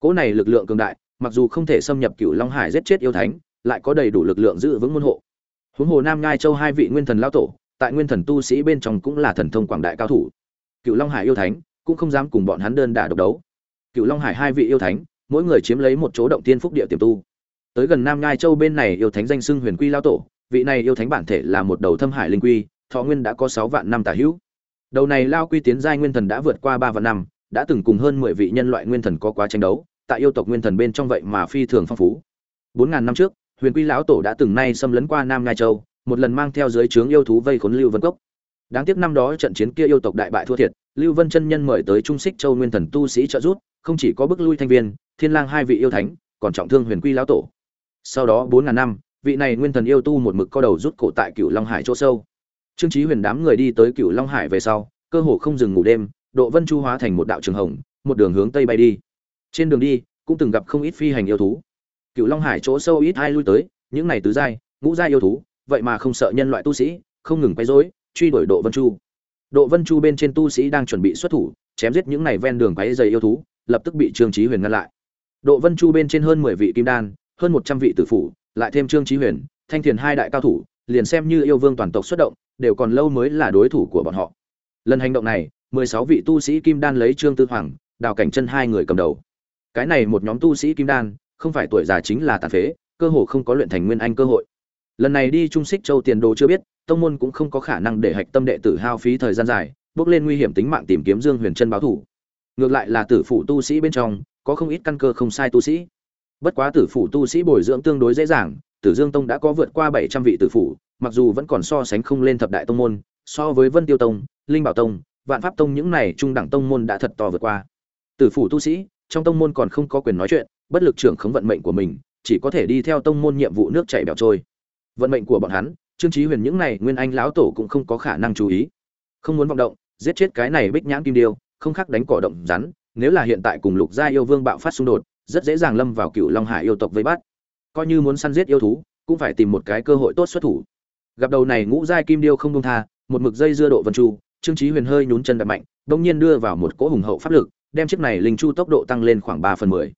cỗ này lực lượng cường đại, mặc dù không thể xâm nhập cựu long hải giết chết yêu thánh, lại có đầy đủ lực lượng giữ vững môn hộ. Huống hồ nam ngai châu hai vị nguyên thần lao tổ, tại nguyên thần tu sĩ bên trong cũng là thần thông quảng đại cao thủ. Cựu long hải yêu thánh cũng không dám cùng bọn hắn đơn đả độc đấu. Cựu long hải hai vị yêu thánh, mỗi người chiếm lấy một chỗ động tiên phúc địa tiềm tu. Tới gần nam ngai châu bên này yêu thánh danh xưng huyền quy lao tổ, vị này yêu thánh bản thể là một đầu thâm hải linh quy, thọ nguyên đã có sáu vạn năm tả hữu. Đầu này lao quy tiến giai nguyên thần đã vượt qua ba vạn năm, đã từng cùng hơn mười vị nhân loại nguyên thần có quá tranh đấu tại yêu tộc nguyên thần bên trong vậy mà phi thường phong phú. 4000 năm trước, huyền quy lão tổ đã từng nay xâm lấn qua nam ngai châu, một lần mang theo dưới trướng yêu thú vây khốn lưu vân cốc. Đáng tiếc năm đó trận chiến kia yêu tộc đại bại thua thiệt, lưu vân chân nhân mời tới trung Sích châu nguyên thần tu sĩ trợ giúp, không chỉ có bức lui thanh viên, thiên lang hai vị yêu thánh, còn trọng thương huyền quy lão tổ. Sau đó 4000 năm, vị này nguyên thần yêu tu một mực co đầu rút cổ tại Cửu long hải chỗ sâu. Trương chí huyền đám người đi tới Cửu long hải về sau, cơ hồ không dừng ngủ đêm, độ vân chu hóa thành một đạo trường hồng, một đường hướng tây bay đi trên đường đi, cũng từng gặp không ít phi hành yêu thú. Cựu long hải chỗ sâu ít ai lui tới, những này tứ giai, ngũ giai yêu thú, vậy mà không sợ nhân loại tu sĩ, không ngừng quấy rối, truy đuổi độ vân chu. Độ vân chu bên trên tu sĩ đang chuẩn bị xuất thủ, chém giết những này ven đường quấy dày yêu thú, lập tức bị trương chí huyền ngăn lại. Độ vân chu bên trên hơn mười vị kim đan, hơn một trăm vị tử phủ, lại thêm trương chí huyền, thanh thiền hai đại cao thủ, liền xem như yêu vương toàn tộc xuất động, đều còn lâu mới là đối thủ của bọn họ. Lần hành động này, mười sáu vị tu sĩ kim đan lấy trương tư hoàng, đào cảnh chân hai người cầm đầu cái này một nhóm tu sĩ kim đan, không phải tuổi già chính là tàn phế, cơ hồ không có luyện thành nguyên anh cơ hội. Lần này đi trung xích châu tiền đồ chưa biết, tông môn cũng không có khả năng để hạch tâm đệ tử hao phí thời gian dài, bước lên nguy hiểm tính mạng tìm kiếm dương huyền chân báo thủ. Ngược lại là tử phụ tu sĩ bên trong, có không ít căn cơ không sai tu sĩ. Bất quá tử phụ tu sĩ bồi dưỡng tương đối dễ dàng, tử dương tông đã có vượt qua bảy trăm vị tử phụ mặc dù vẫn còn so sánh không lên thập đại tông môn, so với vân tiêu tông, linh bảo tông, vạn pháp tông những này trung đẳng tông môn đã thật to vượt qua. Tử phụ tu sĩ trong tông môn còn không có quyền nói chuyện, bất lực trưởng khống vận mệnh của mình, chỉ có thể đi theo tông môn nhiệm vụ nước chảy bẻo trôi. Vận mệnh của bọn hắn, trương chí huyền những này nguyên anh lão tổ cũng không có khả năng chú ý. Không muốn vọng động, giết chết cái này bích nhãn kim điêu, không khác đánh cỏ động rắn, nếu là hiện tại cùng lục gia yêu vương bạo phát xung đột, rất dễ dàng lâm vào cựu long hải yêu tộc vây bắt. Coi như muốn săn giết yêu thú, cũng phải tìm một cái cơ hội tốt xuất thủ. Gặp đầu này ngũ giai kim điêu không công tha, một mực dây dưa độ vân chu, trương chí huyền hơi nhún chân đập mạnh đung nhiên đưa vào một cỗ hùng hậu pháp lực đem chiếc này linh chu tốc độ tăng lên khoảng ba phần mười.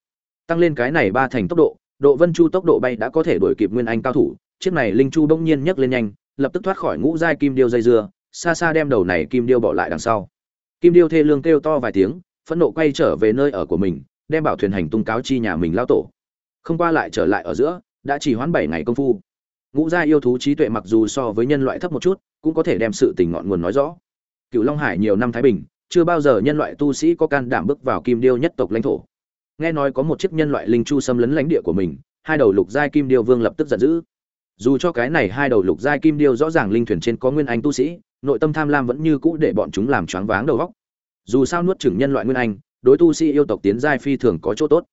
Tăng lên cái này ba thành tốc độ độ vân chu tốc độ bay đã có thể đuổi kịp nguyên anh cao thủ. Chiếc này linh chu bỗng nhiên nhấc lên nhanh, lập tức thoát khỏi ngũ giai kim điêu dây dưa, xa xa đem đầu này kim điêu bỏ lại đằng sau. Kim điêu thê lương kêu to vài tiếng, phẫn nộ quay trở về nơi ở của mình, đem bảo thuyền hành tung cáo chi nhà mình lao tổ. Không qua lại trở lại ở giữa, đã chỉ hoãn bảy ngày công phu. Ngũ gia yêu thú trí tuệ mặc dù so với nhân loại thấp một chút, cũng có thể đem sự tình ngọn nguồn nói rõ. Cựu long hải nhiều năm thái bình chưa bao giờ nhân loại tu sĩ có can đảm bước vào kim điêu nhất tộc lãnh thổ. Nghe nói có một chiếc nhân loại linh chu xâm lấn lãnh địa của mình, hai đầu lục giai kim điêu vương lập tức giận dữ. Dù cho cái này hai đầu lục giai kim điêu rõ ràng linh thuyền trên có nguyên anh tu sĩ, nội tâm tham lam vẫn như cũ để bọn chúng làm choáng váng đầu góc dù sao nuốt chửng nhân loại nguyên anh, đối tu sĩ yêu tộc tiến giai phi thường có chỗ tốt.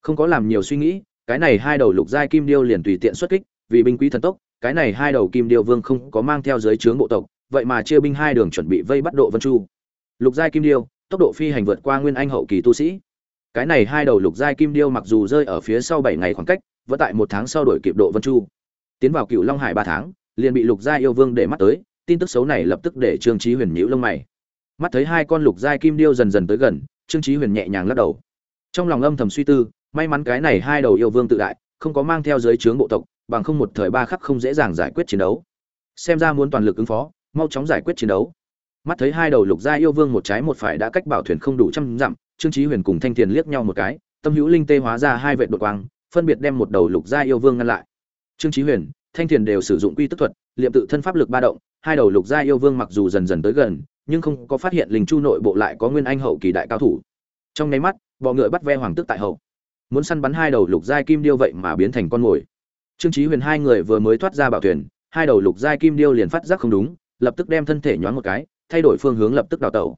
Không có làm nhiều suy nghĩ, cái này hai đầu lục giai kim điêu liền tùy tiện xuất kích, vì binh quý thần tốc, cái này hai đầu kim điêu vương không có mang theo giới trướng bộ tộc, vậy mà chia binh hai đường chuẩn bị vây bắt độ vân chu lục giai kim điêu, tốc độ phi hành vượt qua nguyên anh hậu kỳ tu sĩ. Cái này hai đầu lục giai kim điêu mặc dù rơi ở phía sau bảy ngày khoảng cách, vẫn tại một tháng sau đổi kịp độ vân chu. Tiến vào cựu long hải ba tháng, liền bị lục giai yêu vương để mắt tới, tin tức xấu này lập tức để trương trí huyền nhíu lông mày. Mắt thấy hai con lục giai kim điêu dần dần tới gần, trương trí huyền nhẹ nhàng lắc đầu. Trong lòng âm thầm suy tư, may mắn cái này hai đầu yêu vương tự đại, không có mang theo giới trướng bộ tộc, bằng không một thời ba khắc không dễ dàng giải quyết chiến đấu. Xem ra muốn toàn lực ứng phó, mau chóng giải quyết chiến đấu mắt thấy hai đầu lục gia yêu vương một trái một phải đã cách bảo thuyền không đủ trăm dặm, trương trí huyền cùng thanh thiền liếc nhau một cái, tâm hữu linh tê hóa ra hai vệ đột quang, phân biệt đem một đầu lục gia yêu vương ngăn lại. Trương trí huyền, thanh thiền đều sử dụng quy tức thuật, liệm tự thân pháp lực ba động, hai đầu lục gia yêu vương mặc dù dần dần tới gần, nhưng không có phát hiện linh chu nội bộ lại có nguyên anh hậu kỳ đại cao thủ. Trong nháy mắt, bọ ngựa bắt ve hoàng tức tại hậu. Muốn săn bắn hai đầu lục giai kim điêu vậy mà biến thành con mồi. Trương chí huyền hai người vừa mới thoát ra bảo thuyền, hai đầu lục giai kim điêu liền phát giác không đúng, lập tức đem thân thể nhoáng một cái thay đổi phương hướng lập tức đào tẩu.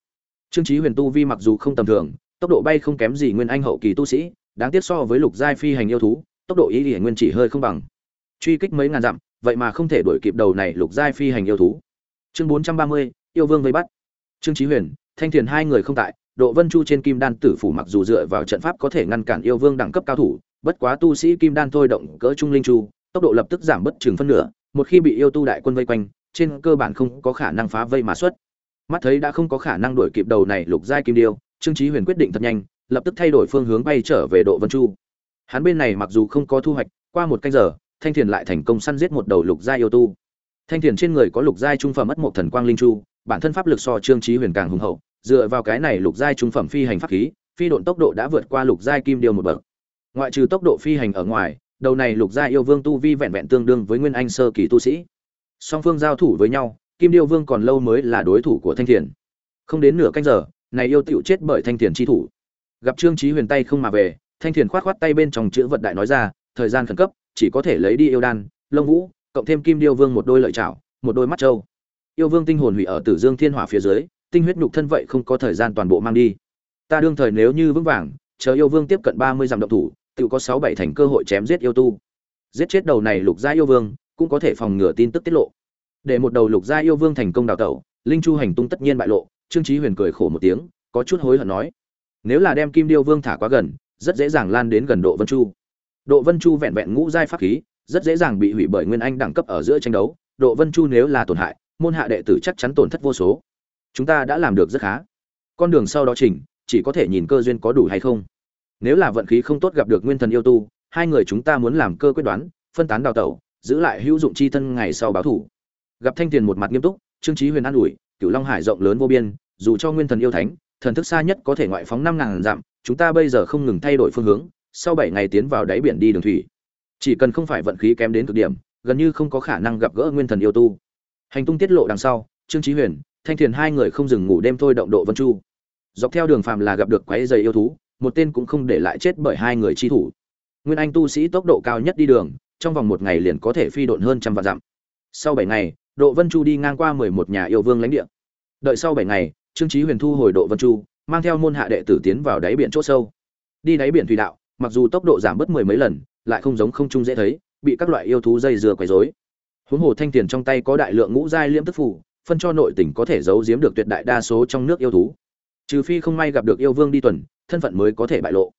Trương chí huyền tu vi mặc dù không tầm thường, tốc độ bay không kém gì nguyên anh hậu kỳ tu sĩ, đáng tiếc so với lục giai phi hành yêu thú, tốc độ ý nghĩa nguyên chỉ hơi không bằng. Truy kích mấy ngàn dặm, vậy mà không thể đuổi kịp đầu này lục giai phi hành yêu thú. Chương bốn trăm ba mươi, yêu vương vây bắt. Trương chí huyền, thanh thiền hai người không tại, độ vân chu trên kim đan tử phủ mặc dù dựa vào trận pháp có thể ngăn cản yêu vương đẳng cấp cao thủ, bất quá tu sĩ kim đan thôi động cỡ trung linh chu, tốc độ lập tức giảm bất chừng phân nửa, một khi bị yêu tu đại quân vây quanh, trên cơ bản không có khả năng phá vây mà xuất mắt thấy đã không có khả năng đuổi kịp đầu này lục giai kim điêu, trương chí huyền quyết định thật nhanh, lập tức thay đổi phương hướng bay trở về độ vân chu. Hắn bên này mặc dù không có thu hoạch, qua một canh giờ, thanh thiền lại thành công săn giết một đầu lục giai yêu tu. Thanh thiền trên người có lục giai trung phẩm mất một thần quang linh chu, bản thân pháp lực so trương chí huyền càng hùng hậu, dựa vào cái này lục giai trung phẩm phi hành pháp khí, phi độn tốc độ đã vượt qua lục giai kim điêu một bậc. Ngoại trừ tốc độ phi hành ở ngoài, đầu này lục giai yêu vương tu vi vẹn vẹn tương đương với nguyên anh sơ kỳ tu sĩ. Song phương giao thủ với nhau kim điêu vương còn lâu mới là đối thủ của thanh thiền. Không đến nửa canh giờ, này yêu tựu chết bởi thanh thiền chi thủ. Gặp trương trí huyền tay không mà về, thanh thiền khoát khoát tay bên trong chữ vật đại nói ra, thời gian khẩn cấp, chỉ có thể lấy đi yêu đan, lông vũ, cộng thêm kim điêu vương một đôi lợi chảo một đôi mắt trâu. Yêu vương tinh hồn hủy ở tử dương thiên hỏa phía dưới, tinh huyết nhục thân vậy không có thời gian toàn bộ mang đi. Ta đương thời nếu như vững vàng, chờ yêu vương tiếp cận ba mươi dặm động thủ, tự có sáu bảy thành cơ hội chém giết yêu tu. Giết chết đầu này lục gia yêu vương, cũng có thể phòng ngừa tin tức tiết lộ để một đầu lục gia yêu vương thành công đào tẩu, linh chu hành tung tất nhiên bại lộ, trương trí huyền cười khổ một tiếng, có chút hối hận nói, nếu là đem kim điêu vương thả quá gần, rất dễ dàng lan đến gần độ vân chu. Độ vân chu vẹn vẹn ngũ giai pháp khí, rất dễ dàng bị hủy bởi nguyên anh đẳng cấp ở giữa tranh đấu, độ vân chu nếu là tổn hại, môn hạ đệ tử chắc chắn tổn thất vô số. Chúng ta đã làm được rất khá. Con đường sau đó chỉnh, chỉ có thể nhìn cơ duyên có đủ hay không. Nếu là vận khí không tốt gặp được nguyên thần yêu tu, hai người chúng ta muốn làm cơ quyết đoán, phân tán đào tẩu, giữ lại hữu dụng chi thân ngày sau báo thủ gặp thanh tiền một mặt nghiêm túc, trương trí huyền an ủi, cửu long hải rộng lớn vô biên, dù cho nguyên thần yêu thánh, thần thức xa nhất có thể ngoại phóng năm ngàn dặm, chúng ta bây giờ không ngừng thay đổi phương hướng, sau bảy ngày tiến vào đáy biển đi đường thủy. Chỉ cần không phải vận khí kém đến cực điểm, gần như không có khả năng gặp gỡ nguyên thần yêu tu. Hành tung tiết lộ đằng sau, trương trí huyền, thanh thiền hai người không dừng ngủ đêm thôi động độ vân chu. Dọc theo đường phàm là gặp được quái dày yêu thú, một tên cũng không để lại chết bởi hai người chi thủ. Nguyên anh tu sĩ tốc độ cao nhất đi đường, trong vòng một ngày liền có thể phi độn hơn trăm vạn dặm. Sau bảy ngày độ vân chu đi ngang qua mười một nhà yêu vương lãnh địa. Đợi sau bảy ngày, trương trí huyền thu hồi độ vân chu, mang theo môn hạ đệ tử tiến vào đáy biển chỗ sâu. Đi đáy biển thủy đạo, mặc dù tốc độ giảm bớt mười mấy lần, lại không giống không trung dễ thấy, bị các loại yêu thú dây dưa quấy rối. Huống hồ thanh tiền trong tay có đại lượng ngũ giai liễm tức phủ phân cho nội tỉnh có thể giấu giếm được tuyệt đại đa số trong nước yêu thú. Trừ phi không may gặp được yêu vương đi tuần, thân phận mới có thể bại lộ.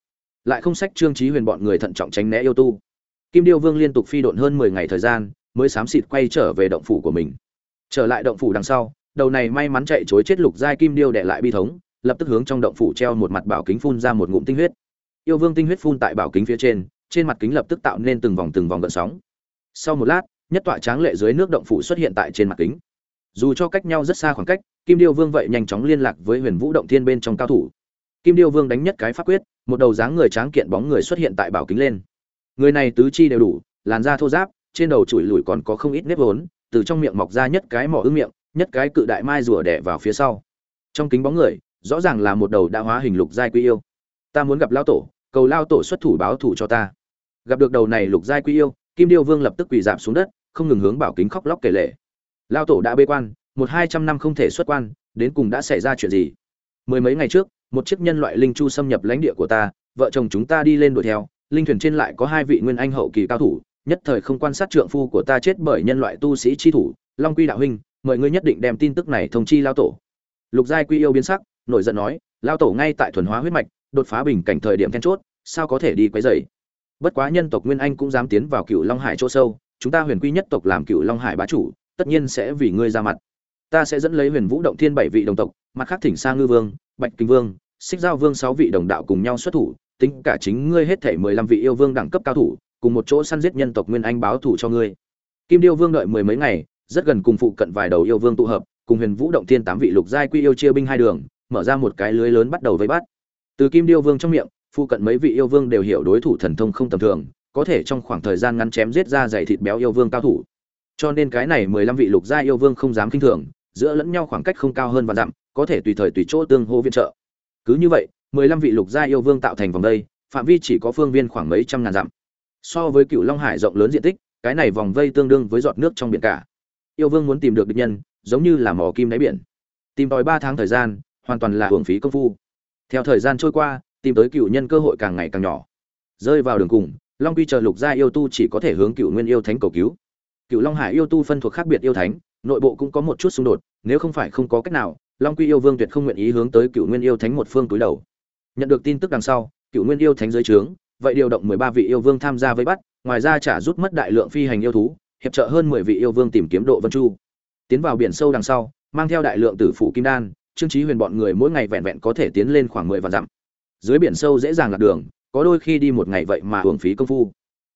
Lại không sách trương trí huyền bọn người thận trọng tránh né yêu tu. Kim điêu vương liên tục phi độn hơn mười ngày thời gian mới xám xịt quay trở về động phủ của mình. Trở lại động phủ đằng sau, đầu này may mắn chạy chối chết lục giai kim điêu để lại bi thống, lập tức hướng trong động phủ treo một mặt bảo kính phun ra một ngụm tinh huyết. Yêu vương tinh huyết phun tại bảo kính phía trên trên mặt kính lập tức tạo nên từng vòng từng vòng gợn sóng. Sau một lát, nhất tọa tráng lệ dưới nước động phủ xuất hiện tại trên mặt kính. Dù cho cách nhau rất xa khoảng cách, kim điêu vương vậy nhanh chóng liên lạc với huyền vũ động thiên bên trong cao thủ. Kim điêu vương đánh nhất cái pháp quyết, một đầu dáng người tráng kiện bóng người xuất hiện tại bảo kính lên. Người này tứ chi đều đủ, làn da thô ráp trên đầu chùi lùi còn có không ít nếp vốn, từ trong miệng mọc ra nhất cái mỏ ưng miệng, nhất cái cự đại mai rùa đẻ vào phía sau. Trong kính bóng người, rõ ràng là một đầu đã hóa hình lục giai quy yêu. Ta muốn gặp lao tổ, cầu lao tổ xuất thủ báo thủ cho ta. Gặp được đầu này lục giai quy yêu, kim điêu vương lập tức quỳ dạp xuống đất, không ngừng hướng bảo kính khóc lóc kể lệ. Lao tổ đã bê quan, một hai trăm năm không thể xuất quan, đến cùng đã xảy ra chuyện gì? Mười mấy ngày trước, một chiếc nhân loại linh chu xâm nhập lãnh địa của ta, vợ chồng chúng ta đi lên đuổi theo, linh thuyền trên lại có hai vị nguyên anh hậu kỳ cao thủ nhất thời không quan sát trượng phu của ta chết bởi nhân loại tu sĩ chi thủ, long quy đạo huynh, mời ngươi nhất định đem tin tức này thông chi lao tổ. Lục giai quy yêu biến sắc, nổi giận nói, lao tổ ngay tại thuần hóa huyết mạch, đột phá bình cảnh thời điểm then chốt, sao có thể đi quấy rầy? Bất quá nhân tộc nguyên anh cũng dám tiến vào cựu long hải chỗ sâu, chúng ta huyền quy nhất tộc làm cựu long hải bá chủ, tất nhiên sẽ vì ngươi ra mặt. Ta sẽ dẫn lấy huyền vũ động thiên bảy vị đồng tộc, mặt khác thỉnh sang ngư vương, bạch kinh vương, xích giao vương sáu vị đồng đạo cùng nhau xuất thủ, tính cả chính ngươi hết thể mười lăm vị yêu vương đẳng cấp cao thủ cùng một chỗ săn giết nhân tộc nguyên anh báo thủ cho ngươi. Kim điêu vương đợi mười mấy ngày, rất gần cùng phụ cận vài đầu yêu vương tụ hợp, cùng huyền vũ động thiên tám vị lục giai quy yêu chia binh hai đường, mở ra một cái lưới lớn bắt đầu vây bắt. Từ kim điêu vương trong miệng, phụ cận mấy vị yêu vương đều hiểu đối thủ thần thông không tầm thường, có thể trong khoảng thời gian ngắn chém giết ra dày thịt béo yêu vương cao thủ. Cho nên cái này mười lăm vị lục gia yêu vương không dám kinh thường, giữa lẫn nhau khoảng cách không cao hơn và dặm, có thể tùy thời tùy chỗ tương hô viện trợ. Cứ như vậy, mười lăm vị lục gia yêu vương tạo thành vòng đây, phạm vi chỉ có phương viên khoảng mấy trăm ngàn dặm so với cựu long hải rộng lớn diện tích, cái này vòng vây tương đương với giọt nước trong biển cả. Yêu vương muốn tìm được địch nhân, giống như là mỏ kim đáy biển. Tìm tòi ba tháng thời gian, hoàn toàn là hưởng phí công phu. Theo thời gian trôi qua, tìm tới cựu nhân cơ hội càng ngày càng nhỏ. Rơi vào đường cùng, long quy chờ lục gia yêu tu chỉ có thể hướng cựu nguyên yêu thánh cầu cứu. Cựu long hải yêu tu phân thuộc khác biệt yêu thánh, nội bộ cũng có một chút xung đột, nếu không phải không có cách nào, long quy yêu vương tuyệt không nguyện ý hướng tới cựu nguyên yêu thánh một phương túi đầu. Nhận được tin tức đằng sau cựu nguyên yêu thánh dưới trướng vậy điều động mười ba vị yêu vương tham gia vây bắt, ngoài ra trả rút mất đại lượng phi hành yêu thú, hiệp trợ hơn mười vị yêu vương tìm kiếm độ vân chu. Tiến vào biển sâu đằng sau, mang theo đại lượng tử phụ kim đan, trương chí huyền bọn người mỗi ngày vẹn vẹn có thể tiến lên khoảng mười vạn dặm. Dưới biển sâu dễ dàng lạc đường, có đôi khi đi một ngày vậy mà uổng phí công phu.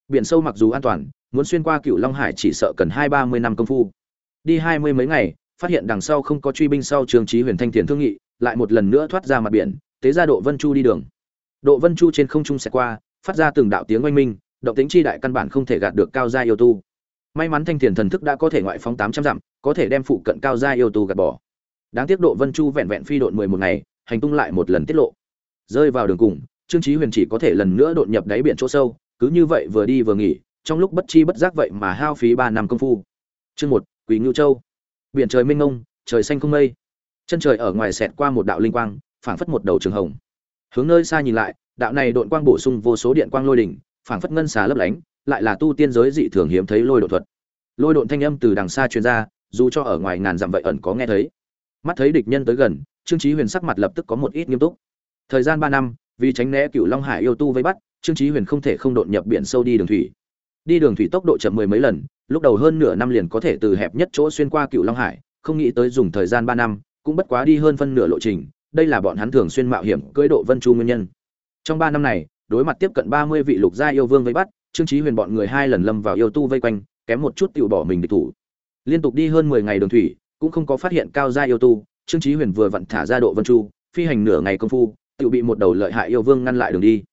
Biển sâu mặc dù an toàn, muốn xuyên qua cựu long hải chỉ sợ cần hai ba mươi năm công phu. Đi hai mươi mấy ngày, phát hiện đằng sau không có truy binh sau trương chí huyền thanh tiền thương nghị, lại một lần nữa thoát ra mặt biển, tế ra độ vân chu đi đường. Độ vân chu trên không trung sẽ qua phát ra từng đạo tiếng oanh minh, động tính chi đại căn bản không thể gạt được cao gia yêu tu. May mắn thanh thiền thần thức đã có thể ngoại phóng tám trăm dặm, có thể đem phụ cận cao gia yêu tu gạt bỏ. Đáng tiếc độ vân chu vẹn vẹn phi độn mười một ngày, hành tung lại một lần tiết lộ. Rơi vào đường cùng, trương trí huyền chỉ có thể lần nữa đột nhập đáy biển chỗ sâu, cứ như vậy vừa đi vừa nghỉ, trong lúc bất chi bất giác vậy mà hao phí ba năm công phu. Chương một, quỷ ngưu châu. Biển trời mênh mông, trời xanh không mây. Chân trời ở ngoài xẹt qua một đạo linh quang, phảng phất một đầu trường hồng. Hướng nơi xa nhìn lại đạo này độn quang bổ sung vô số điện quang lôi đỉnh, phảng phất ngân xà lấp lánh, lại là tu tiên giới dị thường hiếm thấy lôi độ thuật. Lôi độn thanh âm từ đằng xa truyền ra, dù cho ở ngoài ngàn dặm vậy ẩn có nghe thấy. Mắt thấy địch nhân tới gần, trương chí huyền sắc mặt lập tức có một ít nghiêm túc. Thời gian ba năm, vì tránh né cửu long hải yêu tu vây bắt, trương chí huyền không thể không đột nhập biển sâu đi đường thủy. Đi đường thủy tốc độ chậm mười mấy lần, lúc đầu hơn nửa năm liền có thể từ hẹp nhất chỗ xuyên qua cửu long hải, không nghĩ tới dùng thời gian ba năm, cũng bất quá đi hơn phân nửa lộ trình, đây là bọn hắn thường xuyên mạo hiểm cưỡi độ vân chu nguyên nhân trong ba năm này, đối mặt tiếp cận ba mươi vị lục gia yêu vương vây bắt, trương chí huyền bọn người hai lần lâm vào yêu tu vây quanh, kém một chút tự bỏ mình địch thủ. Liên tục đi hơn mười ngày đường thủy, cũng không có phát hiện cao gia yêu tu, trương chí huyền vừa vặn thả ra độ vân chu, phi hành nửa ngày công phu tự bị một đầu lợi hại yêu vương ngăn lại đường đi.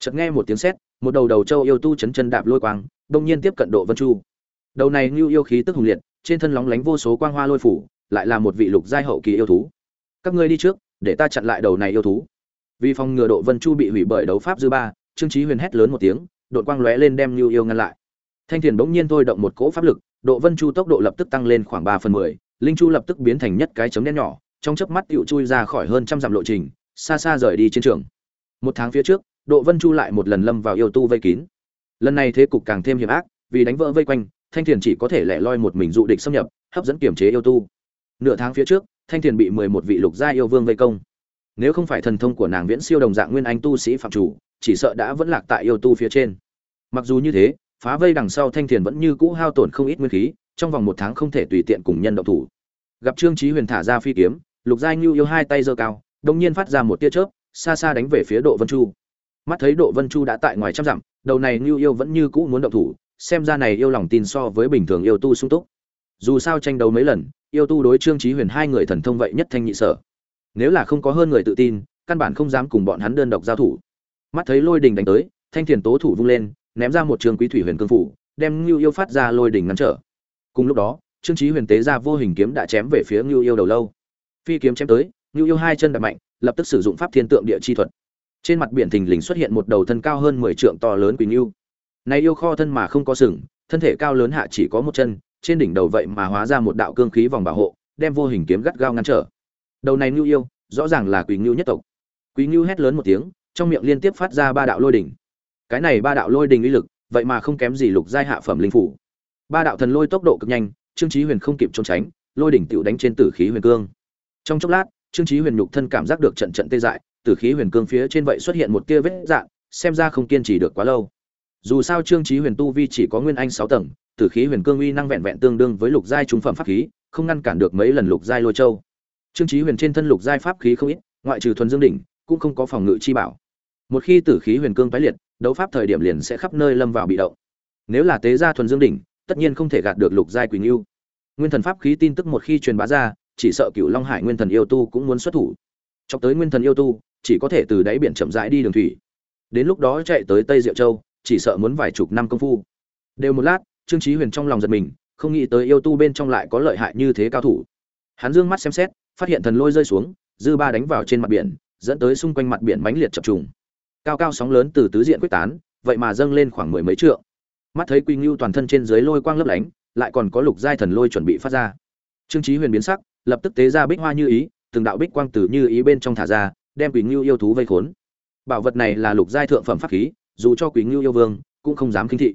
Chợt nghe một tiếng sét, một đầu đầu châu yêu tu chấn chân đạp lôi quang, đông nhiên tiếp cận độ vân chu. Đầu này như yêu khí tức hùng liệt, trên thân lóng lánh vô số quang hoa lôi phủ, lại là một vị lục giai hậu kỳ yêu thú. Các ngươi đi trước, để ta chặn lại đầu này yêu thú vì phòng ngừa độ vân chu bị hủy bởi đấu pháp dư ba, trương chí huyền hét lớn một tiếng đội quang lóe lên đem như yêu ngăn lại. Thanh thiền bỗng nhiên thôi động một cỗ pháp lực, độ vân chu tốc độ lập tức tăng lên khoảng ba phần mười, linh chu lập tức biến thành nhất cái chấm đen nhỏ, trong chớp mắt tựu chui ra khỏi hơn trăm dặm lộ trình, xa xa rời đi chiến trường. Một tháng phía trước, độ vân chu lại một lần lâm vào yêu tu vây kín. Lần này thế cục càng thêm hiểm ác, vì đánh vỡ vây quanh, thanh thiền chỉ có thể lẻ loi một mình dụ địch xâm nhập, hấp dẫn kiểm chế yêu tu. Nửa tháng phía trước, thanh thiền bị mười một vị lục gia yêu vương vây công nếu không phải thần thông của nàng viễn siêu đồng dạng nguyên anh tu sĩ phạm chủ, chỉ sợ đã vẫn lạc tại yêu tu phía trên. Mặc dù như thế, phá vây đằng sau thanh thiền vẫn như cũ hao tổn không ít nguyên khí, trong vòng một tháng không thể tùy tiện cùng nhân động thủ. Gặp trương trí huyền thả ra phi kiếm, lục giai ngưu yêu hai tay giơ cao đông nhiên phát ra một tia chớp, xa xa đánh về phía độ vân chu. Mắt thấy độ vân chu đã tại ngoài trăm dặm, đầu này ngưu yêu vẫn như cũ muốn động thủ, xem ra này yêu lòng tin so với bình thường yêu tu sung túc. Dù sao tranh đấu mấy lần, yêu tu đối trương trí huyền hai người thần thông vậy nhất thanh nhị sở nếu là không có hơn người tự tin, căn bản không dám cùng bọn hắn đơn độc giao thủ. Mắt thấy lôi đình đánh tới, thanh thiền tố thủ vung lên, ném ra một trường quý thủy huyền cương phủ, đem ngưu yêu phát ra lôi đình ngăn trở. Cùng lúc đó, trương trí huyền tế ra vô hình kiếm đã chém về phía ngưu yêu đầu lâu. Phi kiếm chém tới, ngưu yêu hai chân đập mạnh, lập tức sử dụng pháp thiên tượng địa chi thuật. Trên mặt biển thình lình xuất hiện một đầu thân cao hơn mười trượng to lớn quỳnh ngưu. Này yêu kho thân mà không có sừng, thân thể cao lớn hạ chỉ có một chân, trên đỉnh đầu vậy mà hóa ra một đạo cương khí vòng bảo hộ, đem vô hình kiếm gắt gao ngăn trở đầu này ngưu yêu, rõ ràng là quỳ ngưu nhất tộc. Quỳ ngưu hét lớn một tiếng, trong miệng liên tiếp phát ra ba đạo lôi đỉnh. Cái này ba đạo lôi đỉnh uy lực, vậy mà không kém gì lục giai hạ phẩm linh phủ. Ba đạo thần lôi tốc độ cực nhanh, trương chí huyền không kịp trốn tránh, lôi đỉnh tiểu đánh trên tử khí huyền cương. Trong chốc lát, trương chí huyền nhục thân cảm giác được trận trận tê dại, tử khí huyền cương phía trên vậy xuất hiện một tia vết dạn xem ra không kiên trì được quá lâu. Dù sao trương chí huyền tu vi chỉ có nguyên anh sáu tầng, tử khí huyền cương uy năng vẹn vẹn tương đương với lục giai trung phẩm pháp khí, không ngăn cản được mấy lần lục giai lôi châu trương chí huyền trên thân lục giai pháp khí không ít, ngoại trừ thuần dương đỉnh, cũng không có phòng ngự chi bảo. Một khi tử khí huyền cương tái liệt, đấu pháp thời điểm liền sẽ khắp nơi lâm vào bị động. Nếu là tế gia thuần dương đỉnh, tất nhiên không thể gạt được lục giai quỳnh yêu nguyên thần pháp khí tin tức một khi truyền bá ra, chỉ sợ cựu long hải nguyên thần yêu tu cũng muốn xuất thủ. Chọc tới nguyên thần yêu tu, chỉ có thể từ đáy biển chậm rãi đi đường thủy. Đến lúc đó chạy tới tây diệu châu, chỉ sợ muốn vài chục năm công phu. Đều một lát, trương chí huyền trong lòng giật mình, không nghĩ tới yêu tu bên trong lại có lợi hại như thế cao thủ. Hắn dương mắt xem xét phát hiện thần lôi rơi xuống, dư ba đánh vào trên mặt biển, dẫn tới xung quanh mặt biển mãnh liệt chập trùng. Cao cao sóng lớn từ tứ diện quyết tán, vậy mà dâng lên khoảng mười mấy trượng. Mắt thấy quy ngưu toàn thân trên dưới lôi quang lấp lánh, lại còn có lục giai thần lôi chuẩn bị phát ra. Trương chí huyền biến sắc, lập tức tế ra bích hoa như ý, từng đạo bích quang từ như ý bên trong thả ra, đem quỷ ngưu yêu thú vây khốn. Bảo vật này là lục giai thượng phẩm pháp khí, dù cho quỷ ngưu yêu vương, cũng không dám kinh thị.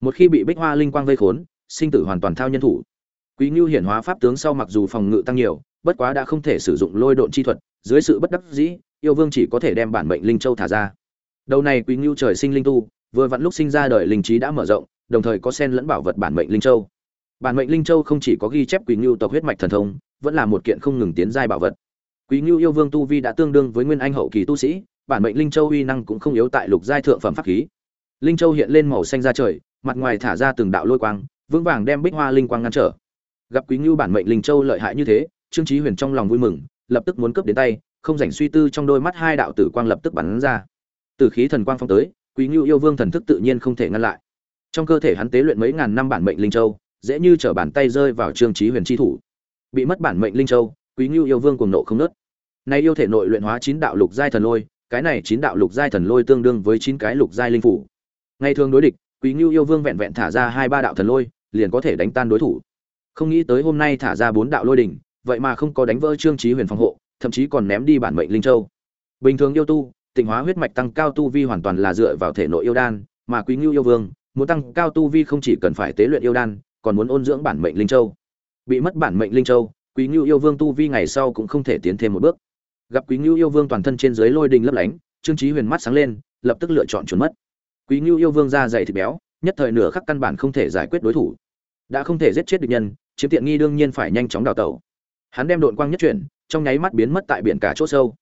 Một khi bị bích hoa linh quang vây khốn, sinh tử hoàn toàn thao nhân thủ. Quỷ ngưu hiển hóa pháp tướng sau mặc dù phòng ngự tăng nhiều bất quá đã không thể sử dụng lôi độn chi thuật, dưới sự bất đắc dĩ, yêu vương chỉ có thể đem bản mệnh linh châu thả ra. Đầu này quý ngưu trời sinh linh tu, vừa vặn lúc sinh ra đời linh trí đã mở rộng, đồng thời có sen lẫn bảo vật bản mệnh linh châu. Bản mệnh linh châu không chỉ có ghi chép quý ngưu tộc huyết mạch thần thông, vẫn là một kiện không ngừng tiến giai bảo vật. Quý ngưu yêu vương tu vi đã tương đương với nguyên anh hậu kỳ tu sĩ, bản mệnh linh châu uy năng cũng không yếu tại lục giai thượng phẩm pháp khí. Linh châu hiện lên màu xanh ra trời, mặt ngoài thả ra từng đạo lôi quang, vững vàng đem bích hoa linh quang ngăn trở. Gặp quý ngưu bản mệnh linh châu lợi hại như thế trương chí huyền trong lòng vui mừng, lập tức muốn cướp đến tay, không rảnh suy tư trong đôi mắt hai đạo tử quang lập tức bắn ra. Tử khí thần quang phong tới, quý ngưu yêu vương thần thức tự nhiên không thể ngăn lại. Trong cơ thể hắn tế luyện mấy ngàn năm bản mệnh linh châu, dễ như trở bàn tay rơi vào trương chí huyền chi thủ. Bị mất bản mệnh linh châu, quý ngưu yêu vương cuồng nộ không nứt nay yêu thể nội luyện hóa chín đạo lục giai thần lôi, cái này chín đạo lục giai thần lôi tương đương với chín cái lục giai linh phủ. Ngày thường đối địch, quý ngưu yêu vương vẹn vẹn thả ra hai ba đạo thần lôi, liền có thể đánh tan đối thủ. Không nghĩ tới hôm nay thả ra bốn đạo lôi đỉnh vậy mà không có đánh vỡ trương chí huyền phòng hộ, thậm chí còn ném đi bản mệnh linh châu. Bình thường yêu tu, tịnh hóa huyết mạch tăng cao tu vi hoàn toàn là dựa vào thể nội yêu đan, mà quý ngưu yêu vương, muốn tăng cao tu vi không chỉ cần phải tế luyện yêu đan, còn muốn ôn dưỡng bản mệnh linh châu. Bị mất bản mệnh linh châu, quý ngưu yêu vương tu vi ngày sau cũng không thể tiến thêm một bước. Gặp quý ngưu yêu vương toàn thân trên dưới lôi đình lấp lánh, trương chí huyền mắt sáng lên, lập tức lựa chọn trốn mất. Quý ngưu yêu vương da dày thịt béo, nhất thời nửa khắc căn bản không thể giải quyết đối thủ. Đã không thể giết chết địch nhân, chiếm tiện nghi đương nhiên phải nhanh chóng đào tẩu hắn đem đội quang nhất chuyển, trong nháy mắt biến mất tại biển cả chỗ sâu.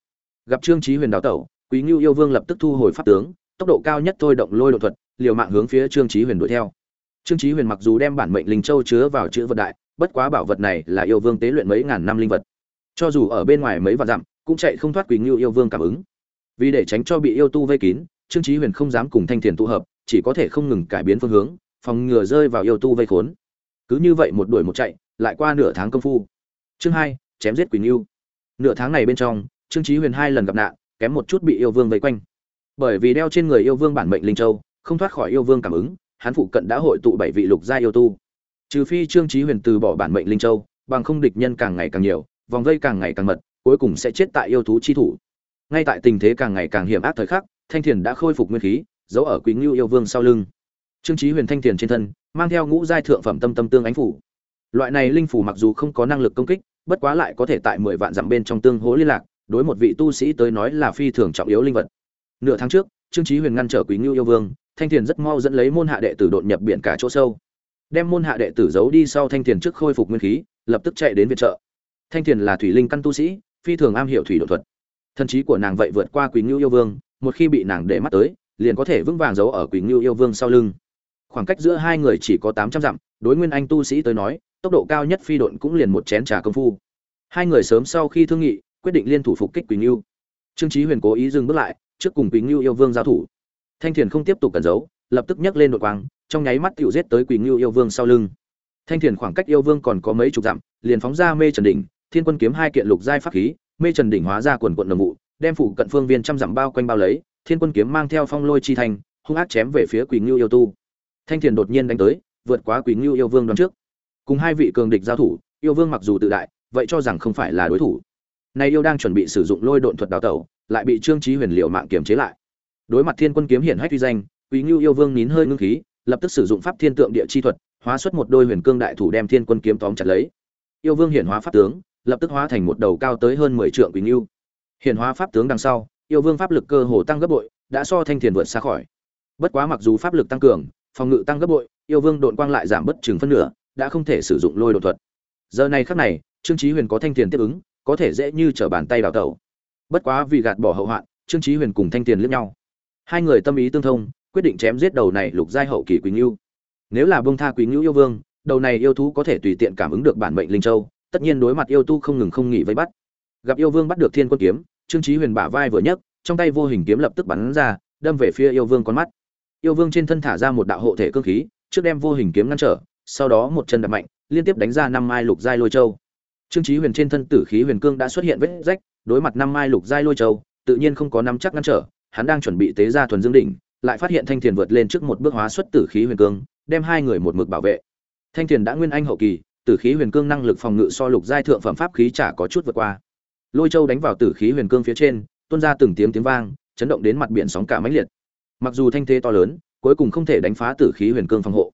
Gặp trương chí huyền đào tẩu, quý ngưu yêu vương lập tức thu hồi pháp tướng, tốc độ cao nhất thôi động lôi độ thuật, liều mạng hướng phía trương chí huyền đuổi theo. Trương chí huyền mặc dù đem bản mệnh linh châu chứa vào chữ vật đại, bất quá bảo vật này là yêu vương tế luyện mấy ngàn năm linh vật. Cho dù ở bên ngoài mấy vạn dặm, cũng chạy không thoát quý ngưu yêu vương cảm ứng. Vì để tránh cho bị yêu tu vây kín, trương chí huyền không dám cùng thanh thiền tụ hợp, chỉ có thể không ngừng cải biến phương hướng, phòng ngừa rơi vào yêu tu vây khốn. Cứ như vậy một đuổi một chạy, lại qua nửa tháng công phu chương hai, chém giết quỳnh yêu. Nửa tháng này bên trong, trương chí huyền hai lần gặp nạn, kém một chút bị yêu vương vây quanh. Bởi vì đeo trên người yêu vương bản mệnh linh châu, không thoát khỏi yêu vương cảm ứng, hắn phụ cận đã hội tụ bảy vị lục gia yêu tu. Trừ phi trương chí huyền từ bỏ bản mệnh linh châu, bằng không địch nhân càng ngày càng nhiều, vòng vây càng ngày càng mật, cuối cùng sẽ chết tại yêu thú chi thủ. Ngay tại tình thế càng ngày càng hiểm ác thời khắc, thanh thiền đã khôi phục nguyên khí, giấu ở quý ngưu yêu vương sau lưng. Trương chí huyền thanh thiền trên thân, mang theo ngũ giai thượng phẩm tâm tâm tương ánh phủ loại này linh phủ mặc dù không có năng lực công kích, bất quá lại có thể tại mười vạn dặm bên trong tương hỗ liên lạc, đối một vị tu sĩ tới nói là phi thường trọng yếu linh vật. Nửa tháng trước, trương chí huyền ngăn trở quý ngưu yêu vương, thanh thiền rất mau dẫn lấy môn hạ đệ tử đột nhập biển cả chỗ sâu. Đem môn hạ đệ tử giấu đi sau thanh thiền trước khôi phục nguyên khí, lập tức chạy đến viện trợ. Thanh thiền là thủy linh căn tu sĩ, phi thường am hiểu thủy độ thuật. Thân trí của nàng vậy vượt qua quý ngưu yêu vương, một khi bị nàng để mắt tới, liền có thể vững vàng giấu ở quý ngưu yêu vương sau lưng. Khoảng cách giữa hai người chỉ có tám trăm dặm, đối nguyên anh tu sĩ tới nói tốc độ cao nhất phi độn cũng liền một chén trà công phu. Hai người sớm sau khi thương nghị, quyết định liên thủ phục kích quỳnh ngưu trương chí huyền cố ý dừng bước lại, trước cùng quỳnh ngưu yêu vương giao thủ. Thanh thiền không tiếp tục cẩn giấu, lập tức nhấc lên đội quang, trong nháy mắt tiểu giết tới quỳnh ngưu yêu vương sau lưng. Thanh thiền khoảng cách yêu vương còn có mấy chục dặm, liền phóng ra mê trần đỉnh, thiên quân kiếm hai kiện lục giai pháp khí, mê trần đỉnh hóa ra quần quận đồng vụ, đem phủ cận phương viên trăm dặm bao quanh bao lấy, thiên quân kiếm mang theo phong lôi chi thành, hung ác chém về phía quỳnh ngưu yêu tu. Thanh thiền đột nhiên đánh tới, vượt quá quỳnh ngưu yêu vương đón trước cùng hai vị cường địch giao thủ, yêu vương mặc dù tự đại, vậy cho rằng không phải là đối thủ. Nay yêu đang chuẩn bị sử dụng lôi độn thuật đào tẩu, lại bị trương trí huyền liệu mạng kiềm chế lại. Đối mặt thiên quân kiếm hiển hách uy danh, quý ngưu yêu vương nín hơi ngưng khí, lập tức sử dụng pháp thiên tượng địa chi thuật, hóa xuất một đôi huyền cương đại thủ đem thiên quân kiếm tóm chặt lấy. Yêu vương hiển hóa pháp tướng, lập tức hóa thành một đầu cao tới hơn mười trượng quý ngưu. Hiển hóa pháp tướng đằng sau, yêu vương pháp lực cơ hồ tăng gấp bội, đã so thanh thiền vượt xa khỏi. Bất quá mặc dù pháp lực tăng cường, phòng ngự tăng gấp bội, yêu vương độn quang lại giảm bất chừng phân nửa đã không thể sử dụng lôi đột thuật. Giờ này khắc này, trương chí huyền có thanh tiền tiếp ứng, có thể dễ như trở bàn tay đào tẩu. Bất quá vì gạt bỏ hậu hoạn, trương chí huyền cùng thanh tiền liếc nhau. Hai người tâm ý tương thông, quyết định chém giết đầu này lục giai hậu kỳ quý lưu nếu là bông tha quý lưu yêu vương, đầu này yêu thú có thể tùy tiện cảm ứng được bản mệnh linh châu, tất nhiên đối mặt yêu tu không ngừng không nghỉ vây bắt. Gặp yêu vương bắt được thiên quân kiếm, trương chí huyền bả vai vừa nhấc, trong tay vô hình kiếm lập tức bắn ra, đâm về phía yêu vương con mắt. Yêu vương trên thân thả ra một đạo hộ thể cương khí, trước đem vô hình kiếm ngăn trở sau đó một chân đập mạnh, liên tiếp đánh ra năm mai lục giai lôi châu. Trương chí huyền trên thân tử khí huyền cương đã xuất hiện vết rách, đối mặt năm mai lục giai lôi châu, tự nhiên không có nắm chắc ngăn trở, hắn đang chuẩn bị tế ra thuần dương đỉnh, lại phát hiện thanh tiền vượt lên trước một bước hóa xuất tử khí huyền cương, đem hai người một mực bảo vệ. Thanh tiền đã nguyên anh hậu kỳ, tử khí huyền cương năng lực phòng ngự so lục giai thượng phẩm pháp khí chả có chút vượt qua. Lôi châu đánh vào tử khí huyền cương phía trên, tuôn ra từng tiếng tiếng vang, chấn động đến mặt biển sóng cả mãnh liệt. Mặc dù thanh thế to lớn, cuối cùng không thể đánh phá tử khí huyền cương phòng hộ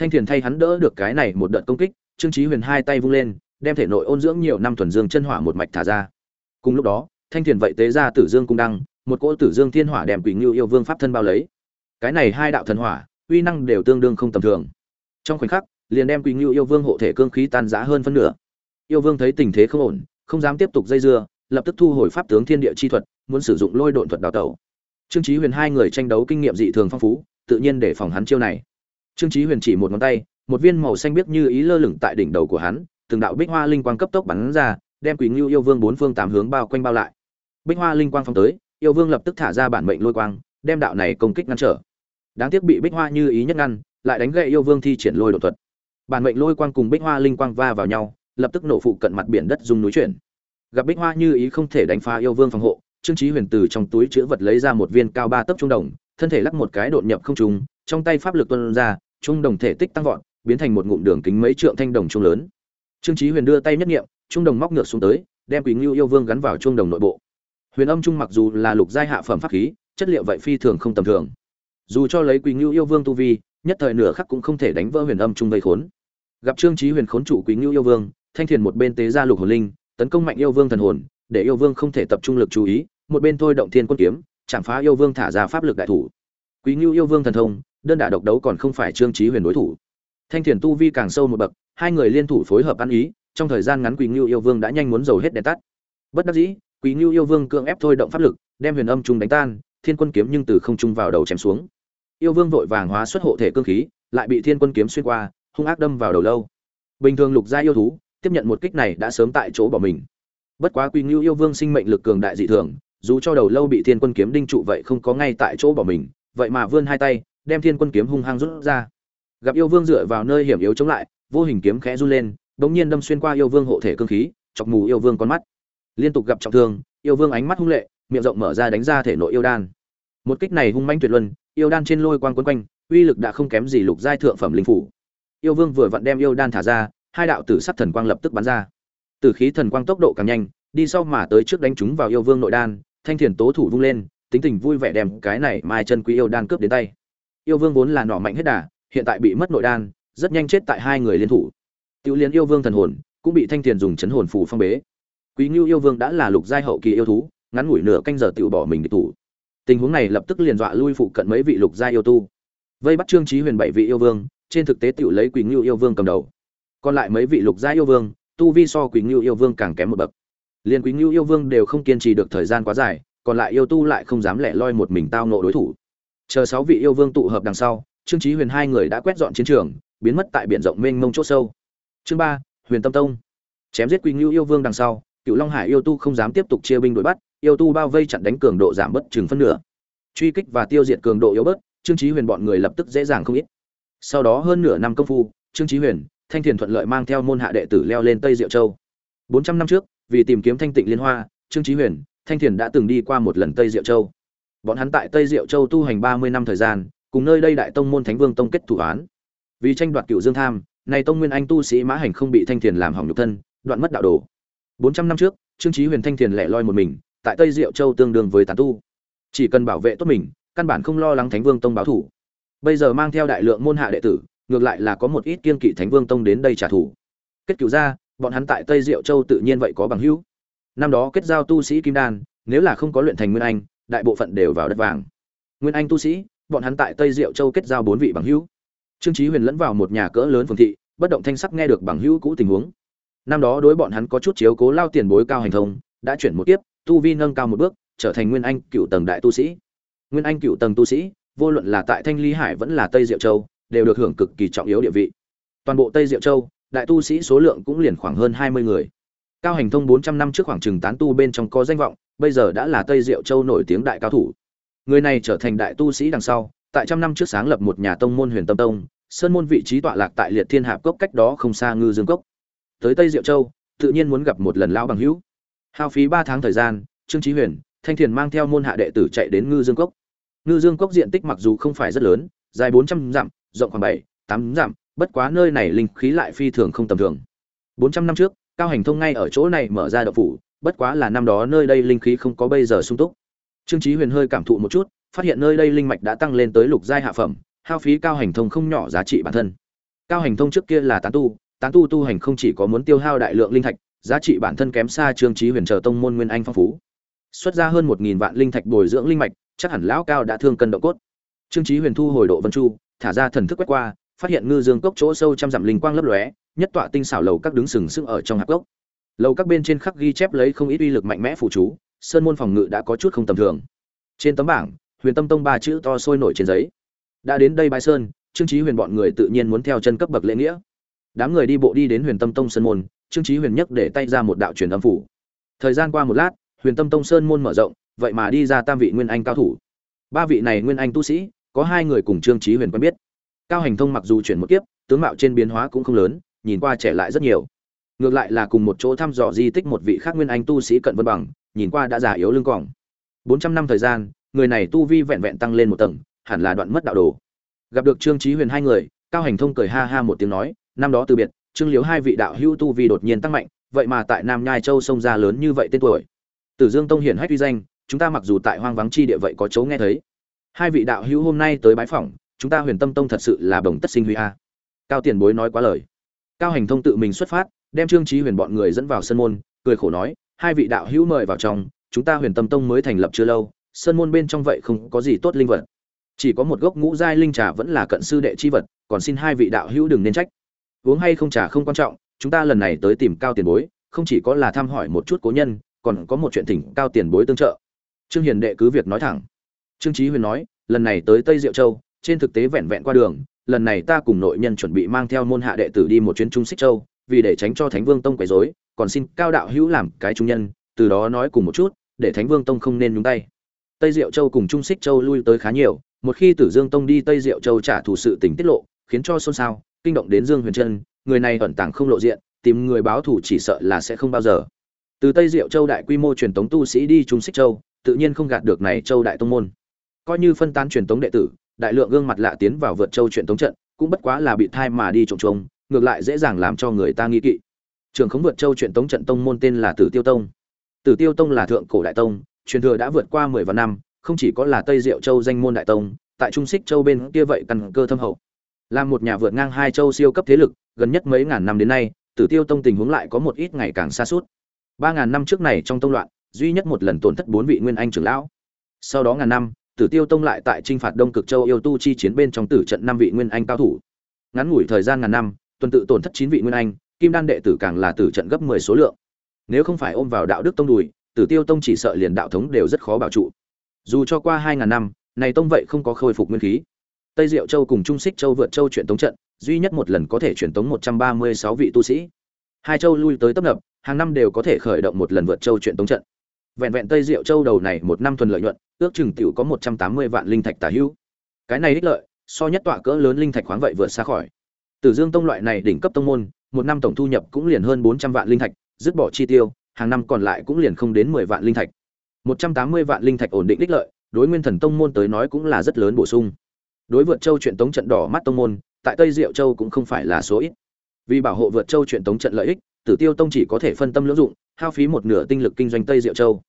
thanh thiền thay hắn đỡ được cái này một đợt công kích, trương chí huyền hai tay vung lên, đem thể nội ôn dưỡng nhiều năm thuần dương chân hỏa một mạch thả ra. Cùng lúc đó, thanh thiền vậy tế ra tử dương cung đăng, một cỗ tử dương thiên hỏa đem quỷ ngưu yêu vương pháp thân bao lấy. Cái này hai đạo thần hỏa, uy năng đều tương đương không tầm thường. Trong khoảnh khắc, liền đem quỷ ngưu yêu vương hộ thể cương khí tan rã hơn phân nửa. Yêu vương thấy tình thế không ổn, không dám tiếp tục dây dưa, lập tức thu hồi pháp tướng thiên địa chi thuật, muốn sử dụng lôi độn thuật đào tẩu. Trương chí huyền hai người tranh đấu kinh nghiệm dị thường phong phú, tự nhiên để phòng hắn chiêu này trương chí huyền chỉ một ngón tay, một viên màu xanh biếc như ý lơ lửng tại đỉnh đầu của hắn, từng đạo bích hoa linh quang cấp tốc bắn ra, đem quỷ ngưu yêu vương bốn phương tám hướng bao quanh bao lại. Bích hoa linh quang phóng tới, yêu vương lập tức thả ra bản mệnh lôi quang, đem đạo này công kích ngăn trở. Đáng tiếc bị bích hoa như ý nhất ngăn, lại đánh gậy yêu vương thi triển lôi độ thuật. Bản mệnh lôi quang cùng bích hoa linh quang va vào nhau, lập tức nổ phụ cận mặt biển đất rung núi chuyển. Gặp bích hoa như ý không thể đánh phá yêu vương phòng hộ, trương chí huyền từ trong túi chứa vật lấy ra một viên cao ba tấc trung đồng, thân thể lắc một cái đột nhập không trung, trong tay pháp lực tuôn ra trung đồng thể tích tăng vọt, biến thành một ngụm đường kính mấy trượng thanh đồng trung lớn. Trương chí huyền đưa tay nhất niệm trung đồng móc ngược xuống tới, đem quỷ ngưu yêu vương gắn vào trung đồng nội bộ. Huyền âm trung mặc dù là lục giai hạ phẩm pháp khí, chất liệu vậy phi thường không tầm thường. Dù cho lấy quỷ ngưu yêu vương tu vi, nhất thời nửa khắc cũng không thể đánh vỡ huyền âm trung vây khốn. Gặp trương chí huyền khốn trụ quỷ ngưu yêu vương, thanh thiền một bên tế ra lục hồn linh, tấn công mạnh yêu vương thần hồn, để yêu vương không thể tập trung lực chú ý, một bên thôi động thiên quân kiếm, chạm phá yêu vương thả ra pháp lực đại thủ. Quý ngưu yêu vương thần thông đơn đả độc đấu còn không phải trương chí huyền đối thủ. Thanh thiền tu vi càng sâu một bậc, hai người liên thủ phối hợp ăn ý, trong thời gian ngắn quỳ ngưu yêu vương đã nhanh muốn dầu hết đèn tắt. Bất đắc dĩ, quỳ ngưu yêu vương cưỡng ép thôi động pháp lực, đem huyền âm trung đánh tan, thiên quân kiếm nhưng từ không trung vào đầu chém xuống. Yêu vương vội vàng hóa xuất hộ thể cương khí, lại bị thiên quân kiếm xuyên qua, hung ác đâm vào đầu lâu. Bình thường lục gia yêu thú, tiếp nhận một kích này đã sớm tại chỗ bỏ mình. Bất quá quỳ ngưu yêu vương sinh mệnh lực cường đại dị thường, dù cho đầu lâu bị thiên quân kiếm đinh trụ vậy không có ngay tại chỗ bỏ mình, vậy mà vươn hai tay đem thiên quân kiếm hung hăng rút ra. Gặp yêu vương dựa vào nơi hiểm yếu chống lại, vô hình kiếm khẽ run lên bỗng nhiên đâm xuyên qua yêu vương hộ thể cương khí, chọc mù yêu vương con mắt. Liên tục gặp trọng thương, yêu vương ánh mắt hung lệ, miệng rộng mở ra đánh ra thể nội yêu đan. Một kích này hung manh tuyệt luân, yêu đan trên lôi quang quấn quanh, uy lực đã không kém gì lục giai thượng phẩm linh phủ. Yêu vương vừa vặn đem yêu đan thả ra, hai đạo tử sắc thần quang lập tức bắn ra. Tử khí thần quang tốc độ càng nhanh, đi sau mà tới trước đánh chúng vào yêu vương nội đan, thanh thiền tố thủ vung lên, tính tình vui vẻ đem cái này mai chân quý yêu đan cướp đến tay yêu vương vốn là nỏ mạnh hết đà, hiện tại bị mất nội đan, rất nhanh chết tại hai người liên thủ. Tiểu liên yêu vương thần hồn cũng bị thanh thiền dùng chấn hồn phù phong bế. Quý ngưu yêu vương đã là lục giai hậu kỳ yêu thú, ngắn ngủi nửa canh giờ tự bỏ mình địch thủ. Tình huống này lập tức liền dọa lui phụ cận mấy vị lục giai yêu tu. Vây bắt trương trí huyền bảy vị yêu vương, trên thực tế tiểu lấy quý ngưu yêu vương cầm đầu. Còn lại mấy vị lục giai yêu vương, tu vi so quý ngưu yêu vương càng kém một bậc. Liền quý ngưu yêu vương đều không kiên trì được thời gian quá dài, còn lại yêu tu lại không dám lẻ loi một mình tao nộ đối thủ chờ sáu vị yêu vương tụ hợp đằng sau, trương chí huyền hai người đã quét dọn chiến trường, biến mất tại biển rộng mênh mông chỗ sâu. Chương ba, huyền tâm tông. Chém giết quỳnh lưu yêu vương đằng sau, cựu long hải yêu tu không dám tiếp tục chia binh đuổi bắt, yêu tu bao vây chặn đánh cường độ giảm bớt chừng phân nửa. Truy kích và tiêu diệt cường độ yếu bớt, trương chí huyền bọn người lập tức dễ dàng không ít. Sau đó hơn nửa năm công phu, trương chí huyền, thanh thiền thuận lợi mang theo môn hạ đệ tử leo lên tây diệu châu. 400 năm trước, vì tìm kiếm thanh tịnh liên hoa, trương chí huyền, thanh thiền đã từng đi qua một lần tây diệu châu bọn hắn tại tây diệu châu tu hành 30 năm thời gian, cùng nơi đây đại tông môn thánh vương tông kết thủ án. Vì tranh đoạt cựu dương tham này tông nguyên anh tu sĩ mã hành không bị thanh thiền làm hỏng nhục thân, đoạn mất đạo đồ. 400 năm trước, trương chí huyền thanh thiền lẻ loi một mình, tại tây diệu châu tương đương với tán tu. Chỉ cần bảo vệ tốt mình, căn bản không lo lắng thánh vương tông báo thủ. Bây giờ mang theo đại lượng môn hạ đệ tử, ngược lại là có một ít kiên kỵ thánh vương tông đến đây trả thù. Kết cựu ra bọn hắn tại tây diệu châu tự nhiên vậy có bằng hữu. Năm đó kết giao tu sĩ kim đan, nếu là không có luyện thành nguyên anh đại bộ phận đều vào đất vàng. Nguyên anh tu sĩ, bọn hắn tại tây diệu châu kết giao bốn vị bằng hữu. Trương chí huyền lẫn vào một nhà cỡ lớn phường thị, bất động thanh sắc nghe được bằng hữu cũ tình huống. Năm đó đối bọn hắn có chút chiếu cố lao tiền bối cao hành thông, đã chuyển một kiếp, tu vi nâng cao một bước, trở thành nguyên anh cựu tầng đại tu sĩ. Nguyên anh cựu tầng tu sĩ, vô luận là tại thanh ly hải vẫn là tây diệu châu, đều được hưởng cực kỳ trọng yếu địa vị. Toàn bộ tây diệu châu, đại tu sĩ số lượng cũng liền khoảng hơn hai mươi người cao hành thông bốn trăm năm trước khoảng chừng tán tu bên trong có danh vọng, bây giờ đã là tây diệu châu nổi tiếng đại cao thủ. Người này trở thành đại tu sĩ đằng sau, tại trăm năm trước sáng lập một nhà tông môn huyền tâm tông, sơn môn vị trí tọa lạc tại liệt thiên hạp cốc cách đó không xa ngư dương cốc. Tới tây diệu châu, tự nhiên muốn gặp một lần lão bằng hữu. Hao phí ba tháng thời gian, trương trí huyền, thanh thiền mang theo môn hạ đệ tử chạy đến ngư dương cốc. Ngư dương cốc diện tích mặc dù không phải rất lớn, dài bốn trăm dặm, rộng khoảng bảy, tám dặm, bất quá nơi này linh khí lại phi thường không tầm thường. Bốn trăm năm trước cao hành thông ngay ở chỗ này mở ra đậu phủ, bất quá là năm đó nơi đây linh khí không có bây giờ sung túc. Trương chí huyền hơi cảm thụ một chút, phát hiện nơi đây linh mạch đã tăng lên tới lục giai hạ phẩm, hao phí cao hành thông không nhỏ giá trị bản thân. Cao hành thông trước kia là tán tu tán tu tu hành không chỉ có muốn tiêu hao đại lượng linh thạch, giá trị bản thân kém xa trương chí huyền chờ tông môn nguyên anh phong phú. Xuất ra hơn một nghìn vạn linh thạch bồi dưỡng linh mạch, chắc hẳn lão cao đã thương cân độ cốt. Trương chí huyền thu hồi độ vân chu, thả ra thần thức quét qua, phát hiện ngư dương cốc chỗ sâu trăm dặm linh quang lấp lóe nhất tọa tinh xảo lầu các đứng sừng sững ở trong hạp gốc. Lầu các bên trên khắc ghi chép lấy không ít uy lực mạnh mẽ phụ chú, sơn môn phòng ngự đã có chút không tầm thường. Trên tấm bảng, huyền tâm tông ba chữ to sôi nổi trên giấy. Đã đến đây bãi sơn, trương trí huyền bọn người tự nhiên muốn theo chân cấp bậc lễ nghĩa. Đám người đi bộ đi đến huyền tâm tông sơn môn, trương trí huyền nhấc để tay ra một đạo truyền âm phủ. Thời gian qua một lát, huyền tâm tông sơn môn mở rộng, vậy mà đi ra tam vị nguyên anh cao thủ. Ba vị này nguyên anh tu sĩ, có hai người cùng trương trí huyền quen biết. Cao hành thông mặc dù chuyển một kiếp, tướng mạo trên biến hóa cũng không lớn nhìn qua trẻ lại rất nhiều. Ngược lại là cùng một chỗ thăm dò di tích một vị khác nguyên anh tu sĩ cận vân bằng, nhìn qua đã già yếu lưng còng. Bốn trăm năm thời gian, người này tu vi vẹn vẹn tăng lên một tầng, hẳn là đoạn mất đạo đồ. Gặp được trương trí huyền hai người, cao hành thông cười ha ha một tiếng nói, năm đó từ biệt, trương liếu hai vị đạo hữu tu vi đột nhiên tăng mạnh, vậy mà tại nam nhai châu sông ra lớn như vậy tên tuổi. Tử dương tông hiển hách uy danh, chúng ta mặc dù tại hoang vắng chi địa vậy có chỗ nghe thấy. Hai vị đạo hữu hôm nay tới bái phỏng, chúng ta huyền tâm tông thật sự là bồng tất sinh huy a. Cao tiền bối nói quá lời cao hành thông tự mình xuất phát, đem trương trí huyền bọn người dẫn vào sân môn, cười khổ nói, hai vị đạo hữu mời vào trong, chúng ta huyền tâm tông mới thành lập chưa lâu, sân môn bên trong vậy không có gì tốt linh vật. Chỉ có một gốc ngũ giai linh trà vẫn là cận sư đệ chi vật, còn xin hai vị đạo hữu đừng nên trách. Uống hay không trà không quan trọng, chúng ta lần này tới tìm cao tiền bối, không chỉ có là thăm hỏi một chút cố nhân, còn có một chuyện thỉnh cao tiền bối tương trợ. Trương hiền đệ cứ việc nói thẳng. Trương trí huyền nói, lần này tới tây diệu châu, trên thực tế vẹn vẹn qua đường lần này ta cùng nội nhân chuẩn bị mang theo môn hạ đệ tử đi một chuyến trung xích châu, vì để tránh cho thánh vương tông quấy rối, còn xin cao đạo hữu làm cái trung nhân, từ đó nói cùng một chút, để thánh vương tông không nên nhúng tay. Tây diệu châu cùng trung xích châu lui tới khá nhiều, một khi tử dương tông đi tây diệu châu trả thù sự tình tiết lộ, khiến cho xôn xao, kinh động đến dương huyền trân, người này ẩn tàng không lộ diện, tìm người báo thù chỉ sợ là sẽ không bao giờ. Từ tây diệu châu đại quy mô truyền tống tu sĩ đi trung xích châu, tự nhiên không gạt được này châu đại tông môn. Coi như phân tán truyền tống đệ tử đại lượng gương mặt lạ tiến vào vượt châu chuyện tống trận cũng bất quá là bị thai mà đi trộm trộm, ngược lại dễ dàng làm cho người ta nghi kỵ. Trường khống vượt châu chuyện tống trận tông môn tên là tử tiêu tông. Tử tiêu tông là thượng cổ đại tông truyền thừa đã vượt qua mười vạn năm không chỉ có là tây diệu châu danh môn đại tông tại trung xích châu bên kia vậy căn cơ thâm hậu. Là một nhà vượt ngang hai châu siêu cấp thế lực gần nhất mấy ngàn năm đến nay tử tiêu tông tình huống lại có một ít ngày càng xa suốt. Ba ngàn năm trước này trong tông loạn duy nhất một lần tổn thất bốn vị nguyên anh trưởng lão. Sau đó ngàn năm tử tiêu tông lại tại trinh phạt đông cực châu yêu tu chi chiến bên trong tử trận năm vị nguyên anh cao thủ. Ngắn ngủi thời gian ngàn năm, tuần tự tổn thất chín vị nguyên anh, kim đan đệ tử càng là tử trận gấp mười số lượng. Nếu không phải ôm vào đạo đức tông đùi, tử tiêu tông chỉ sợ liền đạo thống đều rất khó bảo trụ. Dù cho qua hai ngàn năm, này tông vậy không có khôi phục nguyên khí. Tây diệu châu cùng trung xích châu vượt châu chuyển tống trận, duy nhất một lần có thể chuyển tống một trăm ba mươi sáu vị tu sĩ. Hai châu lui tới tấp nập, hàng năm đều có thể khởi động một lần vượt châu chuyển tống trận vẹn vẹn tây diệu châu đầu này một năm thuần lợi nhuận, ước chừng tiểu có một trăm tám mươi vạn linh thạch tả hữu. Cái này ích lợi, so nhất tọa cỡ lớn linh thạch khoáng vậy vượt xa khỏi. Tử dương tông loại này đỉnh cấp tông môn, một năm tổng thu nhập cũng liền hơn bốn trăm vạn linh thạch, dứt bỏ chi tiêu, hàng năm còn lại cũng liền không đến mười vạn linh thạch. một trăm tám mươi vạn linh thạch ổn định ích lợi, đối nguyên thần tông môn tới nói cũng là rất lớn bổ sung. Đối vượt châu chuyện tống trận đỏ mắt tông môn, tại tây diệu châu cũng không phải là số ít. Vì bảo hộ vượt châu chuyện tống trận lợi ích, tử tiêu tông chỉ có thể phân tâm lưỡng dụng, hao phí một nửa tinh lực kinh doanh tây diệu châu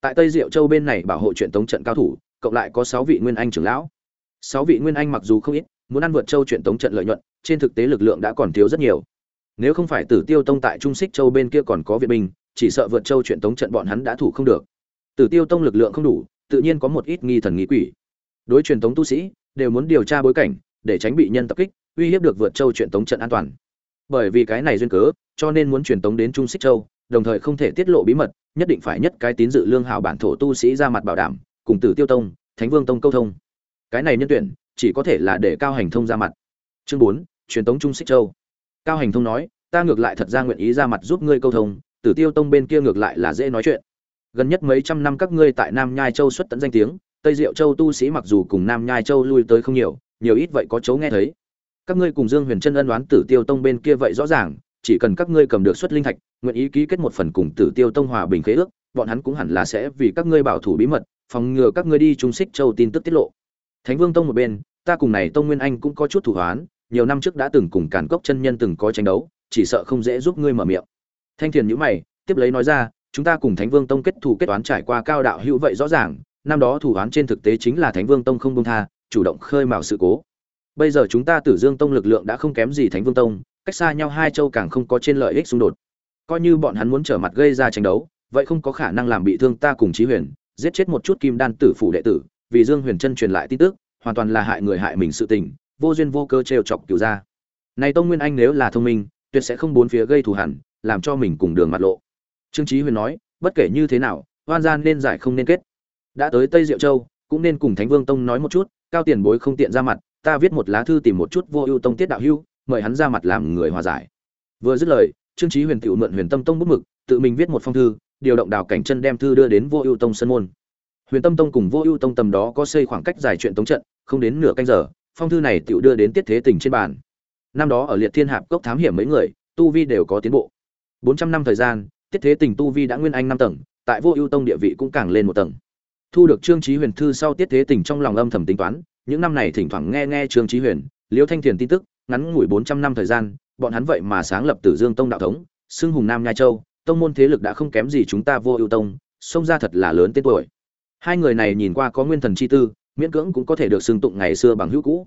tại tây diệu châu bên này bảo hộ chuyện tống trận cao thủ, cộng lại có sáu vị nguyên anh trưởng lão. Sáu vị nguyên anh mặc dù không ít, muốn ăn vượt châu chuyện tống trận lợi nhuận, trên thực tế lực lượng đã còn thiếu rất nhiều. Nếu không phải tử tiêu tông tại trung xích châu bên kia còn có viện binh, chỉ sợ vượt châu chuyện tống trận bọn hắn đã thủ không được. Tử tiêu tông lực lượng không đủ, tự nhiên có một ít nghi thần nghi quỷ. Đối truyền tống tu sĩ, đều muốn điều tra bối cảnh, để tránh bị nhân tập kích, uy hiếp được vượt châu chuyện tống trận an toàn. Bởi vì cái này duyên cớ, cho nên muốn truyền tống đến trung xích châu đồng thời không thể tiết lộ bí mật, nhất định phải nhất cái tín dự lương hảo bản thổ tu sĩ ra mặt bảo đảm, cùng tử tiêu tông, thánh vương tông câu thông. Cái này nhân tuyển, chỉ có thể là để cao hành thông ra mặt. Chương bốn, truyền tống trung xích châu. Cao hành thông nói, ta ngược lại thật ra nguyện ý ra mặt giúp ngươi câu thông, tử tiêu tông bên kia ngược lại là dễ nói chuyện. Gần nhất mấy trăm năm các ngươi tại nam nhai châu xuất tận danh tiếng, tây diệu châu tu sĩ mặc dù cùng nam nhai châu lui tới không nhiều nhiều ít vậy có chỗ nghe thấy. Các ngươi cùng dương huyền trân ân đoán tử tiêu tông bên kia vậy rõ ràng chỉ cần các ngươi cầm được xuất linh thạch, nguyện ý ký kết một phần cùng tử tiêu tông hòa bình khế ước, bọn hắn cũng hẳn là sẽ vì các ngươi bảo thủ bí mật, phòng ngừa các ngươi đi trung xích châu tin tức tiết lộ. Thánh vương tông một bên, ta cùng này tông nguyên anh cũng có chút thủ hoán, nhiều năm trước đã từng cùng càn cốc chân nhân từng có tranh đấu, chỉ sợ không dễ giúp ngươi mở miệng. Thanh thiền nhíu mày, tiếp lấy nói ra, chúng ta cùng thánh vương tông kết thù kết toán trải qua cao đạo hữu vậy rõ ràng, năm đó thủ hoán trên thực tế chính là thánh vương tông không buông tha, chủ động khơi mào sự cố. Bây giờ chúng ta tử dương tông lực lượng đã không kém gì thánh vương tông cách xa nhau hai châu càng không có trên lợi ích xung đột. Coi như bọn hắn muốn trở mặt gây ra tranh đấu, vậy không có khả năng làm bị thương ta cùng chí huyền, giết chết một chút kim đan tử phủ đệ tử, vì dương huyền chân truyền lại tin tức, hoàn toàn là hại người hại mình sự tình, vô duyên vô cơ trêu chọc cửu ra này tông nguyên anh nếu là thông minh, tuyệt sẽ không bốn phía gây thù hằn, làm cho mình cùng đường mặt lộ. Trương chí huyền nói, bất kể như thế nào, oan gian nên giải không nên kết. Đã tới tây diệu châu, cũng nên cùng thánh vương tông nói một chút, cao tiền bối không tiện ra mặt, ta viết một lá thư tìm một chút vô ưu tông tiết đạo hưu mời hắn ra mặt làm người hòa giải. Vừa dứt lời, trương trí huyền tiểu mượn huyền tâm tông bút mực, tự mình viết một phong thư, điều động đào cảnh chân đem thư đưa đến vô ưu tông sân môn. Huyền tâm tông cùng vô ưu tông tầm đó có xây khoảng cách dài chuyện tống trận, không đến nửa canh giờ, phong thư này tiểu đưa đến tiết thế tình trên bàn. Năm đó ở liệt thiên hạp cốc thám hiểm mấy người, tu vi đều có tiến bộ. Bốn trăm năm thời gian, tiết thế tình tu vi đã nguyên anh năm tầng, tại vô ưu tông địa vị cũng càng lên một tầng. Thu được trương trí huyền thư sau tiết thế tình trong lòng âm thầm tính toán, những năm này thỉnh thoảng nghe nghe trương trí huyền liễu thanh thiền tin tức ngắn ngủi bốn trăm năm thời gian, bọn hắn vậy mà sáng lập tử dương tông đạo thống, xưng hùng nam nhai châu, tông môn thế lực đã không kém gì chúng ta vô ưu tông xông ra thật là lớn tên tuổi. Hai người này nhìn qua có nguyên thần chi tư, miễn cưỡng cũng có thể được xưng tụng ngày xưa bằng hữu cũ.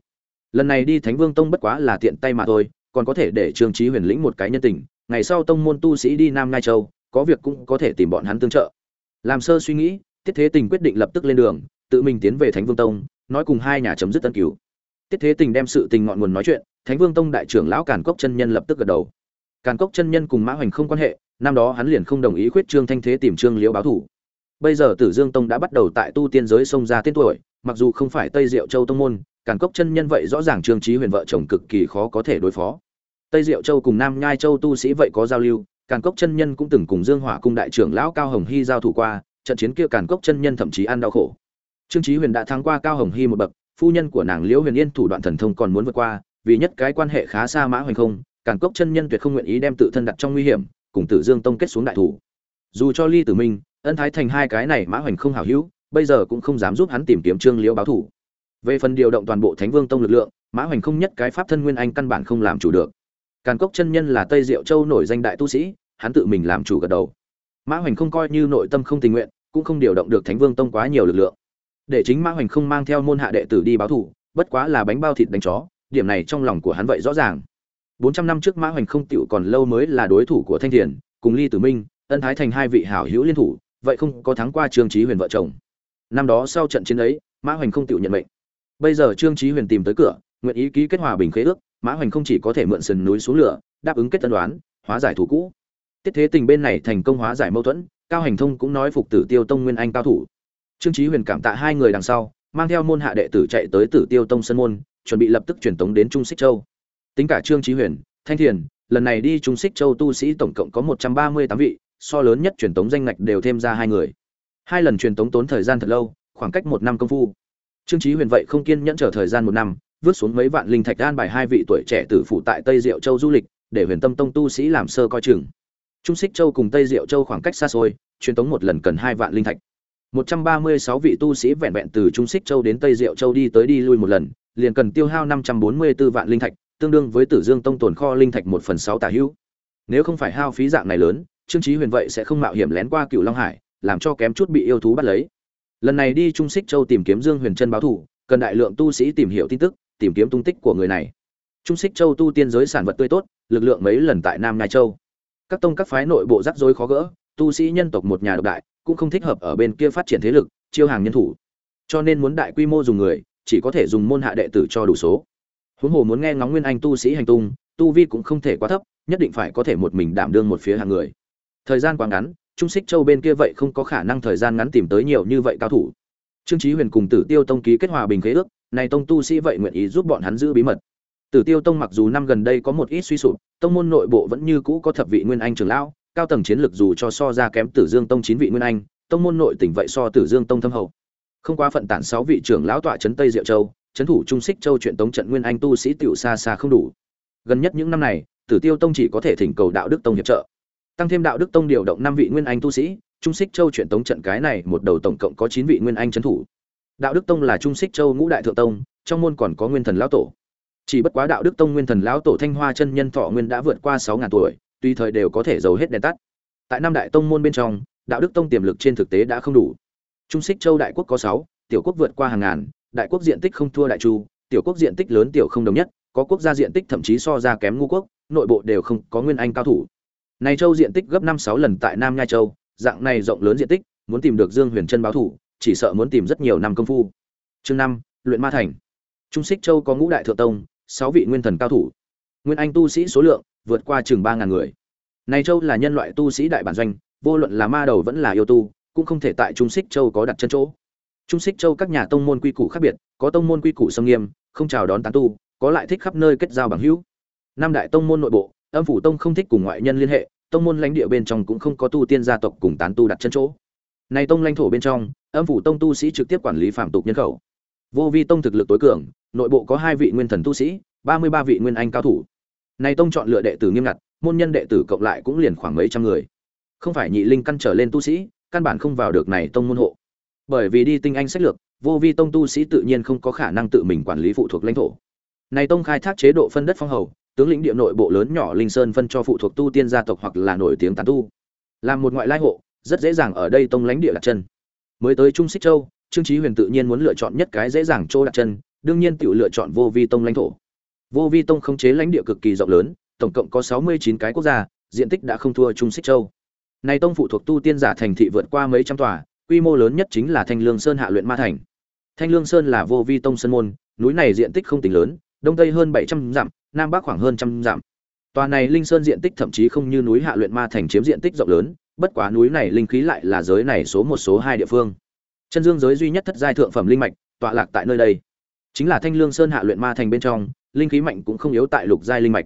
Lần này đi thánh vương tông bất quá là tiện tay mà thôi, còn có thể để trương Chí huyền lĩnh một cái nhân tình, ngày sau tông môn tu sĩ đi nam ngai châu, có việc cũng có thể tìm bọn hắn tương trợ. Làm sơ suy nghĩ, tiết thế tình quyết định lập tức lên đường, tự mình tiến về thánh vương tông, nói cùng hai nhà chấm dứt tân cửu tiết thế tình đem sự tình ngọn nguồn nói chuyện, thánh vương tông đại trưởng lão càn cốc chân nhân lập tức gật đầu. Càn cốc chân nhân cùng mã hoành không quan hệ, năm đó hắn liền không đồng ý khuyết trương thanh thế tìm trương liễu báo thủ. Bây giờ tử dương tông đã bắt đầu tại tu tiên giới xông ra tên tuổi, mặc dù không phải tây diệu châu tông môn, càn cốc chân nhân vậy rõ ràng trương trí huyền vợ chồng cực kỳ khó có thể đối phó. Tây diệu châu cùng nam nhai châu tu sĩ vậy có giao lưu, càn cốc chân nhân cũng từng cùng dương hỏa cung đại trưởng lão cao hồng hy giao thủ qua, trận chiến kia càn cốc chân nhân thậm chí ăn đau khổ. Trương trí huyền đã thắng qua cao hồng hy một bậc phu nhân của nàng liễu huyền yên thủ đoạn thần thông còn muốn vượt qua, vì nhất cái quan hệ khá xa mã hoành không càn cốc chân nhân tuyệt không nguyện ý đem tự thân đặt trong nguy hiểm, cùng tử dương tông kết xuống đại thủ. Dù cho ly tử minh, ân thái thành hai cái này mã hoành không hảo hữu, bây giờ cũng không dám giúp hắn tìm kiếm trương liễu báo thủ. Về phần điều động toàn bộ thánh vương tông lực lượng, mã hoành không nhất cái pháp thân nguyên anh căn bản không làm chủ được. Càn cốc chân nhân là tây diệu châu nổi danh đại tu sĩ, hắn tự mình làm chủ gật đầu. Mã hoành không coi như nội tâm không tình nguyện, cũng không điều động được thánh vương tông quá nhiều lực lượng để chính mã hoành không mang theo môn hạ đệ tử đi báo thủ bất quá là bánh bao thịt đánh chó, điểm này trong lòng của hắn vậy rõ ràng. Bốn trăm năm trước mã hoành không tựu còn lâu mới là đối thủ của thanh thiền, cùng ly tử minh, ân thái thành hai vị hảo hữu liên thủ, vậy không có thắng qua trương trí huyền vợ chồng. Năm đó sau trận chiến ấy, mã hoành không tựu nhận mệnh. Bây giờ trương trí huyền tìm tới cửa, nguyện ý ký kết hòa bình khế ước, mã hoành không chỉ có thể mượn sườn núi xuống lửa, đáp ứng kết tân đoán, hóa giải thủ cũ. Tiết thế tình bên này thành công hóa giải mâu thuẫn, cao hành thông cũng nói phục tử tiêu tông nguyên anh cao thủ trương Chí huyền cảm tạ hai người đằng sau, mang theo môn hạ đệ tử chạy tới tử tiêu tông sân môn, chuẩn bị lập tức truyền tống đến trung xích châu. Tính cả trương Chí huyền, thanh thiền, lần này đi trung xích châu tu sĩ tổng cộng có một trăm ba mươi tám vị, so lớn nhất truyền tống danh ngạch đều thêm ra hai người. Hai lần truyền tống tốn thời gian thật lâu, khoảng cách một năm công phu. Trương Chí huyền vậy không kiên nhẫn chờ thời gian một năm, vứt xuống mấy vạn linh thạch an bài hai vị tuổi trẻ tử phụ tại tây diệu châu du lịch, để huyền tâm tông tu sĩ làm sơ coi chừng. Trung xích châu cùng tây diệu châu khoảng cách xa xôi, truyền tống một lần cần hai vạn linh thạch một trăm ba mươi sáu vị tu sĩ vẹn vẹn từ trung xích châu đến tây diệu châu đi tới đi lui một lần, liền cần tiêu hao 544 vạn linh thạch, tương đương với tử dương tông tồn kho linh thạch một phần sáu tả hữu. Nếu không phải hao phí dạng này lớn, trương Chí huyền vậy sẽ không mạo hiểm lén qua Cửu long hải, làm cho kém chút bị yêu thú bắt lấy. Lần này đi trung xích châu tìm kiếm dương huyền chân báo thủ cần đại lượng tu sĩ tìm hiểu tin tức, tìm kiếm tung tích của người này. Trung xích châu tu tiên giới sản vật tươi tốt, lực lượng mấy lần tại nam nhai châu. Các tông các phái nội bộ rắc rối khó gỡ, tu sĩ nhân tộc một nhà độc đại cũng không thích hợp ở bên kia phát triển thế lực, chiêu hàng nhân thủ. Cho nên muốn đại quy mô dùng người, chỉ có thể dùng môn hạ đệ tử cho đủ số. Huống hồ muốn nghe ngóng nguyên anh tu sĩ hành tung, tu vi cũng không thể quá thấp, nhất định phải có thể một mình đảm đương một phía hàng người. Thời gian quá ngắn, trung xích châu bên kia vậy không có khả năng thời gian ngắn tìm tới nhiều như vậy cao thủ. Trương chí huyền cùng tử tiêu tông ký kết hòa bình khế ước, này tông tu sĩ vậy nguyện ý giúp bọn hắn giữ bí mật. Tử tiêu tông mặc dù năm gần đây có một ít suy sụp, tông môn nội bộ vẫn như cũ có thập vị nguyên anh trưởng lão cao tầng chiến lược dù cho so ra kém tử dương tông chín vị nguyên anh, tông môn nội tỉnh vậy so tử dương tông thâm hậu. Không quá phận tản sáu vị trưởng lão tọa trấn tây diệu châu, trấn thủ trung xích châu chuyện tống trận nguyên anh tu sĩ tiểu xa xa không đủ. Gần nhất những năm này, tử tiêu tông chỉ có thể thỉnh cầu đạo đức tông hiệp trợ, tăng thêm đạo đức tông điều động năm vị nguyên anh tu sĩ, trung xích châu chuyện tống trận cái này một đầu tổng cộng có chín vị nguyên anh trấn thủ. Đạo đức tông là trung xích châu ngũ đại thượng tông, trong môn còn có nguyên thần lão tổ. Chỉ bất quá đạo đức tông nguyên thần lão tổ thanh hoa chân nhân thọ nguyên đã vượt qua sáu ngàn tuổi tùy thời đều có thể giấu hết đèn tắt. Tại năm đại tông môn bên trong, đạo đức tông tiềm lực trên thực tế đã không đủ. Trung xích châu đại quốc có sáu, tiểu quốc vượt qua hàng ngàn, đại quốc diện tích không thua đại chu, tiểu quốc diện tích lớn tiểu không đồng nhất, có quốc gia diện tích thậm chí so ra kém ngu quốc, nội bộ đều không có nguyên anh cao thủ. Này châu diện tích gấp năm sáu lần tại nam Nha châu, dạng này rộng lớn diện tích, muốn tìm được dương huyền chân báo thủ, chỉ sợ muốn tìm rất nhiều năm công phu. Chương năm, luyện ma thành. Trung xích châu có ngũ đại thượng tông, sáu vị nguyên thần cao thủ. Nguyên anh tu sĩ số lượng vượt qua chừng ba ngàn người. Này châu là nhân loại tu sĩ đại bản doanh, vô luận là ma đầu vẫn là yêu tu, cũng không thể tại trung xích châu có đặt chân chỗ. Trung xích châu các nhà tông môn quy củ khác biệt, có tông môn quy củ sông nghiêm, không chào đón tán tu, có lại thích khắp nơi kết giao bằng hữu. Năm đại tông môn nội bộ, âm phủ tông không thích cùng ngoại nhân liên hệ, tông môn lãnh địa bên trong cũng không có tu tiên gia tộc cùng tán tu đặt chân chỗ. Này tông lãnh thổ bên trong, âm phủ tông tu sĩ trực tiếp quản lý phạm tục nhân khẩu. Vô vi tông thực lực tối cường, nội bộ có hai vị nguyên thần tu sĩ, ba mươi ba vị nguyên anh cao thủ này tông chọn lựa đệ tử nghiêm ngặt, môn nhân đệ tử cộng lại cũng liền khoảng mấy trăm người. Không phải nhị linh căn trở lên tu sĩ, căn bản không vào được này tông môn hộ. Bởi vì đi tinh anh sách lược, vô vi tông tu sĩ tự nhiên không có khả năng tự mình quản lý phụ thuộc lãnh thổ. Này tông khai thác chế độ phân đất phong hầu, tướng lĩnh địa nội bộ lớn nhỏ linh sơn phân cho phụ thuộc tu tiên gia tộc hoặc là nổi tiếng tán tu. Làm một ngoại lai hộ, rất dễ dàng ở đây tông lãnh địa đặt chân. Mới tới trung xích châu, trương chí huyền tự nhiên muốn lựa chọn nhất cái dễ dàng chỗ đặt chân, đương nhiên tự lựa chọn vô vi tông lãnh thổ vô vi tông không chế lãnh địa cực kỳ rộng lớn, tổng cộng có sáu mươi chín cái quốc gia, diện tích đã không thua trung xích châu. Này tông phụ thuộc tu tiên giả thành thị vượt qua mấy trăm tòa, quy mô lớn nhất chính là thanh lương sơn hạ luyện ma thành. Thanh lương sơn là vô vi tông sơn môn, núi này diện tích không tính lớn, đông tây hơn bảy trăm dặm, nam bắc khoảng hơn trăm dặm. Tòa này linh sơn diện tích thậm chí không như núi hạ luyện ma thành chiếm diện tích rộng lớn, bất quá núi này linh khí lại là giới này số một, số hai địa phương. Chân dương giới duy nhất thất giai thượng phẩm linh mạch, tọa lạc tại nơi đây chính là thanh lương sơn hạ luyện ma thành bên trong, linh khí mạnh cũng không yếu tại lục giai linh mạch.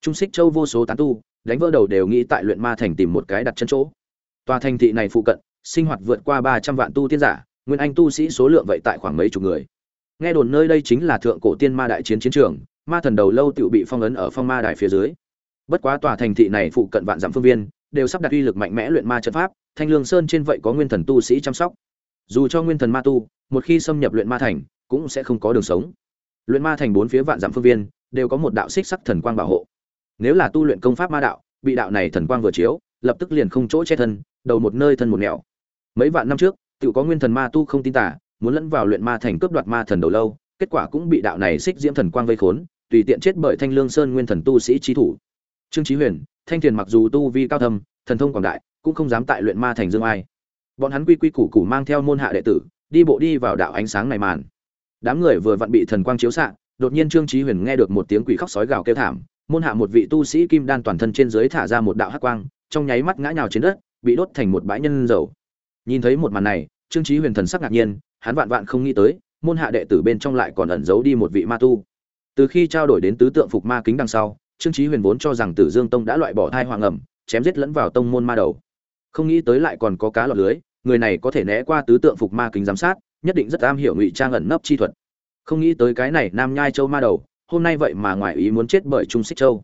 Trung xích châu vô số tán tu, đánh vỡ đầu đều nghĩ tại luyện ma thành tìm một cái đặt chân chỗ. Tòa thành thị này phụ cận, sinh hoạt vượt qua ba trăm vạn tu tiên giả, nguyên anh tu sĩ số lượng vậy tại khoảng mấy chục người. Nghe đồn nơi đây chính là thượng cổ tiên ma đại chiến chiến trường, ma thần đầu lâu tự bị phong ấn ở phong ma đài phía dưới. Bất quá tòa thành thị này phụ cận vạn dặm phương viên, đều sắp đặt uy lực mạnh mẽ luyện ma trận pháp, thanh lương sơn trên vậy có nguyên thần tu sĩ chăm sóc. Dù cho nguyên thần ma tu, một khi xâm nhập luyện ma thành cũng sẽ không có đường sống. Luyện ma thành bốn phía vạn dặm phương viên, đều có một đạo xích sắc thần quang bảo hộ. Nếu là tu luyện công pháp ma đạo, bị đạo này thần quang vừa chiếu, lập tức liền không chỗ che thân, đầu một nơi thân một nẻo. Mấy vạn năm trước, tự có nguyên thần ma tu không tin tả muốn lẫn vào luyện ma thành cướp đoạt ma thần đầu lâu, kết quả cũng bị đạo này xích diễm thần quang vây khốn, tùy tiện chết bởi thanh lương sơn nguyên thần tu sĩ trí thủ. Trương trí huyền, thanh thiền mặc dù tu vi cao thâm, thần thông quảng đại, cũng không dám tại luyện ma thành dương ai. Bọn hắn quy quy củ củ mang theo môn hạ đệ tử, đi bộ đi vào đạo ánh sáng này màn đám người vừa vặn bị thần quang chiếu xạ, đột nhiên trương trí huyền nghe được một tiếng quỷ khóc sói gào kêu thảm, môn hạ một vị tu sĩ kim đan toàn thân trên dưới thả ra một đạo hắc quang, trong nháy mắt ngã nhào trên đất, bị đốt thành một bãi nhân dầu. Nhìn thấy một màn này, trương trí huyền thần sắc ngạc nhiên, hắn vạn vạn không nghĩ tới, môn hạ đệ tử bên trong lại còn ẩn giấu đi một vị ma tu. Từ khi trao đổi đến tứ tượng phục ma kính đằng sau, trương trí huyền vốn cho rằng tử dương tông đã loại bỏ thai hoàng ẩm, chém giết lẫn vào tông môn ma đầu. Không nghĩ tới lại còn có cá lọt lưới, người này có thể né qua tứ tượng phục ma kính giám sát nhất định rất am hiểu ngụy trang ẩn nấp chi thuật. Không nghĩ tới cái này nam nhai châu ma đầu, hôm nay vậy mà ngoài ý muốn chết bởi trung xích châu.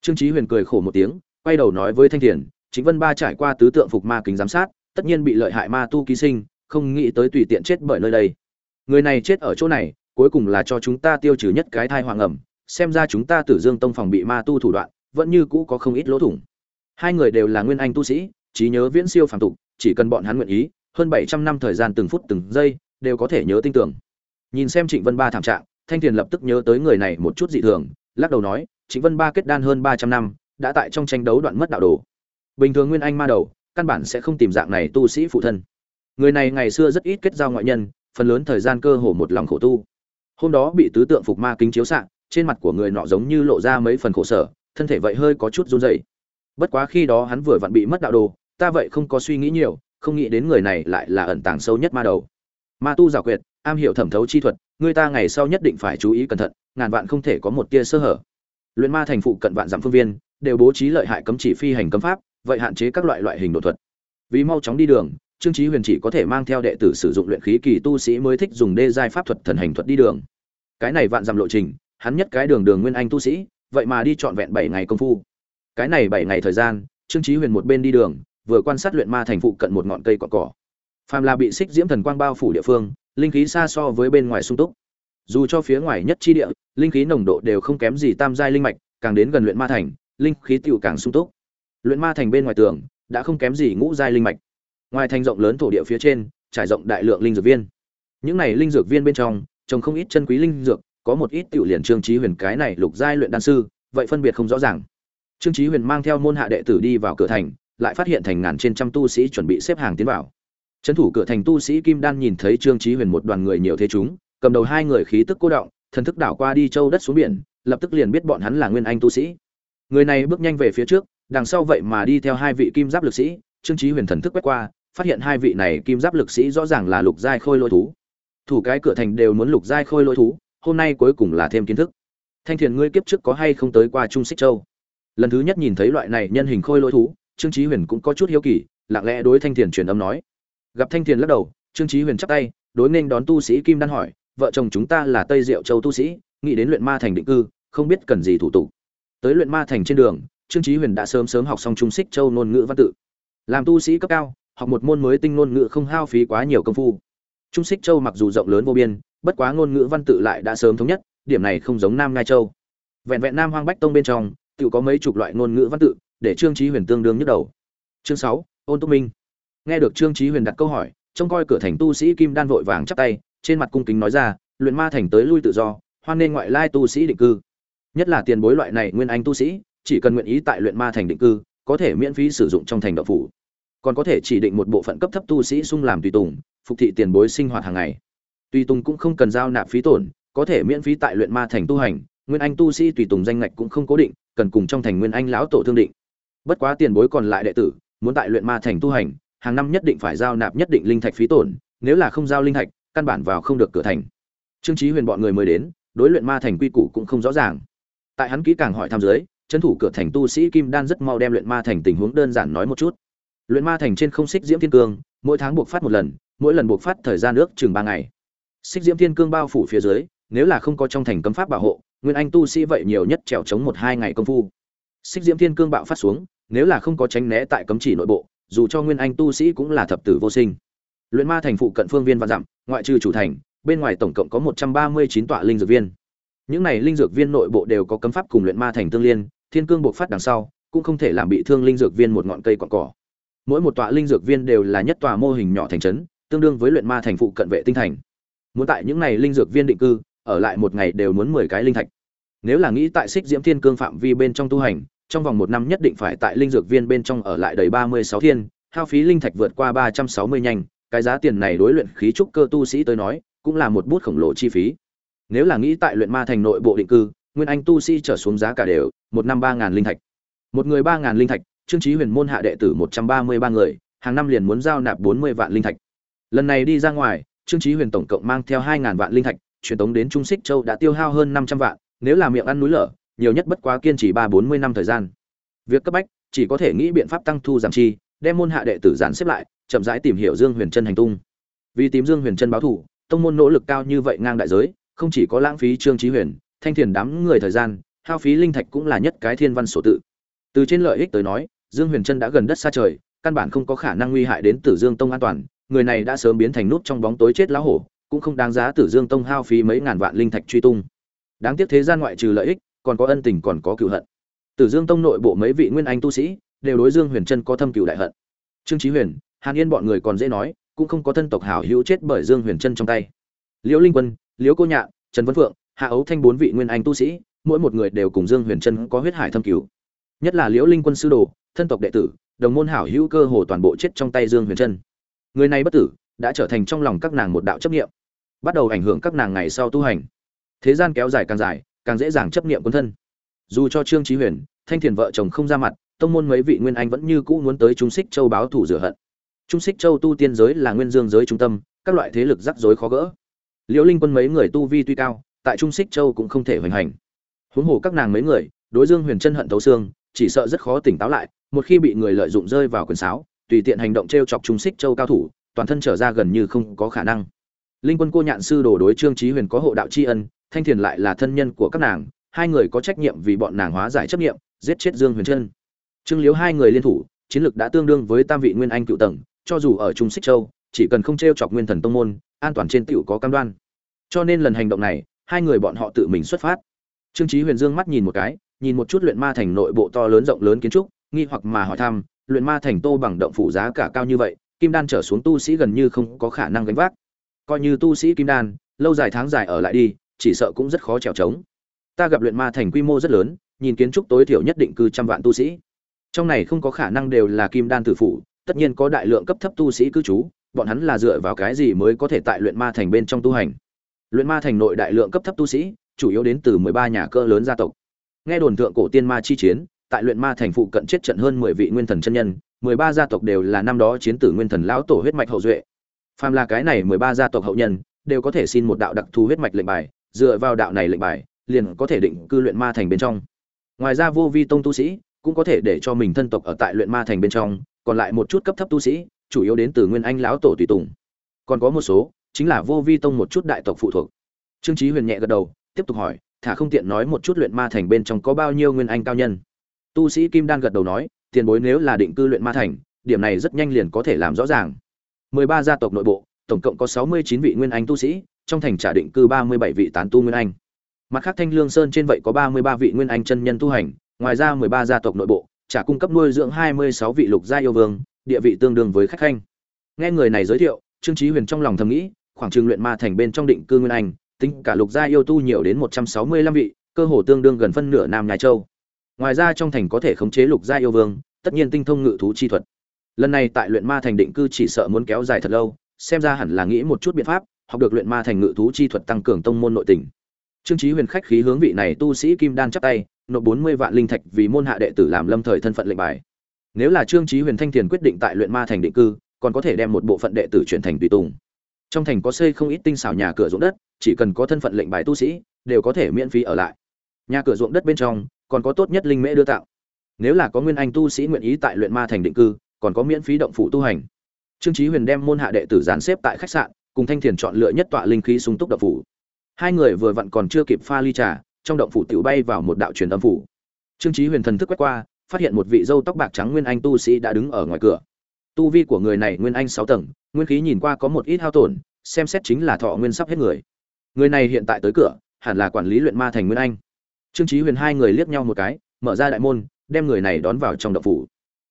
Trương chí huyền cười khổ một tiếng, quay đầu nói với thanh thiền chính vân ba trải qua tứ tượng phục ma kính giám sát, tất nhiên bị lợi hại ma tu ký sinh, không nghĩ tới tùy tiện chết bởi nơi đây. Người này chết ở chỗ này, cuối cùng là cho chúng ta tiêu trừ nhất cái thai hoàng ẩm, xem ra chúng ta tử dương tông phòng bị ma tu thủ đoạn, vẫn như cũ có không ít lỗ thủng. Hai người đều là nguyên anh tu sĩ, trí nhớ viễn siêu phàm tục, chỉ cần bọn hắn nguyện ý, hơn bảy trăm năm thời gian từng phút từng giây đều có thể nhớ tinh tưởng. Nhìn xem trịnh vân ba thảm trạng, thanh thiền lập tức nhớ tới người này một chút dị thường, lắc đầu nói, trịnh vân ba kết đan hơn ba trăm năm, đã tại trong tranh đấu đoạn mất đạo đồ. Bình thường nguyên anh ma đầu, căn bản sẽ không tìm dạng này tu sĩ phụ thân. Người này ngày xưa rất ít kết giao ngoại nhân, phần lớn thời gian cơ hồ một lòng khổ tu. Hôm đó bị tứ tượng phục ma kính chiếu xạ, trên mặt của người nọ giống như lộ ra mấy phần khổ sở, thân thể vậy hơi có chút run rẩy. Bất quá khi đó hắn vừa vặn bị mất đạo đồ, ta vậy không có suy nghĩ nhiều, không nghĩ đến người này lại là ẩn tàng sâu nhất ma đầu ma tu giả quyệt, am hiểu thẩm thấu chi thuật, người ta ngày sau nhất định phải chú ý cẩn thận, ngàn vạn không thể có một tia sơ hở. Luyện ma thành phụ cận vạn giảm phương viên, đều bố trí lợi hại cấm chỉ phi hành cấm pháp, vậy hạn chế các loại loại hình đột thuật. Vì mau chóng đi đường, trương chí huyền chỉ có thể mang theo đệ tử sử dụng luyện khí kỳ tu sĩ mới thích dùng đê giai pháp thuật thần hành thuật đi đường. Cái này vạn dặm lộ trình, hắn nhất cái đường đường nguyên anh tu sĩ, vậy mà đi trọn vẹn bảy ngày công phu. Cái này bảy ngày thời gian, trương chí huyền một bên đi đường, vừa quan sát luyện ma thành phụ cận một ngọn cây cỏ cỏ phàm là bị xích diễm thần quang bao phủ địa phương, linh khí xa so với bên ngoài sung túc. Dù cho phía ngoài nhất chi địa, linh khí nồng độ đều không kém gì tam giai linh mạch, càng đến gần luyện ma thành, linh khí tiêu càng sung túc. Luyện ma thành bên ngoài tường, đã không kém gì ngũ giai linh mạch. Ngoài thành rộng lớn thổ địa phía trên, trải rộng đại lượng linh dược viên. Những này linh dược viên bên trong, trồng không ít chân quý linh dược, có một ít tiểu liền trương trí huyền cái này lục giai luyện đan sư, vậy phân biệt không rõ ràng. Trương chí huyền mang theo môn hạ đệ tử đi vào cửa thành, lại phát hiện thành ngàn trên trăm tu sĩ chuẩn bị xếp hàng tiến vào trấn thủ cửa thành tu sĩ kim đan nhìn thấy trương trí huyền một đoàn người nhiều thế chúng, cầm đầu hai người khí tức cô động, thần thức đảo qua đi châu đất xuống biển, lập tức liền biết bọn hắn là nguyên anh tu sĩ. Người này bước nhanh về phía trước, đằng sau vậy mà đi theo hai vị kim giáp lực sĩ, trương trí huyền thần thức quét qua, phát hiện hai vị này kim giáp lực sĩ rõ ràng là lục giai khôi lôi thú. Thủ cái cửa thành đều muốn lục giai khôi lôi thú, hôm nay cuối cùng là thêm kiến thức. Thanh thiền ngươi kiếp trước có hay không tới qua trung xích châu? Lần thứ nhất nhìn thấy loại này nhân hình khôi lôi thú, trương trí huyền cũng có chút hiếu kỳ, lặng lẽ đối thanh thiền truyền âm nói gặp thanh thiền lắc đầu, trương trí huyền chắp tay, đối nên đón tu sĩ kim đan hỏi, vợ chồng chúng ta là tây diệu châu tu sĩ, nghĩ đến luyện ma thành định cư, không biết cần gì thủ tục. Tới luyện ma thành trên đường, trương trí huyền đã sớm sớm học xong trung xích châu ngôn ngữ văn tự. Làm tu sĩ cấp cao, học một môn mới tinh ngôn ngữ không hao phí quá nhiều công phu. Trung xích châu mặc dù rộng lớn vô biên, bất quá ngôn ngữ văn tự lại đã sớm thống nhất, điểm này không giống nam ngai châu. Vẹn vẹn nam hoang bách tông bên trong, tự có mấy chục loại ngôn ngữ văn tự, để trương trí huyền tương đương nhức đầu. Chương sáu, ôn túc minh nghe được trương trí huyền đặt câu hỏi, trông coi cửa thành tu sĩ kim đan vội vàng chắp tay, trên mặt cung kính nói ra, luyện ma thành tới lui tự do, hoan nên ngoại lai tu sĩ định cư. Nhất là tiền bối loại này nguyên anh tu sĩ, chỉ cần nguyện ý tại luyện ma thành định cư, có thể miễn phí sử dụng trong thành đạo phủ. Còn có thể chỉ định một bộ phận cấp thấp tu sĩ sung làm tùy tùng, phục thị tiền bối sinh hoạt hàng ngày. Tùy tùng cũng không cần giao nạp phí tổn, có thể miễn phí tại luyện ma thành tu hành, nguyên anh tu sĩ tùy tùng danh ngạch cũng không cố định, cần cùng trong thành nguyên anh lão tổ thương định. Bất quá tiền bối còn lại đệ tử, muốn tại luyện ma thành tu hành hàng năm nhất định phải giao nạp nhất định linh thạch phí tổn, nếu là không giao linh thạch, căn bản vào không được cửa thành. Trương Chí huyền bọn người mới đến, đối luyện ma thành quy củ cũng không rõ ràng. Tại hắn kỹ càng hỏi thăm dưới, trấn thủ cửa thành tu sĩ kim đan rất mau đem luyện ma thành tình huống đơn giản nói một chút. Luyện ma thành trên không xích diễm thiên cương, mỗi tháng buộc phát một lần, mỗi lần buộc phát thời gian nước chừng ba ngày. Xích diễm thiên cương bao phủ phía dưới, nếu là không có trong thành cấm pháp bảo hộ, nguyên anh tu sĩ vậy nhiều nhất trèo chống một hai ngày công phu. Xích diễm thiên cương bạo phát xuống, nếu là không có tránh né tại cấm chỉ nội bộ dù cho nguyên anh tu sĩ cũng là thập tử vô sinh. Luyện ma thành phụ cận phương viên và dặm, ngoại trừ chủ thành, bên ngoài tổng cộng có một trăm ba mươi chín tọa linh dược viên. Những này linh dược viên nội bộ đều có cấm pháp cùng luyện ma thành tương liên, thiên cương buộc phát đằng sau, cũng không thể làm bị thương linh dược viên một ngọn cây quặng cỏ. Mỗi một tọa linh dược viên đều là nhất tòa mô hình nhỏ thành trấn, tương đương với luyện ma thành phụ cận vệ tinh thành. Muốn tại những này linh dược viên định cư, ở lại một ngày đều muốn mười cái linh thạch. Nếu là nghĩ tại xích diễm thiên cương phạm vi bên trong tu hành trong vòng một năm nhất định phải tại linh dược viên bên trong ở lại đầy ba mươi sáu thiên, hao phí linh thạch vượt qua ba trăm sáu mươi nhanh, cái giá tiền này đối luyện khí trúc cơ tu sĩ tới nói, cũng là một bút khổng lồ chi phí. Nếu là nghĩ tại luyện ma thành nội bộ định cư, nguyên anh tu sĩ trở xuống giá cả đều, một năm ba ngàn linh thạch. Một người ba ngàn linh thạch, trương trí huyền môn hạ đệ tử một trăm ba mươi ba người, hàng năm liền muốn giao nạp bốn mươi vạn linh thạch. Lần này đi ra ngoài, trương trí huyền tổng cộng mang theo hai ngàn vạn linh thạch, truyền tống đến trung xích châu đã tiêu hao hơn năm trăm vạn, nếu là miệng ăn núi lở nhiều nhất bất quá kiên trì ba bốn mươi năm thời gian. Việc cấp bách, chỉ có thể nghĩ biện pháp tăng thu giảm chi, đem môn hạ đệ tử giản xếp lại, chậm rãi tìm hiểu dương huyền chân hành tung. Vì tìm dương huyền chân báo thủ, tông môn nỗ lực cao như vậy ngang đại giới, không chỉ có lãng phí trương trí huyền, thanh thiền đám người thời gian, hao phí linh thạch cũng là nhất cái thiên văn sổ tự. Từ trên lợi ích tới nói, dương huyền chân đã gần đất xa trời, căn bản không có khả năng nguy hại đến tử dương tông an toàn, người này đã sớm biến thành nút trong bóng tối chết lão hổ, cũng không đáng giá tử dương tông hao phí mấy ngàn vạn linh thạch truy tung. Đáng tiếc thế gian ngoại trừ lợi ích còn có ân tình còn có cựu hận. Tử dương tông nội bộ mấy vị nguyên anh tu sĩ, đều đối dương huyền Trân có thâm cựu đại hận. Trương trí huyền, hàn yên bọn người còn dễ nói, cũng không có thân tộc hảo hữu chết bởi dương huyền Trân trong tay. Liễu linh quân, liễu cô Nhạ trần Văn phượng, hạ ấu thanh bốn vị nguyên anh tu sĩ, mỗi một người đều cùng dương huyền Trân có huyết hải thâm cửu nhất là liễu linh quân sư đồ, thân tộc đệ tử, đồng môn hảo hữu cơ hồ toàn bộ chết trong tay dương huyền Trân. Người này bất tử, đã trở thành trong lòng các nàng một đạo chấp niệm, bắt đầu ảnh hưởng các nàng ngày sau tu hành. Thế gian kéo dài càng dài càng dễ dàng chấp niệm quân thân. Dù cho trương trí huyền, thanh thiền vợ chồng không ra mặt, tông môn mấy vị nguyên anh vẫn như cũ muốn tới trung xích châu báo thủ rửa hận. Trung xích châu tu tiên giới là nguyên dương giới trung tâm, các loại thế lực rắc rối khó gỡ. Liễu linh quân mấy người tu vi tuy cao, tại trung xích châu cũng không thể hoành hành. Huống hồ các nàng mấy người, đối dương huyền chân hận thấu xương, chỉ sợ rất khó tỉnh táo lại, một khi bị người lợi dụng rơi vào quyền sáo, tùy tiện hành động t r e o chọc trung xích châu cao thủ, toàn thân trở ra gần như không có khả năng. Linh quân cô nhạn sư đồ đối trương trí huyền có hộ đạo tri ân thanh thiền lại là thân nhân của các nàng, hai người có trách nhiệm vì bọn nàng hóa giải chấp nghiệm giết chết dương huyền trân. Trương liếu hai người liên thủ, chiến lược đã tương đương với tam vị nguyên anh cựu tầng, cho dù ở trung xích châu, chỉ cần không t r e o chọc nguyên thần tông môn, an toàn trên tựu có cam đoan. Cho nên lần hành động này, hai người bọn họ tự mình xuất phát. Trương trí huyền dương mắt nhìn một cái, nhìn một chút luyện ma thành nội bộ to lớn rộng lớn kiến trúc, nghi hoặc mà hỏi thăm, luyện ma thành tô bằng động phủ giá cả cao như vậy, kim đan trở xuống tu sĩ gần như không có khả năng gánh vác. Coi như tu sĩ kim đan, lâu dài tháng dài ở lại đi chỉ sợ cũng rất khó trèo trống. Ta gặp luyện ma thành quy mô rất lớn nhìn kiến trúc tối thiểu nhất định cư trăm vạn tu sĩ. Trong này không có khả năng đều là kim đan tử phụ, tất nhiên có đại lượng cấp thấp tu sĩ cư trú bọn hắn là dựa vào cái gì mới có thể tại luyện ma thành bên trong tu hành? Luyện ma thành nội đại lượng cấp thấp tu sĩ chủ yếu đến từ mười ba nhà cơ lớn gia tộc. Nghe đồn thượng cổ tiên ma chi chiến tại luyện ma thành phụ cận chết trận hơn mười vị nguyên thần chân nhân mười ba gia tộc đều là năm đó chiến tử nguyên thần lão tổ huyết mạch hậu duệ. Phàm là cái này mười ba gia tộc hậu nhân đều có thể xin một đạo đặc thù huyết mạch lệnh bài dựa vào đạo này lệnh bài, liền có thể định cư luyện ma thành bên trong. Ngoài ra vô vi tông tu sĩ cũng có thể để cho mình thân tộc ở tại luyện ma thành bên trong, còn lại một chút cấp thấp tu sĩ, chủ yếu đến từ nguyên anh lão tổ tùy tùng. Còn có một số, chính là vô vi tông một chút đại tộc phụ thuộc. Trương trí huyền nhẹ gật đầu, tiếp tục hỏi, thả không tiện nói một chút luyện ma thành bên trong có bao nhiêu nguyên anh cao nhân? Tu sĩ kim đan gật đầu nói, tiền bối nếu là định cư luyện ma thành, điểm này rất nhanh liền có thể làm rõ ràng. Mười ba gia tộc nội bộ, tổng cộng có sáu mươi chín vị nguyên anh tu sĩ trong thành trả định cư ba mươi bảy vị tán tu nguyên anh. Mặt khác thanh lương sơn trên vậy có ba mươi ba vị nguyên anh chân nhân tu hành, ngoài ra mười ba gia tộc nội bộ, trả cung cấp nuôi dưỡng hai mươi sáu vị lục gia yêu vương, địa vị tương đương với khách khanh. Nghe người này giới thiệu, trương trí huyền trong lòng thầm nghĩ, khoảng trường luyện ma thành bên trong định cư nguyên anh, tính cả lục gia yêu tu nhiều đến một trăm sáu mươi lăm vị, cơ hồ tương đương gần phân nửa nam nhai châu. Ngoài ra trong thành có thể khống chế lục gia yêu vương, tất nhiên tinh thông ngự thú chi thuật. Lần này tại luyện ma thành định cư chỉ sợ muốn kéo dài thật lâu, xem ra hẳn là nghĩ một chút biện pháp học được luyện ma thành ngự thú chi thuật tăng cường tông môn nội tình. Trương chí huyền khách khí hướng vị này tu sĩ kim đan chắp tay, nộp bốn mươi vạn linh thạch vì môn hạ đệ tử làm lâm thời thân phận lệnh bài. Nếu là trương chí huyền thanh tiền quyết định tại luyện ma thành định cư, còn có thể đem một bộ phận đệ tử chuyển thành tùy tùng. Trong thành có xây không ít tinh xảo nhà cửa ruộng đất, chỉ cần có thân phận lệnh bài tu sĩ, đều có thể miễn phí ở lại. Nhà cửa ruộng đất bên trong, còn có tốt nhất linh mễ đưa tạo nếu là có nguyên anh tu sĩ nguyện ý tại luyện ma thành định cư, còn có miễn phí động phủ tu hành. Trương chí huyền đem môn hạ đệ tử dàn xếp tại khách sạn cùng thanh thiền chọn lựa nhất tọa linh khí sung túc động phủ. Hai người vừa vặn còn chưa kịp pha ly trà, trong động phủ tiểu bay vào một đạo truyền âm phủ. Trương trí huyền thần thức quét qua, phát hiện một vị dâu tóc bạc trắng nguyên anh tu sĩ đã đứng ở ngoài cửa. Tu vi của người này nguyên anh sáu tầng, nguyên khí nhìn qua có một ít hao tổn, xem xét chính là thọ nguyên sắp hết người. Người này hiện tại tới cửa, hẳn là quản lý luyện ma thành nguyên anh. Trương trí huyền hai người liếc nhau một cái, mở ra đại môn, đem người này đón vào trong động phủ.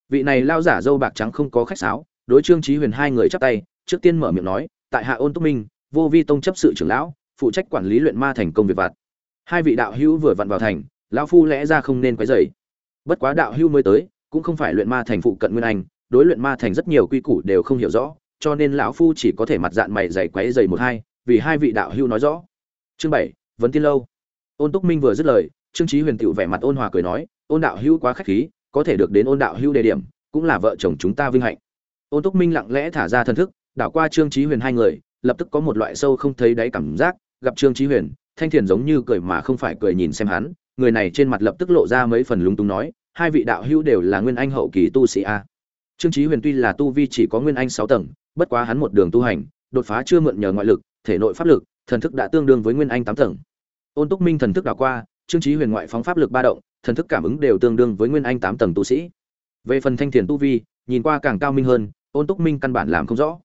Vị này lao giả dâu bạc trắng không có khách sáo, đối trương trí huyền hai người chắp tay, trước tiên mở miệng nói tại hạ ôn túc minh, vô vi tông chấp sự trưởng lão, phụ trách quản lý luyện ma thành công việc vặt. Hai vị đạo hữu vừa vặn vào thành, lão phu lẽ ra không nên quấy rầy. Bất quá đạo hữu mới tới, cũng không phải luyện ma thành phụ cận nguyên anh, đối luyện ma thành rất nhiều quy củ đều không hiểu rõ, cho nên lão phu chỉ có thể mặt dạng mày dày quấy dày một hai, vì hai vị đạo hữu nói rõ. Chương bảy, vấn tiên lâu. Ôn túc minh vừa dứt lời, trương trí huyền tựu vẻ mặt ôn hòa cười nói, ôn đạo hữu quá khách khí, có thể được đến ôn đạo hữu đề điểm, cũng là vợ chồng chúng ta vinh hạnh. Ôn túc minh lặng lẽ thả ra thân thức đảo qua trương chí huyền hai người, lập tức có một loại sâu không thấy đáy cảm giác, gặp trương chí huyền, thanh thiền giống như cười mà không phải cười nhìn xem hắn, người này trên mặt lập tức lộ ra mấy phần lúng túng nói, hai vị đạo hữu đều là nguyên anh hậu kỳ tu sĩ a. Trương chí huyền tuy là tu vi chỉ có nguyên anh sáu tầng, bất quá hắn một đường tu hành, đột phá chưa mượn nhờ ngoại lực, thể nội pháp lực, thần thức đã tương đương với nguyên anh tám tầng. Ôn túc minh thần thức đảo qua, trương chí huyền ngoại phóng pháp lực ba động, thần thức cảm ứng đều tương đương với nguyên anh tám tầng tu sĩ. Về phần thanh thiền tu vi, nhìn qua càng cao minh hơn, ôn túc minh căn bản làm không rõ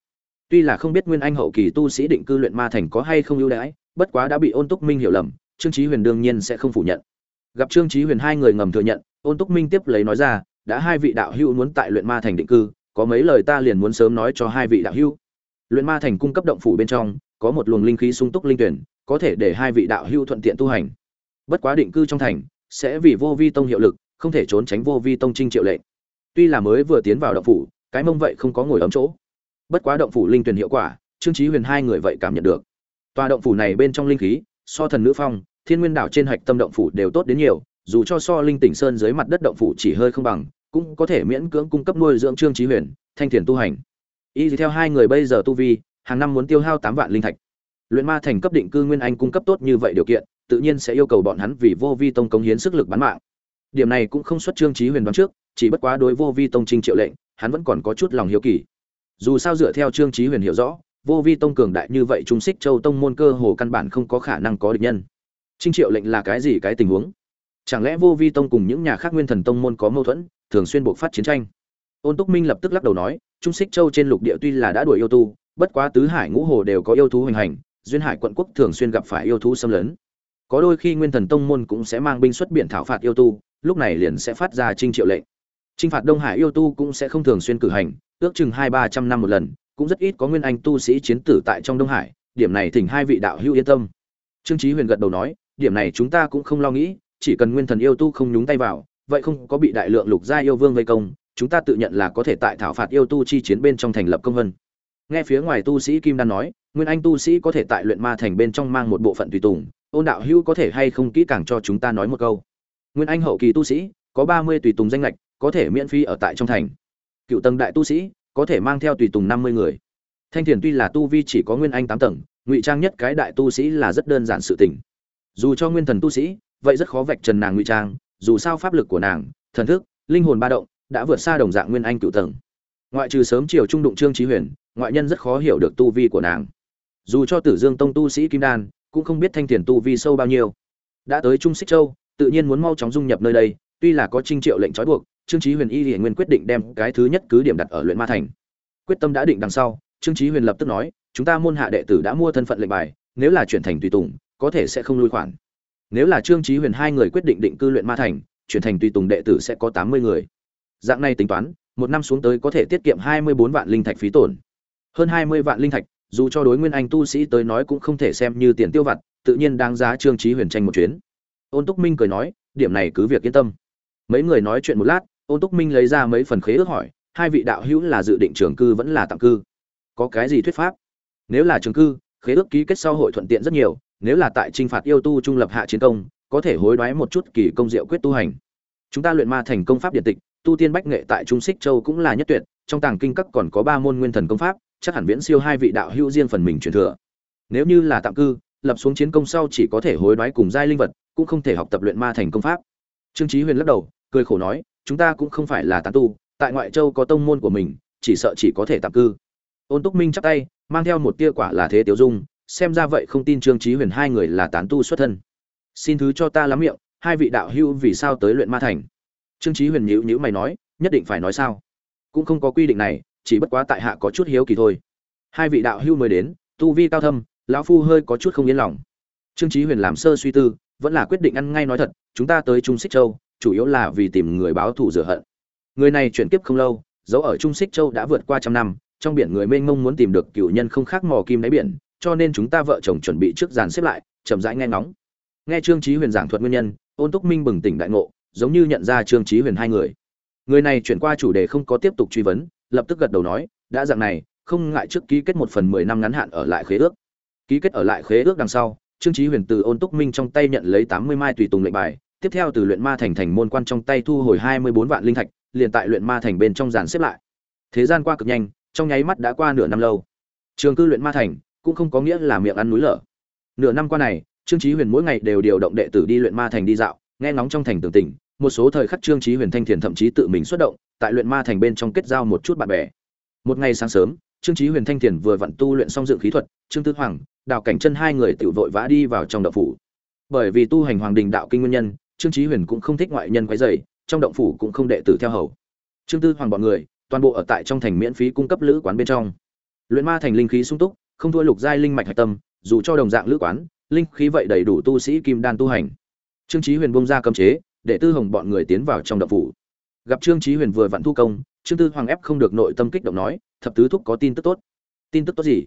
tuy là không biết nguyên anh hậu kỳ tu sĩ định cư luyện ma thành có hay không ưu đãi, bất quá đã bị ôn túc minh hiểu lầm, trương chí huyền đương nhiên sẽ không phủ nhận. Gặp trương chí huyền hai người ngầm thừa nhận, ôn túc minh tiếp lấy nói ra, đã hai vị đạo hữu muốn tại luyện ma thành định cư, có mấy lời ta liền muốn sớm nói cho hai vị đạo hữu. Luyện ma thành cung cấp động phủ bên trong, có một luồng linh khí sung túc linh tuyển, có thể để hai vị đạo hữu thuận tiện tu hành. Bất quá định cư trong thành, sẽ vì vô vi tông hiệu lực, không thể trốn tránh vô vi tông trinh triệu lệnh tuy là mới vừa tiến vào động phủ, cái mông vậy không có ngồi ấm chỗ bất quá động phủ linh tuyển hiệu quả, trương chí huyền hai người vậy cảm nhận được. Tòa động phủ này bên trong linh khí, so thần nữ phong, thiên nguyên đảo trên hạch tâm động phủ đều tốt đến nhiều, dù cho so linh tỉnh sơn dưới mặt đất động phủ chỉ hơi không bằng, cũng có thể miễn cưỡng cung cấp nuôi dưỡng trương chí huyền, thanh thiền tu hành. Y theo hai người bây giờ tu vi, hàng năm muốn tiêu hao tám vạn linh thạch. Luyện ma thành cấp định cư nguyên anh cung cấp tốt như vậy điều kiện, tự nhiên sẽ yêu cầu bọn hắn vì vô vi tông cống hiến sức lực bán mạng. Điểm này cũng không xuất trương chí huyền đoán trước, chỉ bất quá đối vô vi tông trinh triệu lệnh, hắn vẫn còn có chút lòng hiếu kỳ dù sao dựa theo trương chí huyền hiểu rõ, vô vi tông cường đại như vậy trung xích châu tông môn cơ hồ căn bản không có khả năng có địch nhân. Trinh triệu lệnh là cái gì cái tình huống? Chẳng lẽ vô vi tông cùng những nhà khác nguyên thần tông môn có mâu thuẫn, thường xuyên buộc phát chiến tranh? Ôn túc minh lập tức lắc đầu nói, trung xích châu trên lục địa tuy là đã đuổi yêu tu, bất quá tứ hải ngũ hồ đều có yêu thú hoành hành, duyên hải quận quốc thường xuyên gặp phải yêu thú xâm lấn. Có đôi khi nguyên thần tông môn cũng sẽ mang binh xuất biển thảo phạt yêu tu, lúc này liền sẽ phát ra trinh triệu lệnh. Trinh phạt đông hải yêu tu cũng sẽ không thường xuyên cử hành ước chừng hai ba trăm năm một lần, cũng rất ít có nguyên anh tu sĩ chiến tử tại trong đông hải, điểm này thỉnh hai vị đạo hữu yên tâm. Trương trí huyền gật đầu nói, điểm này chúng ta cũng không lo nghĩ, chỉ cần nguyên thần yêu tu không nhúng tay vào, vậy không có bị đại lượng lục gia yêu vương vây công, chúng ta tự nhận là có thể tại thảo phạt yêu tu chi chiến bên trong thành lập công vân. Nghe phía ngoài tu sĩ kim đan nói, nguyên anh tu sĩ có thể tại luyện ma thành bên trong mang một bộ phận tùy tùng, ôn đạo hữu có thể hay không kỹ càng cho chúng ta nói một câu. Nguyên anh hậu kỳ tu sĩ, có ba mươi tùy tùng danh lệch, có thể miễn phí ở tại trong thành cựu tầng đại tu sĩ, có thể mang theo tùy tùng năm mươi người. Thanh thiền tuy là tu vi chỉ có nguyên anh tám tầng, ngụy trang nhất cái đại tu sĩ là rất đơn giản sự tình. Dù cho nguyên thần tu sĩ, vậy rất khó vạch trần nàng ngụy trang, dù sao pháp lực của nàng, thần thức, linh hồn ba động, đã vượt xa đồng dạng nguyên anh cựu tầng. Ngoại trừ sớm chiều trung đụng trương trí huyền, ngoại nhân rất khó hiểu được tu vi của nàng. Dù cho tử dương tông tu sĩ kim đan, cũng không biết thanh thiền tu vi sâu bao nhiêu. Đã tới trung xích châu, tự nhiên muốn mau chóng dung nhập nơi đây, tuy là có trinh triệu lệnh trói buộc trương Chí huyền y liền nguyên quyết định đem cái thứ nhất cứ điểm đặt ở luyện ma thành. Quyết tâm đã định đằng sau, trương Chí huyền lập tức nói, chúng ta môn hạ đệ tử đã mua thân phận lệnh bài, nếu là chuyển thành tùy tùng, có thể sẽ không lui khoản. Nếu là trương Chí huyền hai người quyết định định cư luyện ma thành, chuyển thành tùy tùng đệ tử sẽ có tám mươi người. Dạng này tính toán, một năm xuống tới có thể tiết kiệm hai mươi bốn vạn linh thạch phí tổn. Hơn hai mươi vạn linh thạch, dù cho đối nguyên anh tu sĩ tới nói cũng không thể xem như tiền tiêu vặt, tự nhiên đáng giá trương Chí huyền tranh một chuyến. Ôn túc minh cười nói, điểm này cứ việc yên tâm. Mấy người nói chuyện một lát ôn túc minh lấy ra mấy phần khế ước hỏi, hai vị đạo hữu là dự định trường cư vẫn là tạm cư? Có cái gì thuyết pháp? Nếu là trường cư, khế ước ký kết sau hội thuận tiện rất nhiều, nếu là tại trinh phạt yêu tu trung lập hạ chiến công, có thể hối đoái một chút kỳ công diệu quyết tu hành. Chúng ta luyện ma thành công pháp điện tịch, tu tiên bách nghệ tại trung xích châu cũng là nhất tuyệt, trong tàng kinh các còn có ba môn nguyên thần công pháp, chắc hẳn viễn siêu hai vị đạo hữu riêng phần mình truyền thừa. Nếu như là tạm cư, lập xuống chiến công sau chỉ có thể hối đoái cùng giai linh vật, cũng không thể học tập luyện ma thành công pháp. Trương chí huyền lắc đầu, cười khổ nói chúng ta cũng không phải là tán tu, tại ngoại châu có tông môn của mình, chỉ sợ chỉ có thể tạm cư. Ôn túc minh chắp tay, mang theo một tia quả là thế tiểu dung, xem ra vậy không tin trương chí huyền hai người là tán tu xuất thân. Xin thứ cho ta lắm miệng, hai vị đạo hữu vì sao tới luyện ma thành? Trương chí huyền nhữ nhữ mày nói, nhất định phải nói sao? Cũng không có quy định này, chỉ bất quá tại hạ có chút hiếu kỳ thôi. Hai vị đạo hữu mới đến, tu vi cao thâm, lão phu hơi có chút không yên lòng. Trương chí huyền làm sơ suy tư, vẫn là quyết định ăn ngay nói thật, chúng ta tới trung xích châu chủ yếu là vì tìm người báo thù rửa hận. Người này chuyển kiếp không lâu giấu ở trung xích châu đã vượt qua trăm năm, trong biển người mênh mông muốn tìm được cựu nhân không khác mò kim đáy biển, cho nên chúng ta vợ chồng chuẩn bị trước dàn xếp lại, chậm rãi nghe ngóng. Nghe trương chí huyền giảng thuật nguyên nhân, ôn túc minh bừng tỉnh đại ngộ, giống như nhận ra trương chí huyền hai người. Người này chuyển qua chủ đề không có tiếp tục truy vấn, lập tức gật đầu nói, đã dạng này, không ngại trước ký kết một phần mười năm ngắn hạn ở lại khế ước. Ký kết ở lại khế ước đằng sau, trương chí huyền từ ôn túc minh trong tay nhận lấy tám mươi mai tùy tùng lệnh bài tiếp theo từ luyện ma thành thành môn quan trong tay thu hồi hai mươi bốn vạn linh thạch, liền tại luyện ma thành bên trong dàn xếp lại. Thế gian qua cực nhanh, trong nháy mắt đã qua nửa năm lâu. Trường cư luyện ma thành cũng không có nghĩa là miệng ăn núi lở. Nửa năm qua này, trương chí huyền mỗi ngày đều điều động đệ tử đi luyện ma thành đi dạo, nghe ngóng trong thành tường tỉnh, một số thời khắc trương chí huyền thanh thiền thậm chí tự mình xuất động, tại luyện ma thành bên trong kết giao một chút bạn bè. Một ngày sáng sớm, trương chí huyền thanh thiền vừa vận tu luyện xong dựng khí thuật, trương tư hoàng, đào cảnh chân hai người tiểu vội vã đi vào trong động phủ. Bởi vì tu hành hoàng đình đạo kinh nguyên nhân trương chí huyền cũng không thích ngoại nhân quấy rầy, trong động phủ cũng không đệ tử theo hầu. Trương tư hoàng bọn người, toàn bộ ở tại trong thành miễn phí cung cấp lữ quán bên trong. Luyện ma thành linh khí sung túc, không thua lục giai linh mạch hạch tâm, dù cho đồng dạng lữ quán, linh khí vậy đầy đủ tu sĩ kim đan tu hành. Trương chí huyền bung ra cấm chế, để tư hồng bọn người tiến vào trong động phủ. Gặp trương chí huyền vừa vặn thu công, trương tư hoàng ép không được nội tâm kích động nói, thập tứ thúc có tin tức tốt. Tin tức tốt gì?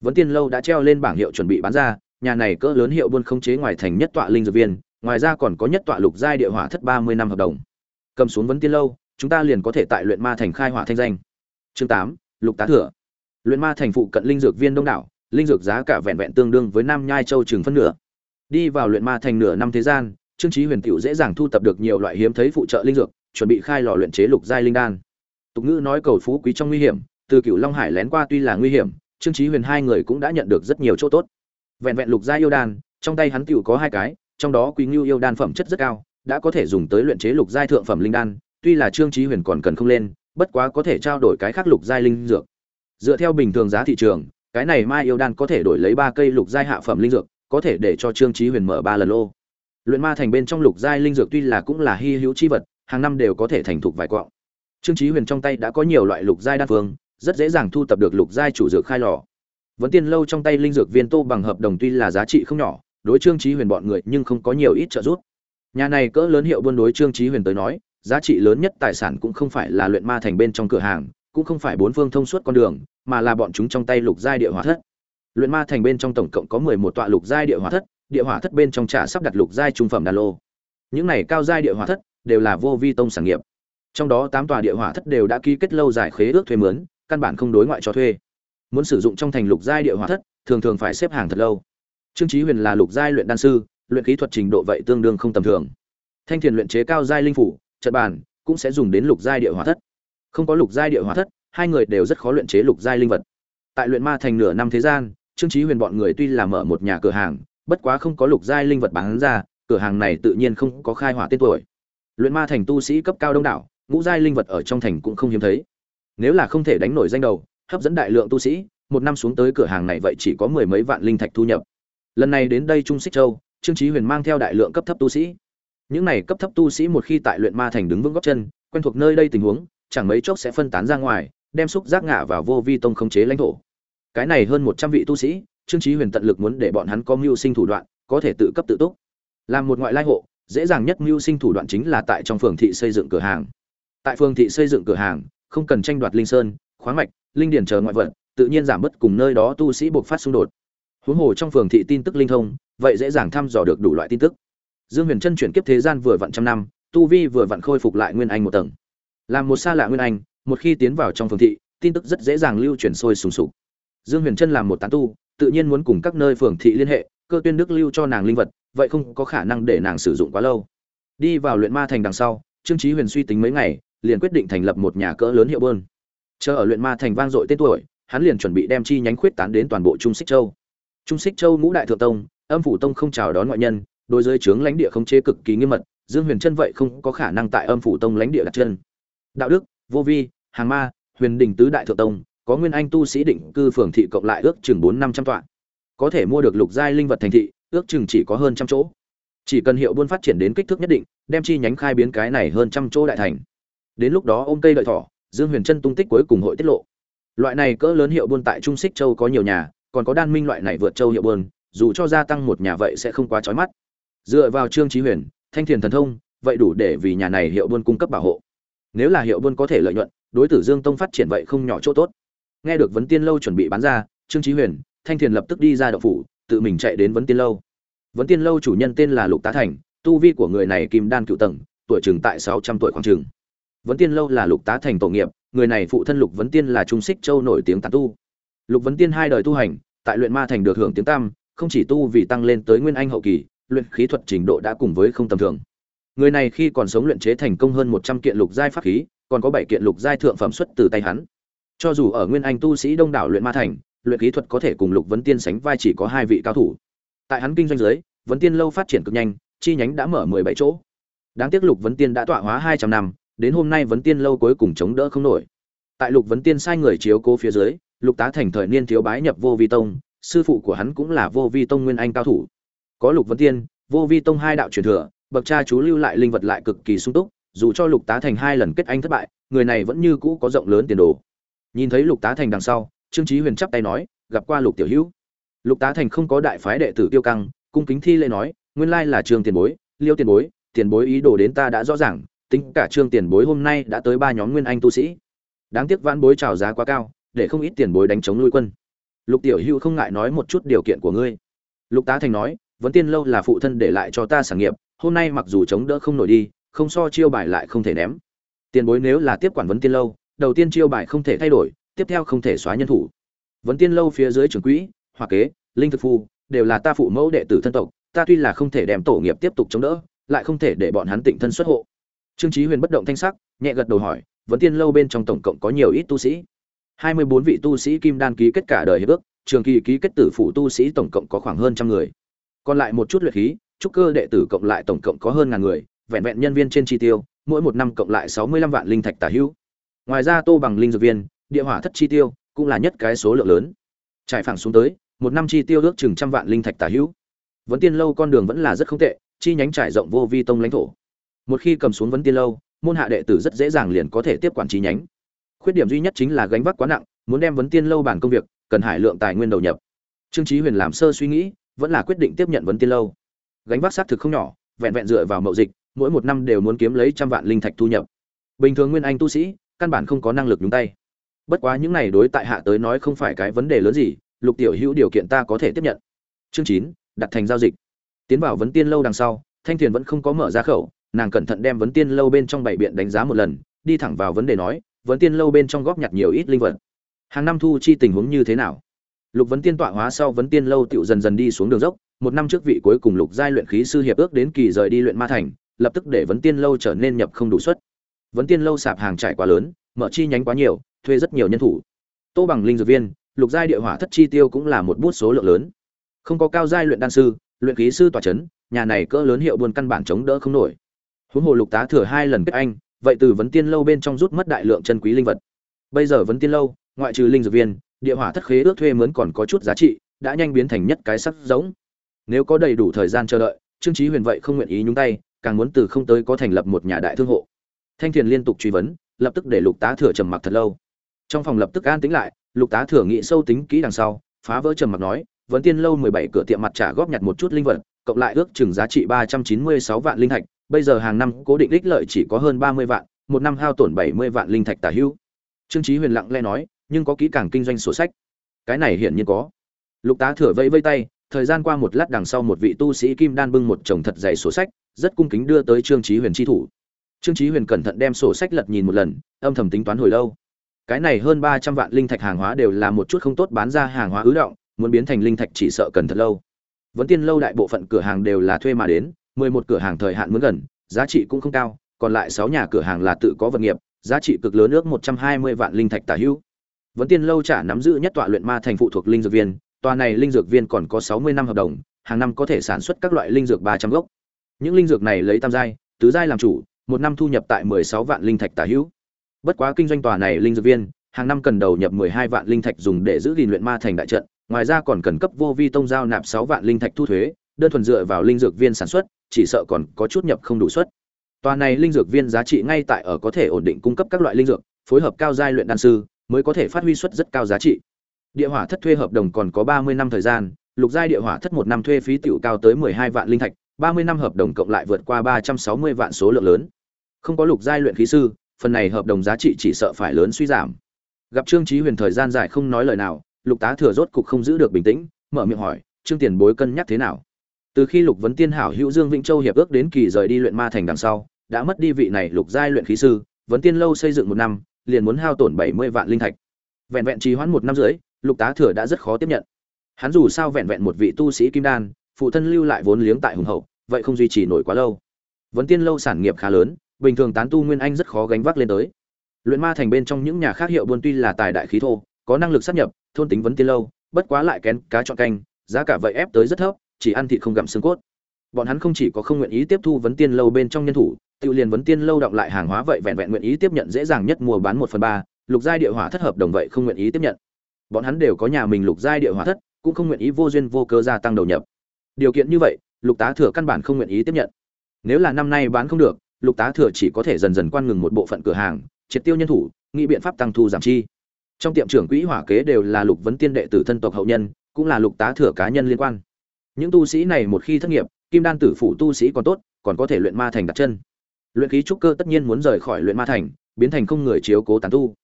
Vấn tiên lâu đã treo lên bảng hiệu chuẩn bị bán ra, nhà này cỡ lớn hiệu buôn không chế ngoài thành nhất tọa linh dược viên ngoài ra còn có nhất tọa lục giai địa hỏa thất ba mươi năm hợp đồng. Cầm xuống vấn tiên lâu, chúng ta liền có thể tại luyện ma thành khai hỏa thanh danh. Chương tám, lục tá thừa. Luyện ma thành phụ cận linh dược viên đông đảo, linh dược giá cả vẹn vẹn tương đương với nam nhai châu trường phân nửa. Đi vào luyện ma thành nửa năm thế gian, trương chí huyền tiểu dễ dàng thu tập được nhiều loại hiếm thấy phụ trợ linh dược, chuẩn bị khai lò luyện chế lục giai linh đan. Tục ngữ nói cầu phú quý trong nguy hiểm, từ cửu long hải lén qua tuy là nguy hiểm, trương chí huyền hai người cũng đã nhận được rất nhiều chỗ tốt. Vẹn vẹn lục giai yêu đan, trong tay hắn tiểu có hai cái trong đó quý ngưu yêu đan phẩm chất rất cao, đã có thể dùng tới luyện chế lục giai thượng phẩm linh đan, tuy là trương chí huyền còn cần không lên, bất quá có thể trao đổi cái khác lục giai linh dược. Dựa theo bình thường giá thị trường, cái này mai yêu đan có thể đổi lấy ba cây lục giai hạ phẩm linh dược, có thể để cho trương chí huyền mở ba lần lô. Luyện ma thành bên trong lục giai linh dược tuy là cũng là hy hữu chi vật, hàng năm đều có thể thành thục vài quặng trương chí huyền trong tay đã có nhiều loại lục giai đan phương, rất dễ dàng thu tập được lục giai chủ dược khai lò. Vấn tiên lâu trong tay linh dược viên tô bằng hợp đồng tuy là giá trị không nhỏ đối trương chí huyền bọn người nhưng không có nhiều ít trợ giúp. Nhà này cỡ lớn hiệu buôn đối trương chí huyền tới nói, giá trị lớn nhất tài sản cũng không phải là luyện ma thành bên trong cửa hàng, cũng không phải bốn phương thông suốt con đường, mà là bọn chúng trong tay lục giai địa hỏa thất. Luyện ma thành bên trong tổng cộng có mười một tọa lục giai địa hỏa thất, địa hỏa thất bên trong trả sắp đặt lục giai trung phẩm đan lô. Những này cao giai địa hỏa thất đều là vô vi tông sản nghiệp. Trong đó tám tòa địa hỏa thất đều đã ký kết lâu dài khế ước thuê mướn, căn bản không đối ngoại cho thuê. Muốn sử dụng trong thành lục giai địa hỏa thất, thường thường phải xếp hàng thật lâu trương chí huyền là lục giai luyện đan sư, luyện khí thuật trình độ vậy tương đương không tầm thường. Thanh thiền luyện chế cao giai linh phủ, trận bàn cũng sẽ dùng đến lục giai địa hỏa thất. Không có lục giai địa hỏa thất, hai người đều rất khó luyện chế lục giai linh vật. Tại luyện ma thành nửa năm thế gian, trương chí huyền bọn người tuy là mở một nhà cửa hàng, bất quá không có lục giai linh vật bán ra, cửa hàng này tự nhiên không có khai hỏa tên tuổi. Luyện ma thành tu sĩ cấp cao đông đảo, ngũ giai linh vật ở trong thành cũng không hiếm thấy. Nếu là không thể đánh nổi danh đầu, hấp dẫn đại lượng tu sĩ, một năm xuống tới cửa hàng này vậy chỉ có mười mấy vạn linh thạch thu nhập lần này đến đây trung xích châu, trương chí huyền mang theo đại lượng cấp thấp tu sĩ. Những này cấp thấp tu sĩ một khi tại luyện ma thành đứng vững gốc chân, quen thuộc nơi đây tình huống, chẳng mấy chốc sẽ phân tán ra ngoài, đem xúc giác ngã vào vô vi tông khống chế lãnh thổ. Cái này hơn một trăm vị tu sĩ, trương chí huyền tận lực muốn để bọn hắn có mưu sinh thủ đoạn, có thể tự cấp tự túc. Làm một ngoại lai hộ, dễ dàng nhất mưu sinh thủ đoạn chính là tại trong phường thị xây dựng cửa hàng. Tại phường thị xây dựng cửa hàng, không cần tranh đoạt linh sơn, khoáng mạch, linh điển chờ ngoại vật, tự nhiên giảm bớt cùng nơi đó tu sĩ buộc phát xung đột huống hồ trong phường thị tin tức linh thông, vậy dễ dàng thăm dò được đủ loại tin tức. Dương huyền chân chuyển kiếp thế gian vừa vặn trăm năm, tu vi vừa vặn khôi phục lại nguyên anh một tầng. Làm một xa lạ nguyên anh, một khi tiến vào trong phường thị, tin tức rất dễ dàng lưu chuyển sôi sùng sục. Dương huyền chân làm một tán tu, tự nhiên muốn cùng các nơi phường thị liên hệ, cơ tuyên đức lưu cho nàng linh vật, vậy không có khả năng để nàng sử dụng quá lâu. Đi vào luyện ma thành đằng sau, trương trí huyền suy tính mấy ngày, liền quyết định thành lập một nhà cỡ lớn hiệu bơn chờ ở luyện ma thành vang dội tên tuổi, hắn liền chuẩn bị đem chi nhánh khuyết tán đến toàn bộ trung xích châu trung xích châu ngũ đại thượng tông, âm phủ tông không chào đón ngoại nhân, đối với trưởng lãnh địa không chế cực kỳ nghiêm mật, dương huyền chân vậy không có khả năng tại âm phủ tông lãnh địa đặt chân. Đạo đức, vô vi, hàng ma, huyền đình tứ đại thượng tông, có nguyên anh tu sĩ định cư phường thị cộng lại ước chừng bốn năm trăm tọa. Có thể mua được lục giai linh vật thành thị, ước chừng chỉ có hơn trăm chỗ. Chỉ cần hiệu buôn phát triển đến kích thước nhất định, đem chi nhánh khai biến cái này hơn trăm chỗ đại thành. Đến lúc đó ôm cây đợi thỏ, dương huyền chân tung tích cuối cùng hội tiết lộ. Loại này cỡ lớn hiệu buôn tại trung xích châu có nhiều nhà còn có đan minh loại này vượt châu hiệu bơn dù cho gia tăng một nhà vậy sẽ không quá trói mắt. Dựa vào trương trí huyền, thanh thiền thần thông, vậy đủ để vì nhà này hiệu buôn cung cấp bảo hộ. Nếu là hiệu buôn có thể lợi nhuận, đối tử dương tông phát triển vậy không nhỏ chỗ tốt. Nghe được vấn tiên lâu chuẩn bị bán ra, trương trí huyền, thanh thiền lập tức đi ra đậu phủ, tự mình chạy đến vấn tiên lâu. Vấn tiên lâu chủ nhân tên là lục tá thành, tu vi của người này kim đan cựu tầng, tuổi chừng tại sáu trăm tuổi khoảng chừng. Vấn tiên lâu là lục tá thành tổ nghiệp, người này phụ thân lục vấn tiên là trung xích châu nổi tiếng tán tu lục vấn tiên hai đời tu hành tại luyện ma thành được hưởng tiếng tăm, không chỉ tu vì tăng lên tới nguyên anh hậu kỳ luyện khí thuật trình độ đã cùng với không tầm thường. Người này khi còn sống luyện chế thành công hơn một trăm kiện lục giai pháp khí còn có bảy kiện lục giai thượng phẩm xuất từ tay hắn. Cho dù ở nguyên anh tu sĩ đông đảo luyện ma thành luyện khí thuật có thể cùng lục vấn tiên sánh vai chỉ có hai vị cao thủ. Tại hắn kinh doanh giới vấn tiên lâu phát triển cực nhanh chi nhánh đã mở mười bảy chỗ. Đáng tiếc lục vấn tiên đã tọa hóa hai trăm năm đến hôm nay vấn tiên lâu cuối cùng chống đỡ không nổi. Tại lục vấn tiên sai người chiếu cố phía dưới lục tá thành thời niên thiếu bái nhập vô vi tông, sư phụ của hắn cũng là vô vi tông nguyên anh cao thủ. Có lục vấn tiên, vô vi tông hai đạo truyền thừa, bậc cha chú lưu lại linh vật lại cực kỳ sung túc, dù cho lục tá thành hai lần kết anh thất bại, người này vẫn như cũ có rộng lớn tiền đồ. Nhìn thấy lục tá thành đằng sau, trương trí huyền chắp tay nói, gặp qua lục tiểu hữu. Lục tá thành không có đại phái đệ tử tiêu căng, cung kính thi lễ nói, nguyên lai là trương tiền bối, liêu tiền bối tiền bối ý đồ đến ta đã rõ ràng, tính cả trương tiền bối hôm nay đã tới ba nhóm nguyên anh tu sĩ. Đáng tiếc vãn bối trào giá quá cao để không ít tiền bối đánh chống lui quân. Lục tiểu hữu không ngại nói một chút điều kiện của ngươi. Lục tá thành nói, vấn tiên lâu là phụ thân để lại cho ta sản nghiệp, hôm nay mặc dù chống đỡ không nổi đi, không so chiêu bài lại không thể ném. Tiền bối nếu là tiếp quản vấn tiên lâu, đầu tiên chiêu bài không thể thay đổi, tiếp theo không thể xóa nhân thủ. Vấn tiên lâu phía dưới trưởng quỹ, hoa kế, linh thực phu đều là ta phụ mẫu đệ tử thân tộc, ta tuy là không thể đem tổ nghiệp tiếp tục chống đỡ, lại không thể để bọn hắn tịnh thân xuất hộ. Trương chí huyền bất động thanh sắc, nhẹ gật đầu hỏi, vấn tiên lâu bên trong tổng cộng có nhiều ít tu sĩ? Hai mươi bốn vị tu sĩ kim đan ký kết cả đời hiệp ước, trường kỳ ký kết tử phụ tu sĩ tổng cộng có khoảng hơn trăm người. Còn lại một chút luyện khí, trúc cơ đệ tử cộng lại tổng cộng có hơn ngàn người, vẹn vẹn nhân viên trên chi tiêu, mỗi một năm cộng lại sáu mươi lăm vạn linh thạch tả hữu. Ngoài ra tô bằng linh dược viên, địa hỏa thất chi tiêu, cũng là nhất cái số lượng lớn. Trải phẳng xuống tới, một năm chi tiêu ước chừng trăm vạn linh thạch tả hữu. Vấn tiên lâu con đường vẫn là rất không tệ, chi nhánh trải rộng vô vi tông lãnh thổ. Một khi cầm xuống vấn tiên lâu, môn hạ đệ tử rất dễ dàng liền có thể tiếp quản chi nhánh khuyết điểm duy nhất chính là gánh vác quá nặng, muốn đem vấn tiên lâu bản công việc, cần hải lượng tài nguyên đầu nhập. Trương chí huyền làm sơ suy nghĩ, vẫn là quyết định tiếp nhận vấn tiên lâu. Gánh vác xác thực không nhỏ, vẹn vẹn dựa vào mậu dịch, mỗi một năm đều muốn kiếm lấy trăm vạn linh thạch thu nhập. Bình thường nguyên anh tu sĩ, căn bản không có năng lực nhúng tay. Bất quá những này đối tại hạ tới nói không phải cái vấn đề lớn gì, lục tiểu hữu điều kiện ta có thể tiếp nhận. Chương chín, đặt thành giao dịch. Tiến vào vấn tiên lâu đằng sau, thanh thiền vẫn không có mở ra khẩu, nàng cẩn thận đem vấn tiên lâu bên trong bảy biện đánh giá một lần, đi thẳng vào vấn đề nói vấn tiên lâu bên trong góp nhặt nhiều ít linh vật. Hàng năm thu chi tình huống như thế nào? Lục vấn tiên tọa hóa sau vấn tiên lâu tựu dần dần đi xuống đường dốc. Một năm trước vị cuối cùng lục giai luyện khí sư hiệp ước đến kỳ rời đi luyện ma thành, lập tức để vấn tiên lâu trở nên nhập không đủ suất. Vấn tiên lâu sạp hàng trải quá lớn, mở chi nhánh quá nhiều, thuê rất nhiều nhân thủ. Tô bằng linh dược viên, lục giai địa hỏa thất chi tiêu cũng là một bút số lượng lớn. Không có cao giai luyện đan sư, luyện khí sư tòa chấn, nhà này cỡ lớn hiệu buôn căn bản chống đỡ không nổi. Huống hồ lục tá thừa hai lần kết anh vậy từ vấn tiên lâu bên trong rút mất đại lượng chân quý linh vật. Bây giờ vấn tiên lâu, ngoại trừ linh dược viên, địa hỏa thất khế ước thuê mướn còn có chút giá trị, đã nhanh biến thành nhất cái sắc giống. Nếu có đầy đủ thời gian chờ đợi, trương chí huyền vậy không nguyện ý nhúng tay, càng muốn từ không tới có thành lập một nhà đại thương hộ. Thanh thiền liên tục truy vấn, lập tức để lục tá thừa trầm mặc thật lâu. Trong phòng lập tức an tĩnh lại, lục tá thừa nghĩ sâu tính kỹ đằng sau, phá vỡ trầm mặc nói, vấn tiên lâu mười bảy cửa tiệm mặt trả góp nhặt một chút linh vật, cộng lại ước chừng giá trị ba trăm chín mươi sáu vạn linh thạch bây giờ hàng năm cố định ích lợi chỉ có hơn ba mươi vạn, một năm hao tổn bảy mươi vạn linh thạch tả hữu. Trương chí huyền lặng lẽ nói, nhưng có kỹ càng kinh doanh sổ sách. Cái này hiển nhiên có. Lục tá thừa vẫy vây tay, thời gian qua một lát đằng sau một vị tu sĩ kim đan bưng một chồng thật dày sổ sách, rất cung kính đưa tới trương chí huyền chi thủ. Trương chí huyền cẩn thận đem sổ sách lật nhìn một lần, âm thầm tính toán hồi lâu. Cái này hơn ba trăm vạn linh thạch hàng hóa đều là một chút không tốt bán ra hàng hóa ứ động, muốn biến thành linh thạch chỉ sợ cần thật lâu. Vẫn tiên lâu đại bộ phận cửa hàng đều là thuê mà đến mười một cửa hàng thời hạn muốn gần, giá trị cũng không cao, còn lại sáu nhà cửa hàng là tự có vật nghiệp, giá trị cực lớn ước một trăm hai mươi vạn linh thạch tả hữu. Vẫn tiên lâu trả nắm giữ nhất tọa luyện ma thành phụ thuộc linh dược viên, tòa này linh dược viên còn có sáu mươi năm hợp đồng, hàng năm có thể sản xuất các loại linh dược ba trăm gốc. Những linh dược này lấy tam giai, tứ giai làm chủ, một năm thu nhập tại mười sáu vạn linh thạch tả hữu. Bất quá kinh doanh tòa này linh dược viên, hàng năm cần đầu nhập mười hai vạn linh thạch dùng để giữ gìn luyện ma thành đại trận, ngoài ra còn cần cấp vô vi tông giao nạp sáu vạn linh thạch thu thuế, đơn thuần dựa vào linh dược viên sản xuất chỉ sợ còn có chút nhập không đủ suất. Tòa này linh dược viên giá trị ngay tại ở có thể ổn định cung cấp các loại linh dược, phối hợp cao giai luyện đan sư, mới có thể phát huy suất rất cao giá trị. Địa hỏa thất thuê hợp đồng còn có ba mươi năm thời gian, lục giai địa hỏa thất một năm thuê phí tiểu cao tới mười hai vạn linh thạch, ba mươi năm hợp đồng cộng lại vượt qua ba trăm sáu mươi vạn số lượng lớn. Không có lục giai luyện khí sư, phần này hợp đồng giá trị chỉ sợ phải lớn suy giảm. Gặp trương chí huyền thời gian dài không nói lời nào, lục tá thừa rốt cục không giữ được bình tĩnh, mở miệng hỏi, trương tiền bối cân nhắc thế nào? Từ khi lục vấn tiên hảo hữu dương vĩnh châu hiệp ước đến kỳ rời đi luyện ma thành đằng sau, đã mất đi vị này lục giai luyện khí sư, vấn tiên lâu xây dựng một năm, liền muốn hao tổn bảy mươi vạn linh thạch. Vẹn vẹn trì hoãn một năm rưỡi, lục tá thừa đã rất khó tiếp nhận. Hắn dù sao vẹn vẹn một vị tu sĩ kim đan, phụ thân lưu lại vốn liếng tại hùng hậu, vậy không duy trì nổi quá lâu. Vấn tiên lâu sản nghiệp khá lớn, bình thường tán tu nguyên anh rất khó gánh vác lên tới. Luyện ma thành bên trong những nhà khác hiệu buôn tuy là tài đại khí thô, có năng lực sát nhập, thôn tính vấn tiên lâu, bất quá lại kén cá chọn canh, giá cả vậy ép tới rất thấp chỉ ăn thịt không gặm xương cốt. Bọn hắn không chỉ có không nguyện ý tiếp thu vấn tiên lâu bên trong nhân thủ, tự liền vấn tiên lâu động lại hàng hóa vậy vẹn vẹn nguyện ý tiếp nhận dễ dàng nhất mua bán một phần ba, lục giai địa hỏa thất hợp đồng vậy không nguyện ý tiếp nhận. Bọn hắn đều có nhà mình lục giai địa hỏa thất, cũng không nguyện ý vô duyên vô cớ gia tăng đầu nhập. Điều kiện như vậy, lục tá thừa căn bản không nguyện ý tiếp nhận. Nếu là năm nay bán không được, lục tá thừa chỉ có thể dần dần quan ngừng một bộ phận cửa hàng, triệt tiêu nhân thủ, nghĩ biện pháp tăng thu giảm chi. Trong tiệm trưởng quỹ hỏa kế đều là lục vấn tiên đệ tử thân tộc hậu nhân, cũng là lục tá thừa cá nhân liên quan những tu sĩ này một khi thất nghiệp, kim đan tử phủ tu sĩ còn tốt, còn có thể luyện ma thành đặt chân. Luyện khí trúc cơ tất nhiên muốn rời khỏi luyện ma thành, biến thành không người chiếu cố tán tu.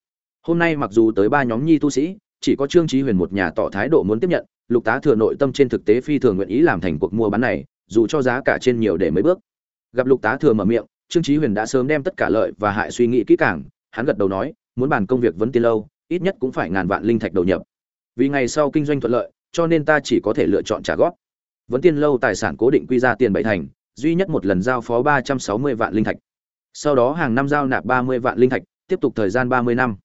Hôm nay mặc dù tới ba nhóm nhi tu sĩ, chỉ có trương trí huyền một nhà tỏ thái độ muốn tiếp nhận, lục tá thừa nội tâm trên thực tế phi thường nguyện ý làm thành cuộc mua bán này, dù cho giá cả trên nhiều để mấy bước. Gặp lục tá thừa mở miệng, trương trí huyền đã sớm đem tất cả lợi và hại suy nghĩ kỹ càng, hắn gật đầu nói, muốn bàn công việc vấn tiên lâu, ít nhất cũng phải ngàn vạn linh thạch đầu nhập. Vì ngày sau kinh doanh thuận lợi, cho nên ta chỉ có thể lựa chọn trả góp vấn tiên lâu tài sản cố định quy ra tiền bảy thành, duy nhất một lần giao phó ba trăm sáu mươi vạn linh thạch. Sau đó hàng năm giao nạp ba mươi vạn linh thạch, tiếp tục thời gian ba mươi năm.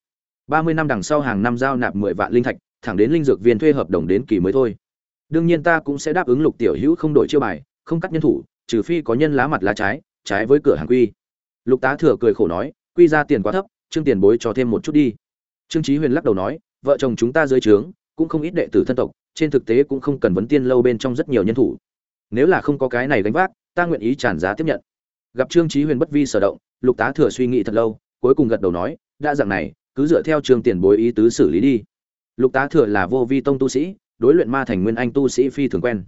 ba mươi năm đằng sau hàng năm giao nạp mười vạn linh thạch, thẳng đến linh dược viên thuê hợp đồng đến kỳ mới thôi. Đương nhiên ta cũng sẽ đáp ứng lục tiểu hữu không đổi chiêu bài, không cắt nhân thủ, trừ phi có nhân lá mặt lá trái trái với cửa hàng quy. Lục tá thừa cười khổ nói, quy ra tiền quá thấp, trương tiền bối cho thêm một chút đi. Trương chí huyền lắc đầu nói, vợ chồng chúng ta dưới trướng, cũng không ít đệ tử thân tộc trên thực tế cũng không cần vấn tiên lâu bên trong rất nhiều nhân thủ. Nếu là không có cái này gánh vác, ta nguyện ý tràn giá tiếp nhận. Gặp trương chí huyền bất vi sở động, lục tá thừa suy nghĩ thật lâu, cuối cùng gật đầu nói, đã dạng này, cứ dựa theo trường tiền bối ý tứ xử lý đi. Lục tá thừa là vô vi tông tu sĩ, đối luyện ma thành nguyên anh tu sĩ phi thường quen.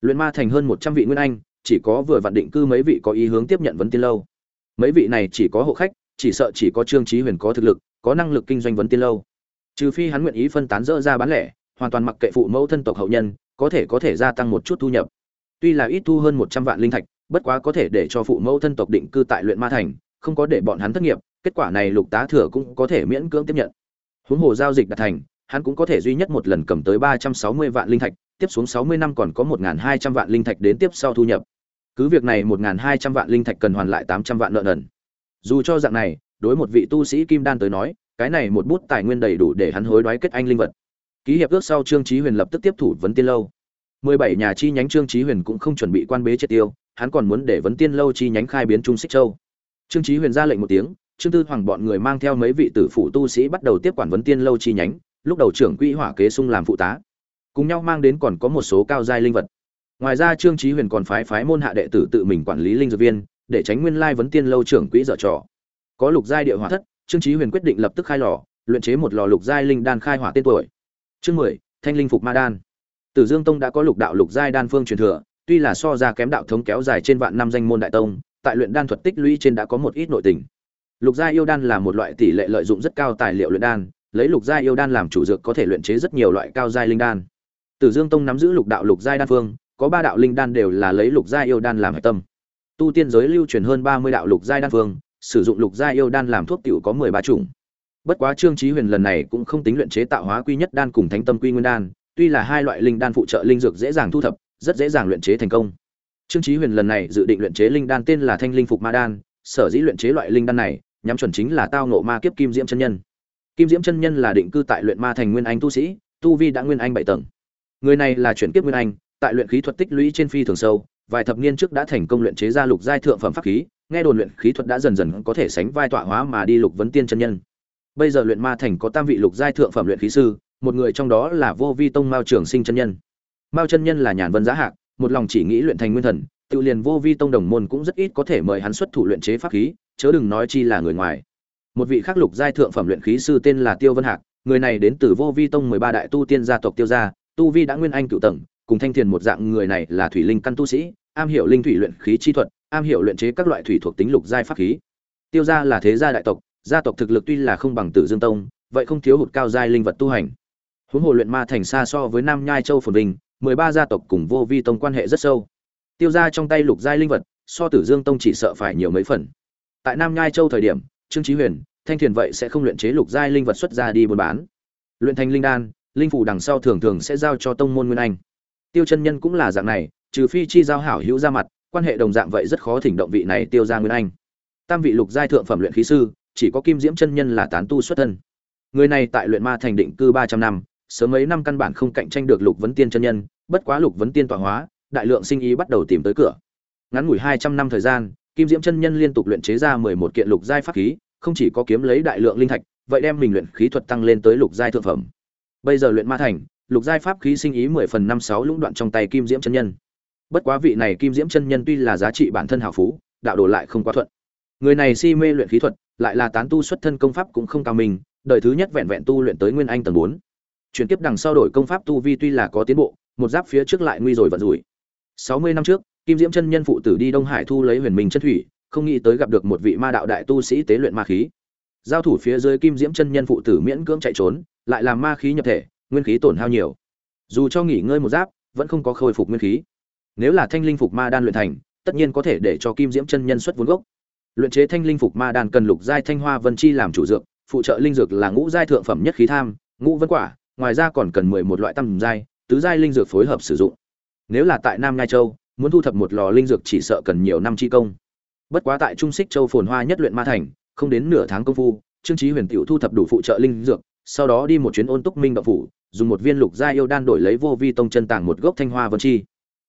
Luyện ma thành hơn một trăm vị nguyên anh, chỉ có vừa vặn định cư mấy vị có ý hướng tiếp nhận vấn tiên lâu. Mấy vị này chỉ có hộ khách, chỉ sợ chỉ có trương chí huyền có thực lực, có năng lực kinh doanh vấn tiên lâu. Trừ phi hắn nguyện ý phân tán dỡ ra bán lẻ hoàn toàn mặc kệ phụ mẫu thân tộc hậu nhân, có thể có thể gia tăng một chút thu nhập. Tuy là ít thu hơn một trăm vạn linh thạch, bất quá có thể để cho phụ mẫu thân tộc định cư tại luyện ma thành, không có để bọn hắn thất nghiệp, kết quả này lục tá thừa cũng có thể miễn cưỡng tiếp nhận. Huống hồ giao dịch đạt thành, hắn cũng có thể duy nhất một lần cầm tới ba trăm sáu mươi vạn linh thạch, tiếp xuống sáu mươi năm còn có một hai trăm vạn linh thạch đến tiếp sau thu nhập. Cứ việc này một hai trăm vạn linh thạch cần hoàn lại tám trăm vạn nợ nần. Dù cho dạng này, đối một vị tu sĩ kim đan tới nói, cái này một bút tài nguyên đầy đủ để hắn hối đoái kết anh linh vật ký hiệp ước sau trương chí huyền lập tức tiếp thủ vấn tiên lâu. Mười bảy nhà chi nhánh trương chí huyền cũng không chuẩn bị quan bế triệt tiêu, hắn còn muốn để vấn tiên lâu chi nhánh khai biến trung xích châu. Trương chí huyền ra lệnh một tiếng, trương tư hoàng bọn người mang theo mấy vị tử phụ tu sĩ bắt đầu tiếp quản vấn tiên lâu chi nhánh, lúc đầu trưởng quỹ hỏa kế sung làm phụ tá. Cùng nhau mang đến còn có một số cao giai linh vật. Ngoài ra trương chí huyền còn phái phái môn hạ đệ tử tự mình quản lý linh dược viên, để tránh nguyên lai vấn tiên lâu trưởng quỹ dở trò. Có lục giai địa hỏa thất, trương chí huyền quyết định lập tức khai lò, luyện chế một lò lục giai linh đan khai hỏa tên tuổi chương mười, thanh linh phục ma đan. Tử dương tông đã có lục đạo lục giai đan phương truyền thừa, tuy là so ra kém đạo thống kéo dài trên vạn năm danh môn đại tông, tại luyện đan thuật tích lũy trên đã có một ít nội tình. Lục giai yêu đan là một loại tỷ lệ lợi dụng rất cao tài liệu luyện đan, lấy lục giai yêu đan làm chủ dược có thể luyện chế rất nhiều loại cao giai linh đan. Tử dương tông nắm giữ lục đạo lục giai đan phương, có ba đạo linh đan đều là lấy lục giai yêu đan làm hệ tâm. Tu tiên giới lưu truyền hơn ba mươi đạo lục giai đan phương, sử dụng lục giai yêu đan làm thuốc tiểu có mười ba chủng bất quá trương chí huyền lần này cũng không tính luyện chế tạo hóa quy nhất đan cùng thánh tâm quy nguyên đan, tuy là hai loại linh đan phụ trợ linh dược dễ dàng thu thập, rất dễ dàng luyện chế thành công. Trương chí huyền lần này dự định luyện chế linh đan tên là thanh linh phục ma đan, sở dĩ luyện chế loại linh đan này, nhắm chuẩn chính là tao ngộ ma kiếp kim diễm chân nhân. Kim diễm chân nhân là định cư tại luyện ma thành nguyên anh tu sĩ, tu vi đã nguyên anh bảy tầng. Người này là chuyển kiếp nguyên anh, tại luyện khí thuật tích lũy trên phi thường sâu, vài thập niên trước đã thành công luyện chế ra lục giai thượng phẩm pháp khí, nghe đồn luyện khí thuật đã dần dần có thể sánh vai tọa hóa mà đi lục vấn tiên chân nhân bây giờ luyện ma thành có tam vị lục giai thượng phẩm luyện khí sư, một người trong đó là vô vi tông mao trường sinh chân nhân. Mao chân nhân là nhàn vân giá hạc, một lòng chỉ nghĩ luyện thành nguyên thần, tự liền vô vi tông đồng môn cũng rất ít có thể mời hắn xuất thủ luyện chế pháp khí, chớ đừng nói chi là người ngoài. Một vị khắc lục giai thượng phẩm luyện khí sư tên là tiêu vân hạc, người này đến từ vô vi tông mười ba đại tu tiên gia tộc tiêu gia, tu vi đã nguyên anh cựu tầng, cùng thanh thiền một dạng người này là thủy linh căn tu sĩ, am hiểu linh thủy luyện khí chi thuật, am hiểu luyện chế các loại thủy thuộc tính lục giai pháp khí. Tiêu gia là thế gia đại tộc gia tộc thực lực tuy là không bằng tử dương tông, vậy không thiếu hụt cao giai linh vật tu hành. Huống hồ luyện ma thành xa so với nam nhai châu phồn vinh, mười ba gia tộc cùng vô vi tông quan hệ rất sâu. Tiêu gia trong tay lục giai linh vật, so tử dương tông chỉ sợ phải nhiều mấy phần. Tại nam nhai châu thời điểm, trương chí huyền, thanh thiền vậy sẽ không luyện chế lục giai linh vật xuất ra đi buôn bán. Luyện thành linh đan, linh phủ đằng sau thường thường sẽ giao cho tông môn nguyên anh. Tiêu chân nhân cũng là dạng này, trừ phi chi giao hảo hữu ra mặt, quan hệ đồng dạng vậy rất khó thỉnh động vị này tiêu ra nguyên anh. Tam vị lục giai thượng phẩm luyện khí sư chỉ có kim diễm chân nhân là tán tu xuất thân. Người này tại luyện ma thành định cư ba trăm năm, sớm mấy năm căn bản không cạnh tranh được lục vấn tiên chân nhân, bất quá lục vấn tiên tọa hóa, đại lượng sinh ý bắt đầu tìm tới cửa. Ngắn ngủi hai trăm năm thời gian, kim diễm chân nhân liên tục luyện chế ra mười một kiện lục giai pháp khí, không chỉ có kiếm lấy đại lượng linh thạch, vậy đem mình luyện khí thuật tăng lên tới lục giai thượng phẩm. Bây giờ luyện ma thành, lục giai pháp khí sinh ý mười phần năm sáu lũng đoạn trong tay kim diễm chân nhân. Bất quá vị này kim diễm chân nhân tuy là giá trị bản thân hào phú, đạo đồ lại không quá thuận người này si mê luyện khí thuật, lại là tán tu xuất thân công pháp cũng không cao mình, đời thứ nhất vẹn vẹn tu luyện tới nguyên anh tầng bốn. Chuyển tiếp đằng sau đổi công pháp tu vi tuy là có tiến bộ, một giáp phía trước lại nguy rồi vận rủi. Sáu mươi năm trước, kim diễm chân nhân phụ tử đi đông hải thu lấy huyền minh chân thủy, không nghĩ tới gặp được một vị ma đạo đại tu sĩ tế luyện ma khí. Giao thủ phía dưới kim diễm chân nhân phụ tử miễn cưỡng chạy trốn, lại làm ma khí nhập thể, nguyên khí tổn hao nhiều. Dù cho nghỉ ngơi một giáp, vẫn không có khôi phục nguyên khí. Nếu là thanh linh phục ma đan luyện thành, tất nhiên có thể để cho kim diễm chân nhân xuất vốn gốc luyện chế thanh linh phục ma đan cần lục giai thanh hoa vân chi làm chủ dược, phụ trợ linh dược là ngũ giai thượng phẩm nhất khí tham, ngũ vân quả, ngoài ra còn cần mười một loại tam giai, tứ giai linh dược phối hợp sử dụng. Nếu là tại nam nhai châu, muốn thu thập một lò linh dược chỉ sợ cần nhiều năm chi công. Bất quá tại trung xích châu phồn hoa nhất luyện ma thành, không đến nửa tháng công phu, trương trí huyền tiểu thu thập đủ phụ trợ linh dược, sau đó đi một chuyến ôn túc minh đậu phủ, dùng một viên lục gia yêu đan đổi lấy vô vi tông chân tàng một gốc thanh hoa vân chi.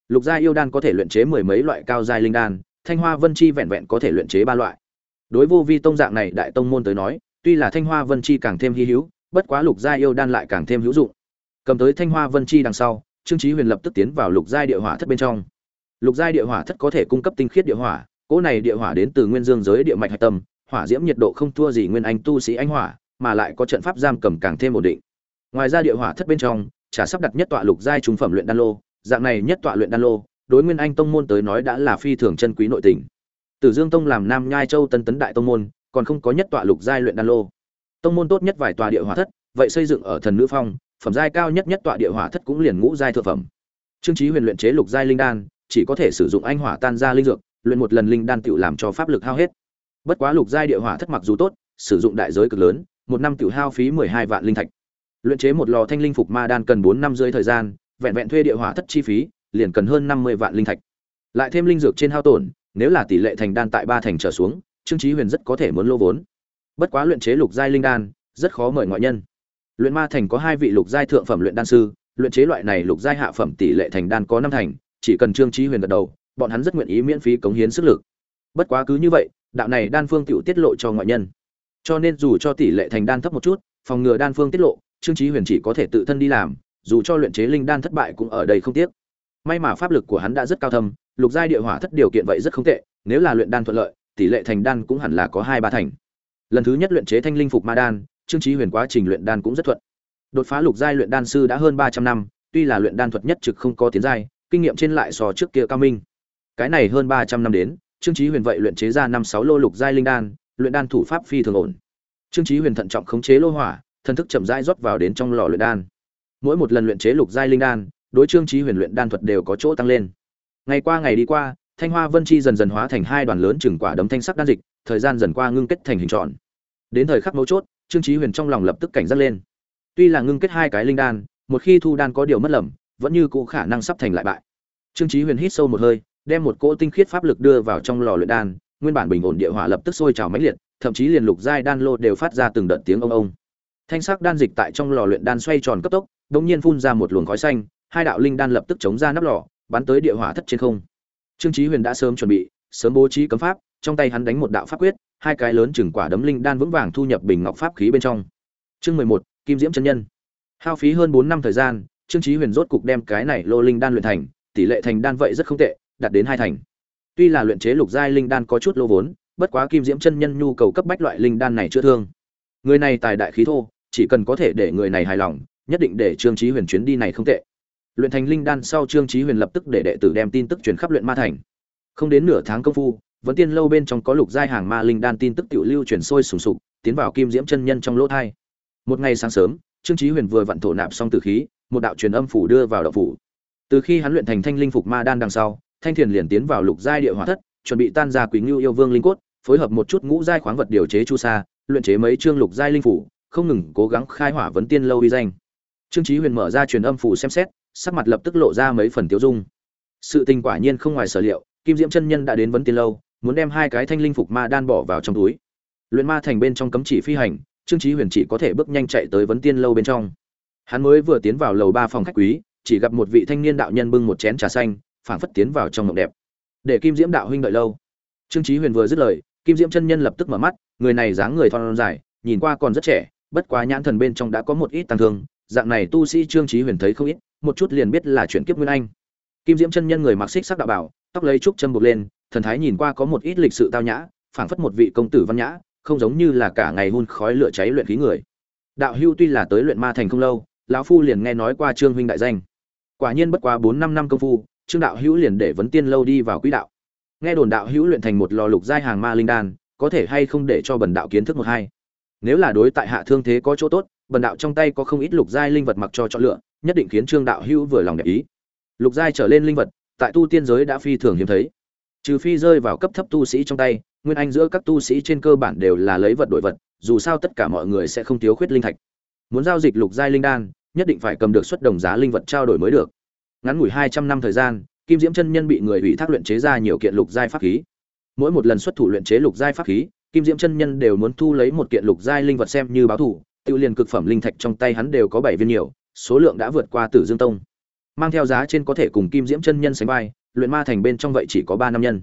Lục gia yêu đan có thể luyện chế mười mấy loại cao giai linh đan thanh hoa vân chi vẹn vẹn có thể luyện chế ba loại. Đối vô vi tông dạng này đại tông môn tới nói, tuy là thanh hoa vân chi càng thêm hy hữu, bất quá lục gia yêu đan lại càng thêm hữu dụng. Cầm tới thanh hoa vân chi đằng sau, trương chí huyền lập tức tiến vào lục giai địa hỏa thất bên trong. Lục giai địa hỏa thất có thể cung cấp tinh khiết địa hỏa, cỗ này địa hỏa đến từ nguyên dương giới địa mạch hạch tâm, hỏa diễm nhiệt độ không thua gì nguyên anh tu sĩ anh hỏa, mà lại có trận pháp giam cầm càng thêm ổn định. Ngoài ra địa hỏa thất bên trong trả sắp đặt nhất tọa lục giai trung phẩm luyện đan lô, dạng này nhất tọa luyện đan lô đối nguyên anh tông môn tới nói đã là phi thường chân quý nội tình. Tử dương tông làm nam nhai châu tân tấn đại tông môn, còn không có nhất tọa lục giai luyện đan lô. Tông môn tốt nhất vài tòa địa hỏa thất, vậy xây dựng ở thần nữ phong, phẩm giai cao nhất nhất tọa địa hỏa thất cũng liền ngũ giai thượng phẩm. Trương chí huyền luyện chế lục giai linh đan, chỉ có thể sử dụng anh hỏa tan ra linh dược, luyện một lần linh đan tựu làm cho pháp lực hao hết. Bất quá lục giai địa hỏa thất mặc dù tốt, sử dụng đại giới cực lớn, một năm tựu hao phí mười hai vạn linh thạch. Luyện chế một lò thanh linh phục ma đan cần bốn năm rưỡi thời gian, vẹn vẹn thuê địa hỏa thất chi phí liền cần hơn năm mươi vạn linh thạch. Lại thêm linh dược trên hao tổn, nếu là tỷ lệ thành đan tại ba thành trở xuống, trương chí huyền rất có thể muốn lô vốn. Bất quá luyện chế lục giai linh đan, rất khó mời ngoại nhân. Luyện ma thành có hai vị lục giai thượng phẩm luyện đan sư, luyện chế loại này lục giai hạ phẩm tỷ lệ thành đan có năm thành, chỉ cần trương chí huyền gật đầu, bọn hắn rất nguyện ý miễn phí cống hiến sức lực. Bất quá cứ như vậy, đạo này đan phương tiểu tiết lộ cho ngoại nhân. Cho nên dù cho tỷ lệ thành đan thấp một chút, phòng ngừa đan phương tiết lộ, trương chí huyền chỉ có thể tự thân đi làm, dù cho luyện chế linh đan thất bại cũng ở đây không tiếc may mà pháp lực của hắn đã rất cao thâm, lục giai địa hỏa thất điều kiện vậy rất không tệ, nếu là luyện đan thuận lợi, tỷ lệ thành đan cũng hẳn là có hai ba thành. Lần thứ nhất luyện chế thanh linh phục ma đan, trương chí huyền quá trình luyện đan cũng rất thuận. Đột phá lục giai luyện đan sư đã hơn ba trăm năm, tuy là luyện đan thuật nhất trực không có tiến giai, kinh nghiệm trên lại so trước kia cao minh. Cái này hơn ba trăm năm đến, trương chí huyền vậy luyện chế ra năm sáu lô lục giai linh đan, luyện đan thủ pháp phi thường ổn. Trương chí huyền thận trọng khống chế lô hỏa thân thức chậm rãi rót vào đến trong lò luyện đan. Mỗi một lần luyện chế lục giai linh đan đối trương chí huyền luyện đan thuật đều có chỗ tăng lên. Ngày qua ngày đi qua, thanh hoa vân chi dần dần hóa thành hai đoàn lớn chừng quả đấm thanh sắc đan dịch, thời gian dần qua ngưng kết thành hình tròn. Đến thời khắc mấu chốt, trương chí huyền trong lòng lập tức cảnh giác lên. Tuy là ngưng kết hai cái linh đan, một khi thu đan có điều mất lầm, vẫn như cũ khả năng sắp thành lại bại. Trương chí huyền hít sâu một hơi, đem một cỗ tinh khiết pháp lực đưa vào trong lò luyện đan, nguyên bản bình ổn địa hỏa lập tức sôi trào mãnh liệt, thậm chí liền lục giai đan lô đều phát ra từng đợt tiếng ông ông. Thanh sắc đan dịch tại trong lò luyện đan xoay tròn cấp tốc, đột nhiên phun ra một luồng khói xanh hai đạo linh đan lập tức chống ra nắp lò, bắn tới địa hỏa thất trên không. Trương chí huyền đã sớm chuẩn bị, sớm bố trí cấm pháp, trong tay hắn đánh một đạo pháp quyết, hai cái lớn chừng quả đấm linh đan vững vàng thu nhập bình ngọc pháp khí bên trong. Chương mười một, kim diễm chân nhân. Hao phí hơn bốn năm thời gian, trương chí huyền rốt cục đem cái này lô linh đan luyện thành, tỷ lệ thành đan vậy rất không tệ, đạt đến hai thành. Tuy là luyện chế lục giai linh đan có chút lô vốn, bất quá kim diễm chân nhân nhu cầu cấp bách loại linh đan này chưa thương. Người này tài đại khí thô, chỉ cần có thể để người này hài lòng, nhất định để trương chí huyền chuyến đi này không tệ luyện thành linh đan sau trương chí huyền lập tức để đệ tử đem tin tức truyền khắp luyện ma thành. Không đến nửa tháng công phu vẫn tiên lâu bên trong có lục giai hàng ma linh đan tin tức tiểu lưu truyền sôi sùng sục, tiến vào kim diễm chân nhân trong lỗ thai. Một ngày sáng sớm, trương chí huyền vừa vận thổ nạp xong tử khí, một đạo truyền âm phủ đưa vào đạo phủ. Từ khi hắn luyện thành thanh linh phục ma đan đằng sau, thanh thiền liền tiến vào lục giai địa hỏa thất, chuẩn bị tan ra quý ngưu yêu vương linh cốt, phối hợp một chút ngũ giai khoáng vật điều chế chu sa, luyện chế mấy chương lục giai linh phủ, không ngừng cố gắng khai hỏa vấn tiên lâu uy danh. Trương chí huyền mở ra truyền âm phủ xem xét sắc mặt lập tức lộ ra mấy phần tiêu dung. Sự tình quả nhiên không ngoài sở liệu, kim diễm chân nhân đã đến vấn tiên lâu, muốn đem hai cái thanh linh phục ma đan bỏ vào trong túi. Luyện ma thành bên trong cấm chỉ phi hành, trương chí huyền chỉ có thể bước nhanh chạy tới vấn tiên lâu bên trong. Hắn mới vừa tiến vào lầu ba phòng khách quý, chỉ gặp một vị thanh niên đạo nhân bưng một chén trà xanh, phảng phất tiến vào trong mộng đẹp. Để kim diễm đạo huynh đợi lâu. Trương chí huyền vừa dứt lời, kim diễm chân nhân lập tức mở mắt, người này dáng người thon dài, nhìn qua còn rất trẻ, bất quá nhãn thần bên trong đã có một ít tăng thương dạng này tu sĩ trương chí huyền thấy không ít, một chút liền biết là chuyện kiếp nguyên anh. Kim diễm chân nhân người mặc xích sắc đạo bảo, tóc lấy trúc châm buộc lên, thần thái nhìn qua có một ít lịch sự tao nhã, phảng phất một vị công tử văn nhã, không giống như là cả ngày hun khói lửa cháy luyện khí người. Đạo hưu tuy là tới luyện ma thành không lâu, lão phu liền nghe nói qua trương huynh đại danh. Quả nhiên bất quá bốn năm năm công phu, trương đạo hữu liền để vấn tiên lâu đi vào quỹ đạo. Nghe đồn đạo hữu luyện thành một lò lục giai hàng ma linh đan, có thể hay không để cho bần đạo kiến thức một hai. Nếu là đối tại hạ thương thế có chỗ tốt bần đạo trong tay có không ít lục giai linh vật mặc cho chọn lựa, nhất định khiến trương đạo hữu vừa lòng đẹp ý. Lục giai trở lên linh vật, tại tu tiên giới đã phi thường hiếm thấy. Trừ phi rơi vào cấp thấp tu sĩ trong tay, nguyên anh giữa các tu sĩ trên cơ bản đều là lấy vật đổi vật, dù sao tất cả mọi người sẽ không thiếu khuyết linh thạch. Muốn giao dịch lục giai linh đan, nhất định phải cầm được xuất đồng giá linh vật trao đổi mới được. Ngắn ngủi hai trăm năm thời gian, kim diễm chân nhân bị người ủy thác luyện chế ra nhiều kiện lục giai pháp khí. Mỗi một lần xuất thủ luyện chế lục giai pháp khí, kim diễm chân nhân đều muốn thu lấy một kiện lục giai linh vật xem như báo thủ tiêu liền cực phẩm linh thạch trong tay hắn đều có bảy viên nhiều, số lượng đã vượt qua tử dương tông. Mang theo giá trên có thể cùng kim diễm chân nhân sánh vai, luyện ma thành bên trong vậy chỉ có ba năm nhân.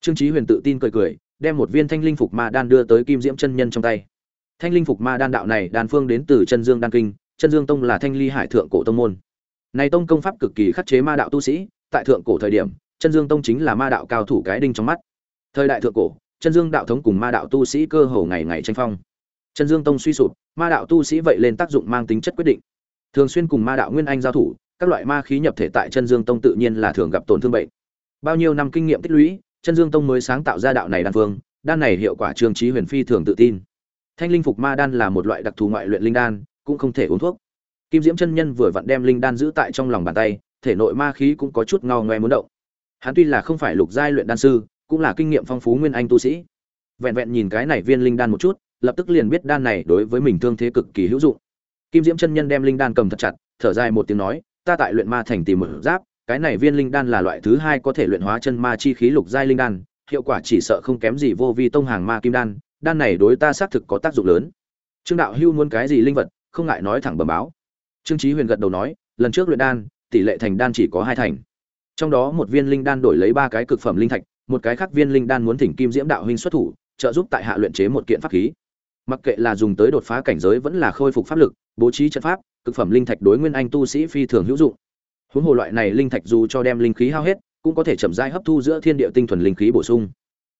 Trương Chí huyền tự tin cười cười, đem một viên thanh linh phục ma đan đưa tới kim diễm chân nhân trong tay. Thanh linh phục ma đan đạo này đan phương đến từ chân dương đan kinh, chân dương tông là thanh ly hải thượng cổ tông môn. Này tông công pháp cực kỳ khắc chế ma đạo tu sĩ, tại thượng cổ thời điểm, chân dương tông chính là ma đạo cao thủ cái đinh trong mắt. Thời đại thượng cổ, chân dương đạo thống cùng ma đạo tu sĩ cơ hồ ngày ngày tranh phong chân dương tông suy sụp, ma đạo tu sĩ vậy lên tác dụng mang tính chất quyết định. Thường xuyên cùng ma đạo nguyên anh giao thủ, các loại ma khí nhập thể tại chân dương tông tự nhiên là thường gặp tổn thương bệnh. Bao nhiêu năm kinh nghiệm tích lũy chân dương tông mới sáng tạo ra đạo này đan phương, đan này hiệu quả trương trí huyền phi thường tự tin. Thanh linh phục ma đan là một loại đặc thù ngoại luyện linh đan, cũng không thể uống thuốc. Kim diễm chân nhân vừa vặn đem linh đan giữ tại trong lòng bàn tay, thể nội ma khí cũng có chút ngao ngoe muốn động. Hắn tuy là không phải lục giai luyện đan sư, cũng là kinh nghiệm phong phú nguyên anh tu sĩ. Vẹn vẹn nhìn cái này viên linh đan một chút lập tức liền biết đan này đối với mình thương thế cực kỳ hữu dụng. Kim diễm chân nhân đem linh đan cầm thật chặt, thở dài một tiếng nói, ta tại luyện ma thành tìm một giáp, cái này viên linh đan là loại thứ hai có thể luyện hóa chân ma chi khí lục giai linh đan, hiệu quả chỉ sợ không kém gì vô vi tông hàng ma kim đan đan này đối ta xác thực có tác dụng lớn. Trương đạo hưu muốn cái gì linh vật, không ngại nói thẳng bẩm báo. Trương chí huyền gật đầu nói, lần trước luyện đan, tỷ lệ thành đan chỉ có hai thành. Trong đó một viên linh đan đổi lấy ba cái cực phẩm linh thạch, một cái khác viên linh đan muốn thỉnh kim diễm đạo huynh xuất thủ, trợ giúp tại hạ luyện chế một kiện pháp khí mặc kệ là dùng tới đột phá cảnh giới vẫn là khôi phục pháp lực, bố trí trận pháp, cực phẩm linh thạch đối nguyên anh tu sĩ phi thường hữu dụng. Huống hồ loại này linh thạch dù cho đem linh khí hao hết, cũng có thể chậm rãi hấp thu giữa thiên địa tinh thuần linh khí bổ sung.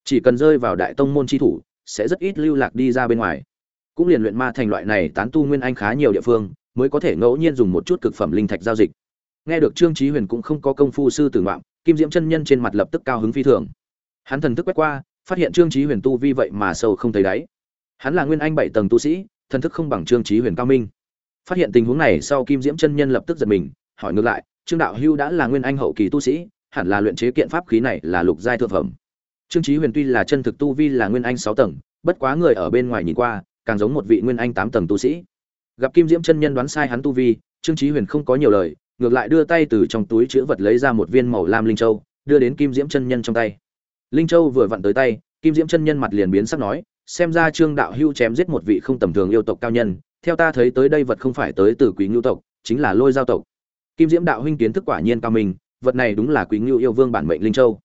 Chỉ cần rơi vào đại tông môn chi thủ, sẽ rất ít lưu lạc đi ra bên ngoài. Cũng liền luyện ma thành loại này tán tu nguyên anh khá nhiều địa phương, mới có thể ngẫu nhiên dùng một chút cực phẩm linh thạch giao dịch. Nghe được trương trí huyền cũng không có công phu sư tử ngoạm, kim diễm chân nhân trên mặt lập tức cao hứng phi thường. Hắn thần thức quét qua, phát hiện trương trí huyền tu vi vậy mà sâu không thấy đáy hắn là nguyên anh bảy tầng tu sĩ, thần thức không bằng trương chí huyền cao minh. Phát hiện tình huống này sau kim diễm chân nhân lập tức giật mình, hỏi ngược lại, trương đạo hưu đã là nguyên anh hậu kỳ tu sĩ, hẳn là luyện chế kiện pháp khí này là lục giai thượng phẩm? Trương chí huyền tuy là chân thực tu vi là nguyên anh sáu tầng, bất quá người ở bên ngoài nhìn qua, càng giống một vị nguyên anh tám tầng tu sĩ. Gặp kim diễm chân nhân đoán sai hắn tu vi, trương chí huyền không có nhiều lời, ngược lại đưa tay từ trong túi chứa vật lấy ra một viên màu lam linh châu, đưa đến kim diễm chân nhân trong tay. Linh châu vừa vặn tới tay, kim diễm chân nhân mặt liền biến sắc nói xem ra trương đạo hưu chém giết một vị không tầm thường yêu tộc cao nhân, theo ta thấy tới đây vật không phải tới từ quý ngưu tộc, chính là lôi giao tộc. Kim diễm đạo huynh kiến thức quả nhiên cao minh, vật này đúng là quý ngưu yêu vương bản mệnh linh châu.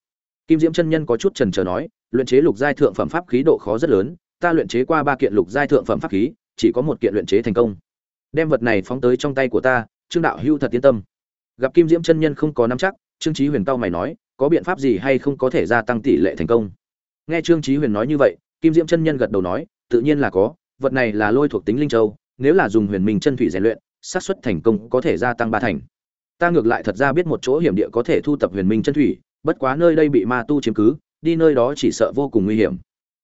Kim diễm chân nhân có chút trần trờ nói, luyện chế lục giai thượng phẩm pháp khí độ khó rất lớn, ta luyện chế qua ba kiện lục giai thượng phẩm pháp khí, chỉ có một kiện luyện chế thành công. Đem vật này phóng tới trong tay của ta, trương đạo hưu thật yên tâm. Gặp kim diễm chân nhân không có nắm chắc, trương chí huyền cao mày nói, có biện pháp gì hay không có thể gia tăng tỷ lệ thành công? Nghe trương chí huyền nói như vậy kim diễm chân nhân gật đầu nói, tự nhiên là có, vật này là lôi thuộc tính linh châu, nếu là dùng huyền minh chân thủy rèn luyện, xác suất thành công có thể gia tăng ba thành. Ta ngược lại thật ra biết một chỗ hiểm địa có thể thu tập huyền minh chân thủy, bất quá nơi đây bị ma tu chiếm cứ, đi nơi đó chỉ sợ vô cùng nguy hiểm.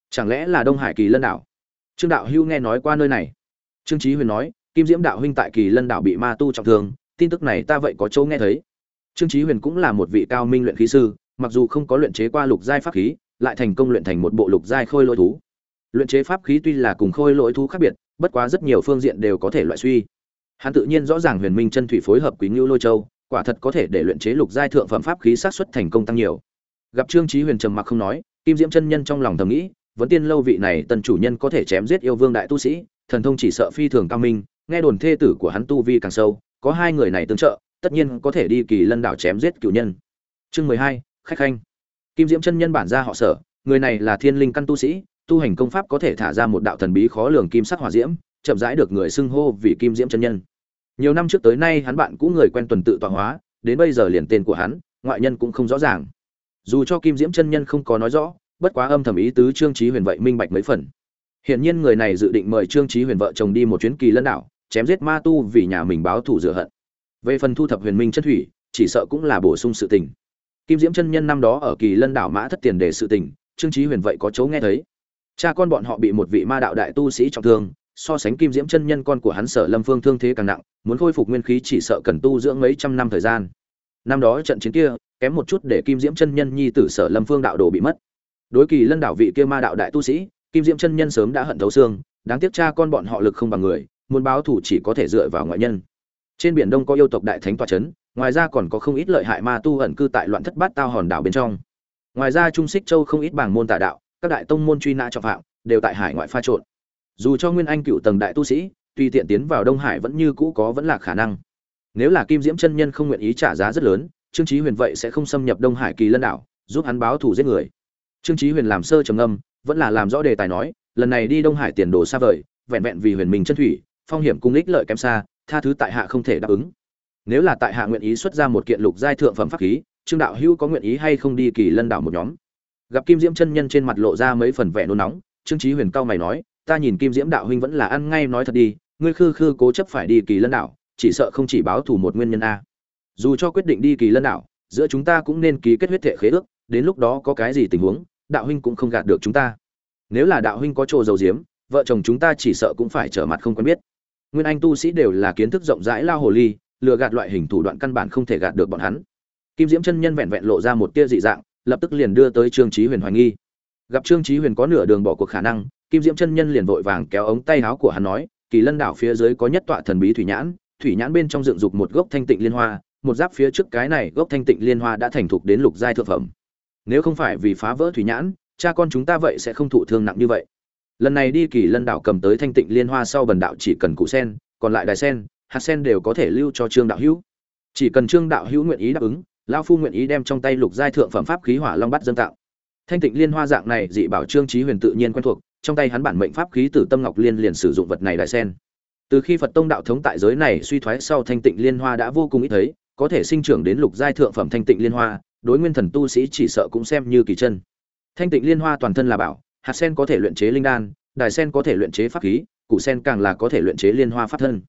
Chẳng lẽ là đông hải kỳ lân đảo? Trương đạo hưu nghe nói qua nơi này. Trương chí huyền nói, kim diễm đạo huynh tại kỳ lân đảo bị ma tu trọng thương, tin tức này ta vậy có chỗ nghe thấy. Trương chí huyền cũng là một vị cao minh luyện khí sư, mặc dù không có luyện chế qua lục giai pháp khí lại thành công luyện thành một bộ lục giai khôi lỗi thú. Luyện chế pháp khí tuy là cùng khôi lỗi thú khác biệt, bất quá rất nhiều phương diện đều có thể loại suy. Hắn tự nhiên rõ ràng huyền minh chân thủy phối hợp quý ngưu lôi châu, quả thật có thể để luyện chế lục giai thượng phẩm pháp khí sát suất thành công tăng nhiều. Gặp trương chí huyền trầm mặc không nói, kim diễm chân nhân trong lòng thầm nghĩ, vẫn tiên lâu vị này tần chủ nhân có thể chém giết yêu vương đại tu sĩ, thần thông chỉ sợ phi thường cao minh, nghe đồn thê tử của hắn tu vi càng sâu, có hai người này tương trợ, tất nhiên có thể đi kỳ lân đảo chém giết cửu nhân. Chương mười hai, khách khanh kim diễm chân nhân bản ra họ sở, người này là thiên linh căn tu sĩ, tu hành công pháp có thể thả ra một đạo thần bí khó lường kim sắc hỏa diễm, chậm rãi được người xưng hô vì kim diễm chân nhân. Nhiều năm trước tới nay hắn bạn cũ người quen tuần tự tọa hóa, đến bây giờ liền tên của hắn, ngoại nhân cũng không rõ ràng. Dù cho kim diễm chân nhân không có nói rõ, bất quá âm thầm ý tứ trương trí huyền vậy minh bạch mấy phần. Hiển nhiên người này dự định mời trương trí huyền vợ chồng đi một chuyến kỳ lân đảo, chém giết ma tu vì nhà mình báo thù rửa hận. Về phần thu thập huyền minh chân thủy, chỉ sợ cũng là bổ sung sự tình kim diễm chân nhân năm đó ở kỳ lân đảo mã thất tiền để sự tình, trương trí huyền vậy có chỗ nghe thấy. Cha con bọn họ bị một vị ma đạo đại tu sĩ trọng thương, so sánh kim diễm chân nhân con của hắn sở lâm phương thương thế càng nặng, muốn khôi phục nguyên khí chỉ sợ cần tu dưỡng mấy trăm năm thời gian. Năm đó trận chiến kia, kém một chút để kim diễm chân nhân nhi tử sở lâm phương đạo đồ bị mất. Đối kỳ lân đảo vị kia ma đạo đại tu sĩ, kim diễm chân nhân sớm đã hận thấu xương, đáng tiếc cha con bọn họ lực không bằng người, muốn báo thủ chỉ có thể dựa vào ngoại nhân. Trên biển đông có yêu tộc đại thánh tòa trấn ngoài ra còn có không ít lợi hại ma tu ẩn cư tại loạn thất bát tao hòn đảo bên trong. Ngoài ra trung xích châu không ít bảng môn tà đạo, các đại tông môn truy nã trọng phạm, đều tại hải ngoại pha trộn. Dù cho nguyên anh cựu tầng đại tu sĩ, tuy tiện tiến vào đông hải vẫn như cũ có vẫn là khả năng. Nếu là kim diễm chân nhân không nguyện ý trả giá rất lớn, trương chí huyền vậy sẽ không xâm nhập đông hải kỳ lân đảo, giúp hắn báo thù giết người. Trương chí huyền làm sơ trầm ngâm, vẫn là làm rõ đề tài nói, lần này đi đông hải tiền đồ xa vời, vẹn vẹn vì huyền minh chân thủy, phong hiểm cung ích lợi kém xa, tha thứ tại hạ không thể đáp ứng nếu là tại hạ nguyện ý xuất ra một kiện lục giai thượng phẩm pháp khí, trương đạo hữu có nguyện ý hay không đi kỳ lân đảo một nhóm? Gặp kim diễm chân nhân trên mặt lộ ra mấy phần vẻ nôn nóng, trương chí huyền cao mày nói, ta nhìn kim diễm đạo huynh vẫn là ăn ngay nói thật đi, ngươi khư khư cố chấp phải đi kỳ lân đảo, chỉ sợ không chỉ báo thù một nguyên nhân a. Dù cho quyết định đi kỳ lân đảo, giữa chúng ta cũng nên ký kết huyết thể khế ước, đến lúc đó có cái gì tình huống, đạo huynh cũng không gạt được chúng ta. Nếu là đạo huynh có chỗ dầu diếm vợ chồng chúng ta chỉ sợ cũng phải trở mặt không quen biết. Nguyên anh tu sĩ đều là kiến thức rộng rãi lao hồ ly lừa gạt loại hình thủ đoạn căn bản không thể gạt được bọn hắn. Kim diễm chân nhân vẹn vẹn lộ ra một tia dị dạng, lập tức liền đưa tới trương chí huyền hoài nghi. Gặp trương chí huyền có nửa đường bỏ cuộc khả năng, kim diễm chân nhân liền vội vàng kéo ống tay áo của hắn nói, kỳ lân đảo phía dưới có nhất tọa thần bí thủy nhãn thủy nhãn bên trong dựng dục một gốc thanh tịnh liên hoa, một giáp phía trước cái này gốc thanh tịnh liên hoa đã thành thục đến lục giai thượng phẩm. Nếu không phải vì phá vỡ thủy nhãn, cha con chúng ta vậy sẽ không thụ thương nặng như vậy. Lần này đi kỳ lân đảo cầm tới thanh tịnh liên hoa sau bần đạo chỉ cần cụ sen, còn lại đài sen hạt sen đều có thể lưu cho trương đạo hữu. Chỉ cần trương đạo hữu nguyện ý đáp ứng lao phu nguyện ý đem trong tay lục giai thượng phẩm pháp khí hỏa long bắt dân tạo thanh tịnh liên hoa dạng này, dị bảo trương trí huyền tự nhiên quen thuộc, trong tay hắn bản mệnh pháp khí tử tâm ngọc liên liền sử dụng vật này đại sen. Từ khi phật tông đạo thống tại giới này suy thoái sau, thanh tịnh liên hoa đã vô cùng ít thấy, có thể sinh trưởng đến lục giai thượng phẩm thanh tịnh liên hoa, đối nguyên thần tu sĩ chỉ sợ cũng xem như kỳ chân. Thanh tịnh liên hoa toàn thân là bảo, hạt sen có thể luyện chế linh đan, đài sen có thể luyện chế pháp khí cụ sen càng là có thể luyện chế liên hoa pháp thân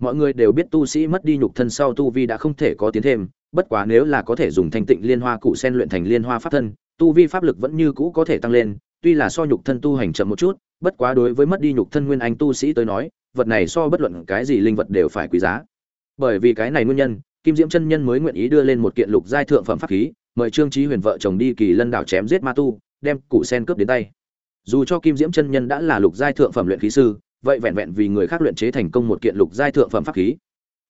mọi người đều biết tu sĩ mất đi nhục thân sau tu vi đã không thể có tiến thêm, bất quá nếu là có thể dùng thanh tịnh liên hoa cụ sen luyện thành liên hoa pháp thân, tu vi pháp lực vẫn như cũ có thể tăng lên, tuy là so nhục thân tu hành chậm một chút, bất quá đối với mất đi nhục thân nguyên anh tu sĩ tới nói, vật này so bất luận cái gì linh vật đều phải quý giá. Bởi vì cái này nguyên nhân, kim diễm chân nhân mới nguyện ý đưa lên một kiện lục giai thượng phẩm pháp khí, mời trương trí huyền vợ chồng đi kỳ lân đảo chém giết ma tu, đem cụ sen cướp đến tay. Dù cho kim diễm chân nhân đã là lục giai thượng phẩm luyện khí sư vậy vẹn vẹn vì người khác luyện chế thành công một kiện lục giai thượng phẩm pháp khí.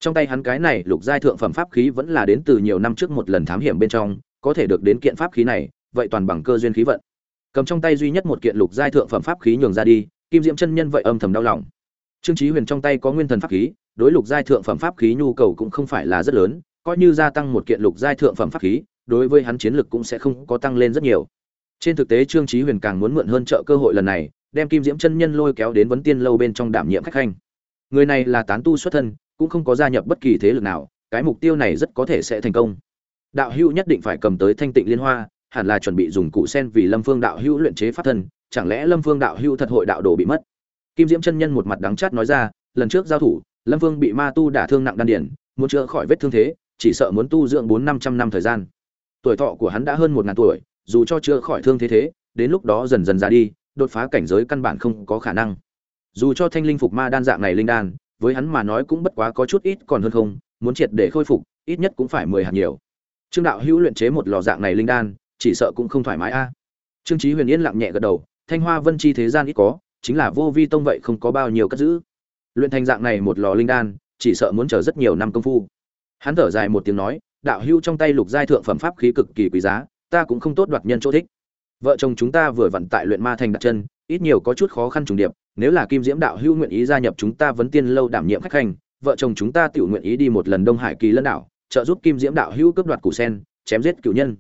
Trong tay hắn cái này lục giai thượng phẩm pháp khí vẫn là đến từ nhiều năm trước một lần thám hiểm bên trong, có thể được đến kiện pháp khí này, vậy toàn bằng cơ duyên khí vận. Cầm trong tay duy nhất một kiện lục giai thượng phẩm pháp khí nhường ra đi, kim diễm chân nhân vậy âm thầm đau lòng. Trương chí huyền trong tay có nguyên thần pháp khí, đối lục giai thượng phẩm pháp khí nhu cầu cũng không phải là rất lớn, coi như gia tăng một kiện lục giai thượng phẩm pháp khí, đối với hắn chiến lực cũng sẽ không có tăng lên rất nhiều. Trên thực tế trương chí huyền càng muốn mượn hơn trợ cơ hội lần này đem kim diễm chân nhân lôi kéo đến vấn tiên lâu bên trong đảm nhiệm khách khanh. Người này là tán tu xuất thân, cũng không có gia nhập bất kỳ thế lực nào, cái mục tiêu này rất có thể sẽ thành công. Đạo hữu nhất định phải cầm tới thanh tịnh liên hoa, hẳn là chuẩn bị dùng cụ sen vì lâm phương đạo hữu luyện chế pháp thân, chẳng lẽ lâm phương đạo hữu thật hội đạo đồ bị mất? Kim diễm chân nhân một mặt đắng chát nói ra, lần trước giao thủ, lâm phương bị ma tu đả thương nặng đan điển, muốn chữa khỏi vết thương thế, chỉ sợ muốn tu dưỡng bốn năm trăm năm thời gian. Tuổi thọ của hắn đã hơn một ngàn tuổi, dù cho chữa khỏi thương thế thế, đến lúc đó dần dần ra đi đột phá cảnh giới căn bản không có khả năng. Dù cho thanh linh phục ma đan dạng này linh đan, với hắn mà nói cũng bất quá có chút ít còn hơn không, muốn triệt để khôi phục, ít nhất cũng phải mười hạt nhiều. Trương đạo hữu luyện chế một lò dạng này linh đan, chỉ sợ cũng không thoải mái a. Trương chí huyền yên lặng nhẹ gật đầu, thanh hoa vân chi thế gian ít có, chính là vô vi tông vậy không có bao nhiêu cất giữ. Luyện thành dạng này một lò linh đan, chỉ sợ muốn chờ rất nhiều năm công phu. Hắn thở dài một tiếng nói, đạo hữu trong tay lục giai thượng phẩm pháp khí cực kỳ quý giá, ta cũng không tốt đoạt nhân chỗ thích vợ chồng chúng ta vừa vận tại luyện ma thành đặt chân, ít nhiều có chút khó khăn trùng điệp, nếu là kim diễm đạo hữu nguyện ý gia nhập chúng ta vấn tiên lâu đảm nhiệm khách hành, vợ chồng chúng ta tự nguyện ý đi một lần đông hải kỳ lân đảo, trợ giúp kim diễm đạo hữu cướp đoạt củ sen, chém giết cựu nhân.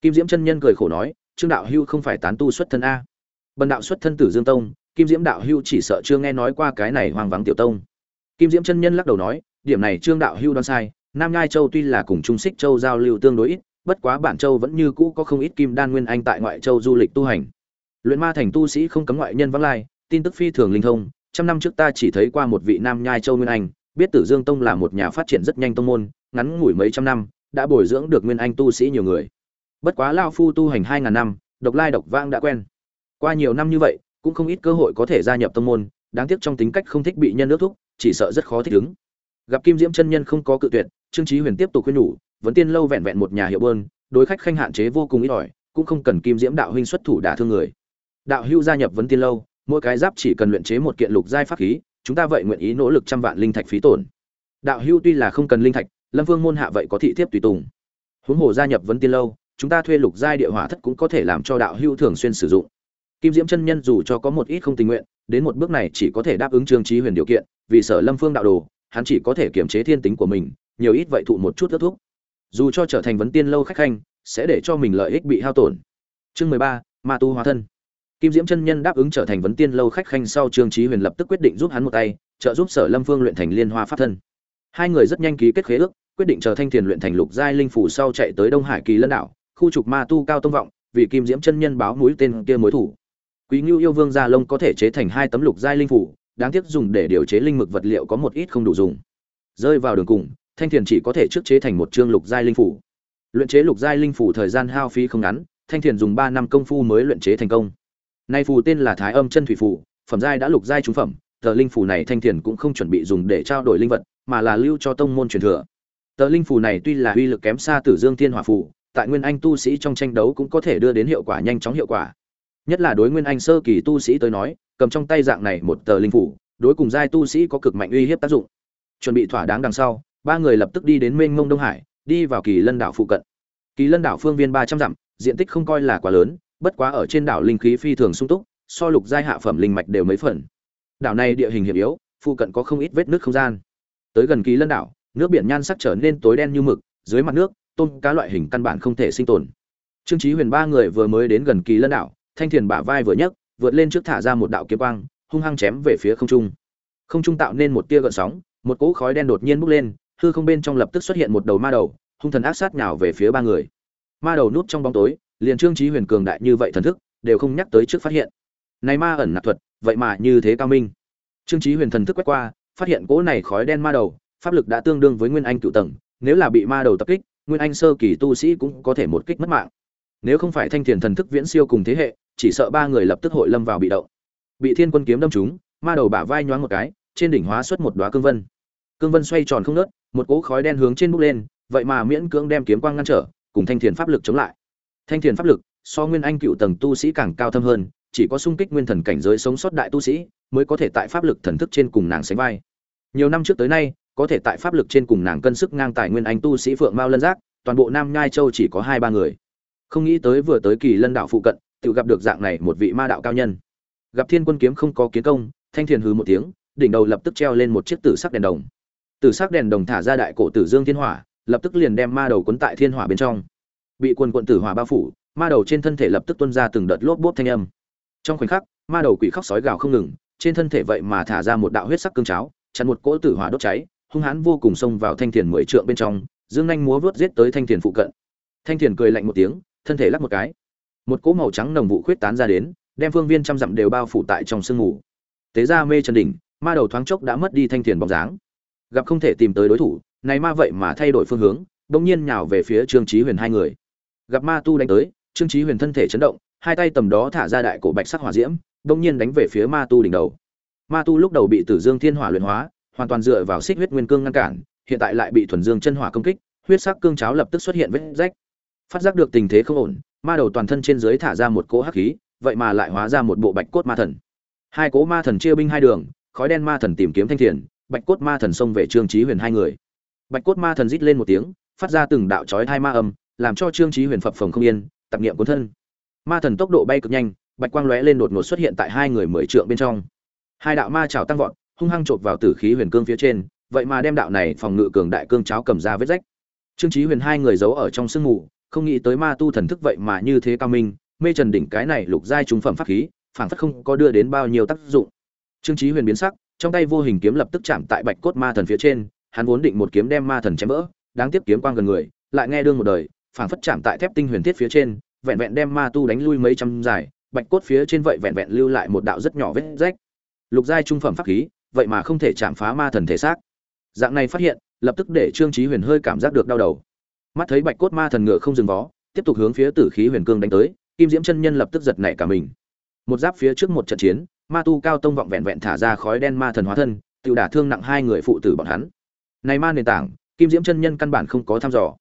Kim diễm chân nhân cười khổ nói, trương đạo hữu không phải tán tu xuất thân a. Bần đạo xuất thân tử dương tông, kim diễm đạo hữu chỉ sợ chưa nghe nói qua cái này hoang vắng tiểu tông. Kim diễm chân nhân lắc đầu nói, điểm này trương đạo hữu đoán sai, nam nhai châu tuy là cùng trung xích châu giao lưu tương đối ít bất quá bản châu vẫn như cũ có không ít kim đan nguyên anh tại ngoại châu du lịch tu hành. Luyện ma thành tu sĩ không cấm ngoại nhân vắng lai, tin tức phi thường linh thông, trăm năm trước ta chỉ thấy qua một vị nam nhai châu nguyên anh, biết tử dương tông là một nhà phát triển rất nhanh tông môn, ngắn ngủi mấy trăm năm, đã bồi dưỡng được nguyên anh tu sĩ nhiều người. Bất quá lao phu tu hành hai ngàn năm, độc lai độc vang đã quen. Qua nhiều năm như vậy, cũng không ít cơ hội có thể gia nhập tông môn, đáng tiếc trong tính cách không thích bị nhân nước thúc, chỉ sợ rất khó thích ứng. Gặp kim diễm chân nhân không có cự tuyệt, trương trí huyền tiếp tục khuyên nhủ vẫn tiên lâu vẹn vẹn một nhà hiệu bơn, đối khách khanh hạn chế vô cùng ít ỏi, cũng không cần kim diễm đạo huynh xuất thủ đả thương người. Đạo hưu gia nhập vấn tiên lâu, mỗi cái giáp chỉ cần luyện chế một kiện lục giai pháp khí, chúng ta vậy nguyện ý nỗ lực trăm vạn linh thạch phí tổn. Đạo hưu tuy là không cần linh thạch, lâm vương môn hạ vậy có thị thiếp tùy tùng. Huống hồ gia nhập vấn tiên lâu, chúng ta thuê lục giai địa hỏa thất cũng có thể làm cho đạo hưu thường xuyên sử dụng. Kim diễm chân nhân dù cho có một ít không tình nguyện, đến một bước này chỉ có thể đáp ứng trương trí huyền điều kiện, vì sở lâm phương đạo đồ, hắn chỉ có thể kiềm chế thiên tính của mình, nhiều ít vậy thụ một chút ước thúc dù cho trở thành vấn tiên lâu khách khanh, sẽ để cho mình lợi ích bị hao tổn. Chương mười ba, ma tu hóa thân. Kim diễm chân nhân đáp ứng trở thành vấn tiên lâu khách khanh sau trương trí huyền lập tức quyết định giúp hắn một tay, trợ giúp sở lâm phương luyện thành liên hoa pháp thân. Hai người rất nhanh ký kết khế ước, quyết định chờ thanh thiền luyện thành lục giai linh phủ sau chạy tới đông hải kỳ lân đảo, khu trục ma tu cao tông vọng, vì kim diễm chân nhân báo mũi tên kia mối thủ. Quý ngưu yêu vương gia lông có thể chế thành hai tấm lục giai linh phủ, đáng tiếc dùng để điều chế linh mực vật liệu có một ít không đủ dùng. Rơi vào đường cùng thanh thiền chỉ có thể trước chế thành một chương lục giai linh phủ. Luyện chế lục giai linh phủ thời gian hao phí không ngắn, thanh thiền dùng ba năm công phu mới luyện chế thành công. Nay phù tên là thái âm chân thủy phủ phẩm giai đã lục giai trúng phẩm, tờ linh phủ này thanh thiền cũng không chuẩn bị dùng để trao đổi linh vật, mà là lưu cho tông môn truyền thừa. Tờ linh phủ này tuy là uy lực kém xa tử dương thiên hỏa phủ tại nguyên anh tu sĩ trong tranh đấu cũng có thể đưa đến hiệu quả nhanh chóng hiệu quả. Nhất là đối nguyên anh sơ kỳ tu sĩ tới nói, cầm trong tay dạng này một tờ linh phủ, đối cùng giai tu sĩ có cực mạnh uy hiếp tác dụng. Chuẩn bị thỏa đáng đằng sau ba người lập tức đi đến mênh mông đông hải, đi vào kỳ lân đảo phụ cận. Kỳ lân đảo phương viên ba trăm dặm, diện tích không coi là quá lớn, bất quá ở trên đảo linh khí phi thường sung túc, so lục giai hạ phẩm linh mạch đều mấy phần. Đảo này địa hình hiểm yếu, phụ cận có không ít vết nước không gian. Tới gần kỳ lân đảo, nước biển nhan sắc trở nên tối đen như mực, dưới mặt nước, tôm cá loại hình căn bản không thể sinh tồn. Trương chí huyền ba người vừa mới đến gần kỳ lân đảo, thanh thiền bả vai vừa nhấc, vượt lên trước thả ra một đạo kiếm quang, hung hăng chém về phía không trung. Không trung tạo nên một tia gợn sóng, một cỗ khói đen đột nhiên bốc lên hư không bên trong lập tức xuất hiện một đầu ma đầu, hung thần ác sát nhào về phía ba người. Ma đầu núp trong bóng tối, liền trương chí huyền cường đại như vậy thần thức, đều không nhắc tới trước phát hiện. Này ma ẩn nạp thuật, vậy mà như thế cao minh. Trương chí huyền thần thức quét qua, phát hiện cỗ này khói đen ma đầu, pháp lực đã tương đương với nguyên anh cựu tầng, nếu là bị ma đầu tập kích, nguyên anh sơ kỳ tu sĩ cũng có thể một kích mất mạng. Nếu không phải thanh thiền thần thức viễn siêu cùng thế hệ, chỉ sợ ba người lập tức hội lâm vào bị động. Bị thiên quân kiếm đâm trúng, ma đầu bả vai nhoáng một cái, trên đỉnh hóa xuất một đóa cương vân. Cương vân xoay tròn không nớt một cỗ khói đen hướng trên bốc lên, vậy mà miễn cưỡng đem kiếm quang ngăn trở, cùng thanh thiền pháp lực chống lại. Thanh thiền pháp lực, so nguyên anh cựu tầng tu sĩ càng cao thâm hơn, chỉ có sung kích nguyên thần cảnh giới sống sót đại tu sĩ, mới có thể tại pháp lực thần thức trên cùng nàng sánh vai. Nhiều năm trước tới nay, có thể tại pháp lực trên cùng nàng cân sức ngang tài nguyên anh tu sĩ phượng mao lân giác, toàn bộ nam nhai châu chỉ có hai ba người. Không nghĩ tới vừa tới kỳ lân đạo phụ cận, tự gặp được dạng này một vị ma đạo cao nhân. Gặp thiên quân kiếm không có kiến công, thanh thiền hừ một tiếng, đỉnh đầu lập tức treo lên một chiếc tử sắc đèn đồng tử sắc đèn đồng thả ra đại cổ tử dương thiên hỏa, lập tức liền đem ma đầu cuốn tại thiên hỏa bên trong. Bị quần quận tử hỏa bao phủ, ma đầu trên thân thể lập tức tuôn ra từng đợt lốp bốp thanh âm. Trong khoảnh khắc, ma đầu quỷ khóc sói gào không ngừng, trên thân thể vậy mà thả ra một đạo huyết sắc cương cháo, chặn một cỗ tử hỏa đốt cháy, hung hãn vô cùng xông vào thanh thiền mười trượng bên trong, dương nhanh múa vớt giết tới thanh thiền phụ cận. Thanh thiền cười lạnh một tiếng, thân thể lắc một cái. Một cỗ màu trắng nồng vụ khuyết tán ra đến, đem phương viên trăm dặm đều bao phủ tại trong sương mù. Tế ra mê trần đỉnh, ma đầu thoáng chốc đã mất đi thanh thiền bóng dáng gặp không thể tìm tới đối thủ, này ma vậy mà thay đổi phương hướng, bỗng nhiên nhào về phía trương chí huyền hai người. Gặp ma tu đánh tới, trương chí huyền thân thể chấn động, hai tay tầm đó thả ra đại cổ bạch sắc hỏa diễm, bỗng nhiên đánh về phía ma tu đỉnh đầu. Ma tu lúc đầu bị tử dương thiên hỏa luyện hóa, hoàn toàn dựa vào xích huyết nguyên cương ngăn cản, hiện tại lại bị thuần dương chân hỏa công kích, huyết sắc cương cháo lập tức xuất hiện vết rách. Phát giác được tình thế không ổn, ma đầu toàn thân trên dưới thả ra một cỗ hắc khí, vậy mà lại hóa ra một bộ bạch cốt ma thần. Hai cỗ ma thần chia binh hai đường, khói đen ma thần tìm kiếm thanh thiền bạch cốt ma thần xông về trương chí huyền hai người. Bạch cốt ma thần rít lên một tiếng, phát ra từng đạo chói hai ma âm, làm cho trương chí huyền phập phồng không yên tập niệm cuốn thân. Ma thần tốc độ bay cực nhanh, bạch quang lóe lên đột ngột xuất hiện tại hai người mười trượng bên trong. Hai đạo ma chảo tăng vọt, hung hăng chộp vào tử khí huyền cương phía trên, vậy mà đem đạo này phòng ngự cường đại cương cháo cầm ra vết rách. Trương chí huyền hai người giấu ở trong sương mù, không nghĩ tới ma tu thần thức vậy mà như thế cao minh, mê trần đỉnh cái này lục giai trung phẩm pháp khí, phảng phất không có đưa đến bao nhiêu tác dụng. Trương chí huyền biến sắc trong tay vô hình kiếm lập tức chạm tại bạch cốt ma thần phía trên, hắn vốn định một kiếm đem ma thần chém vỡ, đáng tiếc kiếm quang gần người, lại nghe đương một đời, phảng phất chạm tại thép tinh huyền thiết phía trên, vẹn vẹn đem ma tu đánh lui mấy trăm dài, bạch cốt phía trên vậy vẹn vẹn lưu lại một đạo rất nhỏ vết rách. Lục giai trung phẩm pháp khí, vậy mà không thể chạm phá ma thần thể xác. Dạng này phát hiện, lập tức để trương trí huyền hơi cảm giác được đau đầu. Mắt thấy bạch cốt ma thần ngựa không dừng vó, tiếp tục hướng phía tử khí huyền cương đánh tới, kim diễm chân nhân lập tức giật nảy cả mình. Một giáp phía trước một trận chiến ma tu cao tông vọng vẹn vẹn thả ra khói đen ma thần hóa thân, tự đả thương nặng hai người phụ tử bọn hắn. Này ma nền tảng, kim diễm chân nhân căn bản không có thăm dò.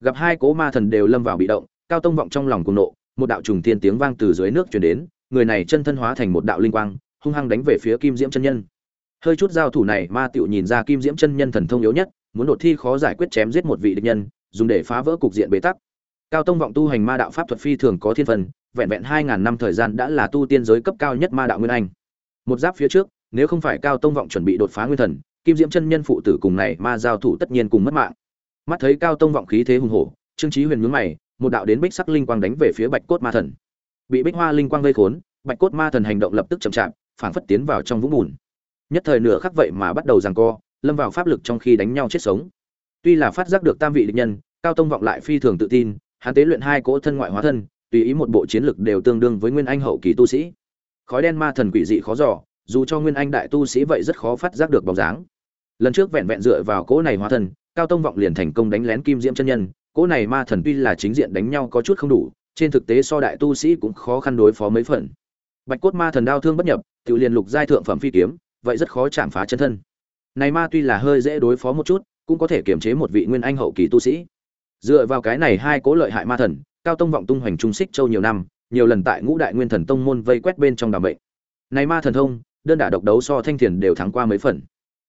Gặp hai cố ma thần đều lâm vào bị động, cao tông vọng trong lòng cùng nộ, một đạo trùng thiên tiếng vang từ dưới nước truyền đến, người này chân thân hóa thành một đạo linh quang, hung hăng đánh về phía kim diễm chân nhân. Hơi chút giao thủ này, ma tựu nhìn ra kim diễm chân nhân thần thông yếu nhất, muốn đột thi khó giải quyết chém giết một vị địch nhân, dùng để phá vỡ cục diện bế tắc cao tông vọng tu hành ma đạo pháp thuật phi thường có thiên phần, vẹn vẹn hai ngàn năm thời gian đã là tu tiên giới cấp cao nhất ma đạo nguyên anh. Một giáp phía trước, nếu không phải cao tông vọng chuẩn bị đột phá nguyên thần, kim diễm chân nhân phụ tử cùng này ma giao thủ tất nhiên cùng mất mạng. Mắt thấy cao tông vọng khí thế hùng hổ, trương chí huyền nhướng mày, một đạo đến bích sắc linh quang đánh về phía bạch cốt ma thần. Bị bích hoa linh quang vây khốn, bạch cốt ma thần hành động lập tức chậm chạp, phảng phất tiến vào trong vũng bùn. Nhất thời nửa khắc vậy mà bắt đầu giằng co, lâm vào pháp lực trong khi đánh nhau chết sống. Tuy là phát giác được tam vị địch nhân, cao tông vọng lại phi thường tự tin hắn tế luyện hai cỗ thân ngoại hóa thân, tùy ý một bộ chiến lực đều tương đương với nguyên anh hậu kỳ tu sĩ. Khói đen ma thần quỷ dị khó dò, dù cho nguyên anh đại tu sĩ vậy rất khó phát giác được bóng dáng. Lần trước vẹn vẹn dựa vào cỗ này hóa thân, cao tông vọng liền thành công đánh lén kim diễm chân nhân, cỗ này ma thần tuy là chính diện đánh nhau có chút không đủ, trên thực tế so đại tu sĩ cũng khó khăn đối phó mấy phần. Bạch cốt ma thần đao thương bất nhập tiểu liền lục giai thượng phẩm phi kiếm, vậy rất khó chạm phá chân thân. Này ma tuy là hơi dễ đối phó một chút, cũng có thể kiềm chế một vị nguyên anh hậu kỳ tu sĩ dựa vào cái này hai cố lợi hại ma thần, cao tông vọng tung hoành trung xích châu nhiều năm, nhiều lần tại ngũ đại nguyên thần tông môn vây quét bên trong đàm bệnh này ma thần thông, đơn đả độc đấu so thanh thiền đều thắng qua mấy phần.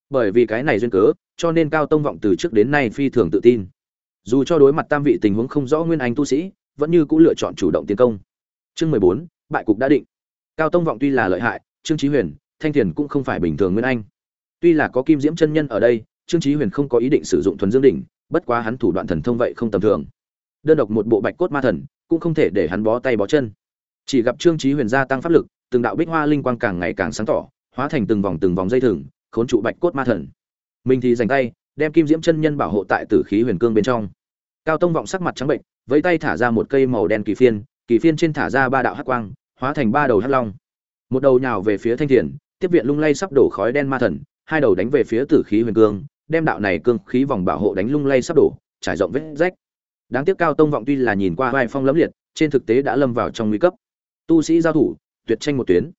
Bởi vì cái này duyên cớ, cho nên cao tông vọng từ trước đến nay phi thường tự tin. Dù cho đối mặt tam vị tình huống không rõ nguyên anh tu sĩ, vẫn như cũng lựa chọn chủ động tiến công. Chương mười bốn, bại cục đã định. Cao tông vọng tuy là lợi hại, trương trí huyền, thanh thiền cũng không phải bình thường nguyên anh. Tuy là có kim diễm chân nhân ở đây, trương trí huyền không có ý định sử dụng thuần dương đỉnh bất quá hắn thủ đoạn thần thông vậy không tầm thường. Đơn độc một bộ bạch cốt ma thần, cũng không thể để hắn bó tay bó chân. Chỉ gặp trương trí huyền gia tăng pháp lực, từng đạo bích hoa linh quang càng ngày càng sáng tỏ, hóa thành từng vòng từng vòng dây thừng, khốn trụ bạch cốt ma thần. Mình thì dành tay, đem kim diễm chân nhân bảo hộ tại tử khí huyền cương bên trong. Cao tông vọng sắc mặt trắng bệnh với tay thả ra một cây màu đen kỳ phiên kỳ phiên trên thả ra ba đạo hắc quang, hóa thành ba đầu hắc long. Một đầu nhào về phía thanh thiền, tiếp viện lung lay sắp đổ khói đen ma thần, hai đầu đánh về phía tử khí huyền cương đem đạo này cương khí vòng bảo hộ đánh lung lay sắp đổ, trải rộng vết rách. Đáng tiếc cao tông vọng tuy là nhìn qua vai phong lẫm liệt, trên thực tế đã lâm vào trong nguy cấp. Tu sĩ giao thủ, tuyệt tranh một tuyến.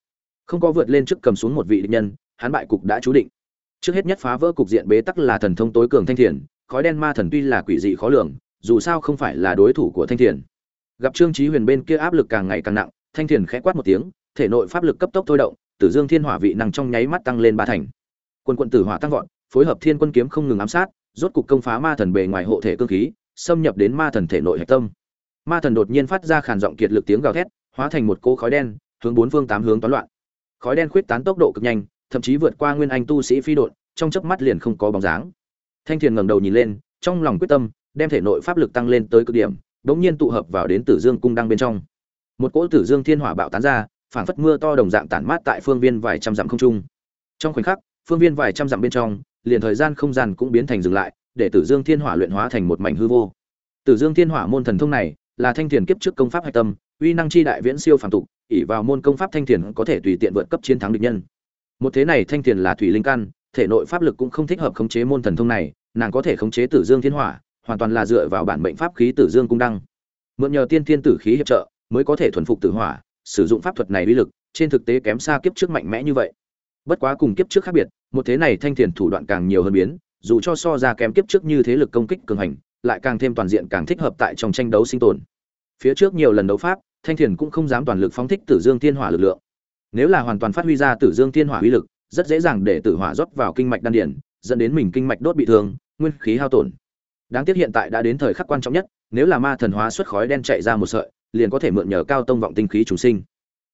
Không có vượt lên trước cầm xuống một vị địch nhân, hắn bại cục đã chú định. Trước hết nhất phá vỡ cục diện bế tắc là thần thông tối cường thanh thiền, khói đen ma thần tuy là quỷ dị khó lường, dù sao không phải là đối thủ của thanh thiền. Gặp trương trí huyền bên kia áp lực càng ngày càng nặng, thanh thiền khẽ quát một tiếng, thể nội pháp lực cấp tốc thôi động, tử dương thiên hỏa vị năng trong nháy mắt tăng lên ba thành. Quân quận tử hỏa tăng vọt phối hợp thiên quân kiếm không ngừng ám sát, rốt cục công phá ma thần bề ngoài hộ thể cương khí, xâm nhập đến ma thần thể nội hạch tâm. Ma thần đột nhiên phát ra khàn giọng kiệt lực tiếng gào thét, hóa thành một cỗ khói đen, hướng bốn phương tám hướng toán loạn. Khói đen khuyết tán tốc độ cực nhanh, thậm chí vượt qua nguyên anh tu sĩ phi đột trong chớp mắt liền không có bóng dáng. Thanh thiền ngẩng đầu nhìn lên, trong lòng quyết tâm, đem thể nội pháp lực tăng lên tới cực điểm, đống nhiên tụ hợp vào đến tử dương cung đăng bên trong. Một cỗ tử dương thiên hỏa bạo tán ra, phảng phất mưa to đồng dạng tản mát tại phương viên vài trăm dặm không trung. Trong khoảnh khắc, phương viên vài trăm dặm bên trong liền thời gian không gian cũng biến thành dừng lại, để tử dương thiên hỏa luyện hóa thành một mảnh hư vô. Tử dương thiên hỏa môn thần thông này là thanh tiền kiếp trước công pháp hạch tâm, uy năng chi đại viễn siêu phàm tục, ỷ vào môn công pháp thanh tiền có thể tùy tiện vượt cấp chiến thắng địch nhân. Một thế này thanh tiền là thủy linh căn, thể nội pháp lực cũng không thích hợp khống chế môn thần thông này, nàng có thể khống chế tử dương thiên hỏa, hoàn toàn là dựa vào bản mệnh pháp khí tử dương cung đăng. Mượn nhờ tiên thiên tử khí hiệp trợ mới có thể thuần phục tử hỏa, sử dụng pháp thuật này uy lực, trên thực tế kém xa kiếp trước mạnh mẽ như vậy. Bất quá cùng kiếp trước khác biệt một thế này thanh thiền thủ đoạn càng nhiều hơn biến, dù cho so ra kém kiếp trước như thế lực công kích cường hành, lại càng thêm toàn diện càng thích hợp tại trong tranh đấu sinh tồn. Phía trước nhiều lần đấu pháp, thanh thiền cũng không dám toàn lực phóng thích tử dương thiên hỏa lực lượng. Nếu là hoàn toàn phát huy ra tử dương thiên hỏa uy lực, rất dễ dàng để tử hỏa rót vào kinh mạch đan điển dẫn đến mình kinh mạch đốt bị thương, nguyên khí hao tổn. Đáng tiếc hiện tại đã đến thời khắc quan trọng nhất, nếu là ma thần hóa xuất khói đen chạy ra một sợi, liền có thể mượn nhờ cao tông vọng tinh khí trùng sinh.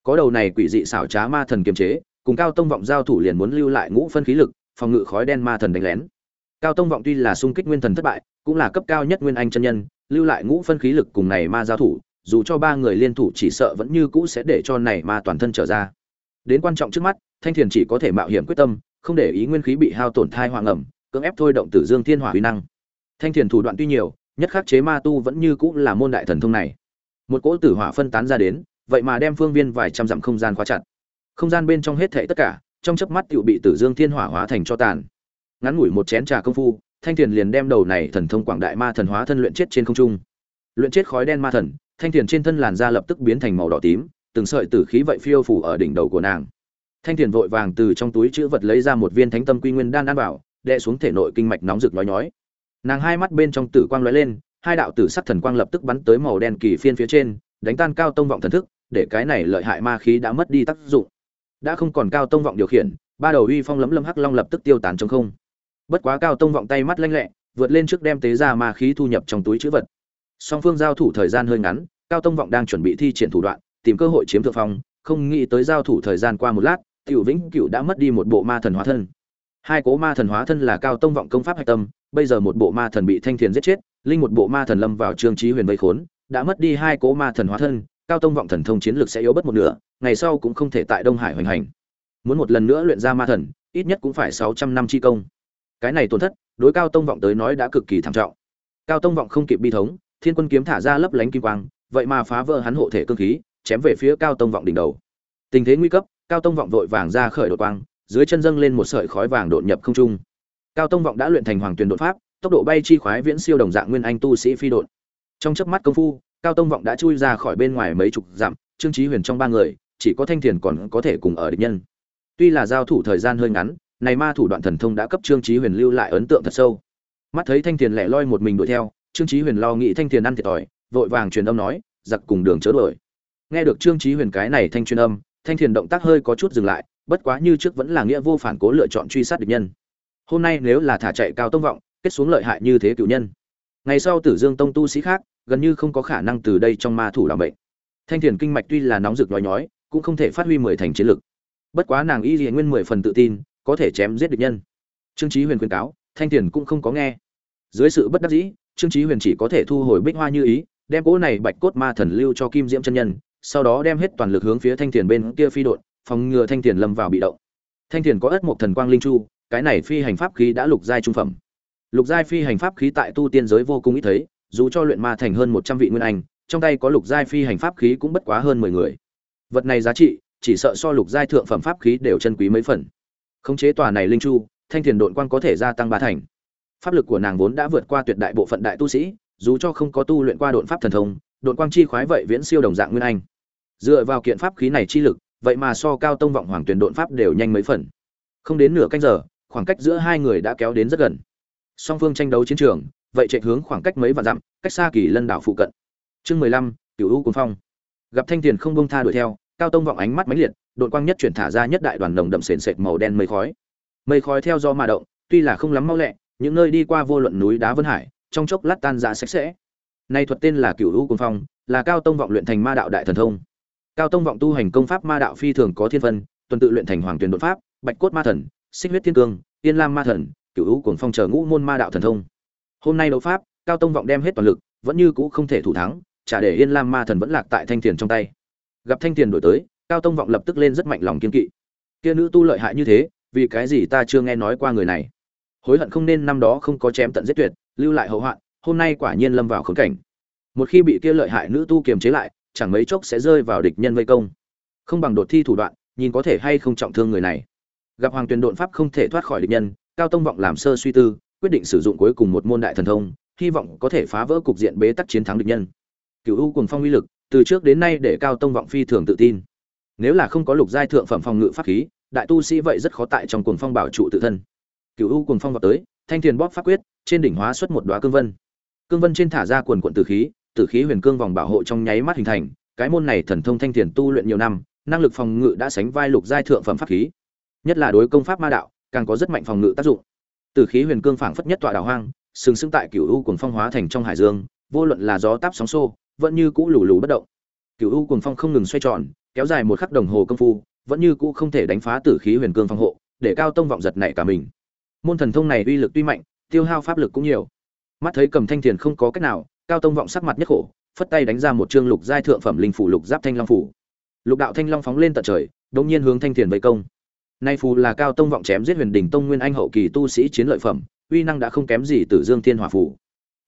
Có đầu này quỷ dị xảo trá ma thần kiềm chế cùng cao tông vọng giao thủ liền muốn lưu lại ngũ phân khí lực, phòng ngự khói đen ma thần đánh lén. Cao tông vọng tuy là xung kích nguyên thần thất bại, cũng là cấp cao nhất nguyên anh chân nhân, lưu lại ngũ phân khí lực cùng này ma giao thủ, dù cho ba người liên thủ chỉ sợ vẫn như cũ sẽ để cho này ma toàn thân trở ra. Đến quan trọng trước mắt, thanh thiền chỉ có thể mạo hiểm quyết tâm, không để ý nguyên khí bị hao tổn thai hoàng ẩm cưỡng ép thôi động tử dương thiên hỏa uy năng. Thanh thiền thủ đoạn tuy nhiều, nhất khắc chế ma tu vẫn như cũ là môn đại thần thông này. Một cỗ tử hỏa phân tán ra đến, vậy mà đem phương viên vài trăm dặm không gian khóa chặt không gian bên trong hết thảy tất cả, trong chớp mắt tựu bị tử dương thiên hỏa hóa thành cho tàn. Ngắn ngủi một chén trà công phu, thanh thiền liền đem đầu này thần thông quảng đại ma thần hóa thân luyện chết trên không trung. Luyện chết khói đen ma thần, thanh thiền trên thân làn da lập tức biến thành màu đỏ tím, từng sợi tử khí vậy phiêu phủ ở đỉnh đầu của nàng. Thanh thiền vội vàng từ trong túi chữ vật lấy ra một viên thánh tâm quy nguyên đan đan bảo đệ xuống thể nội kinh mạch nóng rực nói nhói. Nàng hai mắt bên trong tử quang lóe lên, hai đạo tử sắc thần quang lập tức bắn tới màu đen kỳ phiên phía trên, đánh tan cao tông vọng thần thức, để cái này lợi hại ma khí đã mất đi tác dụng đã không còn cao tông vọng điều khiển, ba đầu uy phong lấm lâm hắc long lập tức tiêu tán trong không. Bất quá cao tông vọng tay mắt lanh lẹ, vượt lên trước đem tế ra ma khí thu nhập trong túi chữ vật. Song phương giao thủ thời gian hơi ngắn, cao tông vọng đang chuẩn bị thi triển thủ đoạn, tìm cơ hội chiếm thượng phong, không nghĩ tới giao thủ thời gian qua một lát, tiểu vĩnh cựu đã mất đi một bộ ma thần hóa thân. Hai cố ma thần hóa thân là cao tông vọng công pháp hạch tâm, bây giờ một bộ ma thần bị thanh thiền giết chết, linh một bộ ma thần lâm vào trương trí huyền vây khốn, đã mất đi hai cố ma thần hóa thân, cao tông vọng thần thông chiến lược sẽ yếu bất một nửa ngày sau cũng không thể tại đông hải hoành hành. Muốn một lần nữa luyện ra ma thần, ít nhất cũng phải sáu trăm năm chi công. Cái này tổn thất, đối cao tông vọng tới nói đã cực kỳ thảm trọng. Cao tông vọng không kịp bi thống, thiên quân kiếm thả ra lấp lánh kim quang, vậy mà phá vỡ hắn hộ thể cương khí, chém về phía cao tông vọng đỉnh đầu. Tình thế nguy cấp, cao tông vọng vội vàng ra khởi đột quang, dưới chân dâng lên một sợi khói vàng đột nhập không trung. Cao tông vọng đã luyện thành hoàng tuyền đột pháp, tốc độ bay chi khoái viễn siêu đồng dạng nguyên anh tu sĩ phi đột trong chớp mắt công phu, cao tông vọng đã chui ra khỏi bên ngoài mấy chục dặm, trương trí huyền trong ba người chỉ có thanh thiền còn có thể cùng ở địch nhân. Tuy là giao thủ thời gian hơi ngắn, này ma thủ đoạn thần thông đã cấp trương trí huyền lưu lại ấn tượng thật sâu. Mắt thấy thanh thiền lẻ loi một mình đuổi theo, trương trí huyền lo nghĩ thanh thiền ăn thiệt thòi, vội vàng truyền âm nói, giặc cùng đường chớ đuổi. Nghe được trương trí huyền cái này thanh truyền âm, thanh thiền động tác hơi có chút dừng lại, bất quá như trước vẫn là nghĩa vô phản cố lựa chọn truy sát địch nhân. Hôm nay nếu là thả chạy cao tông vọng, kết xuống lợi hại như thế cựu nhân. Ngày sau tử dương tông tu sĩ khác, gần như không có khả năng từ đây trong ma thủ làm bệnh. Thanh thiền kinh mạch tuy là nóng rực nhói nhói cũng không thể phát huy mười thành chiến lực. Bất quá nàng y liền nguyên mười phần tự tin, có thể chém giết địch nhân. Trương chí huyền khuyên cáo, thanh tiền cũng không có nghe. Dưới sự bất đắc dĩ, trương chí huyền chỉ có thể thu hồi bích hoa như ý, đem cỗ này bạch cốt ma thần lưu cho kim diễm chân nhân, sau đó đem hết toàn lực hướng phía thanh tiền bên kia phi đột phòng ngừa thanh tiền lâm vào bị động. Thanh tiền có ất một thần quang linh chu, cái này phi hành pháp khí đã lục giai trung phẩm. Lục giai phi hành pháp khí tại tu tiên giới vô cùng ít thấy, dù cho luyện ma thành hơn một trăm vị nguyên anh, trong tay có lục giai phi hành pháp khí cũng bất quá hơn mười người vật này giá trị, chỉ sợ so lục giai thượng phẩm pháp khí đều chân quý mấy phần. Khống chế tòa này linh chu, thanh thiền đội quan có thể gia tăng ba thành. Pháp lực của nàng vốn đã vượt qua tuyệt đại bộ phận đại tu sĩ, dù cho không có tu luyện qua độn pháp thần thông, độn quang chi khoái vậy viễn siêu đồng dạng nguyên anh. Dựa vào kiện pháp khí này chi lực, vậy mà so cao tông vọng hoàng tuyển độn pháp đều nhanh mấy phần. Không đến nửa canh giờ, khoảng cách giữa hai người đã kéo đến rất gần. Song phương tranh đấu chiến trường, vậy chạy hướng khoảng cách mấy vạn dặm, cách xa kỳ lân đảo phụ cận. Chương mười lăm cựu u cuồng phong gặp thanh tiền không bông tha đuổi theo cao tông vọng ánh mắt mãnh liệt đội quang nhất chuyển thả ra nhất đại đoàn nồng đậm sền sệt màu đen mây khói. Mây khói theo do mà động tuy là không lắm mau lẹ những nơi đi qua vô luận núi đá vân hải trong chốc lát tan ra sạch sẽ. Nay thuật tên là cựu u cuồng phong là cao tông vọng luyện thành ma đạo đại thần thông. Cao tông vọng tu hành công pháp ma đạo phi thường có thiên phân, tuần tự luyện thành hoàng tuyển đột pháp bạch cốt ma thần xích huyết thiên cương yên lam ma thần cựu u cuồng phong chờ ngũ môn ma đạo thần thông. Hôm nay đấu pháp cao tông vọng đem hết toàn lực vẫn như cũ không thể thủ thắng chả để yên lam ma thần vẫn lạc tại thanh tiền trong tay. Gặp thanh tiền đổi tới, cao tông vọng lập tức lên rất mạnh lòng kiên kỵ. Kia nữ tu lợi hại như thế, vì cái gì ta chưa nghe nói qua người này? Hối hận không nên năm đó không có chém tận giết tuyệt, lưu lại hậu hoạn, hôm nay quả nhiên lâm vào khốn cảnh. Một khi bị kia lợi hại nữ tu kiềm chế lại, chẳng mấy chốc sẽ rơi vào địch nhân vây công. Không bằng đột thi thủ đoạn, nhìn có thể hay không trọng thương người này. Gặp hoàng tuyền đột pháp không thể thoát khỏi địch nhân, cao tông vọng làm sơ suy tư, quyết định sử dụng cuối cùng một môn đại thần thông, hy vọng có thể phá vỡ cục diện bế tắc chiến thắng địch nhân cựu u cùng phong uy lực, từ trước đến nay để cao tông vọng phi thường tự tin. Nếu là không có lục giai thượng phẩm phòng ngự pháp khí, đại tu sĩ vậy rất khó tại trong cuồng phong bảo trụ tự thân. Cựu u cùng phong vào tới, thanh thiền bóp pháp quyết, trên đỉnh hóa xuất một đoá cương vân. Cương vân trên thả ra quần quận tử khí tử khí huyền cương vòng bảo hộ trong nháy mắt hình thành, cái môn này thần thông thanh thiền tu luyện nhiều năm, năng lực phòng ngự đã sánh vai lục giai thượng phẩm pháp khí. Nhất là đối công pháp ma đạo, càng có rất mạnh phòng ngự tác dụng. Tử khí huyền cương phảng phất nhất tọa đảo hoang, sừng sững tại cựu u cùng phong hóa thành trong hải dương, vô luận là gió táp sóng xô vẫn như cũ lù lù bất động. Cựu u cuồng phong không ngừng xoay tròn, kéo dài một khắc đồng hồ công phu, vẫn như cũ không thể đánh phá tử khí huyền cương phòng hộ, để cao tông vọng giật nảy cả mình. Môn thần thông này uy lực tuy mạnh, tiêu hao pháp lực cũng nhiều. Mắt thấy cầm thanh thiền không có cách nào, cao tông vọng sắc mặt nhất khổ, phất tay đánh ra một chương lục giai thượng phẩm linh phủ lục giáp thanh long phủ. Lục đạo thanh long phóng lên tận trời, đột nhiên hướng thanh thiền vây công. Nay phù là cao tông vọng chém giết huyền đỉnh tông nguyên anh hậu kỳ tu sĩ chiến lợi phẩm, uy năng đã không kém gì tử dương thiên hỏa phủ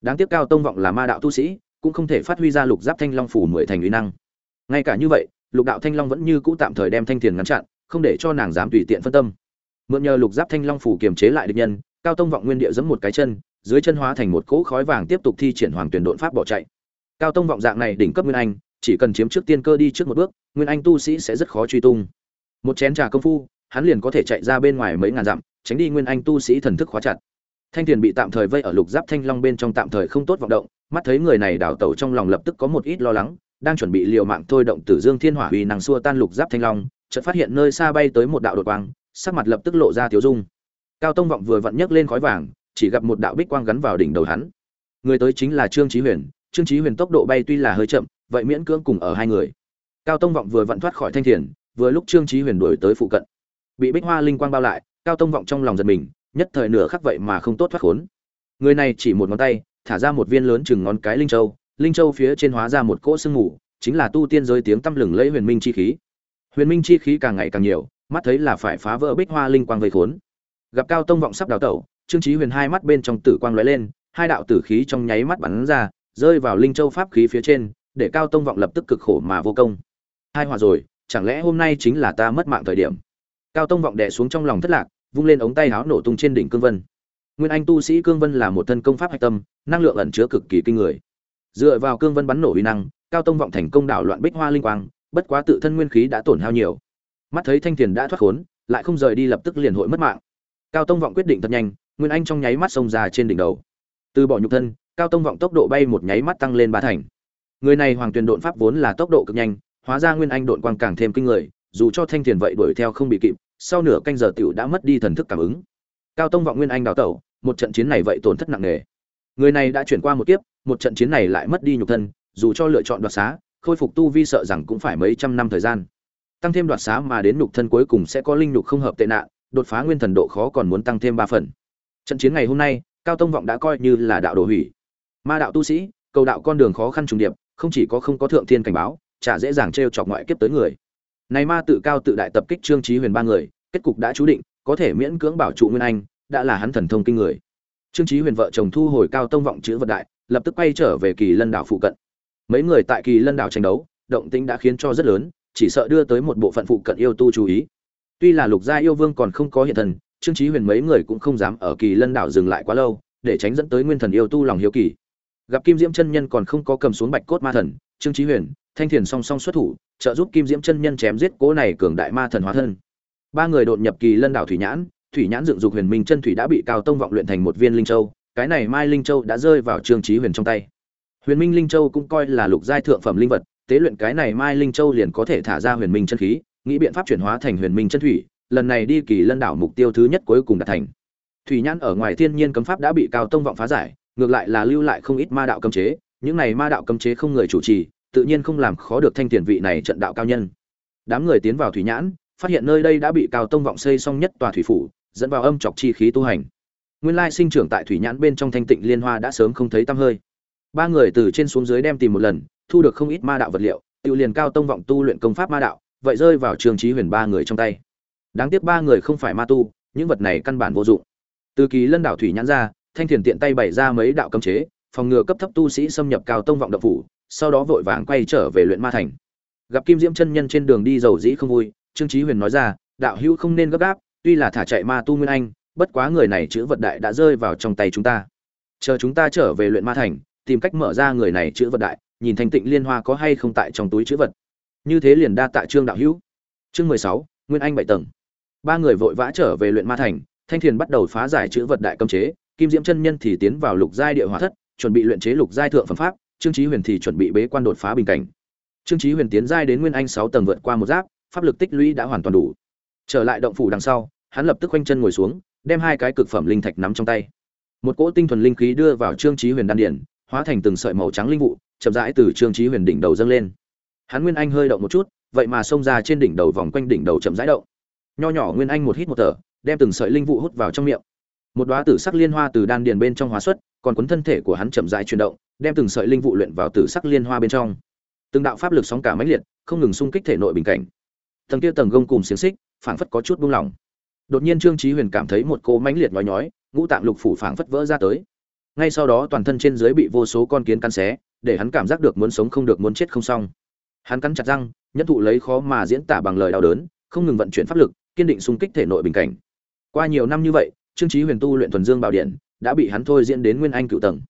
đáng tiếc cao tông vọng là ma đạo tu sĩ cũng không thể phát huy ra lục giáp thanh long phủ mười thành uy năng. Ngay cả như vậy, lục đạo thanh long vẫn như cũ tạm thời đem thanh thiền ngăn chặn, không để cho nàng dám tùy tiện phân tâm. Mượn nhờ lục giáp thanh long phủ kiềm chế lại địch nhân, cao tông vọng nguyên địa giẫm một cái chân, dưới chân hóa thành một cỗ khói vàng tiếp tục thi triển hoàng tuyển đột pháp bỏ chạy. Cao tông vọng dạng này đỉnh cấp nguyên anh, chỉ cần chiếm trước tiên cơ đi trước một bước, nguyên anh tu sĩ sẽ rất khó truy tung. Một chén trà công phu, hắn liền có thể chạy ra bên ngoài mấy ngàn dặm, tránh đi nguyên anh tu sĩ thần thức khóa chặt thanh thiền bị tạm thời vây ở lục giáp thanh long bên trong tạm thời không tốt vọng động, mắt thấy người này đào tẩu trong lòng lập tức có một ít lo lắng, đang chuẩn bị liều mạng thôi động tử dương thiên hỏa uy nàng xua tan lục giáp thanh long, chợt phát hiện nơi xa bay tới một đạo đột quang, sắc mặt lập tức lộ ra thiếu dung. Cao tông vọng vừa vặn nhấc lên khói vàng, chỉ gặp một đạo bích quang gắn vào đỉnh đầu hắn. Người tới chính là trương chí huyền, trương chí huyền tốc độ bay tuy là hơi chậm, vậy miễn cưỡng cùng ở hai người. Cao tông vọng vừa vặn thoát khỏi thanh thiền, vừa lúc trương chí huyền đuổi tới phụ cận. Bị bích hoa linh quang bao lại, cao tông vọng trong lòng giật mình nhất thời nửa khắc vậy mà không tốt thoát khốn. Người này chỉ một ngón tay, thả ra một viên lớn chừng ngón cái linh châu linh châu phía trên hóa ra một cỗ sương mù, chính là tu tiên giới tiếng tăm lừng lẫy huyền minh chi khí. Huyền minh chi khí càng ngày càng nhiều, mắt thấy là phải phá vỡ bích hoa linh quang vây khốn. Gặp cao tông vọng sắp đào tẩu, trương chí huyền hai mắt bên trong tử quang lóe lên, hai đạo tử khí trong nháy mắt bắn ra, rơi vào linh châu pháp khí phía trên, để cao tông vọng lập tức cực khổ mà vô công. Hai hòa rồi, chẳng lẽ hôm nay chính là ta mất mạng thời điểm? Cao tông vọng đè xuống trong lòng thất lạc vung lên ống tay háo nổ tung trên đỉnh cương vân. Nguyên anh tu sĩ cương vân là một thân công pháp hạch tâm, năng lượng ẩn chứa cực kỳ kinh người. Dựa vào cương vân bắn nổ uy năng, cao tông vọng thành công đảo loạn bích hoa linh quang, bất quá tự thân nguyên khí đã tổn hao nhiều. Mắt thấy thanh tiền đã thoát khốn, lại không rời đi lập tức liền hội mất mạng. Cao tông vọng quyết định thật nhanh, nguyên anh trong nháy mắt xông ra trên đỉnh đầu. Từ bỏ nhục thân, cao tông vọng tốc độ bay một nháy mắt tăng lên ba thành. Người này hoàng tuyền độn pháp vốn là tốc độ cực nhanh, hóa ra nguyên anh độn quang càng thêm kinh người, dù cho thanh tiền vậy đuổi theo không bị kịp sau nửa canh giờ tiểu đã mất đi thần thức cảm ứng. Cao tông vọng nguyên anh đào tẩu, một trận chiến này vậy tổn thất nặng nề. Người này đã chuyển qua một kiếp, một trận chiến này lại mất đi nhục thân, dù cho lựa chọn đoạt xá, khôi phục tu vi sợ rằng cũng phải mấy trăm năm thời gian. Tăng thêm đoạt xá mà đến nhục thân cuối cùng sẽ có linh nhục không hợp tệ nạn, đột phá nguyên thần độ khó còn muốn tăng thêm ba phần. Trận chiến ngày hôm nay, cao tông vọng đã coi như là đạo đồ hủy. Ma đạo tu sĩ, cầu đạo con đường khó khăn trùng điệp, không chỉ có không có thượng thiên cảnh báo, chả dễ dàng trêu chọc ngoại kiếp tới người này ma tự cao tự đại tập kích trương chí huyền ba người, kết cục đã chú định, có thể miễn cưỡng bảo trụ nguyên anh, đã là hắn thần thông kinh người. Trương chí huyền vợ chồng thu hồi cao tông vọng chữ vật đại, lập tức quay trở về kỳ lân đảo phụ cận. Mấy người tại kỳ lân đảo tranh đấu, động tĩnh đã khiến cho rất lớn, chỉ sợ đưa tới một bộ phận phụ cận yêu tu chú ý. Tuy là lục gia yêu vương còn không có hiện thần, trương chí huyền mấy người cũng không dám ở kỳ lân đảo dừng lại quá lâu, để tránh dẫn tới nguyên thần yêu tu lòng hiếu kỳ. Gặp kim diễm chân nhân còn không có cầm xuống bạch cốt ma thần, trương chí huyền, thanh thiền song song xuất thủ trợ giúp kim diễm chân nhân chém giết cố này cường đại ma thần hóa thân. Ba người đột nhập kỳ lân đảo thủy nhãn thủy nhãn dựng dục huyền minh chân thủy đã bị cao tông vọng luyện thành một viên linh châu, cái này mai linh châu đã rơi vào trương trí huyền trong tay. Huyền minh linh châu cũng coi là lục giai thượng phẩm linh vật, tế luyện cái này mai linh châu liền có thể thả ra huyền minh chân khí, nghĩ biện pháp chuyển hóa thành huyền minh chân thủy, lần này đi kỳ lân đảo mục tiêu thứ nhất cuối cùng đạt thành. Thủy nhãn ở ngoài thiên nhiên cấm pháp đã bị cao tông vọng phá giải, ngược lại là lưu lại không ít ma đạo cấm chế, những này ma đạo cấm chế không người chủ trì tự nhiên không làm khó được thanh tiền vị này trận đạo cao nhân. Đám người tiến vào thủy nhãn, phát hiện nơi đây đã bị cao tông vọng xây xong nhất tòa thủy phủ, dẫn vào âm chọc chi khí tu hành. Nguyên lai sinh trưởng tại thủy nhãn bên trong thanh tịnh liên hoa đã sớm không thấy tăm hơi. Ba người từ trên xuống dưới đem tìm một lần, thu được không ít ma đạo vật liệu, tự liền cao tông vọng tu luyện công pháp ma đạo, vậy rơi vào trường trí huyền ba người trong tay. Đáng tiếc ba người không phải ma tu, những vật này căn bản vô dụng. Từ kỳ lân đảo thủy nhãn ra, thanh thiền tiện tay bày ra mấy đạo cấm chế, phòng ngừa cấp thấp tu sĩ xâm nhập cao tông vọng độc phủ sau đó vội vàng quay trở về luyện ma thành. Gặp kim diễm chân nhân trên đường đi dầu dĩ không vui, trương chí huyền nói ra, đạo hữu không nên gấp gáp, tuy là thả chạy ma tu nguyên anh, bất quá người này chữ vật đại đã rơi vào trong tay chúng ta. Chờ chúng ta trở về luyện ma thành, tìm cách mở ra người này chữ vật đại, nhìn thành tịnh liên hoa có hay không tại trong túi chữ vật. Như thế liền đa tạ trương đạo hữu. Chương mười sáu, nguyên anh bảy tầng. Ba người vội vã trở về luyện ma thành, thanh thiền bắt đầu phá giải chữ vật đại cấm chế, kim diễm chân nhân thì tiến vào lục giai địa hóa thất, chuẩn bị luyện chế lục giai thượng phẩm pháp trương chí huyền thì chuẩn bị bế quan đột phá bình cảnh. Trương chí huyền tiến giai đến nguyên anh sáu tầng vượt qua một giáp, pháp lực tích lũy đã hoàn toàn đủ. Trở lại động phủ đằng sau, hắn lập tức quanh chân ngồi xuống, đem hai cái cực phẩm linh thạch nắm trong tay. Một cỗ tinh thuần linh khí đưa vào trương chí huyền đan điển, hóa thành từng sợi màu trắng linh vụ, chậm rãi từ trương chí huyền đỉnh đầu dâng lên. Hắn nguyên anh hơi động một chút, vậy mà xông ra trên đỉnh đầu vòng quanh đỉnh đầu chậm rãi động. Nho nhỏ nguyên anh một hít một thở, đem từng sợi linh vụ hút vào trong miệng. Một đóa tử sắc liên hoa từ đan điền bên trong hóa xuất, còn cuốn thân thể của hắn chậm rãi chuyển động đem từng sợi linh vụ luyện vào tử sắc liên hoa bên trong. Từng đạo pháp lực sóng cả mãnh liệt, không ngừng xung kích thể nội bình cảnh. Tầng kia tầng gông cùng xiềng xích, phảng phất có chút buông lỏng. Đột nhiên trương chí huyền cảm thấy một cô mãnh liệt nhói nhói, ngũ tạng lục phủ phảng phất vỡ ra tới. Ngay sau đó toàn thân trên dưới bị vô số con kiến cắn xé, để hắn cảm giác được muốn sống không được muốn chết không xong. Hắn cắn chặt răng nhất thụ lấy khó mà diễn tả bằng lời đau đớn, không ngừng vận chuyển pháp lực, kiên định xung kích thể nội bình cảnh. Qua nhiều năm như vậy, trương chí huyền tu luyện thuần dương bảo điện, đã bị hắn thôi diễn đến nguyên anh cựu tầng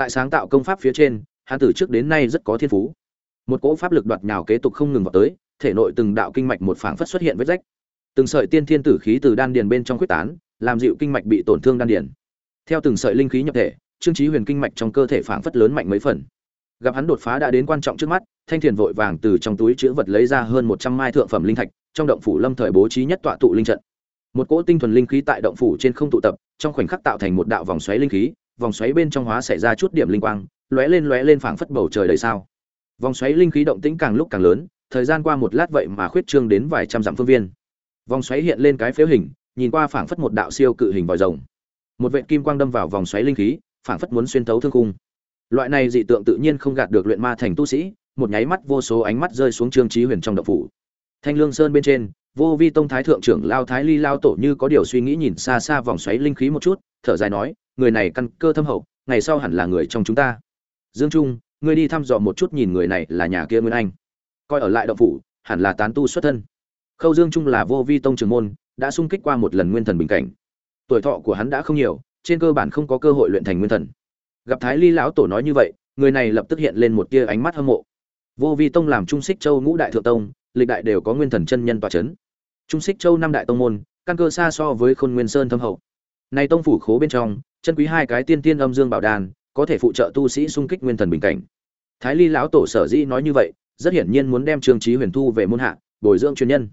tại sáng tạo công pháp phía trên, hắn từ trước đến nay rất có thiên phú. Một cỗ pháp lực đoạt nhào kế tục không ngừng vào tới, thể nội từng đạo kinh mạch một phảng phất xuất hiện vết rách. Từng sợi tiên thiên tử khí từ đan điền bên trong quyết tán, làm dịu kinh mạch bị tổn thương đan điền. Theo từng sợi linh khí nhập thể trương trí huyền kinh mạch trong cơ thể phảng phất lớn mạnh mấy phần. Gặp hắn đột phá đã đến quan trọng trước mắt, thanh thiền vội vàng từ trong túi chứa vật lấy ra hơn một trăm mai thượng phẩm linh thạch, trong động phủ lâm thời bố trí nhất tọa tụ linh trận. Một cỗ tinh thuần linh khí tại động phủ trên không tụ tập, trong khoảnh khắc tạo thành một đạo vòng xoáy linh khí vòng xoáy bên trong hóa xảy ra chút điểm linh quang, lóe lên lóe lên phảng phất bầu trời đầy sao. Vòng xoáy linh khí động tĩnh càng lúc càng lớn, thời gian qua một lát vậy mà khuyết trương đến vài trăm dặm phương viên. Vòng xoáy hiện lên cái phếu hình, nhìn qua phảng phất một đạo siêu cự hình vòi rồng. Một vệt kim quang đâm vào vòng xoáy linh khí, phảng phất muốn xuyên thấu thương khung. Loại này dị tượng tự nhiên không gạt được luyện ma thành tu sĩ, một nháy mắt vô số ánh mắt rơi xuống trương trí huyền trong động phủ. Thanh lương sơn bên trên, vô vi tông thái thượng trưởng lao thái ly lao tổ như có điều suy nghĩ nhìn xa xa vòng xoáy linh khí một chút, thở dài nói người này căn cơ thâm hậu, ngày sau hẳn là người trong chúng ta. Dương trung, ngươi đi thăm dò một chút nhìn người này là nhà kia nguyên anh. Coi ở lại động phủ, hẳn là tán tu xuất thân. Khâu dương trung là vô vi tông trường môn, đã sung kích qua một lần nguyên thần bình cảnh. Tuổi thọ của hắn đã không nhiều, trên cơ bản không có cơ hội luyện thành nguyên thần. Gặp thái ly lão tổ nói như vậy, người này lập tức hiện lên một tia ánh mắt hâm mộ. Vô vi tông làm trung xích châu ngũ đại thượng tông, lịch đại đều có nguyên thần chân nhân tòa c h ấ n trung xích châu năm đại tông môn, căn cơ xa so với khôn nguyên sơn thâm hậu này tông phủ khố bên trong, chân quý hai cái tiên tiên âm dương bảo đàn, có thể phụ trợ tu sĩ xung kích nguyên thần bình cảnh. Thái ly lão tổ sở dĩ nói như vậy, rất hiển nhiên muốn đem trương chí huyền thu về môn hạ, bồi dưỡng chuyên nhân.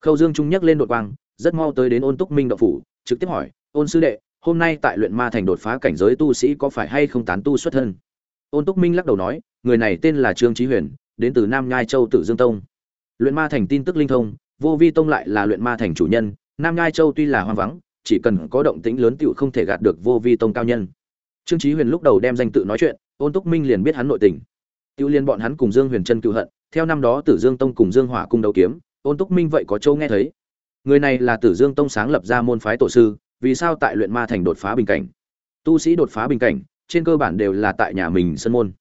Khâu dương trung nhắc lên đội quang, rất mau tới đến ôn túc minh đạo phủ, trực tiếp hỏi, ôn sư đệ, hôm nay tại luyện ma thành đột phá cảnh giới tu sĩ có phải hay không tán tu xuất thân? Ôn túc minh lắc đầu nói, người này tên là trương chí huyền, đến từ nam nhai châu tử dương tông. Luyện ma thành tin tức linh thông, vô vi tông lại là luyện ma thành chủ nhân, nam nhai châu tuy là hoang vắng chỉ cần có động tĩnh lớn tiểu không thể gạt được vô vi tông cao nhân. Trương trí huyền lúc đầu đem danh tự nói chuyện, ôn túc minh liền biết hắn nội tình. Tiêu liên bọn hắn cùng dương huyền trân cựu hận, theo năm đó tử dương tông cùng dương hỏa cung đấu kiếm, ôn túc minh vậy có châu nghe thấy. Người này là tử dương tông sáng lập ra môn phái tổ sư, vì sao tại luyện ma thành đột phá bình cảnh? Tu sĩ đột phá bình cảnh, trên cơ bản đều là tại nhà mình sân môn.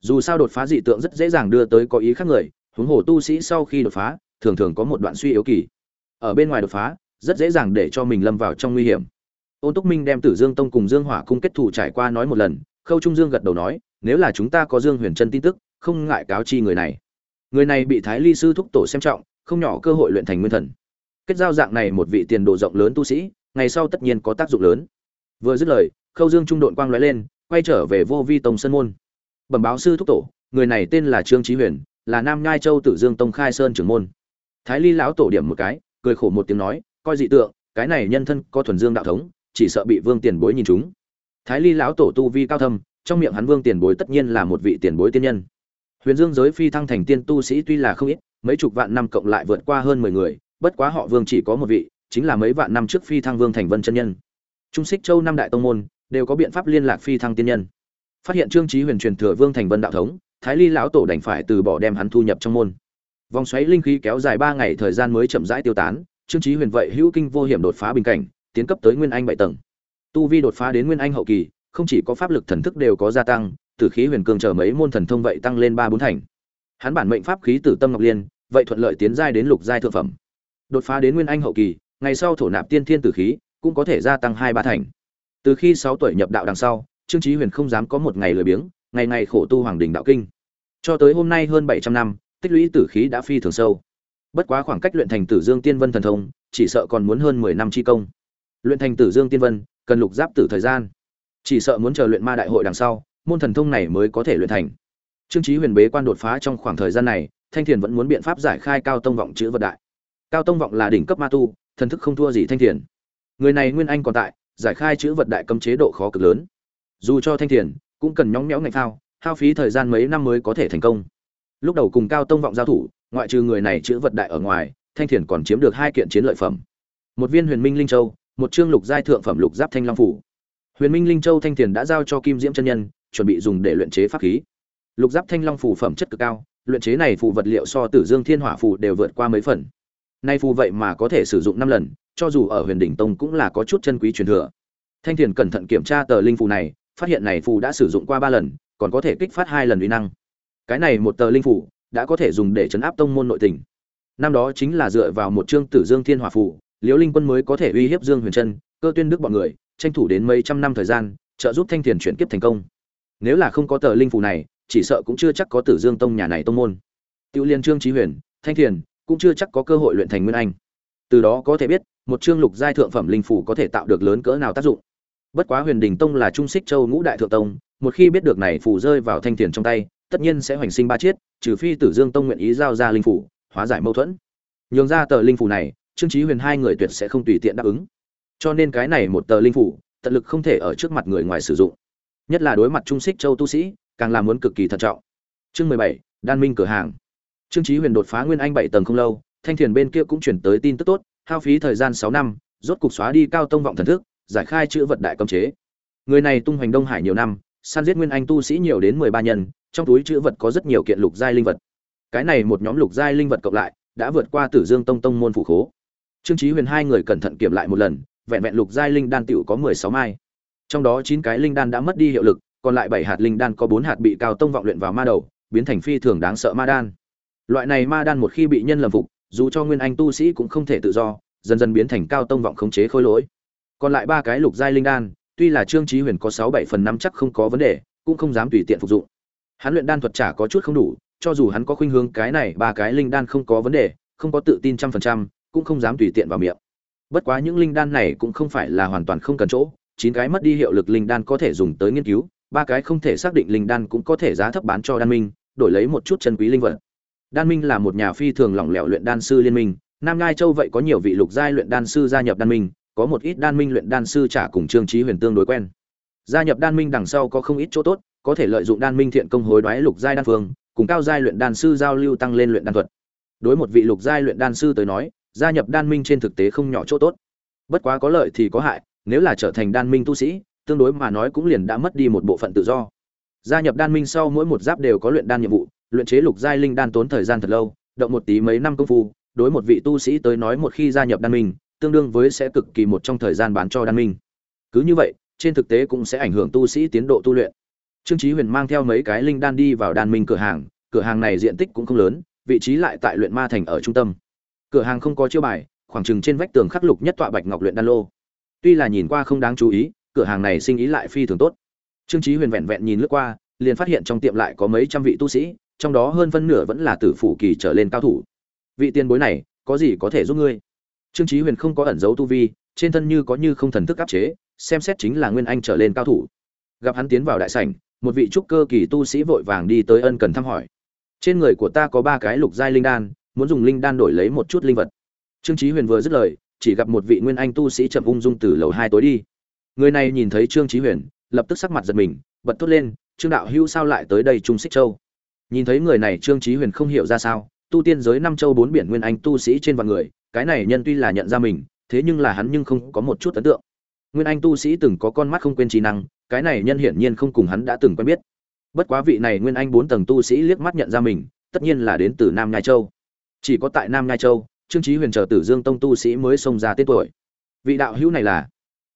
Dù sao đột phá dị tượng rất dễ dàng đưa tới có ý khác người, huống hồ tu sĩ sau khi đột phá, thường thường có một đoạn suy yếu kỳ. Ở bên ngoài đột phá rất dễ dàng để cho mình lâm vào trong nguy hiểm. Ôn túc minh đem tử dương tông cùng dương hỏa cung kết thủ trải qua nói một lần, khâu trung dương gật đầu nói, nếu là chúng ta có dương huyền chân tin tức, không ngại cáo chi người này. Người này bị thái ly sư thúc tổ xem trọng, không nhỏ cơ hội luyện thành nguyên thần. Kết giao dạng này một vị tiền đồ rộng lớn tu sĩ, ngày sau tất nhiên có tác dụng lớn. Vừa dứt lời, khâu dương trung đội quang lóe lên, quay trở về vô vi tông Sơn môn. Bẩm báo sư thúc tổ, người này tên là trương trí huyền, là nam nhai châu tử dương tông khai sơn trưởng môn. Thái ly lão tổ điểm một cái, cười khổ một tiếng nói coi dị tượng, cái này nhân thân có thuần dương đạo thống, chỉ sợ bị vương tiền bối nhìn chúng. Thái ly lão tổ tu vi cao thâm, trong miệng hắn vương tiền bối tất nhiên là một vị tiền bối tiên nhân. Huyền dương giới phi thăng thành tiên tu sĩ tuy là không ít, mấy chục vạn năm cộng lại vượt qua hơn mười người, bất quá họ vương chỉ có một vị, chính là mấy vạn năm trước phi thăng vương thành vân chân nhân. Trung xích châu năm đại tông môn, đều có biện pháp liên lạc phi thăng tiên nhân. Phát hiện trương trí huyền truyền thừa vương thành vân đạo thống, thái ly lão tổ đành phải từ bỏ đem hắn thu nhập trong môn. Vòng xoáy linh khí kéo dài ba ngày thời gian mới chậm rãi tiêu tán trương Chí huyền vậy hữu kinh vô hiểm đột phá bình cảnh, tiến cấp tới nguyên anh bảy tầng. Tu vi đột phá đến nguyên anh hậu kỳ, không chỉ có pháp lực thần thức đều có gia tăng, tử khí huyền cường trở mấy môn thần thông vậy tăng lên ba bốn thành. Hắn bản mệnh pháp khí tử tâm ngọc liên, vậy thuận lợi tiến giai đến lục giai thượng phẩm. Đột phá đến nguyên anh hậu kỳ, ngày sau thổ nạp tiên thiên tử khí, cũng có thể gia tăng hai ba thành. Từ khi sáu tuổi nhập đạo đằng sau, trương chí huyền không dám có một ngày lười biếng, ngày ngày khổ tu hoàng đỉnh đạo kinh. Cho tới hôm nay hơn bảy trăm năm, tích lũy tử khí đã phi thường sâu bất quá khoảng cách luyện thành tử dương tiên vân thần thông, chỉ sợ còn muốn hơn mười năm chi công. Luyện thành tử dương tiên vân, cần lục giáp tử thời gian. Chỉ sợ muốn chờ luyện ma đại hội đằng sau, môn thần thông này mới có thể luyện thành. Trương chí huyền bế quan đột phá trong khoảng thời gian này, thanh thiền vẫn muốn biện pháp giải khai cao tông vọng chữ vật đại. Cao tông vọng là đỉnh cấp ma tu, thần thức không thua gì thanh thiền. Người này nguyên anh còn tại, giải khai chữ vật đại cấm chế độ khó cực lớn. Dù cho thanh thiền cũng cần nhõng nhẽo ngạch thao, hao phí thời gian mấy năm mới có thể thành công lúc đầu cùng cao tông vọng giao thủ, ngoại trừ người này chữ vật đại ở ngoài, thanh thiền còn chiếm được hai kiện chiến lợi phẩm. Một viên huyền minh linh châu, một chương lục giai thượng phẩm lục giáp thanh long phủ. Huyền minh linh châu thanh thiền đã giao cho kim diễm chân nhân, chuẩn bị dùng để luyện chế pháp khí. Lục giáp thanh long phủ phẩm chất cực cao, luyện chế này phù vật liệu so tử dương thiên hỏa phù đều vượt qua mấy phần. Nay phù vậy mà có thể sử dụng năm lần, cho dù ở huyền đỉnh tông cũng là có chút chân quý truyền thừa. Thanh thiền cẩn thận kiểm tra tờ linh phù này, phát hiện này phù đã sử dụng qua ba lần, còn có thể kích phát hai lần uy năng cái này một tờ linh phủ đã có thể dùng để chấn áp tông môn nội tình. Năm đó chính là dựa vào một chương tử dương thiên hỏa phủ, liễu linh quân mới có thể uy hiếp dương huyền trân, cơ tuyên đức bọn người, tranh thủ đến mấy trăm năm thời gian, trợ giúp thanh thiền chuyển kiếp thành công. Nếu là không có tờ linh phủ này, chỉ sợ cũng chưa chắc có tử dương tông nhà này tông môn. Tiêu liên trương trí huyền, thanh thiền cũng chưa chắc có cơ hội luyện thành nguyên anh. Từ đó có thể biết, một chương lục giai thượng phẩm linh phủ có thể tạo được lớn cỡ nào tác dụng. Bất quá huyền đình tông là trung xích châu ngũ đại thượng tông, một khi biết được này phủ rơi vào thanh thiền trong tay tất nhiên sẽ hoành sinh ba chiết, trừ phi tử dương tông nguyện ý giao ra linh phủ, hóa giải mâu thuẫn. Nhường ra tờ linh phủ này, trương Chí huyền hai người tuyệt sẽ không tùy tiện đáp ứng. Cho nên cái này một tờ linh phủ, tận lực không thể ở trước mặt người ngoài sử dụng. Nhất là đối mặt trung xích châu tu sĩ, càng làm muốn cực kỳ thận trọng. Chương mười bảy, đan minh cửa hàng. Trương Chí huyền đột phá nguyên anh bảy tầng không lâu, thanh thiền bên kia cũng chuyển tới tin tức tốt, hao phí thời gian sáu năm, rốt cục xóa đi cao tông vọng thần thức, giải khai chữ vật đại cấm chế. Người này tung hoành đông hải nhiều năm săn giết nguyên anh tu sĩ nhiều đến mười ba nhân, trong túi chữ vật có rất nhiều kiện lục giai linh vật. Cái này một nhóm lục giai linh vật cộng lại, đã vượt qua tử dương tông tông môn phủ khố. Trương trí huyền hai người cẩn thận kiểm lại một lần, vẹn vẹn lục giai linh đan tiểu có mười sáu mai. Trong đó chín cái linh đan đã mất đi hiệu lực, còn lại bảy hạt linh đan có bốn hạt bị cao tông vọng luyện vào ma đầu, biến thành phi thường đáng sợ ma đan. Loại này ma đan một khi bị nhân lầm phục, dù cho nguyên anh tu sĩ cũng không thể tự do, dần dần biến thành cao tông vọng khống chế khôi lỗi. Còn lại ba cái lục giai linh đan tuy là trương trí huyền có sáu bảy phần năm chắc không có vấn đề, cũng không dám tùy tiện phục dụng. Hắn luyện đan thuật trả có chút không đủ, cho dù hắn có khuynh hướng cái này ba cái linh đan không có vấn đề, không có tự tin trăm phần trăm, cũng không dám tùy tiện vào miệng. Bất quá những linh đan này cũng không phải là hoàn toàn không cần chỗ, chín cái mất đi hiệu lực linh đan có thể dùng tới nghiên cứu, ba cái không thể xác định linh đan cũng có thể giá thấp bán cho đan minh, đổi lấy một chút chân quý linh vật. Đan minh là một nhà phi thường lỏng lẻo luyện đan sư liên minh, nam ngai châu vậy có nhiều vị lục giai luyện đan sư gia nhập đan minh có một ít đan minh luyện đan sư trả cùng trương trí huyền tương đối quen. Gia nhập đan minh đằng sau có không ít chỗ tốt, có thể lợi dụng đan minh thiện công hối đoái lục giai đan phương, cùng cao giai luyện đan sư giao lưu tăng lên luyện đan thuật. Đối một vị lục giai luyện đan sư tới nói, gia nhập đan minh trên thực tế không nhỏ chỗ tốt. Bất quá có lợi thì có hại, nếu là trở thành đan minh tu sĩ, tương đối mà nói cũng liền đã mất đi một bộ phận tự do. Gia nhập đan minh sau mỗi một giáp đều có luyện đan nhiệm vụ, luyện chế lục giai linh đan tốn thời gian thật lâu, động một tí mấy năm công phu, đối một vị tu sĩ tới nói một khi gia nhập đan minh tương đương với sẽ cực kỳ một trong thời gian bán cho đan minh. Cứ như vậy, trên thực tế cũng sẽ ảnh hưởng tu sĩ tiến độ tu luyện. Trương chí huyền mang theo mấy cái linh đan đi vào đan minh cửa hàng cửa hàng này diện tích cũng không lớn, vị trí lại tại luyện ma thành ở trung tâm. Cửa hàng không có chiêu bài, khoảng chừng trên vách tường khắc lục nhất tọa bạch ngọc luyện đan lô. Tuy là nhìn qua không đáng chú ý, cửa hàng này sinh ý lại phi thường tốt. Trương chí huyền vẹn vẹn nhìn lướt qua, liền phát hiện trong tiệm lại có mấy trăm vị tu sĩ, trong đó hơn phân nửa vẫn là tử phủ kỳ trở lên cao thủ. Vị tiền bối này, có gì có thể giúp ngươi? Trương chí huyền không có ẩn giấu tu vi, trên thân như có như không thần thức áp chế, xem xét chính là nguyên anh trở lên cao thủ. Gặp hắn tiến vào đại sảnh, một vị trúc cơ kỳ tu sĩ vội vàng đi tới ân cần thăm hỏi. Trên người của ta có ba cái lục giai linh đan, muốn dùng linh đan đổi lấy một chút linh vật. Trương chí huyền vừa dứt lời, chỉ gặp một vị nguyên anh tu sĩ chậm ung dung từ lầu hai tối đi. Người này nhìn thấy trương chí huyền, lập tức sắc mặt giật mình, bật thốt lên, trương đạo hưu sao lại tới đây trung xích châu? Nhìn thấy người này trương chí huyền không hiểu ra sao, tu tiên giới năm châu bốn biển nguyên anh tu sĩ trên vạn người cái này nhân tuy là nhận ra mình, thế nhưng là hắn nhưng không có một chút ấn tượng. Nguyên anh tu sĩ từng có con mắt không quên trí năng, cái này nhân hiển nhiên không cùng hắn đã từng quen biết. Bất quá vị này nguyên anh bốn tầng tu sĩ liếc mắt nhận ra mình, tất nhiên là đến từ nam nhai châu. Chỉ có tại nam nhai châu, trương chí huyền chờ tử dương tông tu sĩ mới xông ra tên tuổi. Vị đạo hữu này là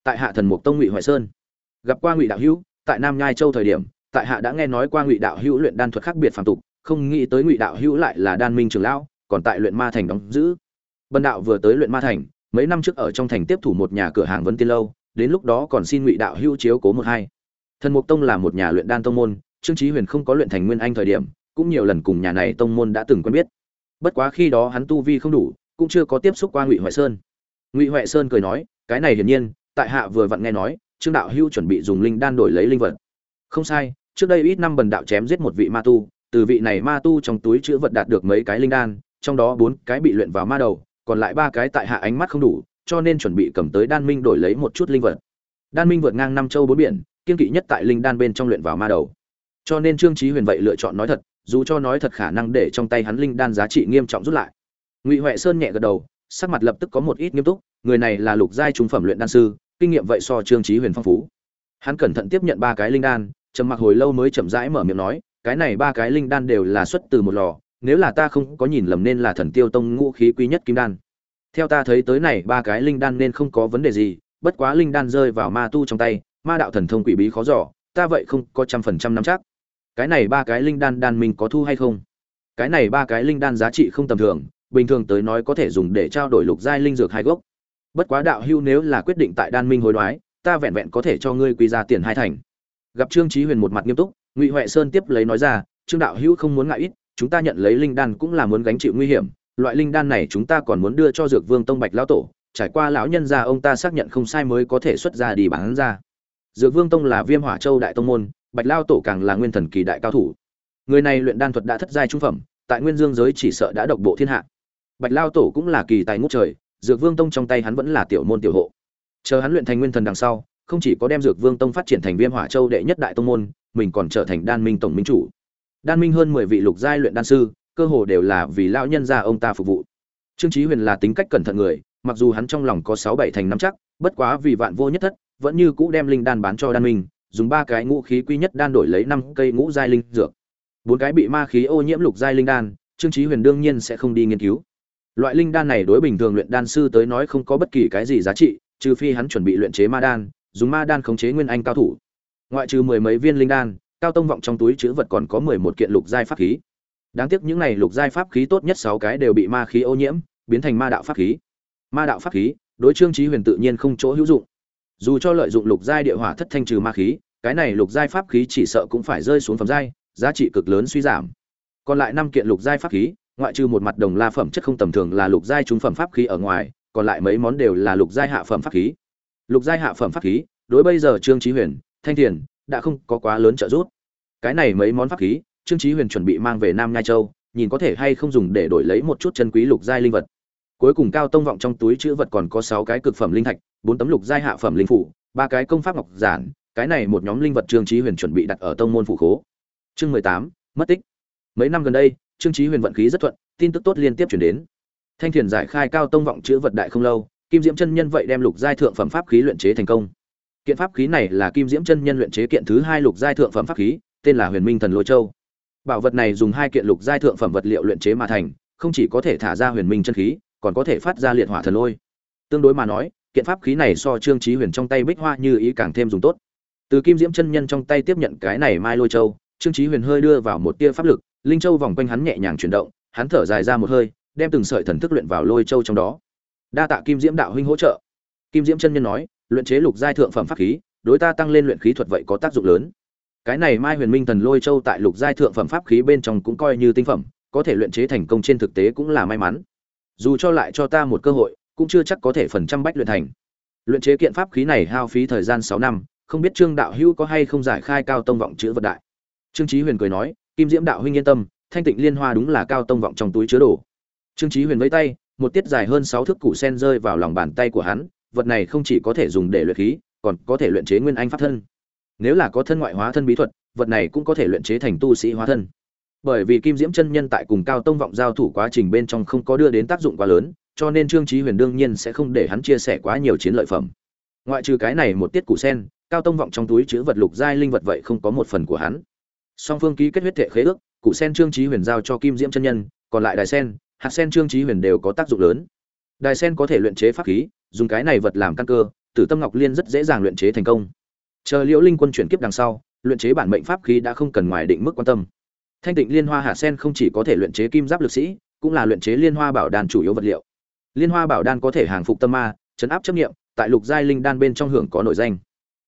tại hạ thần mục tông ngụy hoài sơn. Gặp qua ngụy đạo hữu, tại nam nhai châu thời điểm, tại hạ đã nghe nói qua ngụy đạo hữu luyện đan thuật khác biệt phàm tục, không nghĩ tới ngụy đạo hữu lại là đan minh trường lão, còn tại luyện ma thành đóng giữ bần đạo vừa tới luyện ma thành, mấy năm trước ở trong thành tiếp thủ một nhà cửa hàng vấn tiên lâu, đến lúc đó còn xin ngụy đạo hữu chiếu cố một hai. Thần mục tông là một nhà luyện đan tông môn, trương trí huyền không có luyện thành nguyên anh thời điểm, cũng nhiều lần cùng nhà này tông môn đã từng quen biết. Bất quá khi đó hắn tu vi không đủ, cũng chưa có tiếp xúc qua ngụy hoại sơn. Ngụy hoại sơn cười nói, cái này hiển nhiên, tại hạ vừa vặn nghe nói, trương đạo hữu chuẩn bị dùng linh đan đổi lấy linh vật. Không sai, trước đây ít năm bần đạo chém giết một vị ma tu, từ vị này ma tu trong túi chứa vật đạt được mấy cái linh đan, trong đó bốn cái bị luyện vào ma đầu còn lại ba cái tại hạ ánh mắt không đủ, cho nên chuẩn bị cầm tới đan minh đổi lấy một chút linh vật. Đan minh vượt ngang năm châu bốn biển, kiên kỵ nhất tại linh đan bên trong luyện vào ma đầu. Cho nên trương chí huyền vậy lựa chọn nói thật, dù cho nói thật khả năng để trong tay hắn linh đan giá trị nghiêm trọng rút lại. Ngụy huệ sơn nhẹ gật đầu, sắc mặt lập tức có một ít nghiêm túc, người này là lục giai trung phẩm luyện đan sư, kinh nghiệm vậy so trương chí huyền phong phú. Hắn cẩn thận tiếp nhận ba cái linh đan, trầm mặc hồi lâu mới chậm rãi mở miệng nói, cái này ba cái linh đan đều là xuất từ một lò nếu là ta không có nhìn lầm nên là thần tiêu tông ngũ khí quý nhất kim đan. Theo ta thấy tới này, ba cái linh đan nên không có vấn đề gì, bất quá linh đan rơi vào ma tu trong tay, ma đạo thần thông quỷ bí khó giỏ ta vậy không có trăm phần trăm nắm chắc. Cái này ba cái linh đan đan mình có thu hay không? Cái này ba cái linh đan giá trị không tầm thường, bình thường tới nói có thể dùng để trao đổi lục giai linh dược hai gốc. Bất quá đạo hưu nếu là quyết định tại đan minh hối đoái, ta vẹn vẹn có thể cho ngươi quy ra tiền hai thành. Gặp trương trí huyền một mặt nghiêm túc, ngụy huệ sơn tiếp lấy nói ra, trương đạo hưu không muốn ngại ít chúng ta nhận lấy linh đan cũng là muốn gánh chịu nguy hiểm, loại linh đan này chúng ta còn muốn đưa cho dược vương tông bạch lão tổ, trải qua lão nhân gia ông ta xác nhận không sai mới có thể xuất ra đi bán ra. Dược vương tông là viêm hỏa châu đại tông môn, bạch lao tổ càng là nguyên thần kỳ đại cao thủ. Người này luyện đan thuật đã thất giai trung phẩm, tại nguyên dương giới chỉ sợ đã độc bộ thiên hạ. Bạch lao tổ cũng là kỳ tài ngút trời, dược vương tông trong tay hắn vẫn là tiểu môn tiểu hộ. Chờ hắn luyện thành nguyên thần đằng sau, không chỉ có đem dược vương tông phát triển thành viêm hỏa châu đệ nhất đại tông môn, mình còn trở thành đan minh tổng minh chủ đan minh hơn mười vị lục giai luyện đan sư, cơ hồ đều là vì lão nhân gia ông ta phục vụ. Trương chí huyền là tính cách cẩn thận người, mặc dù hắn trong lòng có sáu bảy thành nắm chắc, bất quá vì vạn vô nhất thất, vẫn như cũ đem linh đan bán cho đan minh, dùng ba cái ngũ khí quy nhất đan đổi lấy năm cây ngũ giai linh dược. Bốn cái bị ma khí ô nhiễm lục giai linh đan, trương chí huyền đương nhiên sẽ không đi nghiên cứu. Loại linh đan này đối bình thường luyện đan sư tới nói không có bất kỳ cái gì giá trị, trừ phi hắn chuẩn bị luyện chế ma đan, dùng ma đan khống chế nguyên anh cao thủ. Ngoại trừ mười mấy viên linh đan cao tông vọng trong túi chứa vật còn có mười một kiện lục giai pháp khí. Đáng tiếc những này lục giai pháp khí tốt nhất sáu cái đều bị ma khí ô nhiễm, biến thành ma đạo pháp khí. Ma đạo pháp khí, đối trương chí huyền tự nhiên không chỗ hữu dụng. Dù cho lợi dụng lục giai địa hỏa thất thanh trừ ma khí, cái này lục giai pháp khí chỉ sợ cũng phải rơi xuống phẩm giai, giá trị cực lớn suy giảm. Còn lại năm kiện lục giai pháp khí, ngoại trừ một mặt đồng la phẩm chất không tầm thường là lục giai trung phẩm pháp khí ở ngoài, còn lại mấy món đều là lục giai hạ phẩm pháp khí. Lục giai hạ phẩm pháp khí, đối bây giờ trương chí huyền, thanh thiền đã không có quá lớn trợ giúp. Cái này mấy món pháp khí, trương chí huyền chuẩn bị mang về nam nhai châu, nhìn có thể hay không dùng để đổi lấy một chút chân quý lục giai linh vật. Cuối cùng cao tông vọng trong túi chứa vật còn có sáu cái cực phẩm linh thạch, bốn tấm lục giai hạ phẩm linh phủ, ba cái công pháp ngọc giản, cái này một nhóm linh vật trương chí huyền chuẩn bị đặt ở tông môn phủ khố. Chương mười tám, mất tích. Mấy năm gần đây, trương chí huyền vận khí rất thuận, tin tức tốt liên tiếp truyền đến. Thanh thiền giải khai cao tông vọng chứa vật đại không lâu, kim diễm chân nhân vậy đem lục giai thượng phẩm pháp khí luyện chế thành công kiện pháp khí này là kim diễm chân nhân luyện chế kiện thứ hai lục giai thượng phẩm pháp khí, tên là huyền minh thần lôi châu. Bảo vật này dùng hai kiện lục giai thượng phẩm vật liệu luyện chế mà thành, không chỉ có thể thả ra huyền minh chân khí, còn có thể phát ra liệt hỏa thần lôi. Tương đối mà nói, kiện pháp khí này so trương trí huyền trong tay bích hoa như ý càng thêm dùng tốt. Từ kim diễm chân nhân trong tay tiếp nhận cái này mai lôi châu, trương trí huyền hơi đưa vào một tia pháp lực, linh châu vòng quanh hắn nhẹ nhàng chuyển động, hắn thở dài ra một hơi, đem từng sợi thần thức luyện vào lôi châu trong đó. Đa tạ kim diễm đạo huynh hỗ trợ. Kim diễm chân nhân nói luyện chế lục giai thượng phẩm pháp khí, đối ta tăng lên luyện khí thuật vậy có tác dụng lớn. Cái này mai huyền minh thần lôi châu tại lục giai thượng phẩm pháp khí bên trong cũng coi như tinh phẩm, có thể luyện chế thành công trên thực tế cũng là may mắn. Dù cho lại cho ta một cơ hội, cũng chưa chắc có thể phần trăm bách luyện thành. Luyện chế kiện pháp khí này hao phí thời gian sáu năm, không biết trương đạo hữu có hay không giải khai cao tông vọng chữ vật đại. Trương trí huyền cười nói, kim diễm đạo huynh yên tâm, thanh tịnh liên hoa đúng là cao tông vọng trong túi chứa đồ. Trương trí huyền vẫy tay, một tiết dài hơn sáu thước củ sen rơi vào lòng bàn tay của hắn vật này không chỉ có thể dùng để luyện khí, còn có thể luyện chế nguyên anh pháp thân. Nếu là có thân ngoại hóa thân bí thuật, vật này cũng có thể luyện chế thành tu sĩ hóa thân. Bởi vì kim diễm chân nhân tại cùng cao tông vọng giao thủ quá trình bên trong không có đưa đến tác dụng quá lớn, cho nên trương trí huyền đương nhiên sẽ không để hắn chia sẻ quá nhiều chiến lợi phẩm. Ngoại trừ cái này một tiết củ sen, cao tông vọng trong túi chứa vật lục giai linh vật vậy không có một phần của hắn. Song phương ký kết huyết thể khế ước, củ sen trương trí huyền giao cho kim diễm chân nhân, còn lại đài sen, hạt sen trương trí huyền đều có tác dụng lớn. Đài sen có thể luyện chế pháp khí dùng cái này vật làm căn cơ, tử tâm ngọc liên rất dễ dàng luyện chế thành công. Chờ liễu linh quân chuyển kiếp đằng sau, luyện chế bản mệnh pháp khí đã không cần ngoài định mức quan tâm. Thanh tịnh liên hoa hạ sen không chỉ có thể luyện chế kim giáp lực sĩ, cũng là luyện chế liên hoa bảo đan chủ yếu vật liệu. Liên hoa bảo đan có thể hàng phục tâm ma, chấn áp chấp nghiệm tại lục giai linh đan bên trong hưởng có nội danh.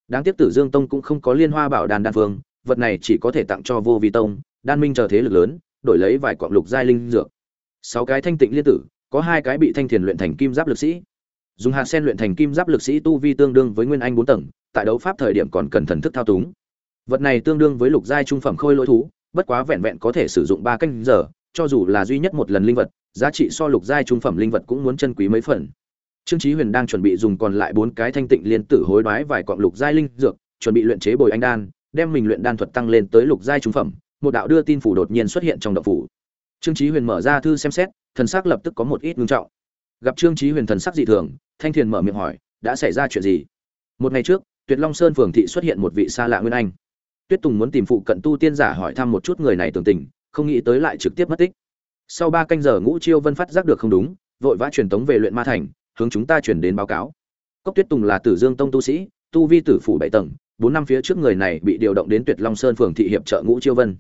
Đáng tiếc tử dương tông cũng không có liên hoa bảo đan đan phương vật này chỉ có thể tặng cho vô vi tông, đan minh chờ thế lực lớn, đổi lấy vài quạng lục giai linh dược. Sáu cái thanh tịnh liên tử, có hai cái bị thanh thiền luyện thành kim giáp lực sĩ dùng hạt sen luyện thành kim giáp lực sĩ tu vi tương đương với nguyên anh bốn tầng, tại đấu pháp thời điểm còn cần thần thức thao túng. Vật này tương đương với lục giai trung phẩm khôi lỗi thú, bất quá vẹn vẹn có thể sử dụng ba canh giờ, cho dù là duy nhất một lần linh vật, giá trị so lục giai trung phẩm linh vật cũng muốn chân quý mấy phần. Trương chí huyền đang chuẩn bị dùng còn lại bốn cái thanh tịnh liên tử hối đoái vài cọng lục giai linh dược, chuẩn bị luyện chế bồi anh đan, đem mình luyện đan thuật tăng lên tới lục giai trung phẩm, một đạo đưa tin phủ đột nhiên xuất hiện trong động phủ. Trương chí huyền mở ra thư xem xét, thần sắc lập tức có một ít ngưng trọng. Gặp trương chí huyền thần sắc dị thường thanh thiền mở miệng hỏi, đã xảy ra chuyện gì? Một ngày trước, tuyệt long sơn phường thị xuất hiện một vị xa lạ nguyên anh. Tuyết tùng muốn tìm phụ cận tu tiên giả hỏi thăm một chút người này tường tình, không nghĩ tới lại trực tiếp mất tích. Sau ba canh giờ ngũ chiêu vân phát giác được không đúng, vội vã truyền tống về luyện ma thành, hướng chúng ta chuyển đến báo cáo. Cốc tuyết tùng là tử dương tông tu sĩ, tu vi tử phủ bảy tầng, bốn năm phía trước người này bị điều động đến tuyệt long sơn phường thị hiệp trợ ngũ chiêu vân.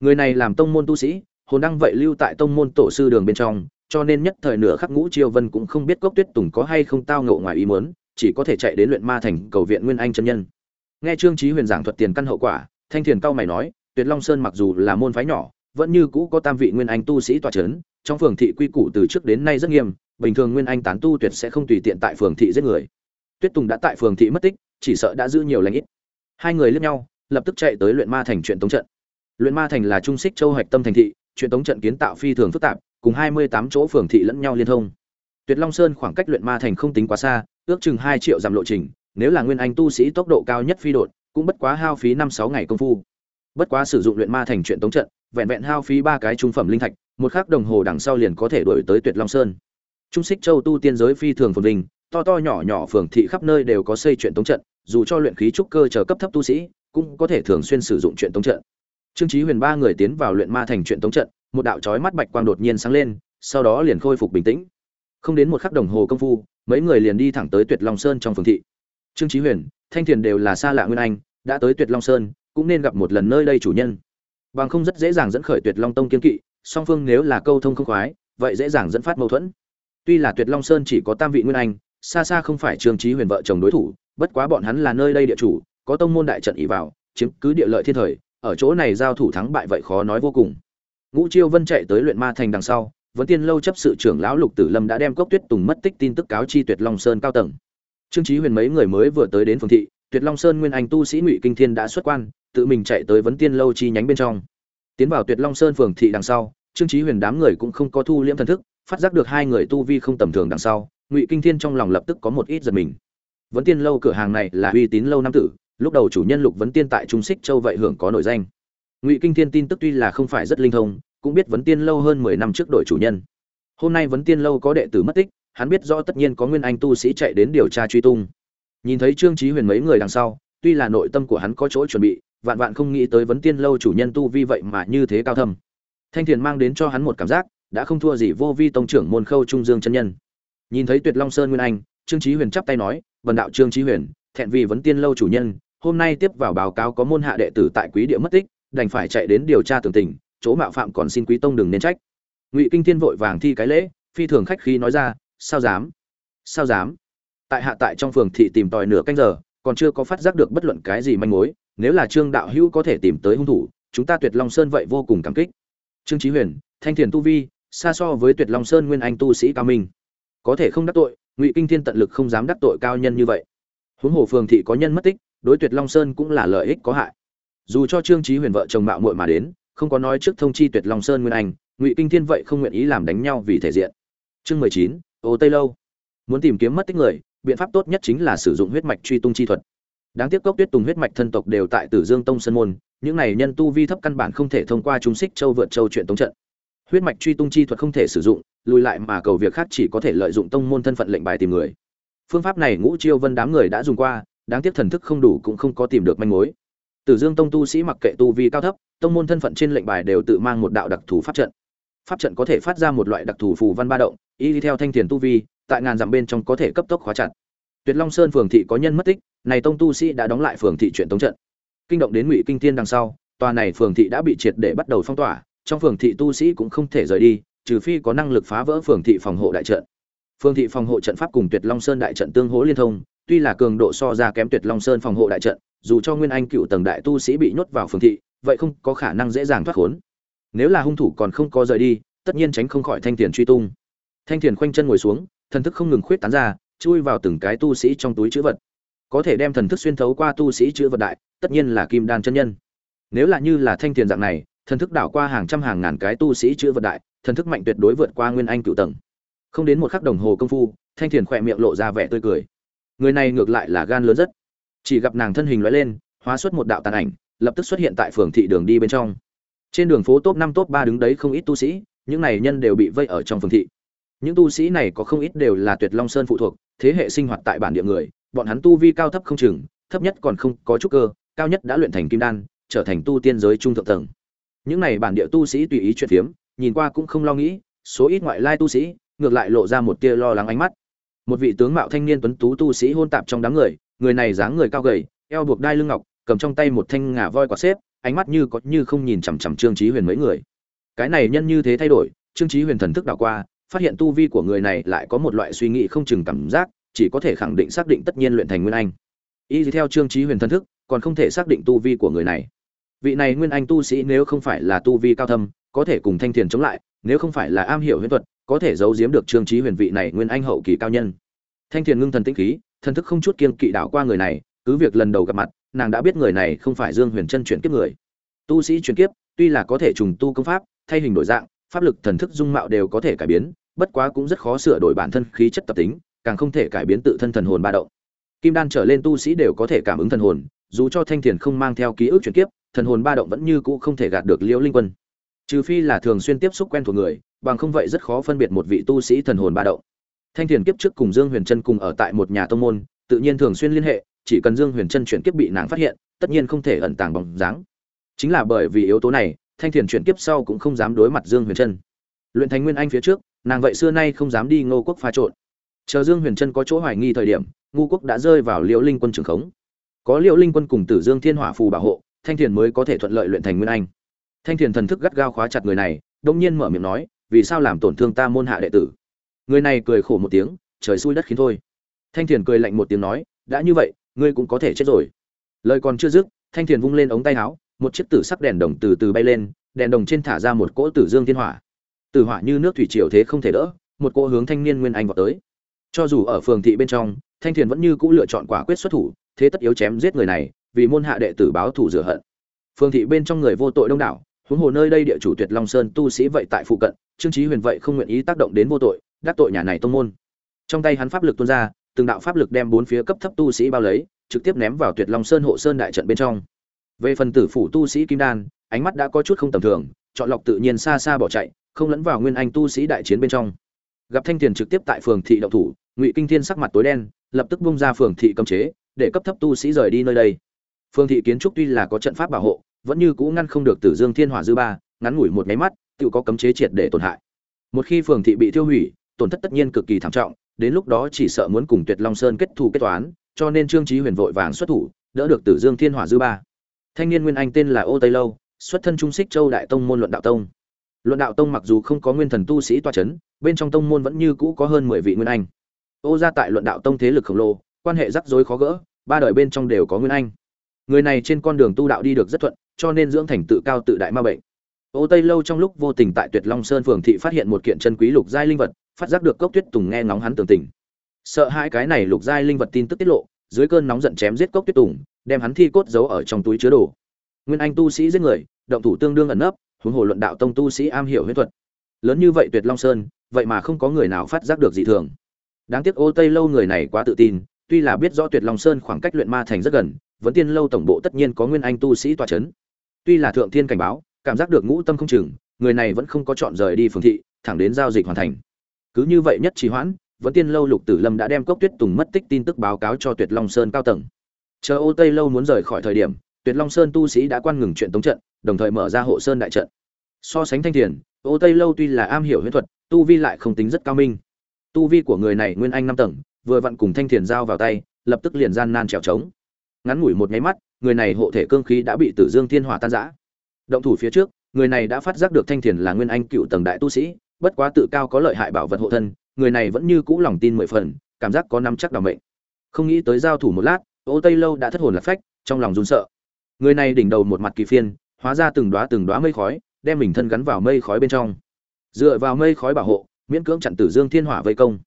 Người này làm tông môn tu sĩ, hồn đăng vậy lưu tại tông môn tổ sư đường bên trong cho nên nhất thời nửa khắc ngũ chiêu vân cũng không biết cốc tuyết tùng có hay không tao ngộ ngoài ý muốn, chỉ có thể chạy đến luyện ma thành cầu viện nguyên anh chân nhân. Nghe trương trí huyền giảng thuật tiền căn hậu quả, thanh thiền cao mày nói, tuyệt long sơn mặc dù là môn phái nhỏ, vẫn như cũ có tam vị nguyên anh tu sĩ tọa chấn, trong phường thị quy củ từ trước đến nay rất nghiêm, bình thường nguyên anh tán tu tuyệt sẽ không tùy tiện tại phường thị giết người. Tuyết tùng đã tại phường thị mất tích, chỉ sợ đã giữ nhiều lãnh ít. Hai người liếc nhau, lập tức chạy tới luyện ma thành chuyện tống trận. Luyện ma thành là trung xích châu hạch tâm thành thị, chuyện tống trận kiến tạo phi thường phức tạp cùng hai mươi tám chỗ phường thị lẫn nhau liên thông. Tuyệt long sơn khoảng cách luyện ma thành không tính quá xa, ước chừng hai triệu dặm lộ trình, nếu là nguyên anh tu sĩ tốc độ cao nhất phi đột, cũng bất quá hao phí năm sáu ngày công phu. Bất quá sử dụng luyện ma thành chuyện tống trận, vẹn vẹn hao phí ba cái trung phẩm linh thạch, một khắc đồng hồ đằng sau liền có thể đuổi tới tuyệt long sơn. Trung xích châu tu tiên giới phi thường phồn vinh, to to nhỏ nhỏ phường thị khắp nơi đều có xây chuyện tống trận, dù cho luyện khí trúc cơ chờ cấp thấp tu sĩ, cũng có thể thường xuyên sử dụng chuyện tống trận. Trương chí huyền ba người tiến vào luyện ma thành chuyện tống trận một đạo chói mắt bạch quang đột nhiên sáng lên, sau đó liền khôi phục bình tĩnh. Không đến một khắc đồng hồ công phu, mấy người liền đi thẳng tới tuyệt long sơn trong phường thị. Trương chí huyền, thanh thiền đều là xa lạ nguyên anh, đã tới tuyệt long sơn, cũng nên gặp một lần nơi đây chủ nhân. Bằng không rất dễ dàng dẫn khởi tuyệt long tông kiên kỵ, song phương nếu là câu thông không khoái, vậy dễ dàng dẫn phát mâu thuẫn. Tuy là tuyệt long sơn chỉ có tam vị nguyên anh, xa xa không phải trương trí huyền vợ chồng đối thủ, bất quá bọn hắn là nơi đây địa chủ, có tông môn đại trận ỷ vào, chiếm cứ địa lợi thiên thời, ở chỗ này giao thủ thắng bại vậy khó nói vô cùng ngũ chiêu vân chạy tới luyện ma thành đằng sau Vấn tiên lâu chấp sự trưởng lão lục tử lâm đã đem cốc tuyết tùng mất tích tin tức cáo chi tuyệt long sơn cao tầng. Trương trí huyền mấy người mới vừa tới đến phường thị, tuyệt long sơn nguyên anh tu sĩ ngụy kinh thiên đã xuất quan, tự mình chạy tới vấn tiên lâu chi nhánh bên trong. Tiến vào tuyệt long sơn phường thị đằng sau, trương trí huyền đám người cũng không có thu liễm thần thức, phát giác được hai người tu vi không tầm thường đằng sau, ngụy kinh thiên trong lòng lập tức có một ít giật mình. Vấn tiên lâu cửa hàng này là uy tín lâu năm tử, lúc đầu chủ nhân lục vấn tiên tại trung xích châu vậy hưởng có nổi danh ngụy kinh thiên tin tức tuy là không phải rất linh thông, cũng biết vấn tiên lâu hơn mười năm trước đổi chủ nhân. Hôm nay vấn tiên lâu có đệ tử mất tích, hắn biết rõ tất nhiên có nguyên anh tu sĩ chạy đến điều tra truy tung. Nhìn thấy trương trí huyền mấy người đằng sau, tuy là nội tâm của hắn có chỗ chuẩn bị, vạn vạn không nghĩ tới vấn tiên lâu chủ nhân tu vi vậy mà như thế cao thâm. Thanh thiền mang đến cho hắn một cảm giác, đã không thua gì vô vi tông trưởng môn khâu trung dương chân nhân. Nhìn thấy tuyệt long sơn nguyên anh, trương trí huyền chắp tay nói, vần đạo trương trí huyền, thẹn vì vấn tiên lâu chủ nhân, hôm nay tiếp vào báo cáo có môn hạ đệ tử tại quý địa mất tích đành phải chạy đến điều tra tường tình, chỗ mạo phạm còn xin quý tông đừng nên trách. Ngụy kinh thiên vội vàng thi cái lễ, phi thường khách khí nói ra, sao dám? Sao dám? Tại hạ tại trong phường thị tìm tòi nửa canh giờ, còn chưa có phát giác được bất luận cái gì manh mối, nếu là trương đạo hữu có thể tìm tới hung thủ, chúng ta tuyệt long sơn vậy vô cùng cảm kích. Trương trí huyền, thanh thiền tu vi, xa so với tuyệt long sơn nguyên anh tu sĩ cao minh. Có thể không đắc tội, ngụy kinh thiên tận lực không dám đắc tội cao nhân như vậy. Huống hồ phường thị có nhân mất tích, đối tuyệt long sơn cũng là lợi ích có hại dù cho trương trí huyền vợ chồng mạo muội mà đến, không có nói trước thông chi tuyệt long sơn nguyên anh, ngụy kinh thiên vậy không nguyện ý làm đánh nhau vì thể diện. Chương mười chín, ô tây lâu. Muốn tìm kiếm mất tích người, biện pháp tốt nhất chính là sử dụng huyết mạch truy tung chi thuật. Đáng tiếc cốc tuyết tùng huyết mạch thân tộc đều tại tử dương tông sơn môn, những này nhân tu vi thấp căn bản không thể thông qua trung xích châu vượt châu chuyện tống trận. Huyết mạch truy tung chi thuật không thể sử dụng, lùi lại mà cầu việc khác chỉ có thể lợi dụng tông môn thân phận lệnh bài tìm người. Phương pháp này ngũ chiêu vân đám người đã dùng qua, đáng tiếc thần thức không đủ cũng không có tìm được manh mối tử dương tông tu sĩ mặc kệ tu vi cao thấp, tông môn thân phận trên lệnh bài đều tự mang một đạo đặc thù pháp trận. Pháp trận có thể phát ra một loại đặc thù phù văn ba động, y theo thanh thiền tu vi, tại ngàn dặm bên trong có thể cấp tốc khóa chặt. Tuyệt long sơn phường thị có nhân mất tích, này tông tu sĩ đã đóng lại phường thị chuyện tống trận. Kinh động đến ngụy kinh thiên đằng sau, tòa này phường thị đã bị triệt để bắt đầu phong tỏa, trong phường thị tu sĩ cũng không thể rời đi, trừ phi có năng lực phá vỡ phường thị phòng hộ đại trận. Phường thị phòng hộ trận pháp cùng tuyệt long sơn đại trận tương hỗ liên thông, tuy là cường độ so ra kém tuyệt long sơn phòng hộ đại trận dù cho nguyên anh cựu tầng đại tu sĩ bị nhốt vào phường thị, vậy không có khả năng dễ dàng thoát khốn. Nếu là hung thủ còn không có rời đi, tất nhiên tránh không khỏi thanh tiền truy tung. Thanh tiền khoanh chân ngồi xuống, thần thức không ngừng khuyết tán ra, chui vào từng cái tu sĩ trong túi chữ vật. Có thể đem thần thức xuyên thấu qua tu sĩ chữ vật đại, tất nhiên là kim đan chân nhân. Nếu là như là thanh tiền dạng này, thần thức đảo qua hàng trăm hàng ngàn cái tu sĩ chữ vật đại, thần thức mạnh tuyệt đối vượt qua nguyên anh cựu tầng. Không đến một khắc đồng hồ công phu, thanh thiền khỏe miệng lộ ra vẻ tươi cười. Người này ngược lại là gan lớn rất chỉ gặp nàng thân hình lóe lên, hóa xuất một đạo tàn ảnh, lập tức xuất hiện tại phường thị đường đi bên trong. Trên đường phố top năm, top ba đứng đấy không ít tu sĩ, những này nhân đều bị vây ở trong phường thị. Những tu sĩ này có không ít đều là tuyệt long sơn phụ thuộc, thế hệ sinh hoạt tại bản địa người, bọn hắn tu vi cao thấp không chừng, thấp nhất còn không có chút cơ, cao nhất đã luyện thành kim đan, trở thành tu tiên giới trung thượng tầng. Những này bản địa tu sĩ tùy ý chuyện phiếm, nhìn qua cũng không lo nghĩ, số ít ngoại lai tu sĩ, ngược lại lộ ra một tia lo lắng ánh mắt. Một vị tướng mạo thanh niên tuấn tú tu sĩ hôn tạp trong đám người người này dáng người cao gầy, eo buộc đai lưng ngọc, cầm trong tay một thanh ngà voi quả xếp, ánh mắt như có như không nhìn chằm chằm trương chí huyền mấy người. Cái này nhân như thế thay đổi, trương chí huyền thần thức đảo qua, phát hiện tu vi của người này lại có một loại suy nghĩ không chừng cảm giác, chỉ có thể khẳng định xác định tất nhiên luyện thành nguyên anh. Y theo trương chí huyền thần thức, còn không thể xác định tu vi của người này. Vị này nguyên anh tu sĩ nếu không phải là tu vi cao thâm, có thể cùng thanh thiền chống lại, nếu không phải là am hiểu huyễn thuật, có thể giấu giếm được trương chí huyền vị này nguyên anh hậu kỳ cao nhân. Thanh thiền ngưng thần tĩnh khí thần thức không chút kiên kỵ đảo qua người này, cứ việc lần đầu gặp mặt, nàng đã biết người này không phải dương huyền chân chuyển kiếp người. Tu sĩ chuyển kiếp, tuy là có thể trùng tu công pháp, thay hình đổi dạng, pháp lực thần thức dung mạo đều có thể cải biến, bất quá cũng rất khó sửa đổi bản thân khí chất tập tính, càng không thể cải biến tự thân thần hồn ba động. Kim đan trở lên tu sĩ đều có thể cảm ứng thần hồn, dù cho thanh thiền không mang theo ký ức chuyển kiếp, thần hồn ba động vẫn như cũ không thể gạt được liễu linh quân. Trừ phi là thường xuyên tiếp xúc quen thuộc người, bằng không vậy rất khó phân biệt một vị tu sĩ thần hồn ba động thanh thiền kiếp trước cùng dương huyền trân cùng ở tại một nhà tông môn, tự nhiên thường xuyên liên hệ, chỉ cần dương huyền trân chuyển kiếp bị nàng phát hiện, tất nhiên không thể ẩn tàng bóng dáng. Chính là bởi vì yếu tố này, thanh thiền chuyển kiếp sau cũng không dám đối mặt dương huyền trân. Luyện thành nguyên anh phía trước, nàng vậy xưa nay không dám đi ngô quốc pha trộn. Chờ dương huyền trân có chỗ hoài nghi thời điểm, ngô quốc đã rơi vào liễu linh quân trường khống. Có liễu linh quân cùng tử dương thiên hỏa phù bảo hộ, thanh thiền mới có thể thuận lợi luyện thành nguyên anh. Thanh thiền thần thức gắt gao khóa chặt người này, đột nhiên mở miệng nói, vì sao làm tổn thương ta môn hạ đệ tử? Người này cười khổ một tiếng, trời xui đất khiến thôi. Thanh thiền cười lạnh một tiếng nói, đã như vậy, ngươi cũng có thể chết rồi. Lời còn chưa dứt, thanh thiền vung lên ống tay áo, một chiếc tử sắc đèn đồng từ từ bay lên, đèn đồng trên thả ra một cỗ tử dương thiên hỏa. Tử hỏa như nước thủy triều thế không thể đỡ, một cỗ hướng thanh niên nguyên anh vào tới. Cho dù ở phường thị bên trong, thanh thiền vẫn như cũ lựa chọn quả quyết xuất thủ, thế tất yếu chém giết người này, vì môn hạ đệ tử báo thủ rửa hận. Phường thị bên trong người vô tội đông đảo, huống hồ nơi đây địa chủ tuyệt long sơn tu sĩ vậy tại phụ cận, trương trí huyền vậy không nguyện ý tác động đến vô tội đắc tội nhà này tông môn. Trong tay hắn pháp lực tuôn ra, từng đạo pháp lực đem bốn phía cấp thấp tu sĩ bao lấy, trực tiếp ném vào tuyệt long sơn hộ sơn đại trận bên trong. Về phần tử phủ tu sĩ kim đan, ánh mắt đã có chút không tầm thường, chọn lọc tự nhiên xa xa bỏ chạy, không lẫn vào nguyên anh tu sĩ đại chiến bên trong. Gặp thanh tiền trực tiếp tại phường thị động thủ, ngụy kinh thiên sắc mặt tối đen, lập tức bung ra phường thị cấm chế, để cấp thấp tu sĩ rời đi nơi đây. Phường thị kiến trúc tuy là có trận pháp bảo hộ, vẫn như cũ ngăn không được tử dương thiên hỏa dư ba, ngắn ngủi một máy mắt, tự có cấm chế triệt để tổn hại. Một khi phường thị bị tiêu hủy tổn thất tất nhiên cực kỳ thảm trọng, đến lúc đó chỉ sợ muốn cùng tuyệt long sơn kết thù kết toán, cho nên trương trí huyền vội vàng xuất thủ, đỡ được tử dương thiên hỏa dư ba. Thanh niên nguyên anh tên là ô tây lâu, xuất thân trung xích châu đại tông môn luận đạo tông. Luận đạo tông mặc dù không có nguyên thần tu sĩ toa c h ấ n bên trong tông môn vẫn như cũ có hơn mười vị nguyên anh. Ô ra tại luận đạo tông thế lực khổng lồ, quan hệ rắc rối khó gỡ, ba đời bên trong đều có nguyên anh. Người này trên con đường tu đạo đi được rất thuận, cho nên dưỡng thành tự cao tự đại ma bệnh. Ô tây lâu trong lúc vô tình tại tuyệt long sơn phường thị phát hiện một kiện chân quý lục giai linh vật phát giác được cốc tuyết tùng nghe ngóng hắn tường tình. Sợ hai cái này lục giai linh vật tin tức tiết lộ, dưới cơn nóng giận chém giết cốc tuyết tùng, đem hắn thi cốt giấu ở trong túi chứa đồ. Nguyên anh tu sĩ giết người, động thủ tương đương ẩn nấp, huống hồ luận đạo tông tu sĩ am hiểu huyết thuật. Lớn như vậy tuyệt long sơn, vậy mà không có người nào phát giác được dị thường. Đáng tiếc ô tây lâu người này quá tự tin, tuy là biết rõ tuyệt long sơn khoảng cách luyện ma thành rất gần, vẫn tiên lâu tổng bộ tất nhiên có nguyên anh tu sĩ tòa c h ấ n tuy là thượng thiên cảnh báo, cảm giác được ngũ tâm không chừng, người này vẫn không có chọn rời đi phường thị, thẳng đến giao dịch hoàn thành cứ như vậy nhất trì hoãn vẫn tiên lâu lục tử lâm đã đem cốc tuyết tùng mất tích tin tức báo cáo cho tuyệt long sơn cao tầng. Chờ ô tây lâu muốn rời khỏi thời điểm, tuyệt long sơn tu sĩ đã quan ngừng chuyện tống trận, đồng thời mở ra hộ sơn đại trận. So sánh thanh thiền, ô tây lâu tuy là am hiểu huyễn thuật, tu vi lại không tính rất cao minh. Tu vi của người này nguyên anh năm tầng, vừa vặn cùng thanh thiền giao vào tay, lập tức liền gian nan trèo trống. Ngắn ngủi một nháy mắt, người này hộ thể cương khí đã bị tử dương thiên hỏa tan rã. Động thủ phía trước, người này đã phát giác được thanh thiền là nguyên anh cựu tầng đại tu sĩ bất quá tự cao có lợi hại bảo vật hộ thân, người này vẫn như cũ lòng tin mười phần, cảm giác có năm chắc đảm mệnh. Không nghĩ tới giao thủ một lát, ô tây lâu đã thất hồn lạc phách, trong lòng run sợ. Người này đỉnh đầu một mặt kỳ phiên, hóa ra từng đóa từng đóa mây khói, đem mình thân gắn vào mây khói bên trong. Dựa vào mây khói bảo hộ, miễn cưỡng chặn tử dương thiên hỏa vây công.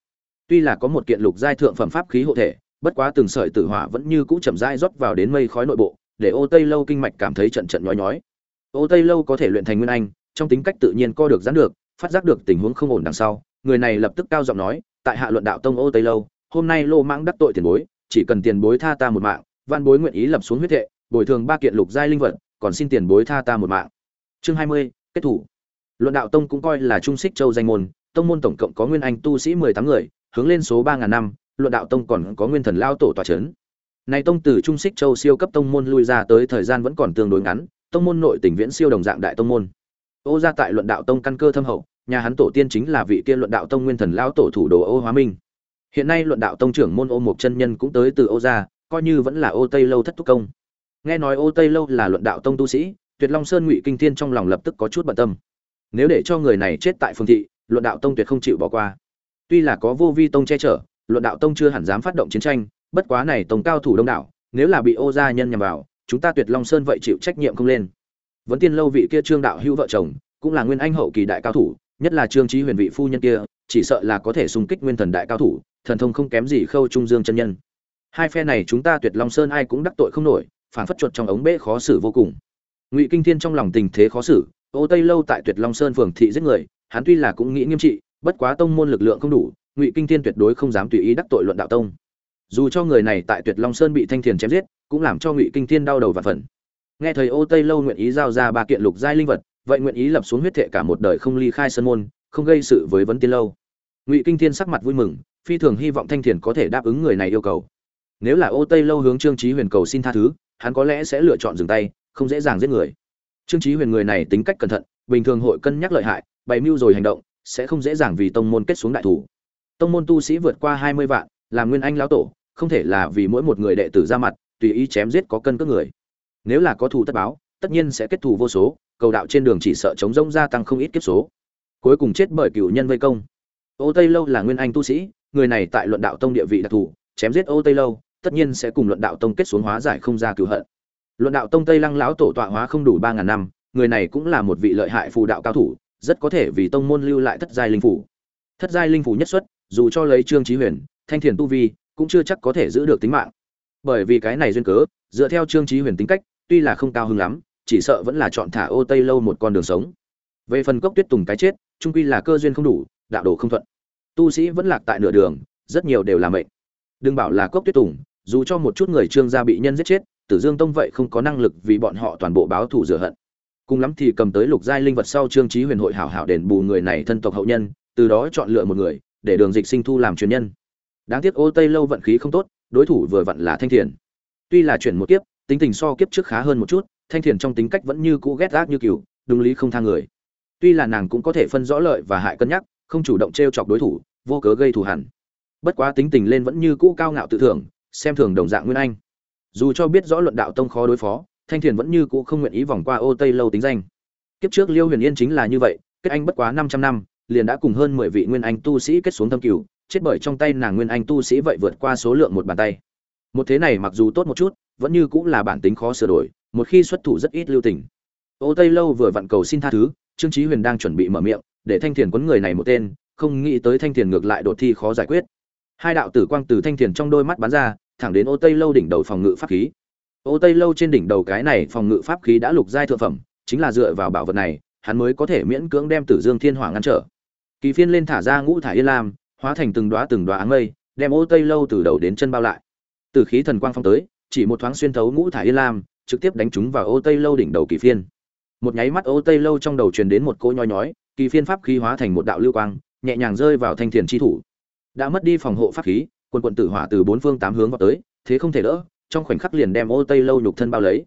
Tuy là có một kiện lục giai thượng phẩm pháp khí hộ thể, bất quá từng sợi tử hỏa vẫn như cũ chậm rãi rót vào đến mây khói nội bộ, để ô tây lâu kinh mạch cảm thấy trận trận nhói nhói. Ô tây lâu có thể luyện thành nguyên anh, trong tính cách tự nhiên co được gián được phát giác được tình huống không ổn đằng sau, người này lập tức cao giọng nói, tại hạ luận đạo tông ô tây lâu, hôm nay lô mãng đắc tội tiền bối, chỉ cần tiền bối tha ta một mạng, văn bối nguyện ý lập xuống huyết thệ, bồi thường ba kiện lục giai linh vật, còn xin tiền bối tha ta một mạng. Chương hai mươi, kết thủ. Luận đạo tông cũng coi là trung xích châu danh môn, tông môn tổng cộng có nguyên anh tu sĩ mười tám người, hướng lên số ba ngàn năm, luận đạo tông còn có nguyên thần lao tổ tòa c h ấ n này tông từ trung xích châu siêu cấp tông môn lui ra tới thời gian vẫn còn tương đối ngắn, tông môn nội tỉnh viễn siêu đồng dạng đại tông môn ô gia tại luận đạo tông căn cơ thâm hậu, nhà hắn tổ tiên chính là vị kia luận đạo tông nguyên thần lão tổ thủ đồ ô hóa minh. Hiện nay luận đạo tông trưởng môn ô mục chân nhân cũng tới từ ô gia, coi như vẫn là ô tây lâu thất thúc công. Nghe nói ô tây lâu là luận đạo tông tu sĩ, tuyệt long sơn ngụy kinh thiên trong lòng lập tức có chút bận tâm. Nếu để cho người này chết tại phương thị, luận đạo tông tuyệt không chịu bỏ qua. Tuy là có vô vi tông che chở, luận đạo tông chưa hẳn dám phát động chiến tranh, bất quá này tông cao thủ đông đảo, nếu là bị ô gia nhân nhằm vào, chúng ta tuyệt long sơn vậy chịu trách nhiệm không lên vẫn tiên lâu vị kia trương đạo hữu vợ chồng, cũng là nguyên anh hậu kỳ đại cao thủ, nhất là trương trí huyền vị phu nhân kia, chỉ sợ là có thể xung kích nguyên thần đại cao thủ, thần thông không kém gì khâu trung dương chân nhân. Hai phe này chúng ta tuyệt long sơn ai cũng đắc tội không nổi, phản phất chuột trong ống bể khó xử vô cùng. Ngụy kinh thiên trong lòng tình thế khó xử, ô tây lâu tại tuyệt long sơn phường thị giết người, hắn tuy là cũng nghĩ nghiêm trị, bất quá tông môn lực lượng không đủ, ngụy kinh thiên tuyệt đối không dám tùy ý đắc tội luận đạo tông. Dù cho người này tại tuyệt long sơn bị thanh thiền chém giết, cũng làm cho ngụy kinh thiên đau đầu và phần nghe thầy ô tây lâu nguyện ý giao ra ba kiện lục giai linh vật, vậy nguyện ý lập xuống huyết thệ cả một đời không ly khai sơn môn, không gây sự với vấn tiên lâu. Ngụy kinh thiên sắc mặt vui mừng, phi thường hy vọng thanh thiền có thể đáp ứng người này yêu cầu. Nếu là ô tây lâu hướng trương trí huyền cầu xin tha thứ, hắn có lẽ sẽ lựa chọn dừng tay, không dễ dàng giết người. Trương trí huyền người này tính cách cẩn thận, bình thường hội cân nhắc lợi hại, bày mưu rồi hành động, sẽ không dễ dàng vì tông môn kết xuống đại thủ. Tông môn tu sĩ vượt qua hai mươi vạn, làm nguyên anh lão tổ, không thể là vì mỗi một người đệ tử ra mặt, tùy ý chém giết có cân cước người nếu là có thù tất báo, tất nhiên sẽ kết thù vô số, cầu đạo trên đường chỉ sợ chống rông gia tăng không ít kiếp số. Cuối cùng chết bởi cựu nhân vây công. Ô tây lâu là nguyên anh tu sĩ, người này tại luận đạo tông địa vị đặc thù, chém giết ô tây lâu, tất nhiên sẽ cùng luận đạo tông kết xuống hóa giải không ra cựu hận. Luận đạo tông tây lăng lão tổ tọa hóa không đủ ba ngàn năm, người này cũng là một vị lợi hại phù đạo cao thủ, rất có thể vì tông môn lưu lại thất giai linh phủ. Thất giai linh phủ nhất xuất, dù cho lấy trương trí huyền, thanh thiền tu vi, cũng chưa chắc có thể giữ được tính mạng. Bởi vì cái này duyên cớ, dựa theo trương trí huyền tính cách tuy là không cao hứng lắm, chỉ sợ vẫn là chọn thả ô tây lâu một con đường sống. Về phần cốc tuyết tùng cái chết, trung quy là cơ duyên không đủ, đạo đồ không thuận. Tu sĩ vẫn lạc tại nửa đường, rất nhiều đều là mệnh. Đừng bảo là cốc tuyết tùng, dù cho một chút người trương gia bị nhân giết chết, tử dương tông vậy không có năng lực vì bọn họ toàn bộ báo thù rửa hận. Cùng lắm thì cầm tới lục giai linh vật sau trương Chí huyền hội hảo hảo đền bù người này thân tộc hậu nhân, từ đó chọn lựa một người, để đường dịch sinh thu làm truyền nhân. Đáng tiếc ô tây lâu vận khí không tốt, đối thủ vừa vặn là thanh thiền. Tuy là chuyển một kiếp tính tình so kiếp trước khá hơn một chút, thanh thiền trong tính cách vẫn như cũ ghét gác như cừu đúng lý không tha người. Tuy là nàng cũng có thể phân rõ lợi và hại cân nhắc, không chủ động t r e o chọc đối thủ, vô cớ gây thù hẳn bất quá tính tình lên vẫn như cũ cao ngạo tự thưởng, xem thường đồng dạng nguyên anh. Dù cho biết rõ luận đạo tông khó đối phó, thanh thiền vẫn như cũ không nguyện ý vòng qua ô tây lâu tính danh. Kiếp trước liêu huyền yên chính là như vậy, kết anh bất quá 500 năm, liền đã cùng hơn 10 vị nguyên anh tu sĩ kết xuống thâm cửu, chết bởi trong tay nàng nguyên anh tu sĩ vậy vượt qua số lượng một bàn tay. Một thế này mặc dù tốt một chút vẫn như cũng là bản tính khó sửa đổi, một khi xuất thủ rất ít lưu tình. Ô tây lâu vừa vặn cầu xin tha thứ, trương chí huyền đang chuẩn bị mở miệng, để thanh thiền quấn người này một tên, không nghĩ tới thanh thiền ngược lại đột thi khó giải quyết. Hai đạo tử quang từ thanh thiền trong đôi mắt bắn ra, thẳng đến ô tây lâu đỉnh đầu phòng ngự pháp khí. Ô tây lâu trên đỉnh đầu cái này phòng ngự pháp khí đã lục giai thượng phẩm, chính là dựa vào bảo vật này, hắn mới có thể miễn cưỡng đem tử dương thiên hỏa ngăn trở. Kỳ phiên lên thả ra ngũ thải yên lam, hóa thành từng đóa từng đóa áng mây, đem ô tây lâu từ đầu đến chân bao lại. Từ khí thần quang phong tới chỉ một thoáng xuyên thấu ngũ thải yên lam, trực tiếp đánh trúng vào ô tây lâu đỉnh đầu kỳ phiên. Một nháy mắt ô tây lâu trong đầu truyền đến một cỗ nhói nhói, kỳ phiên pháp khí hóa thành một đạo lưu quang, nhẹ nhàng rơi vào thanh thiền chi thủ. Đã mất đi phòng hộ pháp khí quân quận tử hỏa từ bốn phương tám hướng vào tới, thế không thể đỡ, trong khoảnh khắc liền đem ô tây lâu nhục thân bao lấy.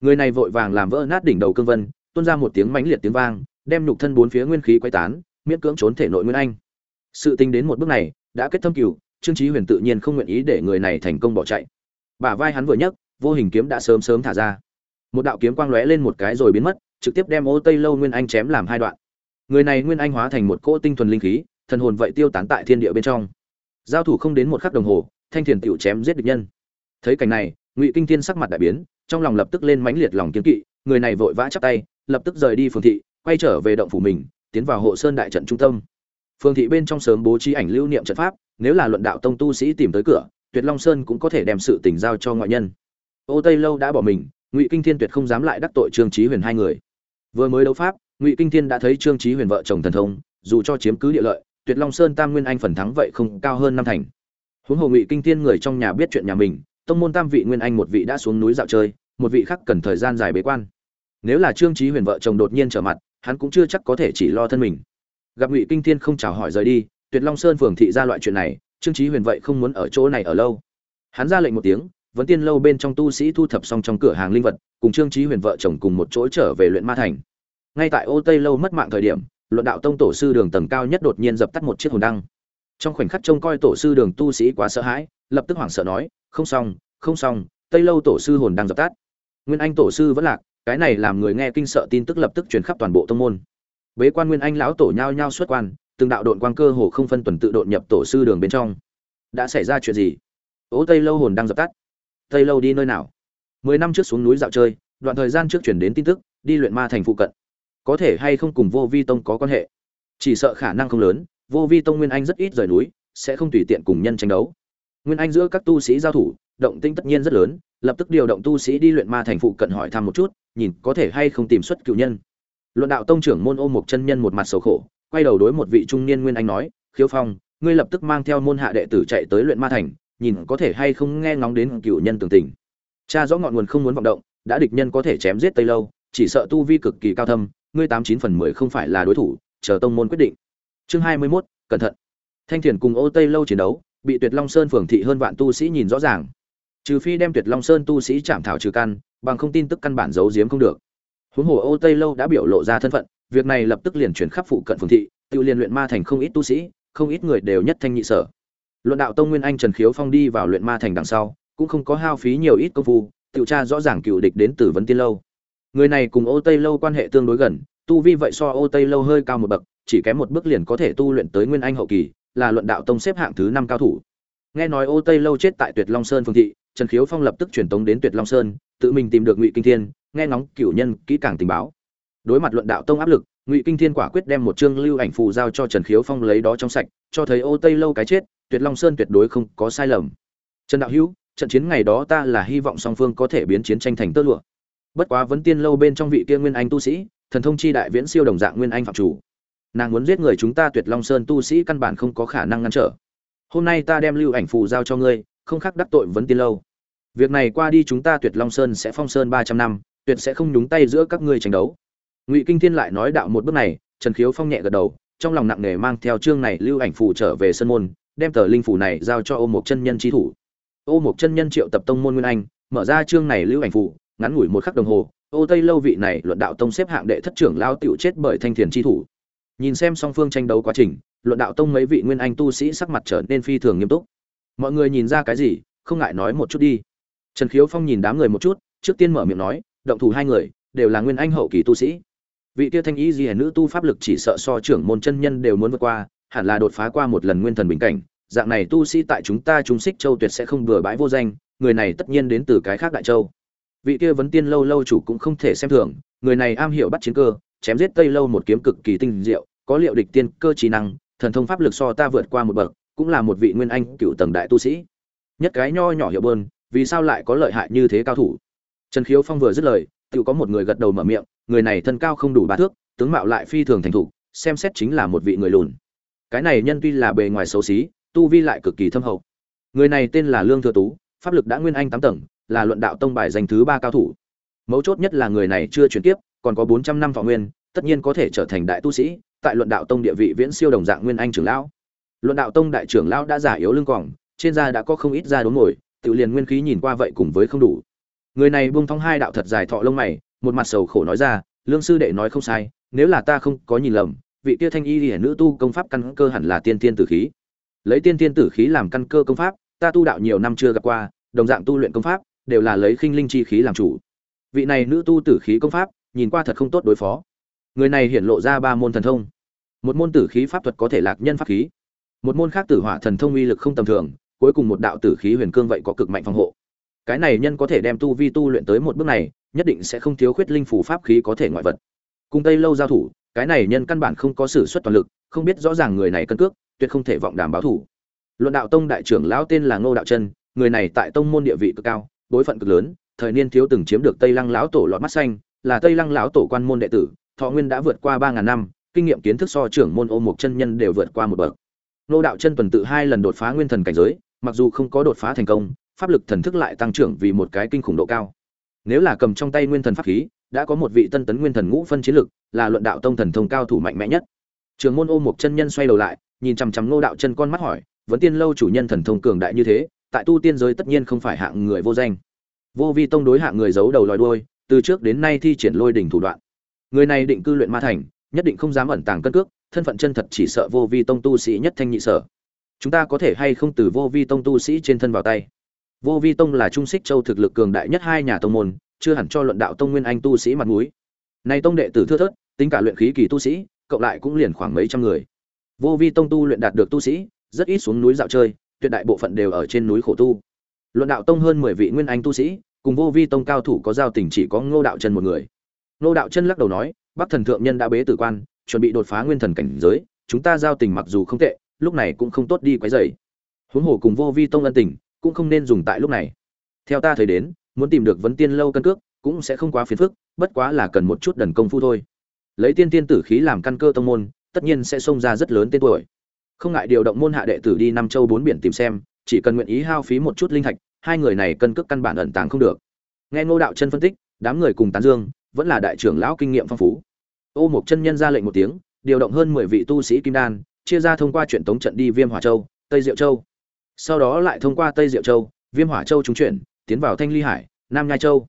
Người này vội vàng làm vỡ nát đỉnh đầu cương vân, tuôn ra một tiếng mãnh liệt tiếng vang, đem nhục thân bốn phía nguyên khí quay tán, miễn cưỡng trốn thể nội nguyên anh. Sự tình đến một bước này, đã kết thâm cửu trương chí huyền tự nhiên không nguyện ý để người này thành công bỏ chạy bả vai hắn vừa nhấc, vô hình kiếm đã sớm sớm thả ra. Một đạo kiếm quang lóe lên một cái rồi biến mất, trực tiếp đem ô tây lâu nguyên anh chém làm hai đoạn. Người này nguyên anh hóa thành một cỗ tinh thuần linh khí, thần hồn vậy tiêu tán tại thiên địa bên trong. Giao thủ không đến một khắc đồng hồ, thanh thiền tựu chém giết địch nhân. Thấy cảnh này, ngụy kinh thiên sắc mặt đại biến, trong lòng lập tức lên mãnh liệt lòng kiếm kỵ, người này vội vã chắp tay, lập tức rời đi phường thị, quay trở về động phủ mình, tiến vào hộ sơn đại trận trung tâm. Phường thị bên trong sớm bố trí ảnh lưu niệm trận pháp, nếu là luận đạo tông tu sĩ tìm tới cửa tuyệt long sơn cũng có thể đem sự tình giao cho ngoại nhân. Ô tây lâu đã bỏ mình, ngụy kinh thiên tuyệt không dám lại đắc tội trương trí huyền hai người. Vừa mới đấu pháp, ngụy kinh thiên đã thấy trương trí huyền vợ chồng thần thông, dù cho chiếm cứ địa lợi, tuyệt long sơn tam nguyên anh phần thắng vậy không cao hơn năm thành. Huống hồ ngụy kinh thiên người trong nhà biết chuyện nhà mình, tông môn tam vị nguyên anh một vị đã xuống núi dạo chơi, một vị khác cần thời gian dài bế quan. Nếu là trương trí huyền vợ chồng đột nhiên trở mặt, hắn cũng chưa chắc có thể chỉ lo thân mình. Gặp ngụy kinh thiên không chào hỏi rời đi, tuyệt long sơn phường thị ra loại chuyện này trương Chí huyền vậy không muốn ở chỗ này ở lâu. Hắn ra lệnh một tiếng, vấn tiên lâu bên trong tu sĩ thu thập xong trong cửa hàng linh vật, cùng trương Chí huyền vợ chồng cùng một chỗ trở về luyện ma thành. Ngay tại ô tây lâu mất mạng thời điểm, luận đạo tông tổ sư đường tầng cao nhất đột nhiên dập tắt một chiếc hồn đăng. Trong khoảnh khắc trông coi tổ sư đường tu sĩ quá sợ hãi, lập tức hoảng sợ nói, không xong không xong, tây lâu tổ sư hồn đang dập tắt. Nguyên anh tổ sư vẫn lạc, cái này làm người nghe kinh sợ tin tức lập tức truyền khắp toàn bộ tông môn. Bế quan nguyên anh lão tổ nhao nhao xuất quan từng đạo độn quang cơ hồ không phân tuần tự đột nhập tổ sư đường bên trong. Đã xảy ra chuyện gì? Ô tây lâu hồn đang dập tắt. Tây lâu đi nơi nào? Mười năm trước xuống núi dạo chơi, đoạn thời gian trước chuyển đến tin tức, đi luyện ma thành phụ cận. Có thể hay không cùng vô vi tông có quan hệ? Chỉ sợ khả năng không lớn, vô vi tông nguyên anh rất ít rời núi, sẽ không tùy tiện cùng nhân tranh đấu. Nguyên anh giữa các tu sĩ giao thủ, động tinh tất nhiên rất lớn, lập tức điều động tu sĩ đi luyện ma thành phụ cận hỏi thăm một chút, nhìn có thể hay không tìm xuất cựu nhân. Luận đạo tông trưởng môn ôm một chân nhân một mặt sầu khổ quay đầu đối một vị trung niên nguyên anh nói khiếu phong, ngươi lập tức mang theo môn hạ đệ tử chạy tới luyện ma thành, nhìn có thể hay không nghe ngóng đến cựu nhân tường tình. Cha rõ ngọn nguồn không muốn vọng động, đã địch nhân có thể chém giết tây lâu, chỉ sợ tu vi cực kỳ cao thâm, ngươi tám chín phần mười không phải là đối thủ, chờ tông môn quyết định. Chương hai mươi mốt, cẩn thận. Thanh thiền cùng ô tây lâu chiến đấu, bị tuyệt long sơn phường thị hơn vạn tu sĩ nhìn rõ ràng. Trừ phi đem tuyệt long sơn tu sĩ chạm thảo trừ căn, bằng không tin tức căn bản giấu giếm không được. Huống hồ ô tây lâu đã biểu lộ ra thân phận việc này lập tức liền chuyển khắp phụ cận phường thị, tự liền luyện ma thành không ít tu sĩ, không ít người đều nhất thanh nhị sở. Luận đạo tông nguyên anh trần khiếu phong đi vào luyện ma thành đằng sau, cũng không có hao phí nhiều ít công phu tự tra rõ ràng cựu địch đến từ vấn tiên lâu. Người này cùng ô tây lâu quan hệ tương đối gần, tu vi vậy so ô tây lâu hơi cao một bậc, chỉ kém một bước liền có thể tu luyện tới nguyên anh hậu kỳ, là luận đạo tông xếp hạng thứ năm cao thủ. Nghe nói ô tây lâu chết tại tuyệt long sơn phương thị, trần khiếu phong lập tức truyền tống đến tuyệt long sơn, tự mình tìm được ngụy kinh thiên, nghe ngóng cửu nhân kỹ càng tình báo đối mặt luận đạo tông áp lực, ngụy kinh thiên quả quyết đem một chương lưu ảnh phù giao cho trần khiếu phong lấy đó trong sạch, cho thấy ô tây lâu cái chết, tuyệt long sơn tuyệt đối không có sai lầm. Trần đạo hữu, trận chiến ngày đó ta là hy vọng song phương có thể biến chiến tranh thành tơ lụa. Bất quá vấn tiên lâu bên trong vị kia nguyên anh tu sĩ, thần thông chi đại viễn siêu đồng dạng nguyên anh phạm chủ. Nàng muốn giết người chúng ta tuyệt long sơn tu sĩ căn bản không có khả năng ngăn trở. Hôm nay ta đem lưu ảnh phù giao cho ngươi, không khác đắc tội vấn tiên lâu. Việc này qua đi chúng ta tuyệt long sơn sẽ phong sơn ba trăm năm, tuyệt sẽ không nhúng tay giữa các ngươi tranh đấu ngụy kinh thiên lại nói đạo một bước này, trần khiếu phong nhẹ gật đầu, trong lòng nặng nề mang theo chương này lưu ảnh phù trở về sân môn, đem tờ linh phù này giao cho ô một chân nhân trí thủ. Ô một chân nhân triệu tập tông môn nguyên anh, mở ra chương này lưu ảnh phù, ngắn ngủi một khắc đồng hồ, ô tây lâu vị này luận đạo tông xếp hạng đệ thất trưởng lao tựu chết bởi thanh thiền chi thủ. Nhìn xem song phương tranh đấu quá trình, luận đạo tông mấy vị nguyên anh tu sĩ sắc mặt trở nên phi thường nghiêm túc. Mọi người nhìn ra cái gì, không ngại nói một chút đi. Trần khiếu phong nhìn đám người một chút, trước tiên mở miệng nói, động thủ hai người, đều là nguyên anh hậu kỳ tu sĩ vị kia thanh ý gì nữ tu pháp lực chỉ sợ so trưởng môn chân nhân đều muốn vượt qua, hẳn là đột phá qua một lần nguyên thần bình cảnh. Dạng này tu sĩ tại chúng ta chúng xích châu tuyệt sẽ không bừa bãi vô danh, người này tất nhiên đến từ cái khác đại châu. Vị kia vấn tiên lâu lâu chủ cũng không thể xem thường, người này am hiểu bắt chiến cơ, chém giết tây lâu một kiếm cực kỳ tinh diệu, có liệu địch tiên cơ trí năng, thần thông pháp lực so ta vượt qua một bậc, cũng là một vị nguyên anh cựu tầng đại tu sĩ. Nhất cái nho nhỏ hiệu bơn, vì sao lại có lợi hại như thế cao thủ? Trần khiếu phong vừa dứt lời tự có một người gật đầu mở miệng người này thân cao không đủ ba thước, tướng mạo lại phi thường thành thục, xem xét chính là một vị người lùn. Cái này nhân tuy là bề ngoài xấu xí, tu vi lại cực kỳ thâm hậu. Người này tên là lương thừa tú, pháp lực đã nguyên anh tám tầng, là luận đạo tông bài danh thứ ba cao thủ. Mấu chốt nhất là người này chưa chuyển tiếp còn có bốn trăm năm thọ nguyên, tất nhiên có thể trở thành đại tu sĩ, tại luận đạo tông địa vị viễn siêu đồng dạng nguyên anh trưởng lão. Luận đạo tông đại trưởng lão đã giả yếu lưng còng, trên da đã có không ít da đốn ngồi tự liền nguyên khí nhìn qua vậy cùng với không đủ. Người này buông thong hai đạo thật dài thọ lông mày một mặt sầu khổ nói ra, lương sư đệ nói không sai, nếu là ta không có nhìn lầm, vị kia thanh y hiển nữ tu công pháp căn cơ hẳn là tiên tiên tử khí. Lấy tiên tiên tử khí làm căn cơ công pháp, ta tu đạo nhiều năm chưa gặp qua, đồng dạng tu luyện công pháp, đều là lấy khinh linh chi khí làm chủ. Vị này nữ tu tử khí công pháp, nhìn qua thật không tốt đối phó. Người này hiển lộ ra ba môn thần thông. Một môn tử khí pháp thuật có thể lạc nhân pháp khí. Một môn khác tử hỏa thần thông uy lực không tầm thường, cuối cùng một đạo tử khí huyền cương vậy có cực mạnh phòng hộ. Cái này nhân có thể đem tu vi tu luyện tới một bước này nhất định sẽ không thiếu khuyết linh phủ pháp khí có thể ngoại vật. Cùng tây lâu giao thủ, cái này nhân căn bản không có sự xuất toàn lực, không biết rõ ràng người này cân cước, tuyệt không thể vọng đảm báo thủ. Luận đạo tông đại trưởng lão tên là ngô đạo chân người này tại tông môn địa vị cực cao bối phận cực lớn, thời niên thiếu từng chiếm được tây lăng lão tổ lọt mắt xanh, là tây lăng lão tổ quan môn đệ tử, thọ nguyên đã vượt qua ba ngàn năm, kinh nghiệm kiến thức so trưởng môn ô mục chân nhân đều vượt qua một bậc. Nô đạo chân tuần tự hai lần đột phá nguyên thần cảnh giới, mặc dù không có đột phá thành công, pháp lực thần thức lại tăng trưởng vì một cái kinh khủng độ cao nếu là cầm trong tay nguyên thần pháp khí, đã có một vị tân tấn nguyên thần ngũ phân chiến lực, là luận đạo tông thần thông cao thủ mạnh mẽ nhất. Trường môn ô một chân nhân xoay đầu lại, nhìn chằm chằm ngô đạo chân con mắt hỏi vẫn tiên lâu chủ nhân thần thông cường đại như thế, tại tu tiên giới tất nhiên không phải hạng người vô danh. Vô vi tông đối hạng người giấu đầu lòi đuôi, từ trước đến nay thi triển lôi đỉnh thủ đoạn. Người này định cư luyện ma thành, nhất định không dám ẩn tàng cân cước, thân phận chân thật chỉ sợ vô vi tông tu sĩ nhất thanh nhị sở. Chúng ta có thể hay không từ vô vi tông tu sĩ trên thân vào tay? Vô vi tông là trung xích châu thực lực cường đại nhất hai nhà tông môn, chưa hẳn cho luận đạo tông nguyên anh tu sĩ mặt mũi. Nay tông đệ tử thưa thớt, tính cả luyện khí kỳ tu sĩ, cộng lại cũng liền khoảng mấy trăm người. Vô vi tông tu luyện đạt được tu sĩ, rất ít xuống núi dạo chơi, tuyệt đại bộ phận đều ở trên núi khổ tu. Luận đạo tông hơn mười vị nguyên anh tu sĩ, cùng vô vi tông cao thủ có giao tình chỉ có ngô đạo chân một người. Ngô đạo chân lắc đầu nói, bắc thần thượng nhân đã bế tử quan, chuẩn bị đột phá nguyên thần cảnh giới, chúng ta giao tình mặc dù không tệ, lúc này cũng không tốt đi quấy rầy. Huống hồ cùng vô vi tông ân tình cũng không nên dùng tại lúc này. Theo ta thấy đến, muốn tìm được vấn tiên lâu cân cước cũng sẽ không quá phiền phức, bất quá là cần một chút đần công phu thôi. Lấy tiên tiên tử khí làm căn cơ tông môn, tất nhiên sẽ xông ra rất lớn tên tuổi. Không ngại điều động môn hạ đệ tử đi năm châu bốn biển tìm xem, chỉ cần nguyện ý hao phí một chút linh thạch, hai người này cân cước căn bản ẩn tàng không được. Nghe ngô đạo chân phân tích, đám người cùng tán dương, vẫn là đại trưởng lão kinh nghiệm phong phú. Ô một chân nhân ra lệnh một tiếng, điều động hơn mười vị tu sĩ kim đan, chia ra thông qua chuyện tống trận đi viêm hỏa châu, tây diệu châu sau đó lại thông qua tây diệu châu, viêm hỏa châu trúng chuyển, tiến vào thanh ly hải, nam nhai châu.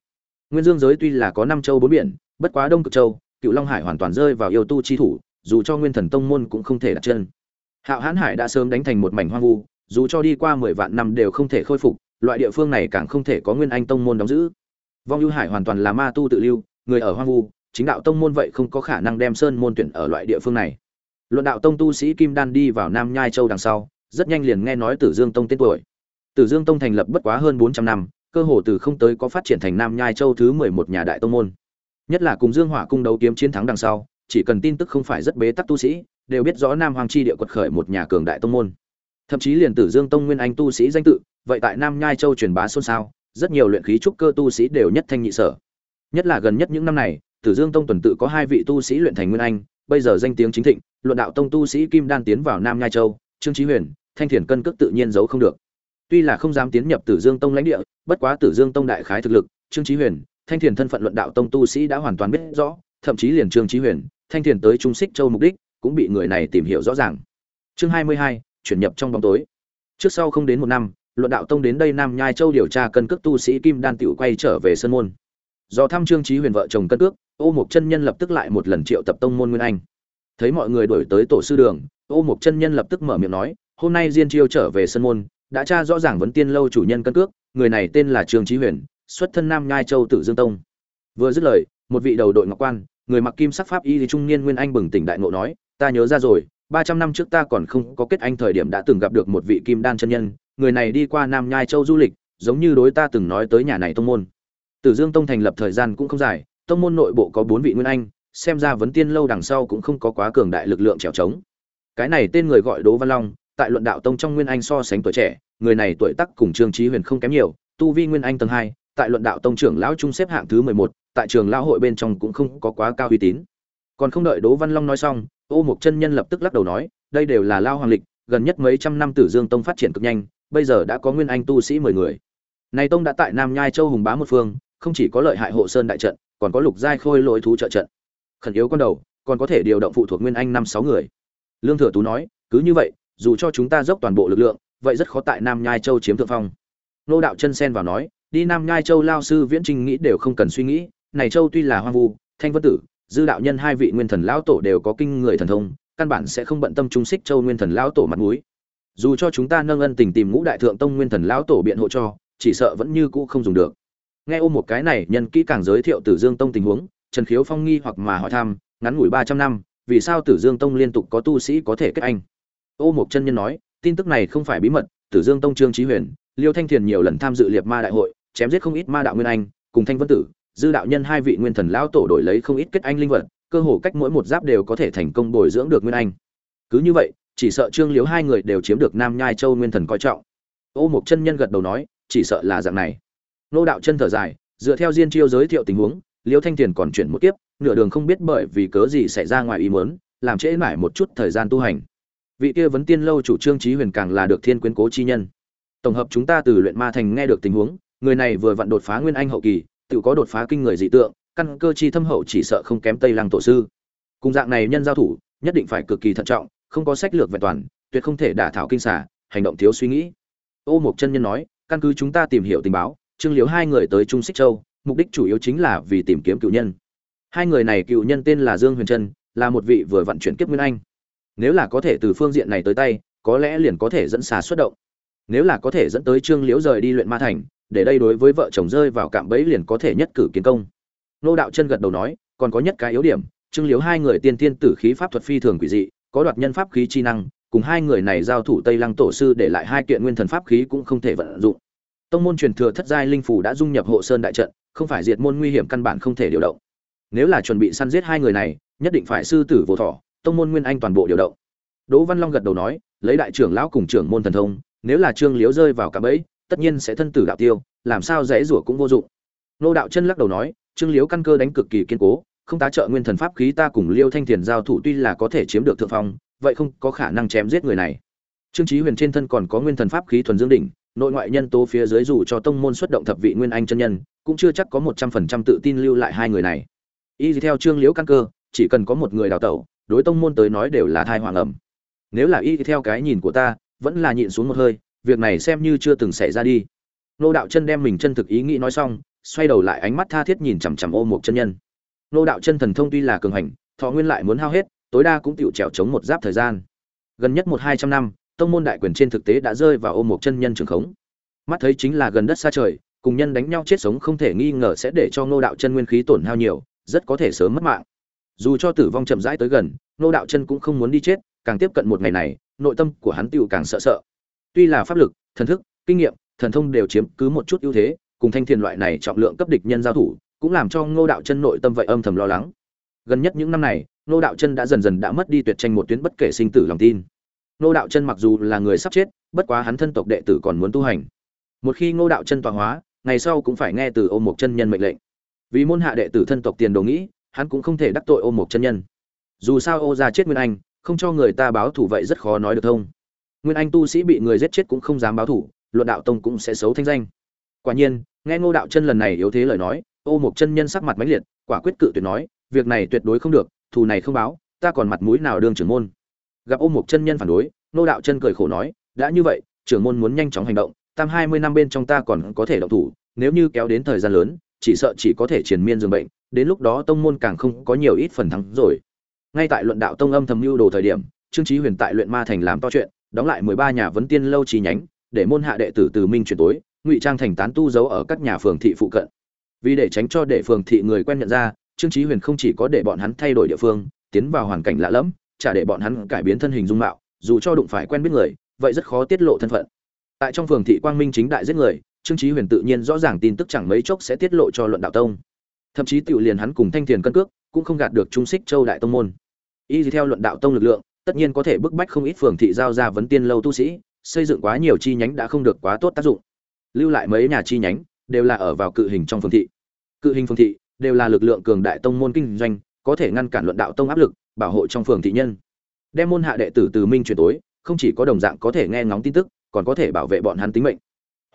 Nguyên dương giới tuy là có năm châu bốn biển, bất quá đông cực châu, cựu long hải hoàn toàn rơi vào yêu tu chi thủ, dù cho nguyên thần tông môn cũng không thể đặt chân. Hạo hãn hải đã sớm đánh thành một mảnh hoang vu, dù cho đi qua mười vạn năm đều không thể khôi phục, loại địa phương này càng không thể có nguyên anh tông môn đóng giữ. Vong ưu hải hoàn toàn là ma tu tự lưu, người ở hoang vu, chính đạo tông môn vậy không có khả năng đem sơn môn tuyển ở loại địa phương này. Luận đạo tông tu sĩ kim đan đi vào nam nhai châu đằng sau rất nhanh liền nghe nói tử dương tông tên tuổi. Tử dương tông thành lập bất quá hơn bốn trăm năm, cơ hồ từ không tới có phát triển thành nam nhai châu thứ mười một nhà đại tông môn. Nhất là cùng dương hỏa cung đấu kiếm chiến thắng đằng sau, chỉ cần tin tức không phải rất bế tắc tu sĩ, đều biết rõ nam hoàng chi địa quật khởi một nhà cường đại tông môn. Thậm chí liền tử dương tông nguyên anh tu sĩ danh tự, vậy tại nam nhai châu truyền bá xôn xao, rất nhiều luyện khí trúc cơ tu sĩ đều nhất thanh nhị sở. Nhất là gần nhất những năm này, tử dương tông tuần tự có hai vị tu sĩ luyện thành nguyên anh, bây giờ danh tiếng chính thịnh, luận đạo tông tu sĩ kim đan tiến vào nam nhai châu, trương Chí huyền thanh thiền cân cước tự nhiên giấu không được. Tuy là không dám tiến nhập tử dương tông lãnh địa, bất quá tử dương tông đại khái thực lực, trương trí huyền, thanh thiền thân phận luận đạo tông tu sĩ đã hoàn toàn biết rõ, thậm chí liền trương trí huyền, thanh thiền tới trung xích châu mục đích, cũng bị người này tìm hiểu rõ ràng. Chương hai mươi hai, chuyển nhập trong bóng tối. Trước sau không đến một năm, luận đạo tông đến đây nam nhai châu điều tra cân cước tu sĩ kim đan tiểu quay trở về sân môn. Do thăm trương trí huyền vợ chồng cân cước, ô mục chân nhân lập tức lại một lần triệu tập tông môn nguyên anh. Thấy mọi người đổi tới tổ sư đường, ô mục chân nhân lập tức mở miệng nói hôm nay diên chiêu trở về sân môn, đã tra rõ ràng vấn tiên lâu chủ nhân căn cước, người này tên là trương trí huyền, xuất thân nam nhai châu tử dương tông. Vừa dứt lời, một vị đầu đội ngọc quan, người mặc kim sắc pháp y trung niên nguyên anh bừng tỉnh đại ngộ nói, ta nhớ ra rồi, ba trăm năm trước ta còn không có kết anh thời điểm đã từng gặp được một vị kim đan chân nhân, người này đi qua nam nhai châu du lịch, giống như đối ta từng nói tới nhà này tông môn. Tử dương tông thành lập thời gian cũng không dài, tông môn nội bộ có bốn vị nguyên anh, xem ra vấn tiên lâu đằng sau cũng không có quá cường đại lực lượng trèo trống. Cái này tên người gọi đỗ văn long tại luận đạo tông trong nguyên anh so sánh tuổi trẻ, người này tuổi tác cùng trương trí huyền không kém nhiều, tu vi nguyên anh tầng hai, tại luận đạo tông trưởng lão trung xếp hạng thứ mười một, tại trường lão hội bên trong cũng không có quá cao uy tín. Còn không đợi đỗ văn long nói xong, ô mục chân nhân lập tức lắc đầu nói, đây đều là lao hoàng lịch, gần nhất mấy trăm năm tử dương tông phát triển cực nhanh, bây giờ đã có nguyên anh tu sĩ mười người. Này tông đã tại nam nhai châu hùng bá một phương, không chỉ có lợi hại hộ sơn đại trận, còn có lục giai khôi lỗi thú trợ trận. Khẩn yếu con đầu, còn có thể điều động phụ thuộc nguyên anh năm sáu người. Lương thừa tú nói, cứ như vậy dù cho chúng ta dốc toàn bộ lực lượng, vậy rất khó tại nam nhai châu chiếm thượng phong. Nô đạo chân sen vào nói, đi nam nhai châu lao sư viễn trinh nghĩ đều không cần suy nghĩ, này châu tuy là hoang vu, thanh vân tử, dư đạo nhân hai vị nguyên thần lão tổ đều có kinh người thần thông, căn bản sẽ không bận tâm trung xích châu nguyên thần lão tổ mặt mũi. Dù cho chúng ta nâng ân tình tìm ngũ đại thượng tông nguyên thần lão tổ biện hộ cho, chỉ sợ vẫn như cũ không dùng được. Nghe ôm một cái này, nhân kỹ càng giới thiệu tử dương tông tình huống, trần khiếu phong nghi hoặc mà hỏi thăm, ngắn ngủi ba trăm năm, vì sao tử dương tông liên tục có tu sĩ có thể kết anh? Ô một chân nhân nói, tin tức này không phải bí mật, tử dương tông trương trí huyền, liêu thanh thiền nhiều lần tham dự liệt ma đại hội, chém giết không ít ma đạo nguyên anh, cùng thanh vân tử, dư đạo nhân hai vị nguyên thần lão tổ đổi lấy không ít kết anh linh vật, cơ hồ cách mỗi một giáp đều có thể thành công bồi dưỡng được nguyên anh. Cứ như vậy, chỉ sợ trương liếu hai người đều chiếm được nam nhai châu nguyên thần coi trọng. Ô một chân nhân gật đầu nói, chỉ sợ là dạng này. Nô đạo chân thở dài, dựa theo diên chiêu giới thiệu tình huống, liêu thanh thiền còn chuyển một kiếp, nửa đường không biết bởi vì cớ gì xảy ra ngoài ý muốn, làm trễ mãi một chút thời gian tu hành vị kia vấn tiên lâu chủ trương trí huyền càng là được thiên quyến cố chi nhân. Tổng hợp chúng ta từ luyện ma thành nghe được tình huống, người này vừa vặn đột phá nguyên anh hậu kỳ, tự có đột phá kinh người dị tượng, căn cơ chi thâm hậu chỉ sợ không kém tây lăng tổ sư. Cùng dạng này nhân giao thủ, nhất định phải cực kỳ thận trọng, không có sách lược vẹn toàn, tuyệt không thể đả thảo kinh xả hành động thiếu suy nghĩ. Ô mục chân nhân nói, căn cứ chúng ta tìm hiểu tình báo, trương liếu hai người tới trung xích châu, mục đích chủ yếu chính là vì tìm kiếm cựu nhân. Hai người này cựu nhân tên là dương huyền trân, là một vị vừa vận chuyển kiếp nguyên anh nếu là có thể từ phương diện này tới tay, có lẽ liền có thể dẫn xà xuất động. Nếu là có thể dẫn tới trương liễu rời đi luyện ma thành, để đây đối với vợ chồng rơi vào cạm bẫy liền có thể nhất cử kiến công. Nô đạo chân gật đầu nói, còn có nhất cái yếu điểm, trương liễu hai người tiên tiên tử khí pháp thuật phi thường quỷ dị, có đoạt nhân pháp khí chi năng, cùng hai người này giao thủ tây lăng tổ sư để lại hai kiện nguyên thần pháp khí cũng không thể vận dụng. Tông môn truyền thừa thất giai linh phủ đã dung nhập hộ sơn đại trận, không phải diệt môn nguy hiểm căn bản không thể điều động. Nếu là chuẩn bị săn giết hai người này, nhất định phải sư tử vô thọ tông môn nguyên anh toàn bộ điều động. Đỗ văn long gật đầu nói, lấy đại trưởng lão cùng trưởng môn thần thông, nếu là trương liếu rơi vào cạm bẫy, tất nhiên sẽ thân tử đạo tiêu, làm sao dễ rủa cũng vô dụng. Nô đạo chân lắc đầu nói, trương liếu căn cơ đánh cực kỳ kiên cố, không tá trợ nguyên thần pháp khí ta cùng liêu thanh thiền giao thủ tuy là có thể chiếm được thượng phong, vậy không có khả năng chém giết người này. Trương trí huyền trên thân còn có nguyên thần pháp khí thuần dương đỉnh, nội ngoại nhân tố phía dưới dù cho tông môn xuất động thập vị nguyên anh chân nhân, cũng chưa chắc có một trăm phần trăm tự tin lưu lại hai người này. Y theo trương liễu căn cơ, chỉ cần có một người đào tẩu đối tông môn tới nói đều là thai hoàng ẩm. Nếu là y theo cái nhìn của ta, vẫn là nhịn xuống một hơi, việc này xem như chưa từng xảy ra đi. Nô đạo chân đem mình chân thực ý nghĩ nói xong, xoay đầu lại ánh mắt tha thiết nhìn chằm chằm ô một chân nhân. Nô đạo chân thần thông tuy là cường hành, thọ nguyên lại muốn hao hết, tối đa cũng tựu trèo chống một giáp thời gian. Gần nhất một hai trăm năm, tông môn đại quyền trên thực tế đã rơi vào ô một chân nhân trường khống. Mắt thấy chính là gần đất xa trời, cùng nhân đánh nhau chết sống không thể nghi ngờ sẽ để cho nô đạo chân nguyên khí tổn hao nhiều, rất có thể sớm mất mạng dù cho tử vong chậm rãi tới gần nô đạo chân cũng không muốn đi chết, càng tiếp cận một ngày này, nội tâm của hắn tựu càng sợ sợ. Tuy là pháp lực, thần thức, kinh nghiệm, thần thông đều chiếm cứ một chút ưu thế, cùng thanh thiền loại này trọng lượng cấp địch nhân giao thủ, cũng làm cho ngô đạo chân nội tâm vậy âm thầm lo lắng. Gần nhất những năm này, ngô đạo chân đã dần dần đã mất đi tuyệt tranh một tuyến bất kể sinh tử lòng tin. Ngô đạo chân mặc dù là người sắp chết, bất quá hắn thân tộc đệ tử còn muốn tu hành. Một khi ngô đạo chân tọa hóa, ngày sau cũng phải nghe từ ô mục chân nhân mệnh lệnh. Vì môn hạ đệ tử thân tộc tiền đồ nghĩ hắn cũng không thể đắc tội ô mục chân nhân. Dù sao ô ra chết nguyên anh, không cho người ta báo thủ vậy rất khó nói được thông. Nguyên anh tu sĩ bị người giết chết cũng không dám báo thủ luận đạo tông cũng sẽ xấu thanh danh. Quả nhiên, nghe ngô đạo chân lần này yếu thế lời nói, ô một chân nhân sắc mặt mãnh liệt, quả quyết cự tuyệt nói, việc này tuyệt đối không được, thù này không báo, ta còn mặt mũi nào đương trưởng môn? Gặp ô một chân nhân phản đối, ngô đạo chân cười khổ nói, đã như vậy, trưởng môn muốn nhanh chóng hành động, tam hai mươi năm bên trong ta còn có thể động thủ, nếu như kéo đến thời gian lớn, chỉ sợ chỉ có thể triển miên dường bệnh đến lúc đó tông môn càng không có nhiều ít phần thắng rồi. Ngay tại luận đạo tông âm thầm mưu đồ thời điểm, trương trí huyền tại luyện ma thành làm to chuyện, đóng lại mười ba nhà vấn tiên lâu chi nhánh, để môn hạ đệ tử từ minh chuyển tối, ngụy trang thành tán tu giấu ở các nhà phường thị phụ cận. Vì để tránh cho để phường thị người quen nhận ra, trương trí huyền không chỉ có để bọn hắn thay đổi địa phương, tiến vào hoàn cảnh lạ lẫm, chả để bọn hắn cải biến thân hình dung mạo, dù cho đụng phải quen biết người, vậy rất khó tiết lộ thân phận. Tại trong phường thị quang minh chính đại giết người, trương trí huyền tự nhiên rõ ràng tin tức chẳng mấy chốc sẽ tiết lộ cho luận đạo tông thậm chí tiểu liền hắn cùng thanh tiền cân cước, cũng không gạt được trung xích châu đại tông môn. Y theo luận đạo tông lực lượng, tất nhiên có thể bức bách không ít phường thị giao ra vấn tiên lâu tu sĩ, xây dựng quá nhiều chi nhánh đã không được quá tốt tác dụng. Lưu lại mấy nhà chi nhánh, đều là ở vào cự hình trong phường thị. Cự hình phường thị, đều là lực lượng cường đại tông môn kinh doanh, có thể ngăn cản luận đạo tông áp lực, bảo hộ trong phường thị nhân. Đem môn hạ đệ tử từ minh chuyển tối, không chỉ có đồng dạng có thể nghe ngóng tin tức, còn có thể bảo vệ bọn hắn tính mệnh.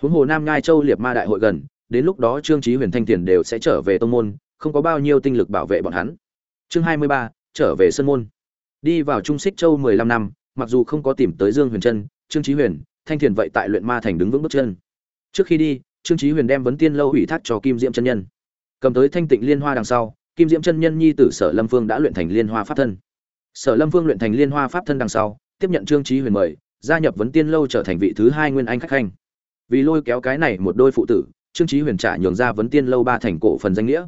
Huống hồ nam ngai châu liệt ma đại hội gần đến lúc đó trương chí huyền thanh tiền đều sẽ trở về tông môn, không có bao nhiêu tinh lực bảo vệ bọn hắn. Chương hai mươi ba, trở về sân môn. Đi vào trung xích châu mười lăm năm, mặc dù không có tìm tới dương huyền trân, trương chí huyền, thanh thiền vậy tại luyện ma thành đứng vững bước chân. Trước khi đi, trương chí huyền đem vấn tiên lâu ủy thác cho kim diễm chân nhân. Cầm tới thanh tịnh liên hoa đằng sau, kim diễm chân nhân nhi tử sở lâm phương đã luyện thành liên hoa pháp thân. Sở lâm phương luyện thành liên hoa pháp thân đằng sau, tiếp nhận trương chí huyền mời, gia nhập vấn tiên lâu trở thành vị thứ hai nguyên anh khách khanh. Vì lôi kéo cái này một đôi phụ tử trương Chí huyền trả nhường ra vấn tiên lâu ba thành cổ phần danh nghĩa.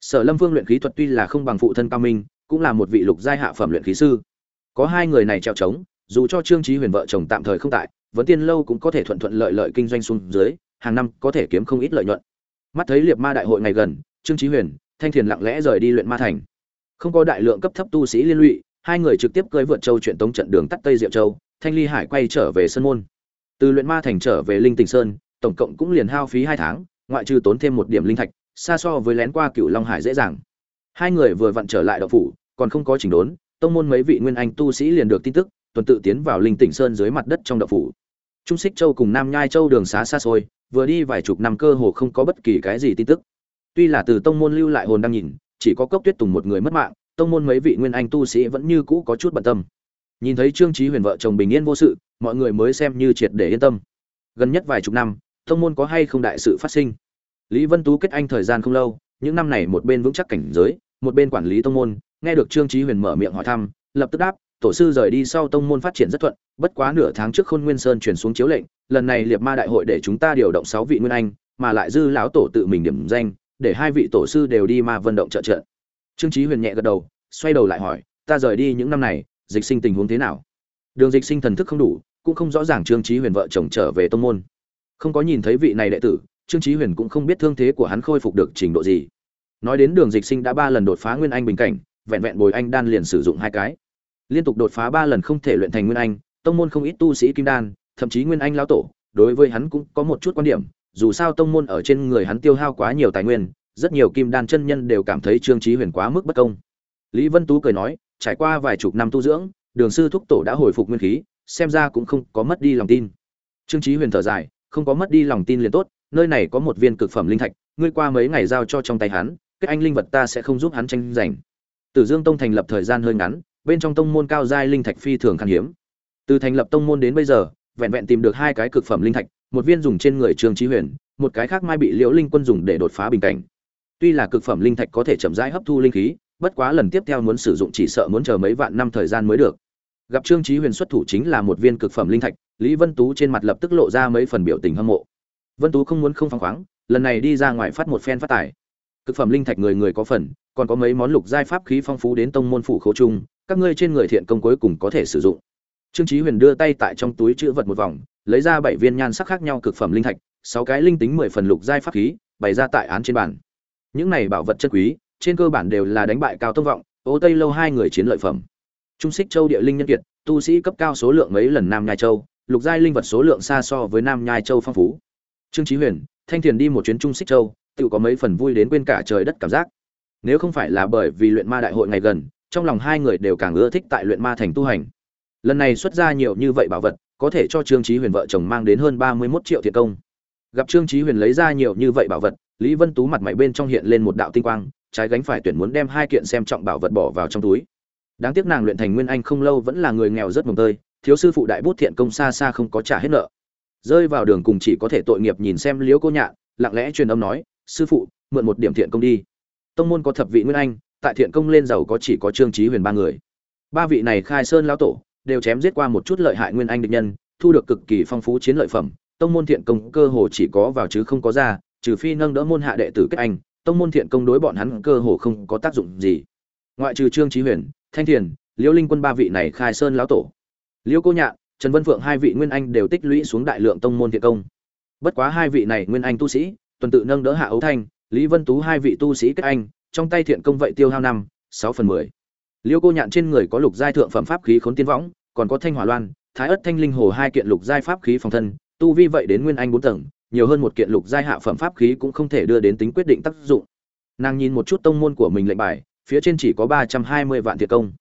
Sở lâm Vương luyện khí thuật tuy là không bằng phụ thân cao minh, cũng là một vị lục giai hạ phẩm luyện khí sư. Có hai người này treo trống, dù cho trương Chí huyền vợ chồng tạm thời không tại, vấn tiên lâu cũng có thể thuận thuận lợi lợi kinh doanh xuống dưới, hàng năm có thể kiếm không ít lợi nhuận. Mắt thấy liệt ma đại hội ngày gần, trương Chí huyền, thanh thiền lặng lẽ rời đi luyện ma thành. Không có đại lượng cấp thấp tu sĩ liên lụy, hai người trực tiếp cưỡi vượt châu chuyện tống trận đường tắt tây diệu châu, thanh ly hải quay trở về Sơn môn. Từ luyện ma thành trở về linh Tỉnh sơn tổng cộng cũng liền hao phí hai tháng, ngoại trừ tốn thêm một điểm linh thạch, xa so với lén qua cựu long hải dễ dàng. Hai người vừa vặn trở lại đậu phủ, còn không có chỉnh đốn, tông môn mấy vị nguyên anh tu sĩ liền được tin tức, tuần tự tiến vào linh tỉnh sơn dưới mặt đất trong đậu phủ. Trung xích châu cùng nam nhai châu đường xá xa xôi, vừa đi vài chục năm cơ hồ không có bất kỳ cái gì tin tức. Tuy là từ tông môn lưu lại hồn đang nhìn, chỉ có cốc tuyết tùng một người mất mạng, tông môn mấy vị nguyên anh tu sĩ vẫn như cũ có chút bận tâm. Nhìn thấy trương trí huyền vợ chồng bình yên vô sự, mọi người mới xem như triệt để yên tâm. Gần nhất vài chục năm Thông môn có hay không đại sự phát sinh? Lý vân tú kết anh thời gian không lâu, những năm này một bên vững chắc cảnh giới, một bên quản lý tông môn, nghe được trương trí huyền mở miệng hỏi thăm, lập tức đáp, tổ sư rời đi sau tông môn phát triển rất thuận, bất quá nửa tháng trước khôn nguyên sơn chuyển xuống chiếu lệnh, lần này liệt ma đại hội để chúng ta điều động sáu vị nguyên anh, mà lại dư lão tổ tự mình điểm danh, để hai vị tổ sư đều đi ma vận động trợ trợ. Trương trí huyền nhẹ gật đầu, xoay đầu lại hỏi, ta rời đi những năm này, dịch sinh tình huống thế nào? Đường dịch sinh thần thức không đủ, cũng không rõ ràng trương trí huyền vợ chồng trở về tông môn không có nhìn thấy vị này đệ tử, trương chí huyền cũng không biết thương thế của hắn khôi phục được trình độ gì. Nói đến đường dịch sinh đã ba lần đột phá nguyên anh bình cảnh, vẹn vẹn bồi anh đan liền sử dụng hai cái. Liên tục đột phá ba lần không thể luyện thành nguyên anh, tông môn không ít tu sĩ kim đan, thậm chí nguyên anh lão tổ, đối với hắn cũng có một chút quan điểm, dù sao tông môn ở trên người hắn tiêu hao quá nhiều tài nguyên, rất nhiều kim đan chân nhân đều cảm thấy trương chí huyền quá mức bất công. Lý vân tú cười nói, trải qua vài chục năm tu dưỡng, đường sư thúc tổ đã hồi phục nguyên khí, xem ra cũng không có mất đi lòng tin. Trương chí huyền thở dài không có mất đi lòng tin liền tốt, nơi này có một viên cực phẩm linh thạch, ngươi qua mấy ngày giao cho trong tay hắn, kết anh linh vật ta sẽ không giúp hắn tranh giành. Tử dương tông thành lập thời gian hơi ngắn, bên trong tông môn cao giai linh thạch phi thường khan hiếm. Từ thành lập tông môn đến bây giờ, vẹn vẹn tìm được hai cái cực phẩm linh thạch, một viên dùng trên người trương trí huyền, một cái khác mai bị liễu linh quân dùng để đột phá bình cảnh. Tuy là cực phẩm linh thạch có thể chậm rãi hấp thu linh khí, bất quá lần tiếp theo muốn sử dụng chỉ sợ muốn chờ mấy vạn năm thời gian mới được. Gặp trương chí huyền xuất thủ chính là một viên cực phẩm linh thạch lý vân tú trên mặt lập tức lộ ra mấy phần biểu tình hâm mộ. Vân tú không muốn không phóng khoáng, lần này đi ra ngoài phát một phen phát tài. Cực phẩm linh thạch người người có phần, còn có mấy món lục giai pháp khí phong phú đến tông môn phủ khố trung các ngươi trên người thiện công cuối cùng có thể sử dụng. Trương chí huyền đưa tay tại trong túi chứa vật một vòng, lấy ra bảy viên nhan sắc khác nhau cực phẩm linh thạch, sáu cái linh tính mười phần lục giai pháp khí, bày ra tại án trên bàn. Những này bảo vật chất quý, trên cơ bản đều là đánh bại cao tông vọng ô tây lâu hai người chiến lợi phẩm. Trung xích châu địa linh nhân kiệt, tu sĩ cấp cao số lượng mấy lần nam nhai châu lục giai linh vật số lượng xa so với nam nhai châu phong phú. Trương chí huyền, thanh thiền đi một chuyến trung xích châu, tự có mấy phần vui đến quên cả trời đất cảm giác. Nếu không phải là bởi vì luyện ma đại hội ngày gần, trong lòng hai người đều càng ưa thích tại luyện ma thành tu hành. Lần này xuất ra nhiều như vậy bảo vật, có thể cho trương chí huyền vợ chồng mang đến hơn ba mươi 31 triệu thiện công. Gặp trương chí huyền lấy ra nhiều như vậy bảo vật, lý vân tú mặt mày bên trong hiện lên một đạo tinh quang, trái gánh phải tuyển muốn đem hai kiện xem trọng bảo vật bỏ vào trong túi. Đáng tiếc nàng luyện thành nguyên anh không lâu vẫn là người nghèo rất mồng tơi thiếu sư phụ đại bút thiện công xa xa không có trả hết nợ. Rơi vào đường cùng chỉ có thể tội nghiệp nhìn xem liễu cô nhạn, lặng lẽ truyền âm nói, sư phụ, mượn một điểm thiện công đi. Tông môn có thập vị nguyên anh, tại thiện công lên giàu có chỉ có trương trí huyền ba người. Ba vị này khai sơn lão tổ, đều chém giết qua một chút lợi hại nguyên anh địch nhân, thu được cực kỳ phong phú chiến lợi phẩm. Tông môn thiện công cơ hồ chỉ có vào chứ không có ra, trừ phi nâng đỡ môn hạ đệ tử kết anh, tông môn thiện công đối bọn hắn cơ hồ không có tác dụng gì. Ngoại trừ trương trí huyền, thanh thiền, liễu linh quân ba vị này khai sơn lão tổ liễu cô nhạn, trần vân phượng hai vị nguyên anh đều tích lũy xuống đại lượng tông môn thiện công. Bất quá hai vị này nguyên anh tu sĩ, tuần tự nâng đỡ hạ ấu thanh, lý vân tú hai vị tu sĩ kết anh, trong tay thiện công vậy tiêu hao năm, sáu phần mười. Liễu cô nhạn trên người có lục giai thượng phẩm pháp khí khốn tiên võng, còn có thanh hỏa loan, thái ất thanh linh hồ hai kiện lục giai pháp khí phòng thân, tu vi vậy đến nguyên anh bốn tầng, nhiều hơn một kiện lục giai hạ phẩm pháp khí cũng không thể đưa đến tính quyết định tác dụng. Nàng nhìn một chút tông môn của mình lệnh bài, phía trên chỉ có ba trăm hai mươi vạn thiện công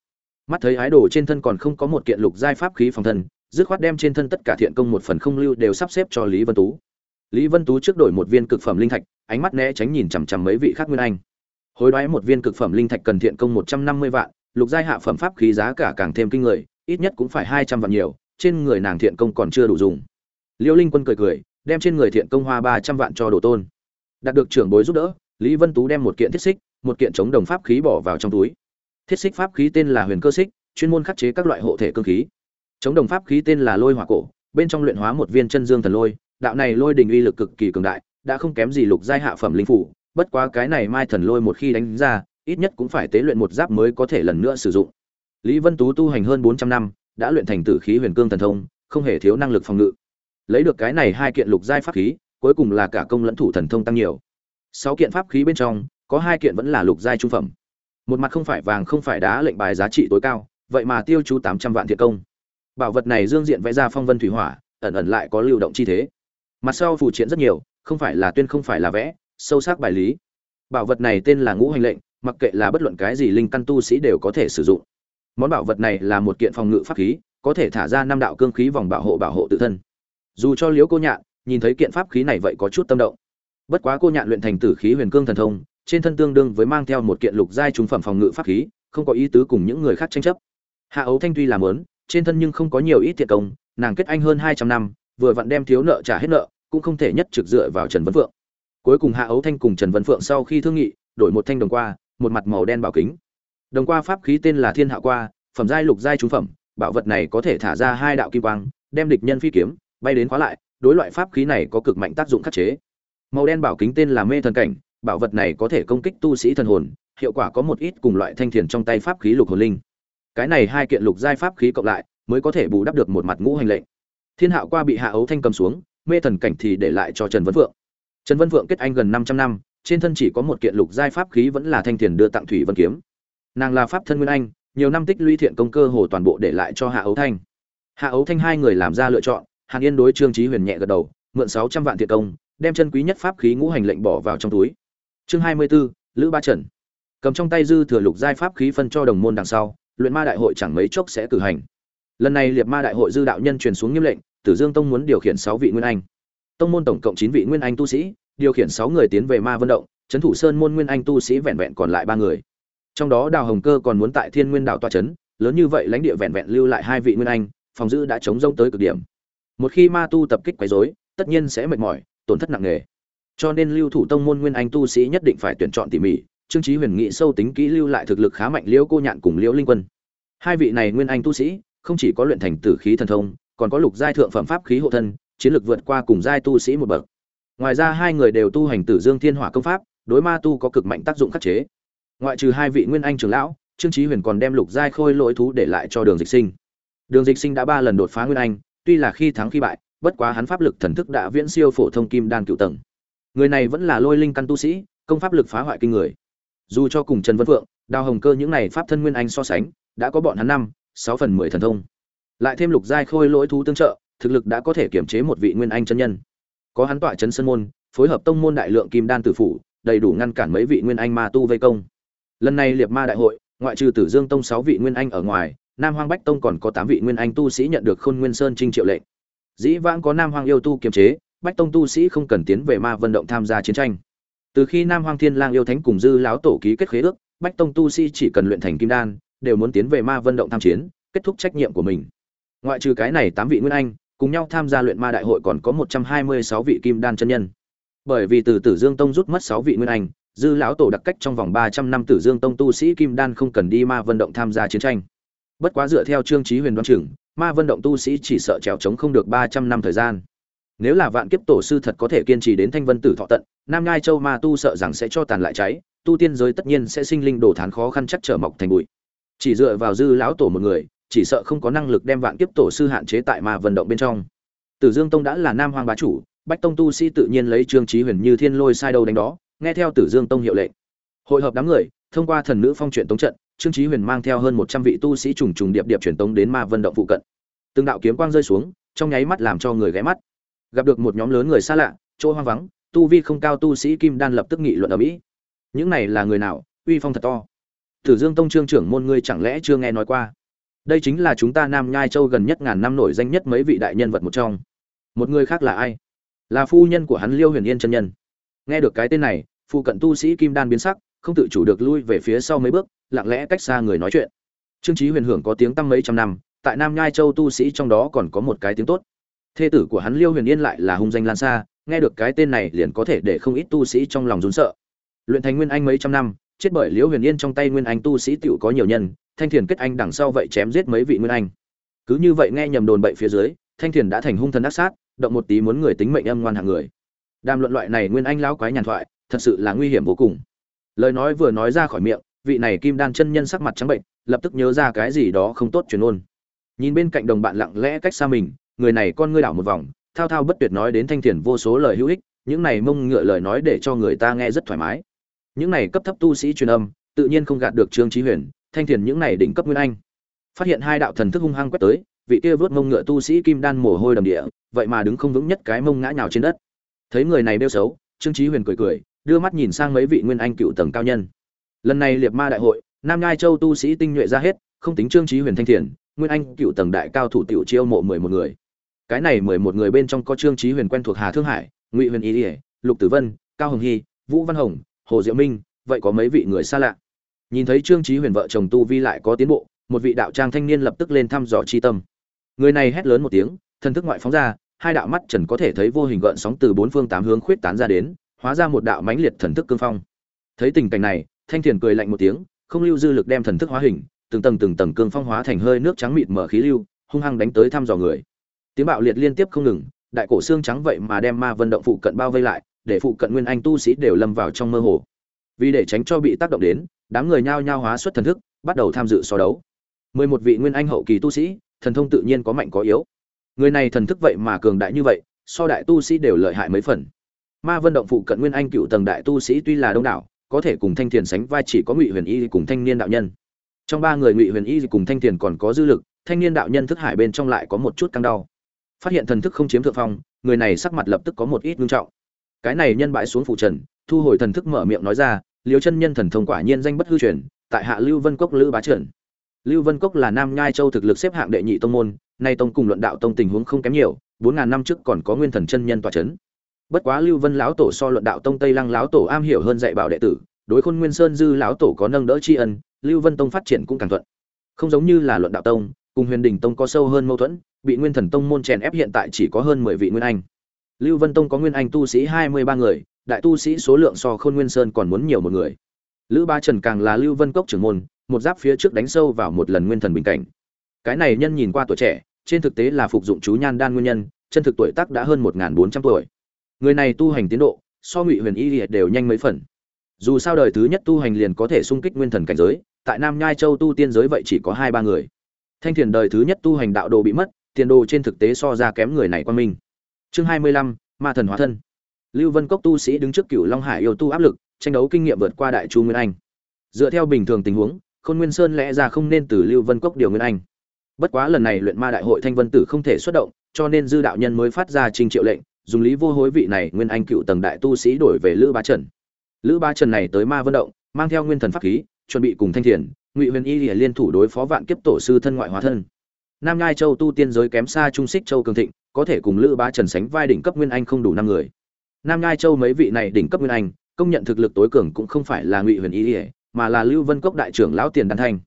mắt thấy ái đồ trên thân còn không có một kiện lục giai pháp khí phòng thân, dứt khoát đem trên thân tất cả thiện công một phần không lưu đều sắp xếp cho lý vân tú. Lý vân tú trước đổi một viên cực phẩm linh thạch, ánh mắt né tránh nhìn chằm chằm mấy vị khác nguyên anh. Hối đoái một viên cực phẩm linh thạch cần thiện công một trăm năm mươi vạn, lục giai hạ phẩm pháp khí giá cả càng thêm kinh người, ít nhất cũng phải hai trăm vạn nhiều, trên người nàng thiện công còn chưa đủ dùng. Liễu linh quân cười cười, đem trên người thiện công hoa ba trăm vạn cho đồ tôn. Đạt được trưởng bối giúp đỡ, lý vân tú đem một kiện thiết xích, một kiện chống đồng pháp khí bỏ vào trong túi thiết xích pháp khí tên là huyền cơ xích, chuyên môn khắc chế các loại hộ thể cơ khí. Chống đồng pháp khí tên là lôi hỏa cổ, bên trong luyện hóa một viên chân dương thần lôi, đạo này lôi đình uy lực cực kỳ cường đại, đã không kém gì lục giai hạ phẩm linh phủ, bất quá cái này mai thần lôi một khi đánh ra, ít nhất cũng phải tế luyện một giáp mới có thể lần nữa sử dụng. Lý vân tú tu hành hơn bốn trăm năm, đã luyện thành tử khí huyền cương thần thông, không hề thiếu năng lực phòng ngự. Lấy được cái này hai kiện lục giai pháp khí, cuối cùng là cả công lẫn thủ thần thông tăng nhiều. Sáu kiện pháp khí bên trong, có hai kiện vẫn là lục giai trung phẩm một mặt không phải vàng không phải đá lệnh bài giá trị tối cao, vậy mà tiêu chú tám trăm vạn thiệt công. Bảo vật này dương diện vẽ ra phong vân thủy hỏa, ẩn ẩn lại có lưu động chi thế. Mặt sau phụ triện rất nhiều, không phải là tuyên không phải là vẽ, sâu sắc bài lý. Bảo vật này tên là ngũ hành lệnh, mặc kệ là bất luận cái gì linh căn tu sĩ đều có thể sử dụng. Món bảo vật này là một kiện phòng ngự pháp khí, có thể thả ra năm đạo cương khí vòng bảo hộ bảo hộ tự thân. Dù cho liễu cô nhạn nhìn thấy kiện pháp khí này vậy có chút tâm động. Bất quá cô nhạn luyện thành tử khí huyền cương thần thông trên thân tương đương với mang theo một kiện lục giai trung phẩm phòng ngự pháp khí, không có ý tứ cùng những người khác tranh chấp. Hạ ấu thanh tuy làm lớn trên thân nhưng không có nhiều ít thiệt công, nàng kết anh hơn hai trăm năm, vừa vặn đem thiếu nợ trả hết nợ, cũng không thể nhất trực dựa vào trần vân phượng. Cuối cùng hạ ấu thanh cùng trần vân phượng sau khi thương nghị, đổi một thanh đồng qua, một mặt màu đen bảo kính. Đồng qua pháp khí tên là thiên hạ qua, phẩm giai lục giai trung phẩm, bảo vật này có thể thả ra hai đạo kim quang, đem địch nhân phi kiếm, bay đến khóa lại, đối loại pháp khí này có cực mạnh tác dụng khắc chế. Màu đen bảo kính tên là mê thần cảnh bảo vật này có thể công kích tu sĩ thần hồn, hiệu quả có một ít cùng loại thanh thiền trong tay pháp khí lục hồn linh. Cái này hai kiện lục giai pháp khí cộng lại, mới có thể bù đắp được một mặt ngũ hành lệnh. Thiên hạo qua bị hạ ấu thanh cầm xuống, mê thần cảnh thì để lại cho trần vân vượng. Trần vân vượng kết anh gần 500 năm, trên thân chỉ có một kiện lục giai pháp khí vẫn là thanh thiền đưa tặng thủy vân kiếm. Nàng là pháp thân nguyên anh, nhiều năm tích lũy thiện công cơ hồ toàn bộ để lại cho hạ ấu thanh. Hạ ấu thanh hai người làm ra lựa chọn, hàn yên đối trương trí huyền nhẹ gật đầu, mượn 600 vạn thiệt công, đem chân quý nhất pháp khí ngũ hành lệnh bỏ vào trong túi chương 24, lữ ba trần. Cầm trong tay dư thừa lục giai pháp khí phân cho đồng môn đằng sau luyện ma đại hội chẳng mấy chốc sẽ cử hành. Lần này liệt ma đại hội dư đạo nhân truyền xuống nghiêm lệnh tử dương tông muốn điều khiển sáu vị nguyên anh. Tông môn tổng cộng chín vị nguyên anh tu sĩ điều khiển sáu người tiến về ma vân động trấn thủ sơn môn nguyên anh tu sĩ vẹn vẹn còn lại ba người. Trong đó đào hồng cơ còn muốn tại thiên nguyên đảo toa trấn lớn như vậy lãnh địa vẹn vẹn lưu lại hai vị nguyên anh phòng giữ đã chống rông tới cực điểm. Một khi ma tu tập kích quấy rối tất nhiên sẽ mệt mỏi tổn thất nặng nề cho nên lưu thủ tông môn nguyên anh tu sĩ nhất định phải tuyển chọn tỉ mỉ, trương trí huyền nghị sâu tính kỹ lưu lại thực lực khá mạnh liễu cô nhạn cùng liễu linh quân. Hai vị này nguyên anh tu sĩ, không chỉ có luyện thành tử khí thần thông, còn có lục giai thượng phẩm pháp khí hộ thân, chiến lược vượt qua cùng giai tu sĩ một bậc. Ngoài ra hai người đều tu hành tử dương thiên hỏa công pháp, đối ma tu có cực mạnh tác dụng khắc chế. Ngoại trừ hai vị nguyên anh trưởng lão, trương trí huyền còn đem lục giai khôi lỗi thú để lại cho đường dịch sinh. Đường dịch sinh đã ba lần đột phá nguyên anh, tuy là khi thắng khi bại, bất quá hắn pháp lực thần thức đã viễn siêu phổ thông kim đan cựu tầng người này vẫn là lôi linh căn tu sĩ, công pháp lực phá hoại kinh người. Dù cho cùng trần vân phượng, đào hồng cơ những này pháp thân nguyên anh so sánh, đã có bọn hắn năm, sáu phần mười thần thông. Lại thêm lục giai khôi lỗi thú tương trợ, thực lực đã có thể kiểm chế một vị nguyên anh chân nhân. Có hắn tọa trấn sân môn, phối hợp tông môn đại lượng kim đan tử phủ, đầy đủ ngăn cản mấy vị nguyên anh ma tu vây công. Lần này liệt ma đại hội, ngoại trừ tử dương tông sáu vị nguyên anh ở ngoài, nam hoang bách tông còn có tám vị nguyên anh tu sĩ nhận được khôn nguyên sơn trinh triệu lệnh. Dĩ vãng có nam hoang yêu tu kiềm chế bách tông tu sĩ không cần tiến về ma Vận động tham gia chiến tranh. Từ khi nam hoang thiên lang yêu thánh cùng dư lão tổ ký kết khế ước bách tông tu sĩ chỉ cần luyện thành kim đan đều muốn tiến về ma Vận động tham chiến kết thúc trách nhiệm của mình. Ngoại trừ cái này tám vị nguyên anh cùng nhau tham gia luyện ma đại hội còn có một trăm hai mươi sáu vị kim đan chân nhân. Bởi vì từ tử dương tông rút mất sáu vị nguyên anh dư lão tổ đặc cách trong vòng ba trăm năm tử dương tông tu sĩ kim đan không cần đi ma Vận động tham gia chiến tranh. Bất quá dựa theo trương trí huyền đoán trưởng, ma Vận động tu sĩ chỉ sợ trèo trống không được ba trăm năm thời gian nếu là vạn kiếp tổ sư thật có thể kiên trì đến thanh vân tử thọ tận, nam ngai châu ma tu sợ rằng sẽ cho tàn lại cháy, tu tiên giới tất nhiên sẽ sinh linh đồ thán khó khăn chắc trở mọc thành bụi. Chỉ dựa vào dư lão tổ một người, chỉ sợ không có năng lực đem vạn kiếp tổ sư hạn chế tại ma vận động bên trong. Tử dương tông đã là nam hoàng bá chủ, bách tông tu sĩ tự nhiên lấy trương trí huyền như thiên lôi sai đâu đánh đó, nghe theo tử dương tông hiệu lệnh. Hội hợp đám người, thông qua thần nữ phong truyện tống trận, trương trí huyền mang theo hơn một trăm vị tu sĩ trùng trùng điệp điệp truyền tống đến ma vận động phụ cận. Từng đạo kiếm quang rơi xuống, trong nháy mắt làm cho người ghé mắt gặp được một nhóm lớn người xa lạ, chỗ hoang vắng, tu vi không cao tu sĩ kim đan lập tức nghị luận ở mỹ. Những này là người nào? Uy phong thật to. Tử dương tông trương trưởng môn ngươi chẳng lẽ chưa nghe nói qua? Đây chính là chúng ta nam nhai châu gần nhất ngàn năm nổi danh nhất mấy vị đại nhân vật một trong. Một người khác là ai? Là phu nhân của hắn liêu huyền yên chân nhân. Nghe được cái tên này phụ cận tu sĩ kim đan biến sắc, không tự chủ được lui về phía sau mấy bước, lặng lẽ cách xa người nói chuyện. Trương trí huyền hưởng có tiếng tăm mấy trăm năm, tại nam nhai châu tu sĩ trong đó còn có một cái tiếng tốt thê tử của hắn liêu huyền yên lại là hung danh lan xa, nghe được cái tên này liền có thể để không ít tu sĩ trong lòng rún sợ. Luyện thành nguyên anh mấy trăm năm, chết bởi liễu huyền yên trong tay nguyên anh tu sĩ tựu có nhiều nhân, thanh thiền kết anh đằng sau vậy chém giết mấy vị nguyên anh. Cứ như vậy nghe nhầm đồn bậy phía dưới, thanh thiền đã thành hung thần ác sát, động một tí muốn người tính mệnh âm ngoan hạng người. Đàm luận loại này nguyên anh lão quái nhàn thoại, thật sự là nguy hiểm vô cùng. Lời nói vừa nói ra khỏi miệng, vị này kim đan chân nhân sắc mặt trắng bệnh, lập tức nhớ ra cái gì đó không tốt truyền ôn nhìn bên cạnh đồng bạn lặng lẽ cách xa mình người này con ngươi đảo một vòng, thao thao bất tuyệt nói đến thanh thiền vô số lời hữu ích, những này mông ngựa lời nói để cho người ta nghe rất thoải mái. Những này cấp thấp tu sĩ truyền âm, tự nhiên không gạt được trương trí huyền, thanh thiền những này đỉnh cấp nguyên anh. Phát hiện hai đạo thần thức hung hăng quét tới, vị kia vớt mông ngựa tu sĩ kim đan mồ hôi đầm địa, vậy mà đứng không vững nhất cái mông ngã nhào trên đất. Thấy người này đeo xấu, trương trí huyền cười cười, đưa mắt nhìn sang mấy vị nguyên anh cựu tầng cao nhân. Lần này liệt ma đại hội, nam nhai châu tu sĩ tinh nhuệ ra hết, không tính trương trí huyền thanh thiền, nguyên anh cựu tầng đại cao thủ tiểu chiêu mộ mười một người cái này mười một người bên trong có trương trí huyền quen thuộc hà thương hải, ngụy huyền ý ỉa lục tử vân, cao hồng hy, vũ văn hồng, hồ diệu minh, vậy có mấy vị người xa lạ? Nhìn thấy trương trí huyền vợ chồng tu vi lại có tiến bộ, một vị đạo trang thanh niên lập tức lên thăm dò chi tâm. Người này hét lớn một tiếng, thần thức ngoại phóng ra, hai đạo mắt trần có thể thấy vô hình gợn sóng từ bốn phương tám hướng khuyết tán ra đến, hóa ra một đạo mãnh liệt thần thức cương phong. Thấy tình cảnh này, thanh thiền cười lạnh một tiếng, không lưu dư lực đem thần thức hóa hình, từng tầng từng tầng cương phong hóa thành hơi nước trắng mịt mở khí lưu, hung hăng đánh tới thăm dò người tiếng bạo liệt liên tiếp không ngừng, đại cổ xương trắng vậy mà đem ma vân động phụ cận bao vây lại, để phụ cận nguyên anh tu sĩ đều lâm vào trong mơ hồ. Vì để tránh cho bị tác động đến, đám người nhao nhao hóa xuất thần thức, bắt đầu tham dự so đấu. Mười một vị nguyên anh hậu kỳ tu sĩ, thần thông tự nhiên có mạnh có yếu. Người này thần thức vậy mà cường đại như vậy, so đại tu sĩ đều lợi hại mấy phần. Ma vân động phụ cận nguyên anh cựu tầng đại tu sĩ tuy là đông đảo, có thể cùng thanh thiền sánh vai chỉ có ngụy huyền y cùng thanh niên đạo nhân. Trong ba người ngụy huyền y cùng thanh thiền còn có dư lực, thanh niên đạo nhân thức hải bên trong lại có một chút căng đau phát hiện thần thức không chiếm thượng phong, người này sắc mặt lập tức có một ít ngưng trọng. Cái này nhân bại xuống phụ trần, thu hồi thần thức mở miệng nói ra liều chân nhân thần thông quả nhiên danh bất hư truyền, tại hạ lưu vân cốc lữ bá trần. Lưu vân cốc là nam nhai châu thực lực xếp hạng đệ nhị tông môn, nay tông cùng luận đạo tông tình huống không kém nhiều, bốn ngàn năm trước còn có nguyên thần chân nhân tòa trấn. Bất quá lưu vân lão tổ so luận đạo tông tây lăng lão tổ am hiểu hơn dạy bảo đệ tử, đối khôn nguyên sơn dư lão tổ có nâng đỡ tri ân, lưu vân tông phát triển cũng càng thuận. Không giống như là luận đạo tông cùng huyền đình tông có sâu hơn mâu thuẫn, bị nguyên thần tông môn chèn ép hiện tại chỉ có hơn mười vị nguyên anh. Lưu vân tông có nguyên anh tu sĩ hai mươi ba người, đại tu sĩ số lượng so khôn nguyên sơn còn muốn nhiều một người. Lữ ba trần càng là lưu vân cốc trưởng môn, một giáp phía trước đánh sâu vào một lần nguyên thần bình cảnh. Cái này nhân nhìn qua tuổi trẻ, trên thực tế là phục dụng chú nhan đan nguyên nhân, chân thực tuổi tác đã hơn một bốn trăm tuổi. Người này tu hành tiến độ, so ngụy huyền y liệt đều nhanh mấy phần. Dù sao đời thứ nhất tu hành liền có thể sung kích nguyên thần cảnh giới, tại nam nhai châu tu tiên giới vậy chỉ có hai ba người thanh thiền đời thứ nhất tu hành đạo đồ bị mất tiền đồ trên thực tế so ra kém người này quan minh chương hai mươi lăm ma thần hóa thân Lưu Vân Cốc tu sĩ đứng trước Cửu Long Hải yêu tu áp lực, tranh đấu kinh nghiệm vượt qua Đại Chu Nguyên Anh. Dựa theo bình thường tình huống, Khôn Nguyên Sơn lẽ ra không nên từ Lưu Vân Cốc điều Nguyên Anh. Bất quá lần này luyện ma đại hội Thanh Vân Tử không thể xuất động, cho nên dư đạo nhân mới phát ra trình triệu lệnh, dùng lý vô hối vị này Nguyên Anh cựu tầng đại tu sĩ đổi về Lữ Bá Trần. Lữ Bá Trần này tới Ma Vân động, mang theo nguyên thần pháp khí, chuẩn bị cùng Thanh Thiền, Ngụy Huyền Y liên thủ đối phó vạn kiếp tổ sư thân ngoại hóa thân. Nam Nhai Châu tu tiên giới kém xa Trung Xích Châu cường thịnh, có thể cùng lữ bá trần sánh vai đỉnh cấp nguyên anh không đủ năm người. Nam ngai châu mấy vị này đỉnh cấp nguyên anh công nhận thực lực tối cường cũng không phải là ngụy huyền y lìa mà là lưu vân cốc đại trưởng lão tiền đan thanh.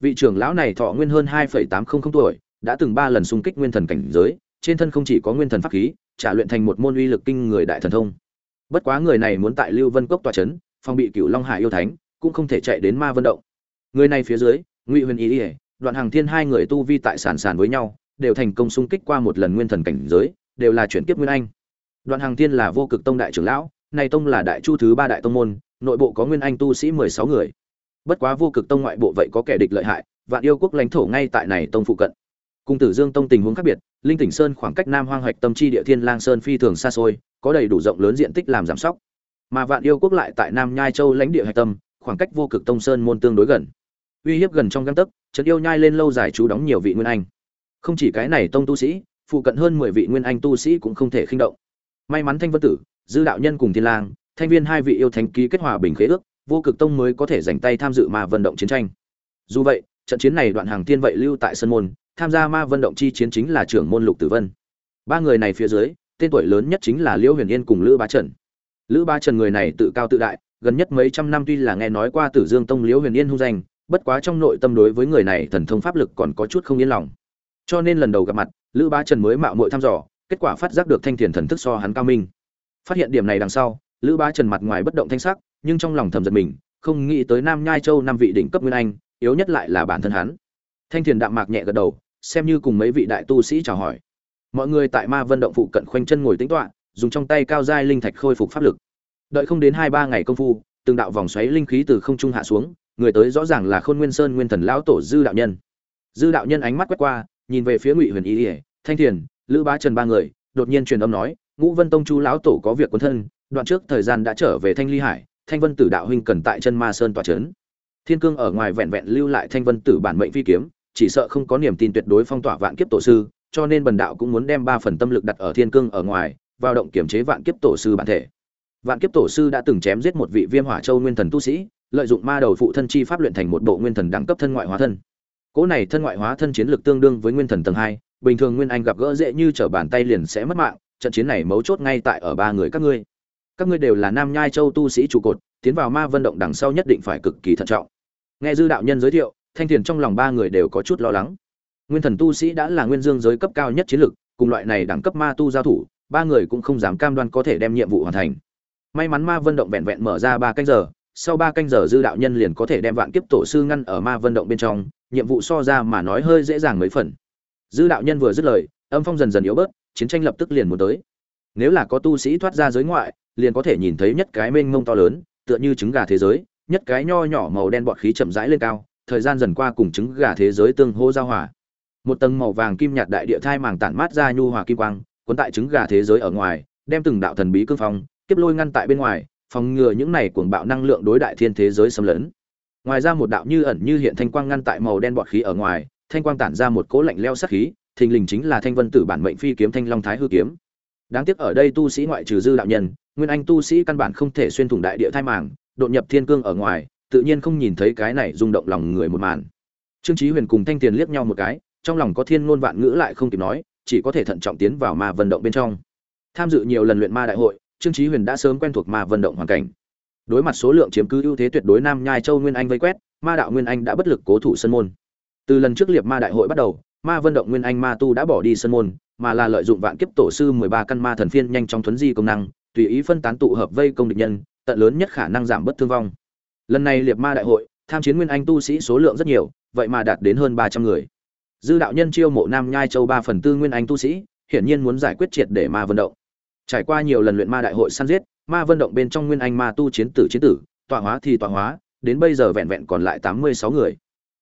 Vị trưởng lão này thọ nguyên hơn hai tám trăm linh tuổi đã từng ba lần xung kích nguyên thần cảnh giới trên thân không chỉ có nguyên thần pháp khí trả luyện thành một môn uy lực kinh người đại thần thông. Bất quá người này muốn tại lưu vân cốc tòa c h ấ n phòng bị cựu long hải yêu thánh cũng không thể chạy đến ma vân động người này phía dưới ngụy huyền ý ỉa đoạn hàng thiên hai người tu vi tại sàn sàn với nhau đều thành công xung kích qua một lần nguyên thần cảnh giới đều là chuyển kiếp nguyên anh đoạn hàng thiên là vô cực tông đại trưởng lão này tông là đại chu thứ ba đại tông môn nội bộ có nguyên anh tu sĩ mười sáu người bất quá vô cực tông ngoại bộ vậy có kẻ địch lợi hại vạn yêu quốc lãnh thổ ngay tại này tông phụ cận Cung Tử Dương Tông tình huống khác biệt, Linh Tỉnh Sơn khoảng cách Nam Hoang Hoạch Tâm chi địa Thiên Lang Sơn phi thường xa xôi, có đầy đủ rộng lớn diện tích làm giảm sóc. Mà Vạn Yêu Quốc lại tại Nam Nhai Châu lãnh địa Hạch Tâm, khoảng cách Vô Cực Tông Sơn môn tương đối gần. Uy hiếp gần trong găng tấc, trấn yêu nhai lên lâu dài chú đóng nhiều vị nguyên anh. Không chỉ cái này tông tu sĩ, phụ cận hơn 10 vị nguyên anh tu sĩ cũng không thể khinh động. May mắn Thanh Vân Tử, Dư đạo nhân cùng Thiên Lang, Thanh Viên hai vị yêu thánh ký kết hòa bình khế ước, Vô Cực Tông mới có thể dành tay tham dự mà vận động chiến tranh. Dù vậy, trận chiến này đoạn hàng tiên vậy lưu tại sân môn, tham gia ma vân động chi chiến chính là trưởng môn lục tử vân ba người này phía dưới tên tuổi lớn nhất chính là liễu huyền yên cùng lữ bá trần lữ bá trần người này tự cao tự đại gần nhất mấy trăm năm tuy là nghe nói qua tử dương tông liễu huyền yên hung danh bất quá trong nội tâm đối với người này thần thông pháp lực còn có chút không yên lòng. Cho nên lần đầu gặp mặt, lữ bá trần mới mạo muội thăm dò, kết quả phát giác được thanh thiền thần thức so hắn cao minh. Phát hiện điểm này đằng sau, lữ bá trần mặt ngoài bất động thanh sắc, nhưng trong lòng thầm giật mình, không nghĩ tới nam nhai châu năm vị đỉnh cấp nguyên anh, yếu nhất lại là bản thân hắn. Thanh thiền đạm mạc nhẹ gật đầu, xem như cùng mấy vị đại tu sĩ chào hỏi. Mọi người tại ma vân động phụ cận khoanh chân ngồi tĩnh tọa, dùng trong tay cao giai linh thạch khôi phục pháp lực. Đợi không đến hai ba ngày công phu, từng đạo vòng xoáy linh khí từ không trung hạ xuống người tới rõ ràng là khôn nguyên sơn nguyên thần lão tổ dư đạo nhân dư đạo nhân ánh mắt quét qua nhìn về phía ngụy huyền ý ỉa thanh thiền lữ bá trần ba người đột nhiên truyền âm nói ngũ vân tông chu lão tổ có việc quân thân đoạn trước thời gian đã trở về thanh ly hải thanh vân tử đạo huynh cần tại chân ma sơn tòa trấn thiên cương ở ngoài vẹn vẹn lưu lại thanh vân tử bản mệnh phi kiếm chỉ sợ không có niềm tin tuyệt đối phong tỏa vạn kiếp tổ sư, cho nên bần đạo cũng muốn đem ba phần tâm lực đặt ở thiên cương ở ngoài, vào động kiểm chế vạn kiếp tổ sư bản thể. Vạn kiếp tổ sư đã từng chém giết một vị Viêm Hỏa Châu nguyên thần tu sĩ, lợi dụng ma đầu phụ thân chi pháp luyện thành một bộ nguyên thần đẳng cấp thân ngoại hóa thân. Cỗ này thân ngoại hóa thân chiến lực tương đương với nguyên thần tầng 2, bình thường nguyên anh gặp gỡ dễ như trở bàn tay liền sẽ mất mạng, trận chiến này mấu chốt ngay tại ở ba người các ngươi. Các ngươi đều là Nam Nhai Châu tu sĩ trụ cột, tiến vào ma vân động đằng sau nhất định phải cực kỳ thận trọng. Nghe dư đạo nhân giới thiệu, thanh thiền trong lòng ba người đều có chút lo lắng nguyên thần tu sĩ đã là nguyên dương giới cấp cao nhất chiến lực cùng loại này đẳng cấp ma tu giao thủ ba người cũng không dám cam đoan có thể đem nhiệm vụ hoàn thành may mắn ma vân động vẹn vẹn mở ra ba canh giờ sau ba canh giờ dư đạo nhân liền có thể đem vạn kiếp tổ sư ngăn ở ma vân động bên trong, nhiệm vụ so ra mà nói hơi dễ dàng mấy phần. Dư đạo nhân vừa dứt lời, âm phong dần dần yếu bớt, chiến tranh lập tức liền muốn tới. Nếu là có tu sĩ thoát ra giới ngoại, liền có thể nhìn thấy nhất cái mênh mông to lớn, tựa như trứng gà thế giới, nhất cái nho nhỏ màu đen bọt khí chậm rãi lên cao, thời gian dần qua cùng trứng gà thế giới tương hô giao hòa. Một tầng màu vàng kim nhạt đại địa thai màng tản mát ra nhu hòa kim quang, cuốn tại trứng gà thế giới ở ngoài, đem từng đạo thần bí cương phong tiếp lôi ngăn tại bên ngoài phòng ngừa những này cuồng bạo năng lượng đối đại thiên thế giới xâm lấn. Ngoài ra một đạo như ẩn như hiện thanh quang ngăn tại màu đen bọt khí ở ngoài, thanh quang tản ra một cỗ lạnh leo sát khí, thình lình chính là thanh vân tử bản mệnh phi kiếm thanh long thái hư kiếm. Đáng tiếc ở đây tu sĩ ngoại trừ dư đạo nhân, nguyên anh tu sĩ căn bản không thể xuyên thủng đại địa thai màng, đột nhập thiên cương ở ngoài, tự nhiên không nhìn thấy cái này rung động lòng người một màn. Trương chí huyền cùng thanh tiền liếc nhau một cái, trong lòng có thiên ngôn vạn ngữ lại không kịp nói, chỉ có thể thận trọng tiến vào ma vận động bên trong. Tham dự nhiều lần luyện ma đại hội trương chí huyền đã sớm quen thuộc ma vận động hoàn cảnh. Đối mặt số lượng chiếm cứ ưu thế tuyệt đối nam nhai châu nguyên anh vây quét, ma đạo nguyên anh đã bất lực cố thủ sân môn. Từ lần trước liệp ma đại hội bắt đầu, ma vận động nguyên anh ma tu đã bỏ đi sân môn, mà là lợi dụng vạn kiếp tổ sư 13 căn ma thần phiên nhanh chóng thuấn di công năng, tùy ý phân tán tụ hợp vây công địch nhân, tận lớn nhất khả năng giảm bất thương vong. Lần này liệt ma đại hội, tham chiến nguyên anh tu sĩ số lượng rất nhiều, vậy mà đạt đến hơn ba trăm người. Dư đạo nhân chiêu mộ nam nhai châu ba phần tư nguyên anh tu sĩ, hiển nhiên muốn giải quyết triệt để ma vận động trải qua nhiều lần luyện ma đại hội săn giết ma vận động bên trong nguyên anh ma tu chiến tử chiến tử tọa hóa thì tọa hóa đến bây giờ vẹn vẹn còn lại tám mươi sáu người.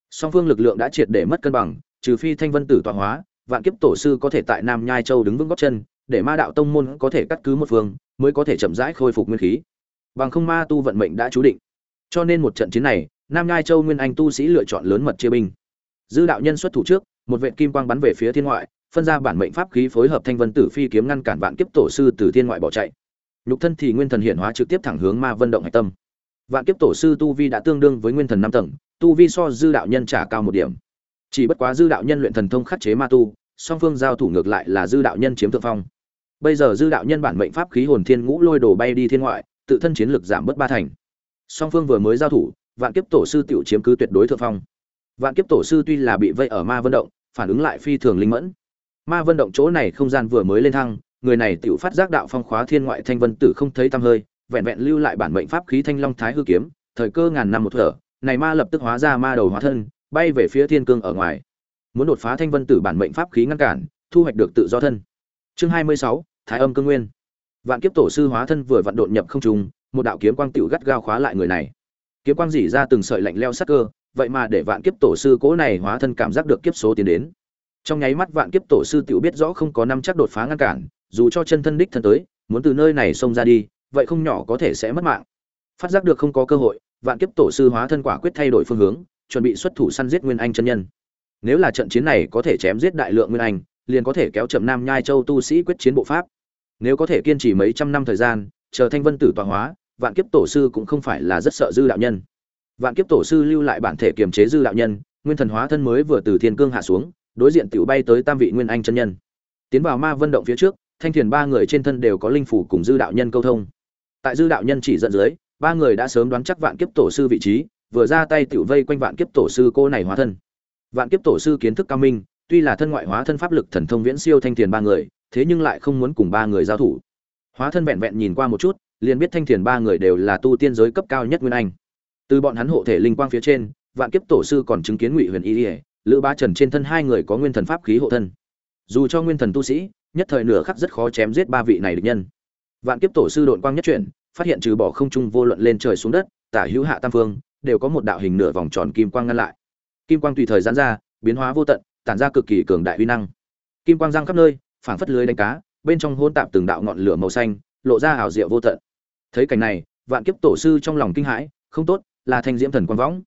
Song phương lực lượng đã triệt để mất cân bằng trừ phi thanh vân tử tọa hóa vạn kiếp tổ sư có thể tại nam nhai châu đứng vững góc chân để ma đạo tông môn có thể cắt cứ một phương mới có thể chậm rãi khôi phục nguyên khí. Bằng không ma tu vận mệnh đã chú định. Cho nên một trận chiến này, Nam Nhai Châu Nguyên Anh tu sĩ lựa chọn lớn mật chia binh. Dư đạo nhân xuất thủ trước, một vệt kim quang bắn về phía thiên ngoại, phân ra bản mệnh pháp khí phối hợp thanh vân tử phi kiếm ngăn cản vạn kiếp tổ sư từ thiên ngoại bỏ chạy. Nhục thân thì nguyên thần hiện hóa trực tiếp thẳng hướng ma vân động hải tâm. Vạn kiếp tổ sư tu vi đã tương đương với nguyên thần năm tầng, tu vi so dư đạo nhân trả cao một điểm. Chỉ bất quá dư đạo nhân luyện thần thông khắc chế ma tu, song phương giao thủ ngược lại là dư đạo nhân chiếm thượng phong bây giờ dư đạo nhân bản mệnh pháp khí hồn thiên ngũ lôi đồ bay đi thiên ngoại tự thân chiến lực giảm bớt ba thành song phương vừa mới giao thủ vạn kiếp tổ sư tiểu chiếm cứ tuyệt đối thượng phong vạn kiếp tổ sư tuy là bị vây ở ma vân động phản ứng lại phi thường linh mẫn ma vân động chỗ này không gian vừa mới lên thăng, người này tự phát giác đạo phong khóa thiên ngoại thanh vân tử không thấy tăm hơi, vẹn vẹn lưu lại bản mệnh pháp khí thanh long thái hư kiếm, thời cơ ngàn năm một thở, này ma lập tức hóa ra ma đầu hóa thân, bay về phía thiên cương ở ngoài. Muốn đột phá thanh vân tử bản mệnh pháp khí ngăn cản, thu hoạch được tự do thân. Chương hai mươi sáu, thái âm cương nguyên. Vạn kiếp tổ sư hóa thân vừa vận độn nhập không trùng một đạo kiếm quang tiểu gắt gao khóa lại người này. Kiếm quang dỉ ra từng sợi lạnh leo sắc cơ, vậy mà để vạn kiếp tổ sư cố này hóa thân cảm giác được kiếp số tiến đến trong nháy mắt vạn kiếp tổ sư tiểu biết rõ không có năm chắc đột phá ngăn cản, dù cho chân thân đích thân tới, muốn từ nơi này xông ra đi, vậy không nhỏ có thể sẽ mất mạng. Phát giác được không có cơ hội, vạn kiếp tổ sư hóa thân quả quyết thay đổi phương hướng, chuẩn bị xuất thủ săn giết nguyên anh chân nhân. Nếu là trận chiến này có thể chém giết đại lượng nguyên anh, liền có thể kéo chậm nam nhai châu tu sĩ quyết chiến bộ pháp. Nếu có thể kiên trì mấy trăm năm thời gian, chờ thanh vân tử tọa hóa, vạn kiếp tổ sư cũng không phải là rất sợ dư đạo nhân. Vạn kiếp tổ sư lưu lại bản thể kiềm chế dư đạo nhân, nguyên thần hóa thân mới vừa từ thiên cương hạ xuống đối diện tiểu bay tới tam vị nguyên anh chân nhân. Tiến vào ma vân động phía trước, thanh thiền ba người trên thân đều có linh phủ cùng dư đạo nhân câu thông. Tại dư đạo nhân chỉ dẫn dưới, ba người đã sớm đoán chắc vạn kiếp tổ sư vị trí, vừa ra tay tiểu vây quanh vạn kiếp tổ sư cô này hóa thân. Vạn kiếp tổ sư kiến thức cao minh, tuy là thân ngoại hóa thân pháp lực thần thông viễn siêu thanh thiền ba người, thế nhưng lại không muốn cùng ba người giao thủ. Hóa thân vẹn vẹn nhìn qua một chút, liền biết thanh thiền ba người đều là tu tiên giới cấp cao nhất nguyên anh. Từ bọn hắn hộ thể linh quang phía trên, vạn kiếp tổ sư còn chứng kiến ngụy huyền y ỉa lữ ba trần trên thân hai người có nguyên thần pháp khí hộ thân. Dù cho nguyên thần tu sĩ, nhất thời nửa khắc rất khó chém giết ba vị này được nhân. Vạn kiếp tổ sư đội quang nhất chuyển, phát hiện trừ bỏ không trung vô luận lên trời xuống đất, tả hữu hạ tam phương, đều có một đạo hình nửa vòng tròn kim quang ngăn lại. Kim quang tùy thời gian ra, biến hóa vô tận, tản ra cực kỳ cường đại uy năng. Kim quang giang khắp nơi, phảng phất lưới đánh cá, bên trong hôn tạp từng đạo ngọn lửa màu xanh, lộ ra hào diệu vô tận. Thấy cảnh này, vạn kiếp tổ sư trong lòng kinh hãi, không tốt, là thanh diễm thần quang võng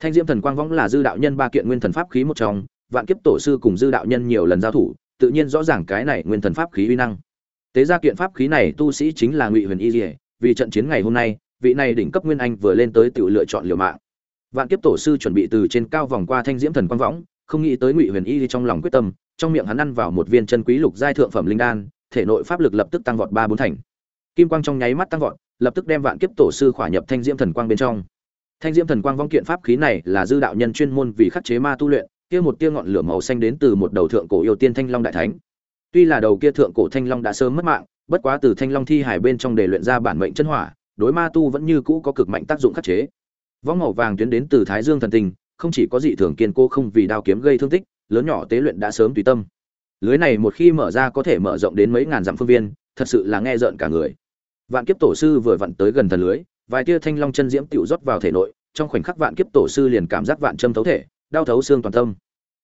thanh diễm thần quang võng là dư đạo nhân ba kiện nguyên thần pháp khí một trong, vạn kiếp tổ sư cùng dư đạo nhân nhiều lần giao thủ, tự nhiên rõ ràng cái này nguyên thần pháp khí uy năng. Tế ra kiện pháp khí này tu sĩ chính là ngụy huyền y dỉa vì trận chiến ngày hôm nay, vị này đỉnh cấp nguyên anh vừa lên tới tự lựa chọn liều mạng. Vạn kiếp tổ sư chuẩn bị từ trên cao vòng qua thanh diễm thần quang võng, không nghĩ tới ngụy huyền y trong lòng quyết tâm, trong miệng hắn ăn vào một viên chân quý lục giai thượng phẩm linh đan, thể nội pháp lực lập tức tăng vọt ba bốn thành. Kim quang trong nháy mắt tăng vọt, lập tức đem vạn kiếp tổ sư khỏa nhập thanh diễm thần quang bên trong thanh diễm thần quang vong kiện pháp khí này là dư đạo nhân chuyên môn vì khắc chế ma tu luyện kia một tia ngọn lửa màu xanh đến từ một đầu thượng cổ yêu tiên thanh long đại thánh. Tuy là đầu kia thượng cổ thanh long đã sớm mất mạng bất quá từ thanh long thi hải bên trong để luyện ra bản mệnh chân hỏa đối ma tu vẫn như cũ có cực mạnh tác dụng khắc chế. Võng màu vàng tuyến đến từ thái dương thần Tình, không chỉ có dị thường kiên cố không vì đao kiếm gây thương tích lớn nhỏ tế luyện đã sớm tùy tâm. Lưới này một khi mở ra có thể mở rộng đến mấy ngàn dặm phương viên thật sự là nghe rợn cả người. Vạn kiếp tổ sư vừa vặn tới gần thần lưới vài tia thanh long chân diễm tựu rót vào thể nội, trong khoảnh khắc vạn kiếp tổ sư liền cảm giác vạn châm thấu thể, đau thấu xương toàn tâm.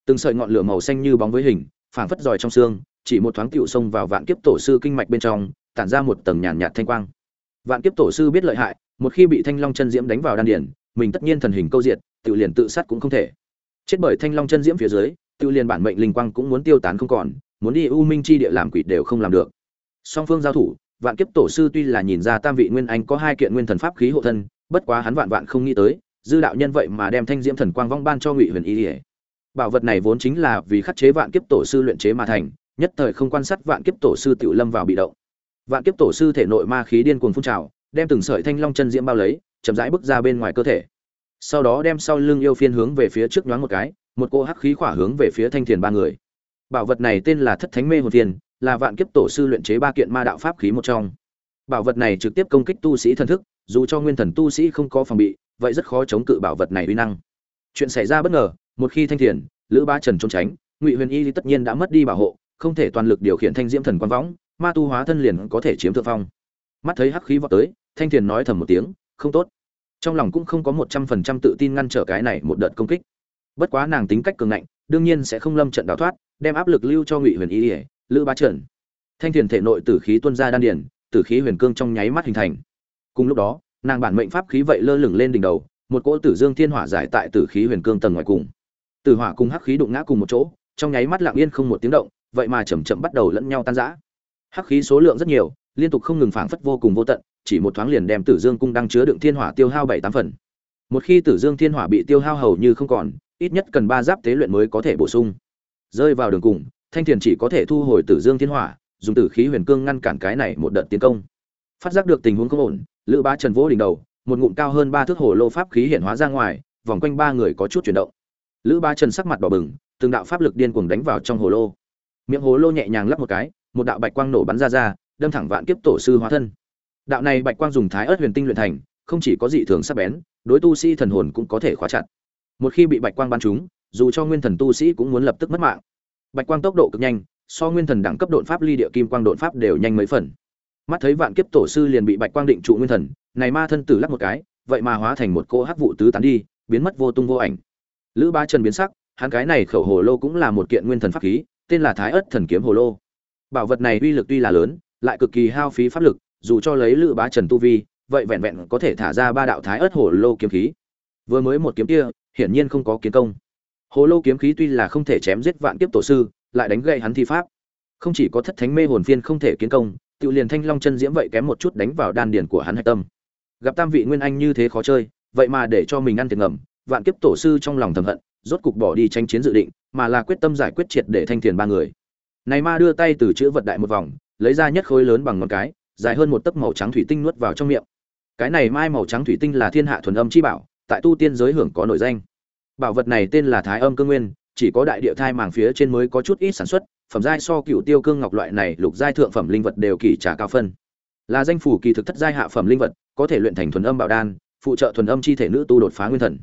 Từng sợi ngọn lửa màu xanh như bóng với hình, phảng phất giỏi trong xương, chỉ một thoáng tựu xông vào vạn kiếp tổ sư kinh mạch bên trong, tản ra một tầng nhàn nhạt thanh quang. Vạn kiếp tổ sư biết lợi hại, một khi bị thanh long chân diễm đánh vào đan điển mình tất nhiên thần hình câu diệt tự liền tự sát cũng không thể. Chết bởi thanh long chân diễm phía dưới tự liền bản mệnh linh quang cũng muốn tiêu tán không còn, muốn đi u minh chi địa làm quỷ đều không làm được. Song phương giao thủ vạn kiếp tổ sư tuy là nhìn ra tam vị nguyên anh có hai kiện nguyên thần pháp khí hộ thân, bất quá hắn vạn vạn không nghĩ tới, dư đạo nhân vậy mà đem thanh diễm thần quang vong ban cho ngụy huyền y ỉa bảo vật này vốn chính là vì khắc chế vạn kiếp tổ sư luyện chế mà thành, nhất thời không quan sát vạn kiếp tổ sư tiểu lâm vào bị động. Vạn kiếp tổ sư thể nội ma khí điên cuồng phun trào, đem từng sợi thanh long chân diễm bao lấy, chậm rãi bước ra bên ngoài cơ thể. Sau đó đem sau lưng yêu phiên hướng về phía trước nhoáng một cái, một cô hắc khí khỏa hướng về phía thanh thiền ba người. Bảo vật này tên là thất thánh mê hồn thiên là vạn kiếp tổ sư luyện chế ba kiện ma đạo pháp khí một trong. Bảo vật này trực tiếp công kích tu sĩ thần thức, dù cho nguyên thần tu sĩ không có phòng bị, vậy rất khó chống cự bảo vật này uy năng. Chuyện xảy ra bất ngờ, một khi thanh thiền, lữ ba trần trốn tránh, ngụy huyền y tất nhiên đã mất đi bảo hộ, không thể toàn lực điều khiển thanh diễm thần quan võng, ma tu hóa thân liền có thể chiếm thượng phong. Mắt thấy hắc khí vọt tới, thanh thiền nói thầm một tiếng, không tốt. Trong lòng cũng không có một trăm phần trăm tự tin ngăn trở cái này một đợt công kích bất quá nàng tính cách cường ngạnh, đương nhiên sẽ không lâm trận đào thoát, đem áp lực lưu cho ngụy huyền y ỉa lữ bá trần. Thanh thiền thể nội tử khí tuân ra đan điển tử khí huyền cương trong nháy mắt hình thành. Cùng lúc đó, nàng bản mệnh pháp khí vậy lơ lửng lên đỉnh đầu, một cỗ tử dương thiên hỏa giải tại tử khí huyền cương tầng ngoài cùng. Tử hỏa cùng hắc khí đụng ngã cùng một chỗ, trong nháy mắt lặng yên không một tiếng động, vậy mà chầm chậm bắt đầu lẫn nhau tan rã. Hắc khí số lượng rất nhiều, liên tục không ngừng phảng phất vô cùng vô tận, chỉ một thoáng liền đem tử dương cung đang chứa đựng thiên hỏa tiêu hao bảy tám phần. Một khi tử dương thiên hỏa bị tiêu hao hầu như không còn ít nhất cần ba giáp tế luyện mới có thể bổ sung. Rơi vào đường cùng, thanh thiền chỉ có thể thu hồi tử dương thiên hỏa, dùng tử khí huyền cương ngăn cản cái này một đợt tiến công. Phát giác được tình huống không ổn, lữ bá trần vỗ đỉnh đầu, một ngụm cao hơn ba thước hồ lô pháp khí hiện hóa ra ngoài, vòng quanh ba người có chút chuyển động. Lữ bá trần sắc mặt đỏ bừng, từng đạo pháp lực điên cuồng đánh vào trong hồ lô. Miệng hồ lô nhẹ nhàng lắp một cái, một đạo bạch quang nổ bắn ra ra, đâm thẳng vạn kiếp tổ sư hóa thân. Đạo này bạch quang dùng thái ớt huyền tinh luyện thành, không chỉ có dị thường sắc bén, đối tu sĩ thần hồn cũng có thể khóa chặt một khi bị bạch quang bắn trúng, dù cho nguyên thần tu sĩ cũng muốn lập tức mất mạng. Bạch quang tốc độ cực nhanh, so nguyên thần đẳng cấp độn pháp ly địa kim quang độn pháp đều nhanh mấy phần. Mắt thấy vạn kiếp tổ sư liền bị bạch quang định trụ nguyên thần, này ma thân tử lắc một cái, vậy mà hóa thành một cô hắc vụ tứ tán đi, biến mất vô tung vô ảnh. Lữ ba trần biến sắc, hắn cái này khẩu hồ lô cũng là một kiện nguyên thần pháp khí, tên là thái ất thần kiếm hồ lô. Bảo vật này uy lực tuy là lớn, lại cực kỳ hao phí pháp lực, dù cho lấy lữ bá trần tu vi, vậy vẹn vẹn có thể thả ra ba đạo thái ất hồ lô kiếm khí. Vừa mới một kiếm kia hiển nhiên không có kiến công. Hồ lô kiếm khí tuy là không thể chém giết vạn kiếp tổ sư, lại đánh gậy hắn thi pháp. Không chỉ có thất thánh mê hồn phiên không thể kiến công tự liền thanh long chân diễm vậy kém một chút đánh vào đan điền của hắn hạch tâm. Gặp tam vị nguyên anh như thế khó chơi, vậy mà để cho mình ăn thiệt ngầm, vạn kiếp tổ sư trong lòng thầm hận, rốt cục bỏ đi tranh chiến dự định, mà là quyết tâm giải quyết triệt để thanh thiền ba người. Này ma đưa tay từ chữ vật đại một vòng, lấy ra nhất khối lớn bằng ngón cái, dài hơn một tấc màu trắng thủy tinh nuốt vào trong miệng. Cái này mai màu trắng thủy tinh là thiên hạ thuần âm chi bảo tại tu tiên giới hưởng có nổi danh. Bảo vật này tên là thái âm cương nguyên, chỉ có đại địa thai màng phía trên mới có chút ít sản xuất, phẩm giai so cựu tiêu cương ngọc loại này lục giai thượng phẩm linh vật đều kỳ trả cao phân. Là danh phủ kỳ thực thất giai hạ phẩm linh vật, có thể luyện thành thuần âm bảo đan, phụ trợ thuần âm chi thể nữ tu đột phá nguyên thần.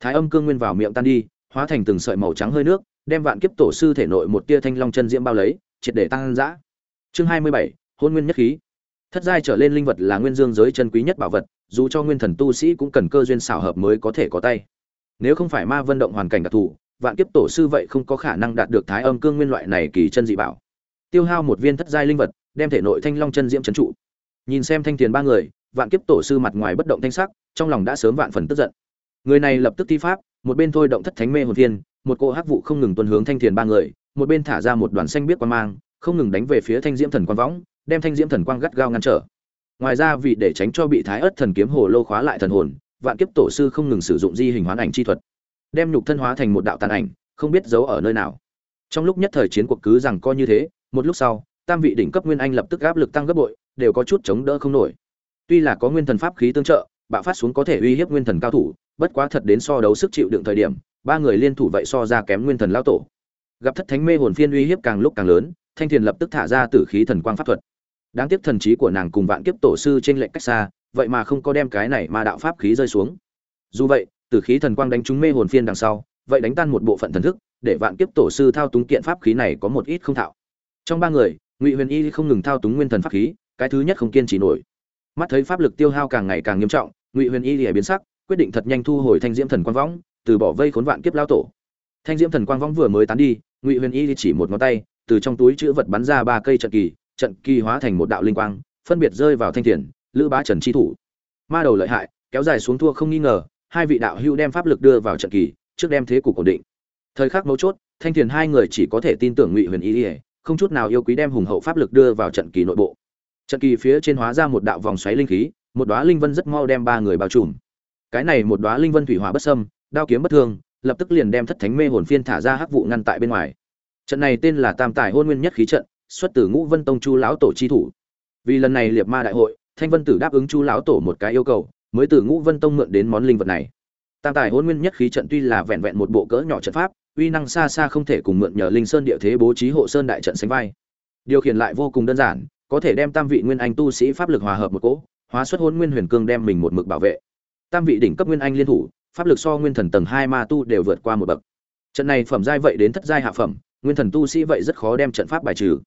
Thái âm cương nguyên vào miệng tan đi, hóa thành từng sợi màu trắng hơi nước, đem vạn kiếp tổ sư thể nội một tia thanh long chân diễm bao lấy, triệt để tăng dã. Chương hai mươi bảy, hôn nguyên nhất khí thất giai trở lên linh vật là nguyên dương giới chân quý nhất bảo vật, dù cho nguyên thần tu sĩ cũng cần cơ duyên xảo hợp mới có thể có tay. Nếu không phải ma vân động hoàn cảnh đặc thù, vạn kiếp tổ sư vậy không có khả năng đạt được thái âm cương nguyên loại này kỳ chân dị bảo. Tiêu hao một viên thất giai linh vật, đem thể nội thanh long chân diễm trấn trụ. Nhìn xem thanh tiền ba người, vạn kiếp tổ sư mặt ngoài bất động thanh sắc, trong lòng đã sớm vạn phần tức giận. Người này lập tức thi pháp, một bên thôi động thất thánh mê hồn thiên, một cô hắc vụ không ngừng tuân hướng thanh tiền ba người, một bên thả ra một đoàn xanh biết quan mang, không ngừng đánh về phía thanh diễm thần quan võng đem thanh diễm thần quang gắt gao ngăn trở. Ngoài ra vì để tránh cho bị thái ớt thần kiếm hồ lô khóa lại thần hồn, vạn kiếp tổ sư không ngừng sử dụng di hình hoán ảnh chi thuật, đem nhục thân hóa thành một đạo tàn ảnh, không biết giấu ở nơi nào. Trong lúc nhất thời chiến cuộc cứ rằng coi như thế, một lúc sau, tam vị đỉnh cấp nguyên anh lập tức áp lực tăng gấp bội, đều có chút chống đỡ không nổi. Tuy là có nguyên thần pháp khí tương trợ, bạo phát xuống có thể uy hiếp nguyên thần cao thủ, bất quá thật đến so đấu sức chịu đựng thời điểm, ba người liên thủ vậy so ra kém nguyên thần lao tổ. Gặp thất thánh mê hồn phiên uy hiếp càng lúc càng lớn, thanh thiền lập tức thả ra tử khí thần quang pháp thuật đáng tiếc thần trí của nàng cùng vạn kiếp tổ sư trên lệnh cách xa, vậy mà không có đem cái này mà đạo pháp khí rơi xuống. Dù vậy, từ khí thần quang đánh trúng mê hồn phiên đằng sau, vậy đánh tan một bộ phận thần thức, để vạn kiếp tổ sư thao túng kiện pháp khí này có một ít không thạo. Trong ba người, ngụy huyền y không ngừng thao túng nguyên thần pháp khí, cái thứ nhất không kiên trì nổi. Mắt thấy pháp lực tiêu hao càng ngày càng nghiêm trọng, ngụy huyền y lìa biến sắc, quyết định thật nhanh thu hồi thanh diễm thần quang võng, từ bỏ vây khốn vạn kiếp lao tổ. Thanh diễm thần quang võng vừa mới tán đi, ngụy huyền y chỉ một ngón tay, từ trong túi chữ vật bắn ra ba cây trận kỳ trận kỳ hóa thành một đạo linh quang phân biệt rơi vào thanh thiền lữ bá trần chi thủ. Ma đầu lợi hại kéo dài xuống thua không nghi ngờ hai vị đạo hưu đem pháp lực đưa vào trận kỳ trước đem thế cục ổn định. Thời khắc mấu chốt thanh thiền hai người chỉ có thể tin tưởng ngụy huyền ý, không chút nào yêu quý đem hùng hậu pháp lực đưa vào trận kỳ nội bộ. Trận kỳ phía trên hóa ra một đạo vòng xoáy linh khí một đóa linh vân rất mau đem ba người bao trùm. Cái này một đóa linh vân thủy hỏa bất xâm đao kiếm bất thường, lập tức liền đem thất thánh mê hồn phiên thả ra hắc vụ ngăn tại bên ngoài. Trận này tên là tam tài hôn nguyên nhất khí trận xuất từ ngũ vân tông chu lão tổ chi thủ. Vì lần này liệt ma đại hội, thanh vân tử đáp ứng chu lão tổ một cái yêu cầu, mới từ ngũ vân tông mượn đến món linh vật này. Tam tài hôn nguyên nhất khí trận tuy là vẹn vẹn một bộ cỡ nhỏ trận pháp, uy năng xa xa không thể cùng mượn nhờ linh sơn địa thế bố trí hộ sơn đại trận sánh vai. Điều khiển lại vô cùng đơn giản, có thể đem tam vị nguyên anh tu sĩ pháp lực hòa hợp một cỗ, hóa xuất hôn nguyên huyền cương đem mình một mực bảo vệ. Tam vị đỉnh cấp nguyên anh liên thủ, pháp lực so nguyên thần tầng hai ma tu đều vượt qua một bậc. Trận này phẩm giai vậy đến thất giai hạ phẩm, nguyên thần tu sĩ vậy rất khó đem trận pháp bài trừ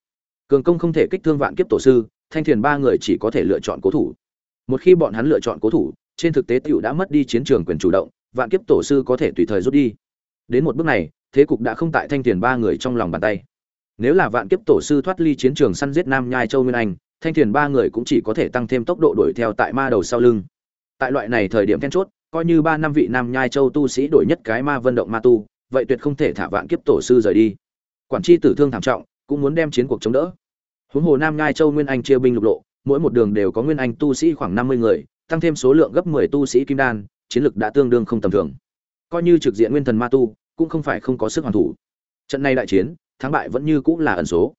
cường công không thể kích thương vạn kiếp tổ sư, thanh thiền ba người chỉ có thể lựa chọn cố thủ. Một khi bọn hắn lựa chọn cố thủ, trên thực tế tiểu đã mất đi chiến trường quyền chủ động, vạn kiếp tổ sư có thể tùy thời rút đi. Đến một bước này, thế cục đã không tại thanh thiền ba người trong lòng bàn tay. Nếu là vạn kiếp tổ sư thoát ly chiến trường săn giết nam nhai châu nguyên anh, thanh thiền ba người cũng chỉ có thể tăng thêm tốc độ đuổi theo tại ma đầu sau lưng. Tại loại này thời điểm then chốt, coi như ba năm vị nam nhai châu tu sĩ đổi nhất cái ma vân động ma tu, vậy tuyệt không thể thả vạn kiếp tổ sư rời đi. Quản chi tử thương thảm trọng, cũng muốn đem chiến cuộc chống đỡ huống hồ nam nhai châu nguyên anh chia binh lục lộ, mỗi một đường đều có nguyên anh tu sĩ khoảng năm mươi người, tăng thêm số lượng gấp mười tu sĩ kim đan, chiến lực đã tương đương không tầm thường. Coi như trực diện nguyên thần ma tu, cũng không phải không có sức hoàn thủ. Trận này đại chiến, thắng bại vẫn như cũng là ẩn số.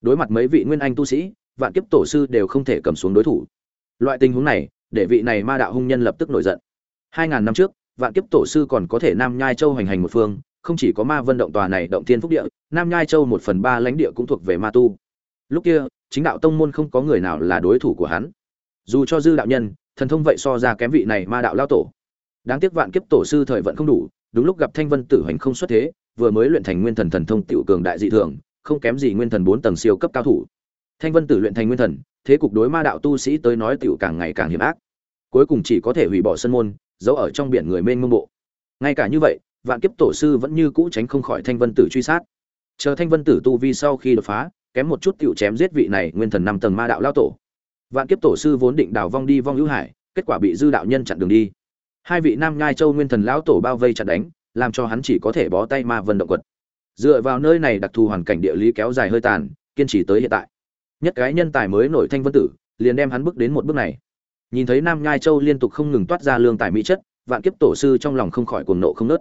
Đối mặt mấy vị nguyên anh tu sĩ, vạn kiếp tổ sư đều không thể cầm xuống đối thủ. Loại tình huống này, để vị này ma đạo hung nhân lập tức nổi giận. Hai ngàn năm trước, vạn kiếp tổ sư còn có thể nam nhai châu hành hành một phương, không chỉ có ma vân động tòa này động thiên phúc địa, nam nhai châu một phần ba lãnh địa cũng thuộc về ma tu lúc kia, chính đạo tông môn không có người nào là đối thủ của hắn. Dù cho dư đạo nhân, thần thông vậy so ra kém vị này ma đạo lao tổ. Đáng tiếc vạn kiếp tổ sư thời vận không đủ, đúng lúc gặp thanh vân tử hành không xuất thế, vừa mới luyện thành nguyên thần thần thông tiểu cường đại dị thường, không kém gì nguyên thần bốn tầng siêu cấp cao thủ. Thanh vân tử luyện thành nguyên thần, thế cục đối ma đạo tu sĩ tới nói tiểu càng ngày càng hiểm ác. Cuối cùng chỉ có thể hủy bỏ sân môn, giấu ở trong biển người mênh mông bộ. Ngay cả như vậy, vạn kiếp tổ sư vẫn như cũ tránh không khỏi thanh vân tử truy sát. Chờ thanh vân tử tu vi sau khi đột phá kém một chút tiểu chém giết vị này nguyên thần năm tầng ma đạo lao tổ. Vạn kiếp tổ sư vốn định đào vong đi vong hữu hải, kết quả bị dư đạo nhân chặn đường đi. Hai vị nam ngai châu nguyên thần lão tổ bao vây chặn đánh, làm cho hắn chỉ có thể bó tay ma vân động quật. Dựa vào nơi này đặc thù hoàn cảnh địa lý kéo dài hơi tàn, kiên trì tới hiện tại. Nhất cái nhân tài mới nổi thanh vân tử, liền đem hắn bước đến một bước này. Nhìn thấy nam ngai châu liên tục không ngừng toát ra lương tài mỹ chất, vạn kiếp tổ sư trong lòng không khỏi cuồng nộ không nớt.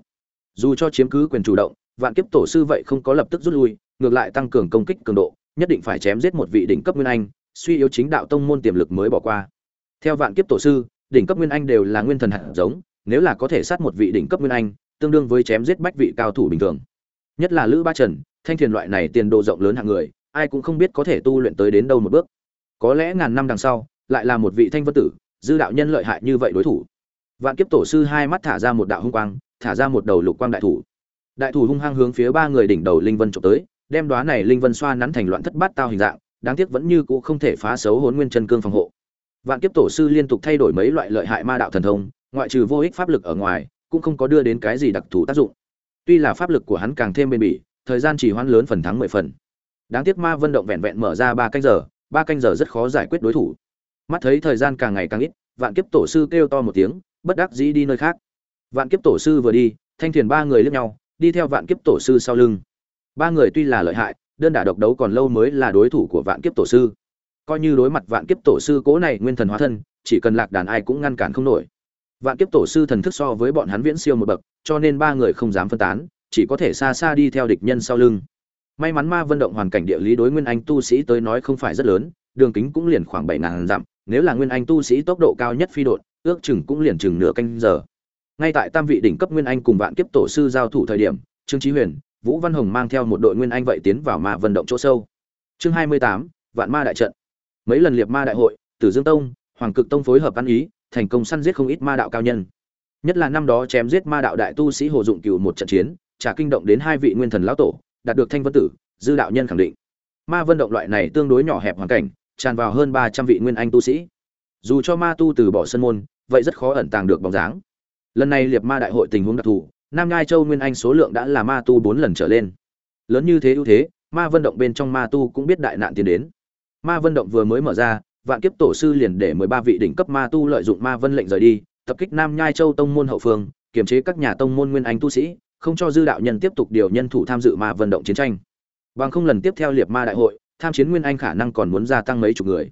Dù cho chiếm cứ quyền chủ động, vạn kiếp tổ sư vậy không có lập tức rút lui, ngược lại tăng cường công kích cường độ nhất định phải chém giết một vị đỉnh cấp nguyên anh, suy yếu chính đạo tông môn tiềm lực mới bỏ qua. Theo vạn kiếp tổ sư, đỉnh cấp nguyên anh đều là nguyên thần hạt giống, nếu là có thể sát một vị đỉnh cấp nguyên anh, tương đương với chém giết bách vị cao thủ bình thường. Nhất là lữ ba trần, thanh thiền loại này tiền đồ rộng lớn hạng người, ai cũng không biết có thể tu luyện tới đến đâu một bước. Có lẽ ngàn năm đằng sau, lại là một vị thanh vân tử, dư đạo nhân lợi hại như vậy đối thủ. Vạn kiếp tổ sư hai mắt thả ra một đạo hung quang, thả ra một đầu lục quang đại thủ. Đại thủ hung hăng hướng phía ba người đỉnh đầu linh vân trộm tới đem đóa này linh vân xoa nắn thành loạn thất bát tao hình dạng, đáng tiếc vẫn như cũ không thể phá xấu hồn nguyên chân cương phòng hộ. Vạn kiếp tổ sư liên tục thay đổi mấy loại lợi hại ma đạo thần thông, ngoại trừ vô ích pháp lực ở ngoài, cũng không có đưa đến cái gì đặc thù tác dụng. Tuy là pháp lực của hắn càng thêm bền bỉ, thời gian chỉ hoãn lớn phần thắng mười phần. Đáng tiếc ma vân động vẹn vẹn mở ra ba canh giờ, ba canh giờ rất khó giải quyết đối thủ. Mắt thấy thời gian càng ngày càng ít, vạn kiếp tổ sư kêu to một tiếng, bất đắc dĩ đi nơi khác. Vạn kiếp tổ sư vừa đi, thanh thiền ba người lướt nhau, đi theo vạn kiếp tổ sư sau lưng ba người tuy là lợi hại, đơn đả độc đấu còn lâu mới là đối thủ của vạn kiếp tổ sư. Coi như đối mặt vạn kiếp tổ sư cố này nguyên thần hóa thân, chỉ cần lạc đàn ai cũng ngăn cản không nổi. Vạn kiếp tổ sư thần thức so với bọn hắn viễn siêu một bậc, cho nên ba người không dám phân tán, chỉ có thể xa xa đi theo địch nhân sau lưng. May mắn ma vận động hoàn cảnh địa lý đối nguyên anh tu sĩ tới nói không phải rất lớn, đường kính cũng liền khoảng bảy ngàn dặm, nếu là nguyên anh tu sĩ tốc độ cao nhất phi đột ước chừng cũng liền chừng nửa canh giờ. Ngay tại tam vị đỉnh cấp nguyên anh cùng vạn kiếp tổ sư giao thủ thời điểm, trương trí huyền vũ văn hồng mang theo một đội nguyên anh vậy tiến vào ma vận động chỗ sâu. Chương hai mươi tám, vạn ma đại trận. Mấy lần liệt ma đại hội, tử dương tông, hoàng cực tông phối hợp ăn ý, thành công săn giết không ít ma đạo cao nhân. Nhất là năm đó chém giết ma đạo đại tu sĩ hồ dụng Cửu một trận chiến, trả kinh động đến hai vị nguyên thần lão tổ, đạt được thanh vân tử, dư đạo nhân khẳng định. Ma vân động loại này tương đối nhỏ hẹp hoàn cảnh, tràn vào hơn ba trăm vị nguyên anh tu sĩ. Dù cho ma tu từ bỏ sân môn, vậy rất khó ẩn tàng được bóng dáng. Lần này liệt ma đại hội tình huống đặc thù nam nhai châu nguyên anh số lượng đã là ma tu bốn lần trở lên. Lớn như thế ưu thế, ma vân động bên trong ma tu cũng biết đại nạn tiến đến. Ma vân động vừa mới mở ra, vạn kiếp tổ sư liền để mười ba vị đỉnh cấp ma tu lợi dụng ma vân lệnh rời đi, tập kích nam nhai châu tông môn hậu phương, kiềm chế các nhà tông môn nguyên anh tu sĩ, không cho dư đạo nhân tiếp tục điều nhân thủ tham dự ma Vận động chiến tranh. Bằng không lần tiếp theo liệt ma đại hội, tham chiến nguyên anh khả năng còn muốn gia tăng mấy chục người.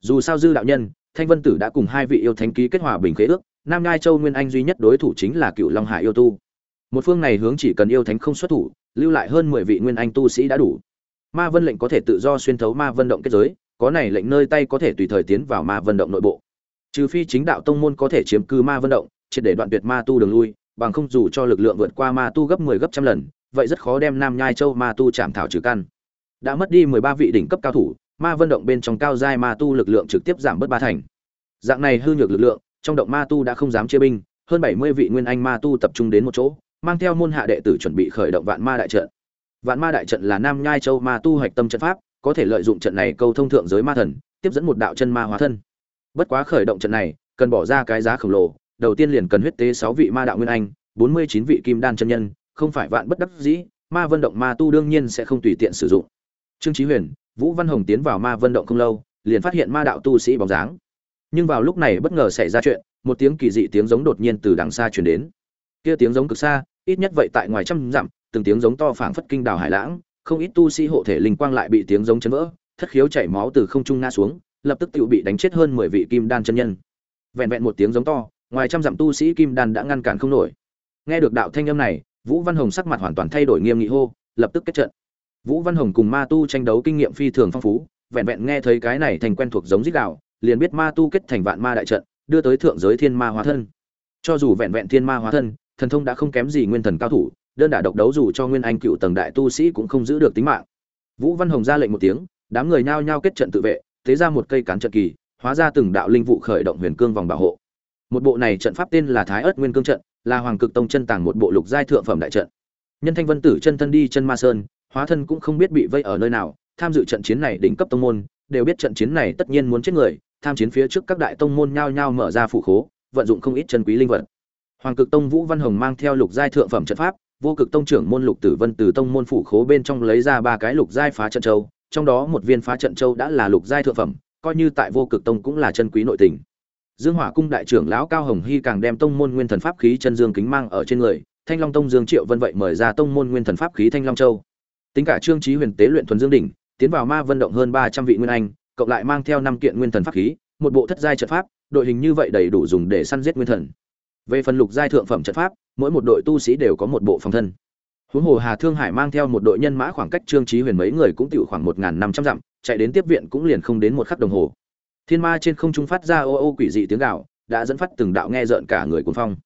Dù sao dư đạo nhân, thanh vân tử đã cùng hai vị yêu thánh ký kết hòa bình khế ước, nam nhai châu nguyên anh duy nhất đối thủ chính là cựu long hải yêu tu một phương này hướng chỉ cần yêu thánh không xuất thủ, lưu lại hơn mười vị nguyên anh tu sĩ đã đủ. Ma vân lệnh có thể tự do xuyên thấu ma vân động kết giới, có này lệnh nơi tay có thể tùy thời tiến vào ma vân động nội bộ. Trừ phi chính đạo tông môn có thể chiếm cư ma vân động, triệt để đoạn tuyệt ma tu đường lui, bằng không dù cho lực lượng vượt qua ma tu gấp 10 gấp trăm lần, vậy rất khó đem nam nhai châu ma tu chạm thảo trừ căn. Đã mất đi 13 vị đỉnh cấp cao thủ, ma vân động bên trong cao giai ma tu lực lượng trực tiếp giảm bớt ba thành. Dạng này hư nhược lực lượng, trong động ma tu đã không dám chia binh, hơn 70 vị nguyên anh ma tu tập trung đến một chỗ mang theo môn hạ đệ tử chuẩn bị khởi động vạn ma đại trận. Vạn ma đại trận là nam nhai châu ma tu hoạch tâm trận pháp, có thể lợi dụng trận này câu thông thượng giới ma thần, tiếp dẫn một đạo chân ma hóa thân. Bất quá khởi động trận này, cần bỏ ra cái giá khổng lồ, đầu tiên liền cần huyết tế sáu vị ma đạo nguyên anh, bốn mươi chín vị kim đan chân nhân, không phải vạn bất đắc dĩ, ma vân động ma tu đương nhiên sẽ không tùy tiện sử dụng. Trương chí huyền, vũ văn hồng tiến vào ma vân động không lâu, liền phát hiện ma đạo tu sĩ bóng dáng. Nhưng vào lúc này bất ngờ xảy ra chuyện, một tiếng kỳ dị tiếng giống đột nhiên từ đằng xa truyền đến kia tiếng giống cực xa, ít nhất vậy tại ngoài trăm dặm, từng tiếng giống to phảng phất kinh đảo hải lãng, không ít tu sĩ hộ thể linh quang lại bị tiếng giống chấn vỡ, thất khiếu chảy máu từ không trung ngã xuống, lập tức tự bị đánh chết hơn mười vị kim đan chân nhân. Vẹn vẹn một tiếng giống to, ngoài trăm dặm tu sĩ kim đan đã ngăn cản không nổi. Nghe được đạo thanh âm này, vũ văn hồng sắc mặt hoàn toàn thay đổi nghiêm nghị hô, lập tức kết trận. Vũ văn hồng cùng ma tu tranh đấu kinh nghiệm phi thường phong phú, vẹn vẹn nghe thấy cái này thành quen thuộc giống dích đạo liền biết ma tu kết thành vạn ma đại trận, đưa tới thượng giới thiên ma hóa thân. Cho dù vẹn vẹn thiên ma hóa thân thần thông đã không kém gì nguyên thần cao thủ, đơn đả độc đấu dù cho nguyên anh cựu tầng đại tu sĩ cũng không giữ được tính mạng. Vũ văn hồng ra lệnh một tiếng, đám người nhao nhao kết trận tự vệ, thế ra một cây cán trận kỳ, hóa ra từng đạo linh vụ khởi động huyền cương vòng bảo hộ. Một bộ này trận pháp tên là thái ớt nguyên cương trận, là hoàng cực tông chân tàng một bộ lục giai thượng phẩm đại trận. Nhân thanh vân tử chân thân đi chân ma sơn, hóa thân cũng không biết bị vây ở nơi nào, tham dự trận chiến này đỉnh cấp tông môn, đều biết trận chiến này tất nhiên muốn chết người, tham chiến phía trước các đại tông môn nhao nhao mở ra phủ khố, vận dụng không ít chân quý linh vật hoàng cực tông vũ văn hồng mang theo lục giai thượng phẩm trận pháp, vô cực tông trưởng môn lục tử vân từ tông môn phủ khố bên trong lấy ra ba cái lục giai phá trận châu, trong đó một viên phá trận châu đã là lục giai thượng phẩm, coi như tại vô cực tông cũng là chân quý nội tình. Dương hỏa cung đại trưởng lão cao hồng hy càng đem tông môn nguyên thần pháp khí chân dương kính mang ở trên người, thanh long tông dương triệu vân vậy mời ra tông môn nguyên thần pháp khí thanh long châu. Tính cả trương trí huyền tế luyện thuần dương đỉnh, tiến vào ma vận động hơn ba trăm vị nguyên anh, cộng lại mang theo năm kiện nguyên thần pháp khí, một bộ thất giai trận pháp, đội hình như vậy đầy đủ dùng để săn giết nguyên thần về phần lục giai thượng phẩm trận pháp, mỗi một đội tu sĩ đều có một bộ phòng thân. Huống hồ hà thương hải mang theo một đội nhân mã khoảng cách trương trí huyền mấy người cũng tiểu khoảng một năm trăm dặm, chạy đến tiếp viện cũng liền không đến một khắc đồng hồ. Thiên ma trên không trung phát ra ô ô quỷ dị tiếng gạo đã dẫn phát từng đạo nghe rợn cả người cuồng phong.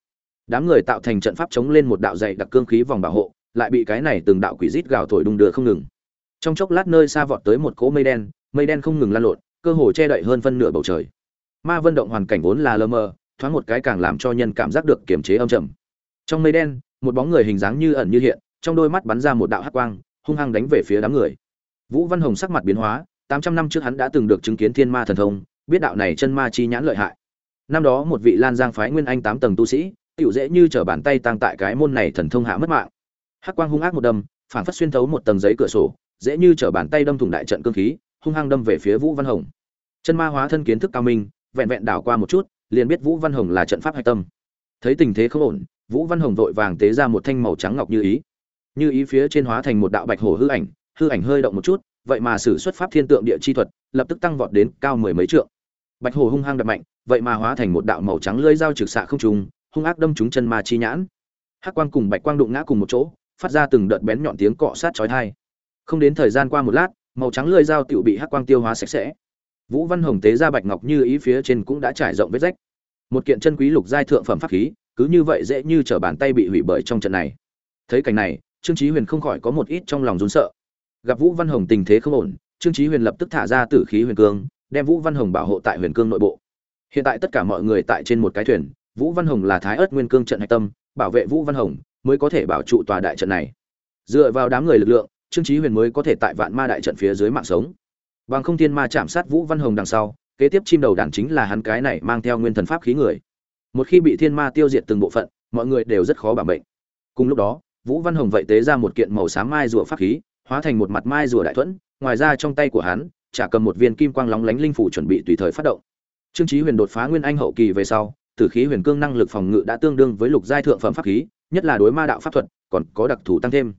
Đám người tạo thành trận pháp chống lên một đạo dày đặc cương khí vòng bảo hộ, lại bị cái này từng đạo quỷ rít gào thổi đung đưa không ngừng. Trong chốc lát nơi xa vọt tới một cỗ mây đen mây đen không ngừng lan lộn, cơ hồ che đậy hơn phân nửa bầu trời. Ma vân động hoàn cảnh vốn là lơ mơ thoáng một cái càng làm cho nhân cảm giác được kiềm chế âm trầm. Trong mây đen, một bóng người hình dáng như ẩn như hiện, trong đôi mắt bắn ra một đạo hắc quang, hung hăng đánh về phía đám người. Vũ văn hồng sắc mặt biến hóa, tám trăm năm trước hắn đã từng được chứng kiến thiên ma thần thông, biết đạo này chân ma chi nhãn lợi hại. Năm đó một vị lan giang phái nguyên anh tám tầng tu sĩ, tiểu dễ như trở bàn tay tăng tại cái môn này thần thông hạ mất mạng. Hắc quang hung ác một đâm phản phất xuyên thấu một tầng giấy cửa sổ, dễ như trở bàn tay đâm thủng đại trận cương khí, hung hăng đâm về phía vũ văn hồng. Chân ma hóa thân kiến thức cao minh, vẹn vẹn đảo qua một chút liền biết vũ văn hồng là trận pháp hạch tâm. Thấy tình thế không ổn, vũ văn hồng vội vàng tế ra một thanh màu trắng ngọc như ý. Như ý phía trên hóa thành một đạo bạch hổ hư ảnh hư ảnh hơi động một chút, vậy mà sử xuất pháp thiên tượng địa chi thuật, lập tức tăng vọt đến cao mười mấy trượng. Bạch hổ hung hăng đập mạnh, vậy mà hóa thành một đạo màu trắng lưỡi dao trực xạ không trùng hung ác đâm trúng chân ma chi nhãn. Hắc quang cùng bạch quang đụng ngã cùng một chỗ, phát ra từng đợt bén nhọn tiếng cọ sát chói tai. Không đến thời gian qua một lát, màu trắng lưỡi dao tiểu bị hắc quang tiêu hóa sạch sẽ. Vũ văn hồng tế ra bạch ngọc như ý phía trên cũng đã trải rộng vết rách một kiện chân quý lục giai thượng phẩm pháp khí, cứ như vậy dễ như trở bàn tay bị hủy bởi trong trận này. Thấy cảnh này, trương chí huyền không khỏi có một ít trong lòng run sợ. Gặp vũ văn hồng tình thế không ổn, trương chí huyền lập tức thả ra tử khí huyền cương, đem vũ văn hồng bảo hộ tại huyền cương nội bộ. Hiện tại tất cả mọi người tại trên một cái thuyền, vũ văn hồng là thái ớt nguyên cương trận hạch tâm, bảo vệ vũ văn hồng mới có thể bảo trụ tòa đại trận này. Dựa vào đám người lực lượng, trương chí huyền mới có thể tại vạn ma đại trận phía dưới mạng sống. Bằng không thiên ma chạm sát vũ văn hồng đằng sau kế tiếp chim đầu đàn chính là hắn cái này mang theo nguyên thần pháp khí người. Một khi bị thiên ma tiêu diệt từng bộ phận, mọi người đều rất khó bảo mệnh. Cùng lúc đó, vũ văn hồng vậy tế ra một kiện màu xám mai rùa pháp khí, hóa thành một mặt mai rùa đại thuẫn, ngoài ra trong tay của hắn, chả cầm một viên kim quang lóng lánh linh phủ chuẩn bị tùy thời phát động. Trương chí huyền đột phá nguyên anh hậu kỳ về sau, tử khí huyền cương năng lực phòng ngự đã tương đương với lục giai thượng phẩm pháp khí, nhất là đối ma đạo pháp thuật, còn có đặc thù tăng thêm.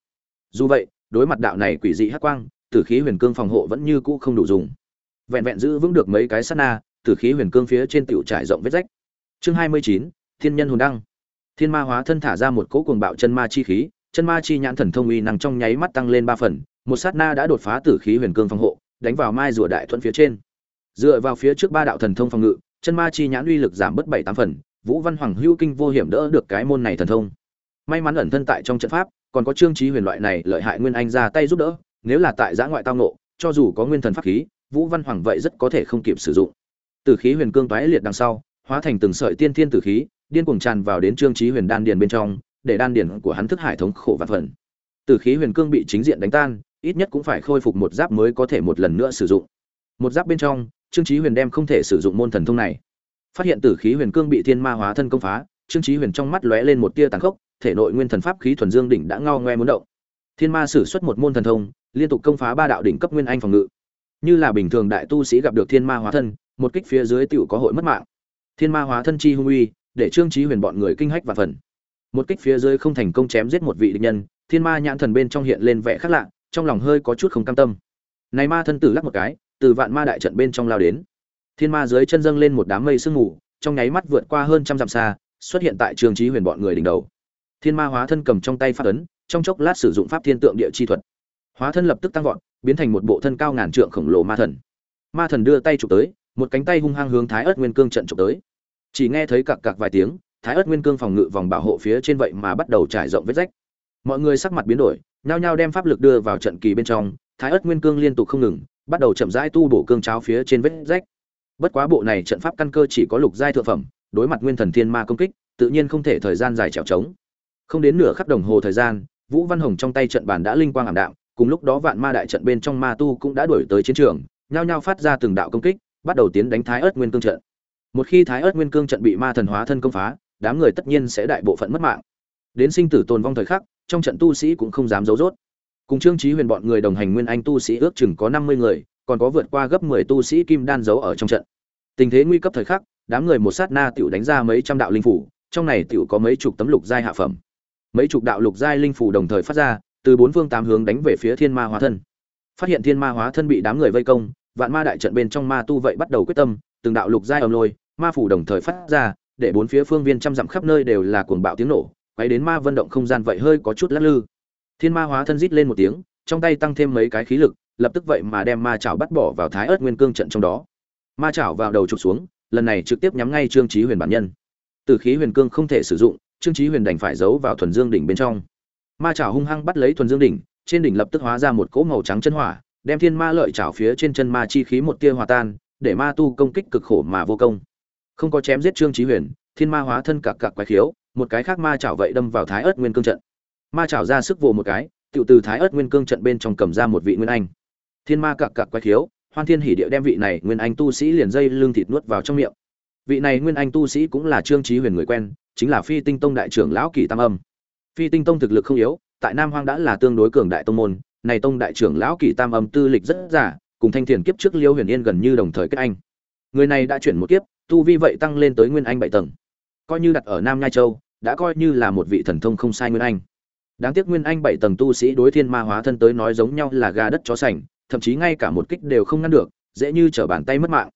Dù vậy, đối mặt đạo này quỷ dị hắc quang, tử khí huyền cương phòng hộ vẫn như cũ không đủ dùng vẹn vẹn giữ vững được mấy cái sát na tử khí huyền cương phía trên tiểu trải rộng vết rách. Chương hai mươi chín, thiên nhân hồn đăng. Thiên ma hóa thân thả ra một cỗ cuồng bạo chân ma chi khí, chân ma chi nhãn thần thông uy năng trong nháy mắt tăng lên ba phần, một sát na đã đột phá tử khí huyền cương phòng hộ, đánh vào mai rùa đại thuận phía trên. Dựa vào phía trước ba đạo thần thông phòng ngự, chân ma chi nhãn uy lực giảm bớt bảy tám phần, vũ văn hoàng hữu kinh vô hiểm đỡ được cái môn này thần thông. May mắn ẩn thân tại trong trận pháp, còn có trương trí huyền loại này lợi hại nguyên anh ra tay giúp đỡ, nếu là tại giã ngoại tao nộ cho dù có nguyên thần pháp khí vũ văn hoàng vậy rất có thể không kịp sử dụng. Tử khí huyền cương toái liệt đằng sau, hóa thành từng sợi tiên thiên tử khí, điên cuồng tràn vào đến trương trí huyền đan điền bên trong, để đan điền của hắn thức hải thống khổ vạn phần. Tử khí huyền cương bị chính diện đánh tan, ít nhất cũng phải khôi phục một giáp mới có thể một lần nữa sử dụng. Một giáp bên trong, trương trí huyền đem không thể sử dụng môn thần thông này. Phát hiện tử khí huyền cương bị thiên ma hóa thân công phá, trương trí huyền trong mắt lóe lên một tia tàn khốc, thể nội nguyên thần pháp khí thuần dương đỉnh đã ngao ngoe muốn động. Thiên ma sử xuất một môn thần thông, liên tục công phá ba đạo đỉnh cấp nguyên anh phòng ngự như là bình thường đại tu sĩ gặp được thiên ma hóa thân, một kích phía dưới tựu có hội mất mạng. Thiên ma hóa thân chi hung uy, để trương trí huyền bọn người kinh hách và phần. Một kích phía dưới không thành công chém giết một vị địch nhân, thiên ma nhãn thần bên trong hiện lên vẻ khác lạ, trong lòng hơi có chút không cam tâm. Này ma thân tử lắc một cái, từ vạn ma đại trận bên trong lao đến. Thiên ma dưới chân dâng lên một đám mây sương mù, trong nháy mắt vượt qua hơn trăm dặm xa, xuất hiện tại trường trí huyền bọn người đỉnh đầu. Thiên ma hóa thân cầm trong tay phát ấn, trong chốc lát sử dụng pháp thiên tượng địa chi thuật. Hóa thân lập tức tăng vọt biến thành một bộ thân cao ngàn trượng khổng lồ ma thần. Ma thần đưa tay chụp tới, một cánh tay hung hăng hướng thái ớt nguyên cương trận chụp tới. Chỉ nghe thấy cặc cặc vài tiếng, thái ớt nguyên cương phòng ngự vòng bảo hộ phía trên vậy mà bắt đầu trải rộng vết rách. Mọi người sắc mặt biến đổi, nhao nhao đem pháp lực đưa vào trận kỳ bên trong, thái ớt nguyên cương liên tục không ngừng, bắt đầu chậm rãi tu bổ cương cháo phía trên vết rách. Bất quá bộ này trận pháp căn cơ chỉ có lục giai thượng phẩm, đối mặt nguyên thần thiên ma công kích, tự nhiên không thể thời gian dài trèo trống không đến nửa khắc đồng hồ thời gian, vũ văn hồng trong tay trận bàn đã linh quang ảm đạm cùng lúc đó vạn ma đại trận bên trong ma tu cũng đã đuổi tới chiến trường, nhao nhao phát ra từng đạo công kích, bắt đầu tiến đánh thái ớt nguyên cương trận. Một khi thái ớt nguyên cương trận bị ma thần hóa thân công phá, đám người tất nhiên sẽ đại bộ phận mất mạng. Đến sinh tử tồn vong thời khắc, trong trận tu sĩ cũng không dám giấu rốt. Cùng trương trí huyền bọn người đồng hành nguyên anh tu sĩ ước chừng có năm mươi người, còn có vượt qua gấp mười tu sĩ kim đan giấu ở trong trận. Tình thế nguy cấp thời khắc, đám người một sát na tiểu đánh ra mấy trăm đạo linh phủ, trong này tiểu có mấy chục tấm lục giai hạ phẩm. Mấy chục đạo lục giai linh phủ đồng thời phát ra từ bốn phương tám hướng đánh về phía thiên ma hóa thân. Phát hiện thiên ma hóa thân bị đám người vây công, vạn ma đại trận bên trong ma tu vậy bắt đầu quyết tâm, từng đạo lục giai ầm lôi, ma phủ đồng thời phát ra, để bốn phía phương viên trăm dặm khắp nơi đều là cuồng bạo tiếng nổ quay đến ma vận động không gian vậy hơi có chút lắc lư. Thiên ma hóa thân rít lên một tiếng, trong tay tăng thêm mấy cái khí lực, lập tức vậy mà đem ma chảo bắt bỏ vào thái ớt nguyên cương trận trong đó. Ma chảo vào đầu trục xuống, lần này trực tiếp nhắm ngay trương chí huyền bản nhân. Từ khí huyền cương không thể sử dụng, trương chí huyền đành phải giấu vào thuần dương đỉnh bên trong ma chảo hung hăng bắt lấy thuần dương đỉnh, trên đỉnh lập tức hóa ra một cỗ màu trắng chân hỏa, đem thiên ma lợi chảo phía trên chân ma chi khí một tia hòa tan, để ma tu công kích cực khổ mà vô công. Không có chém giết trương trí huyền, thiên ma hóa thân cặc cặc quái khiếu, một cái khác ma chảo vậy đâm vào thái ớt nguyên cương trận. Ma chảo ra sức vồ một cái tự từ thái ớt nguyên cương trận bên trong cầm ra một vị nguyên anh. Thiên ma cặc cặc quái khiếu, hoan thiên hỉ địa đem vị này nguyên anh tu sĩ liền dây lưng thịt nuốt vào trong miệng. Vị này nguyên anh tu sĩ cũng là trương trí huyền người quen, chính là phi tinh tông đại trưởng lão kỳ tam âm phi tinh tông thực lực không yếu, tại nam hoang đã là tương đối cường đại tông môn, này tông đại trưởng lão kỳ tam âm tư lịch rất giả cùng thanh thiền kiếp trước liêu huyền yên gần như đồng thời kết anh. Người này đã chuyển một kiếp, tu vi vậy tăng lên tới nguyên anh bảy tầng. Coi như đặt ở nam nhai châu, đã coi như là một vị thần thông không sai nguyên anh. Đáng tiếc nguyên anh bảy tầng tu sĩ đối thiên ma hóa thân tới nói giống nhau là gà đất chó sành, thậm chí ngay cả một kích đều không ngăn được, dễ như trở bàn tay mất mạng.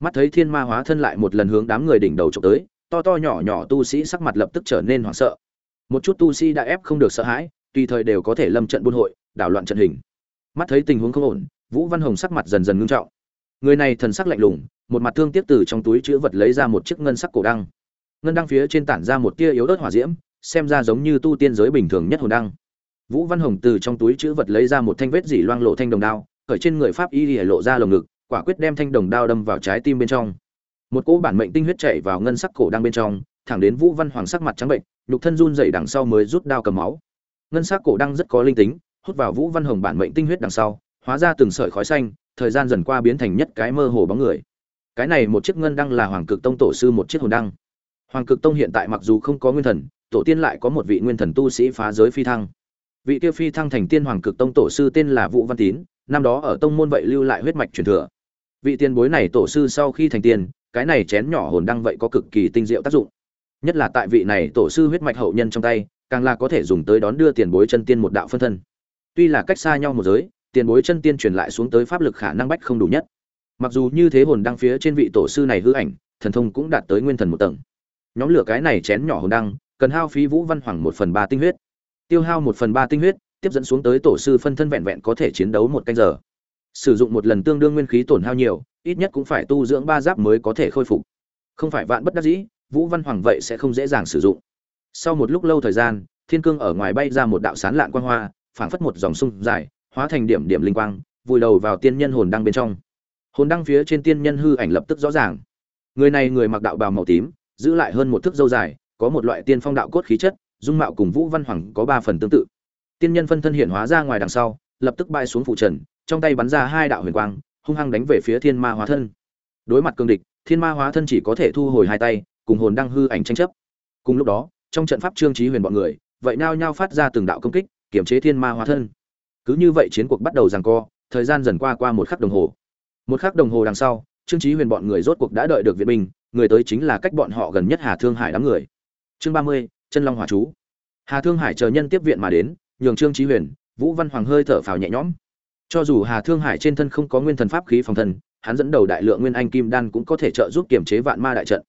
Mắt thấy thiên ma hóa thân lại một lần hướng đám người đỉnh đầu trộm tới, to to nhỏ nhỏ tu sĩ sắc mặt lập tức trở nên hoảng sợ một chút tu sĩ đã ép không được sợ hãi, tùy thời đều có thể lâm trận buôn hội, đảo loạn trận hình. Mắt thấy tình huống không ổn, vũ văn hồng sắc mặt dần dần ngưng trọng. Người này thần sắc lạnh lùng, một mặt thương tiếc từ trong túi chữ vật lấy ra một chiếc ngân sắc cổ đăng. Ngân đăng phía trên tản ra một tia yếu ớt hỏa diễm, xem ra giống như tu tiên giới bình thường nhất hồn đăng. Vũ văn hồng từ trong túi chữ vật lấy ra một thanh vết dỉ loang lộ thanh đồng đao, khởi trên người pháp y để lộ ra lồng ngực, quả quyết đem thanh đồng đao đâm vào trái tim bên trong. Một cỗ bản mệnh tinh huyết chảy vào ngân sắc cổ đăng bên trong thẳng đến vũ văn hoàng sắc mặt trắng bệnh, nhục thân run dậy đằng sau mới rút đao cầm máu. Ngân sắc cổ đăng rất có linh tính, hút vào vũ văn hồng bản mệnh tinh huyết đằng sau, hóa ra từng sợi khói xanh, thời gian dần qua biến thành nhất cái mơ hồ bóng người. Cái này một chiếc ngân đăng là hoàng cực tông tổ sư một chiếc hồn đăng. Hoàng cực tông hiện tại mặc dù không có nguyên thần, tổ tiên lại có một vị nguyên thần tu sĩ phá giới phi thăng. Vị tiêu phi thăng thành tiên hoàng cực tông tổ sư tên là vũ văn tín, năm đó ở tông môn vậy lưu lại huyết mạch truyền thừa. Vị tiền bối này tổ sư sau khi thành tiên, cái này chén nhỏ hồn đăng vậy có cực kỳ tinh diệu tác dụng nhất là tại vị này tổ sư huyết mạch hậu nhân trong tay, càng là có thể dùng tới đón đưa tiền bối chân tiên một đạo phân thân. Tuy là cách xa nhau một giới, tiền bối chân tiên truyền lại xuống tới pháp lực khả năng bách không đủ nhất. Mặc dù như thế hồn đăng phía trên vị tổ sư này hư ảnh, thần thông cũng đạt tới nguyên thần một tầng. Nhóm lửa cái này chén nhỏ hồn đăng, cần hao phí vũ văn hoàng một phần ba tinh huyết. Tiêu hao một phần ba tinh huyết, tiếp dẫn xuống tới tổ sư phân thân vẹn vẹn có thể chiến đấu một canh giờ. Sử dụng một lần tương đương nguyên khí tổn hao nhiều, ít nhất cũng phải tu dưỡng ba giáp mới có thể khôi phục. Không phải vạn bất đắc dĩ vũ văn hoàng vậy sẽ không dễ dàng sử dụng. Sau một lúc lâu thời gian, thiên cương ở ngoài bay ra một đạo sán lạn quang hoa, phảng phất một dòng sông dài, hóa thành điểm điểm linh quang, vùi đầu vào tiên nhân hồn đăng bên trong. Hồn đăng phía trên tiên nhân hư ảnh lập tức rõ ràng. Người này người mặc đạo bào màu tím, giữ lại hơn một thước dâu dài, có một loại tiên phong đạo cốt khí chất, dung mạo cùng vũ văn hoàng có ba phần tương tự. Tiên nhân phân thân hiện hóa ra ngoài đằng sau, lập tức bay xuống phụ trần, trong tay bắn ra hai đạo huyền quang, hung hăng đánh về phía thiên ma hóa thân. Đối mặt cương địch, thiên ma hóa thân chỉ có thể thu hồi hai tay cùng hồn đăng hư ảnh tranh chấp. Cùng lúc đó, trong trận pháp trương trí huyền bọn người, vậy nao nhao phát ra từng đạo công kích kiểm chế thiên ma hóa thân. Cứ như vậy chiến cuộc bắt đầu giằng co, thời gian dần qua qua một khắc đồng hồ. Một khắc đồng hồ đằng sau, trương trí huyền bọn người rốt cuộc đã đợi được viện binh, người tới chính là cách bọn họ gần nhất hà thương hải đám người. Chương ba mươi, chân long hỏa chú. Hà thương hải chờ nhân tiếp viện mà đến, nhường trương trí huyền, vũ văn hoàng hơi thở phào nhẹ nhõm. Cho dù hà thương hải trên thân không có nguyên thần pháp khí phòng thân, hắn dẫn đầu đại lượng nguyên anh kim đan cũng có thể trợ giúp kiểm chế vạn ma đại trận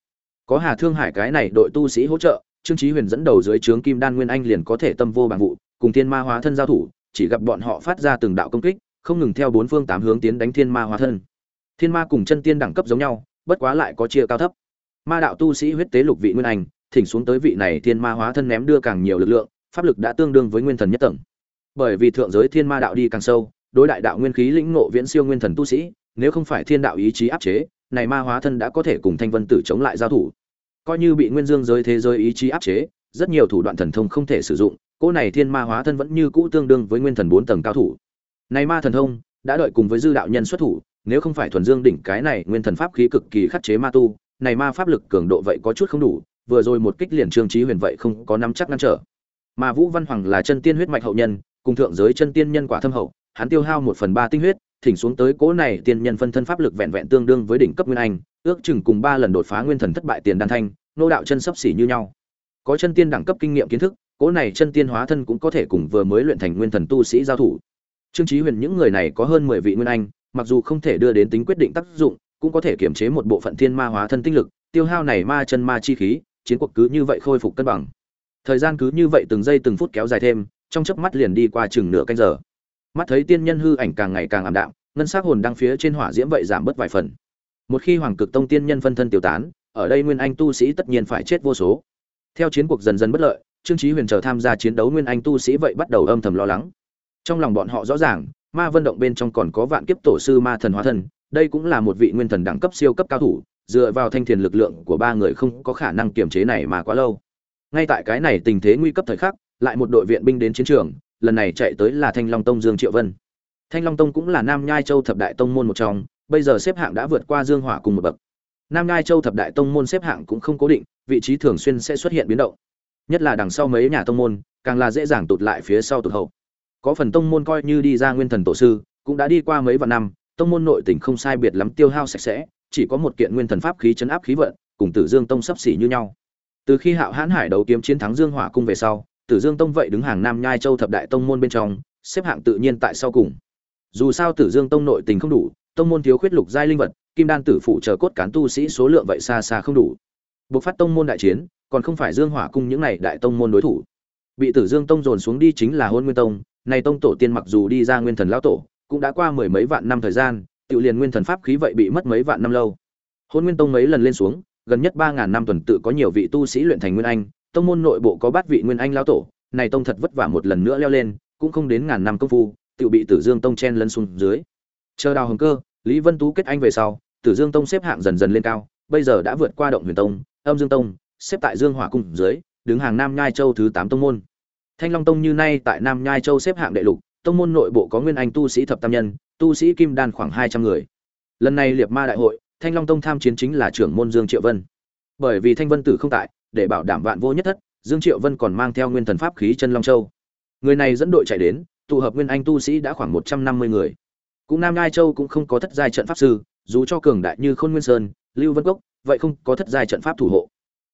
có hà thương hải cái này đội tu sĩ hỗ trợ, trương chí huyền dẫn đầu dưới trướng kim đan nguyên anh liền có thể tâm vô bằng vụ, cùng thiên ma hóa thân giao thủ, chỉ gặp bọn họ phát ra từng đạo công kích, không ngừng theo bốn phương tám hướng tiến đánh thiên ma hóa thân. Thiên ma cùng chân tiên đẳng cấp giống nhau, bất quá lại có chia cao thấp. Ma đạo tu sĩ huyết tế lục vị nguyên anh, thỉnh xuống tới vị này thiên ma hóa thân ném đưa càng nhiều lực lượng, pháp lực đã tương đương với nguyên thần nhất tầng. Bởi vì thượng giới thiên ma đạo đi càng sâu, đối đại đạo nguyên khí lĩnh ngộ viễn siêu nguyên thần tu sĩ, nếu không phải thiên đạo ý chí áp chế này ma hóa thân đã có thể cùng thanh vân tử chống lại giao thủ. Coi như bị nguyên dương giới thế giới ý chí áp chế, rất nhiều thủ đoạn thần thông không thể sử dụng, cỗ này thiên ma hóa thân vẫn như cũ tương đương với nguyên thần bốn tầng cao thủ. Này ma thần thông đã đợi cùng với dư đạo nhân xuất thủ, nếu không phải thuần dương đỉnh cái này nguyên thần pháp khí cực kỳ khắc chế ma tu, này ma pháp lực cường độ vậy có chút không đủ, vừa rồi một kích liền trương trí huyền vậy không có nắm chắc ngăn trở. Mà vũ văn hoàng là chân tiên huyết mạch hậu nhân, cùng thượng giới chân tiên nhân quả thâm hậu, hắn tiêu hao một phần ba tinh huyết thỉnh xuống tới cỗ này tiên nhân phân thân pháp lực vẹn vẹn tương đương với đỉnh cấp nguyên anh, ước chừng cùng ba lần đột phá nguyên thần thất bại tiền đan thanh, nô đạo chân sấp xỉ như nhau. Có chân tiên đẳng cấp kinh nghiệm kiến thức cỗ này chân tiên hóa thân cũng có thể cùng vừa mới luyện thành nguyên thần tu sĩ giao thủ. Trương trí huyền những người này có hơn mười vị nguyên anh, mặc dù không thể đưa đến tính quyết định tác dụng, cũng có thể kiểm chế một bộ phận thiên ma hóa thân tinh lực, tiêu hao này ma chân ma chi khí, chiến cuộc cứ như vậy khôi phục cân bằng. Thời gian cứ như vậy từng giây từng phút kéo dài thêm, trong chớp mắt liền đi qua chừng nửa canh giờ mắt thấy tiên nhân hư ảnh càng ngày càng ảm đạm, ngân sắc hồn đang phía trên hỏa diễm vậy giảm bớt vài phần. Một khi hoàng cực tông tiên nhân phân thân tiêu tán, ở đây nguyên anh tu sĩ tất nhiên phải chết vô số. Theo chiến cuộc dần dần bất lợi, trương chí huyền chờ tham gia chiến đấu nguyên anh tu sĩ vậy bắt đầu âm thầm lo lắng. Trong lòng bọn họ rõ ràng, ma vân động bên trong còn có vạn kiếp tổ sư ma thần hóa thân, đây cũng là một vị nguyên thần đẳng cấp siêu cấp cao thủ, dựa vào thanh thiền lực lượng của ba người không có khả năng kiềm chế này mà quá lâu. Ngay tại cái này tình thế nguy cấp thời khắc, lại một đội viện binh đến chiến trường lần này chạy tới là thanh long tông dương triệu vân. Thanh long tông cũng là nam nhai châu thập đại tông môn một trong, bây giờ xếp hạng đã vượt qua dương hỏa cùng một bậc. Nam nhai châu thập đại tông môn xếp hạng cũng không cố định, vị trí thường xuyên sẽ xuất hiện biến động. Nhất là đằng sau mấy nhà tông môn, càng là dễ dàng tụt lại phía sau tụt hậu. Có phần tông môn coi như đi ra nguyên thần tổ sư, cũng đã đi qua mấy vạn năm, tông môn nội tình không sai biệt lắm tiêu hao sạch sẽ, chỉ có một kiện nguyên thần pháp khí chấn áp khí vận, cùng tử dương tông sấp xỉ như nhau. Từ khi hạo hãn hải đấu kiếm chiến thắng dương hỏa cung về sau tử dương tông vậy đứng hàng nam nhai châu thập đại tông môn bên trong, xếp hạng tự nhiên tại sau cùng. Dù sao tử dương tông nội tình không đủ, tông môn thiếu khuyết lục giai linh vật, kim đan tử phụ chờ cốt cán tu sĩ số lượng vậy xa xa không đủ. Buộc phát tông môn đại chiến, còn không phải dương hỏa cung những này đại tông môn đối thủ. Bị tử dương tông dồn xuống đi chính là hôn nguyên tông, này tông tổ tiên mặc dù đi ra nguyên thần lão tổ, cũng đã qua mười mấy vạn năm thời gian, tự liền nguyên thần pháp khí vậy bị mất mấy vạn năm lâu. Hôn nguyên tông mấy lần lên xuống, gần nhất ba ngàn năm tuần tự có nhiều vị tu sĩ luyện thành nguyên anh tông môn nội bộ có bát vị nguyên anh lão tổ, này tông thật vất vả một lần nữa leo lên, cũng không đến ngàn năm công phu, tự bị tử dương tông chen lấn xuống dưới. Chờ đào hồng cơ, lý vân tú kết anh về sau, tử dương tông xếp hạng dần dần lên cao, bây giờ đã vượt qua động huyền tông, âm dương tông, xếp tại dương hỏa cung dưới, đứng hàng nam nhai châu thứ tám tông môn. Thanh long tông như nay tại nam nhai châu xếp hạng đệ lục, tông môn nội bộ có nguyên anh tu sĩ thập tam nhân, tu sĩ kim đan khoảng hai trăm người. Lần này liệt ma đại hội, thanh long tông tham chiến chính là trưởng môn dương triệu vân. Bởi vì thanh vân tử không tại để bảo đảm vạn vô nhất thất, dương triệu vân còn mang theo nguyên thần pháp khí chân long châu. Người này dẫn đội chạy đến, tụ hợp nguyên anh tu sĩ đã khoảng một trăm năm mươi người. Cũng nam ngai châu cũng không có thất giai trận pháp sư, dù cho cường đại như khôn nguyên sơn, lưu vân cốc, vậy không có thất giai trận pháp thủ hộ.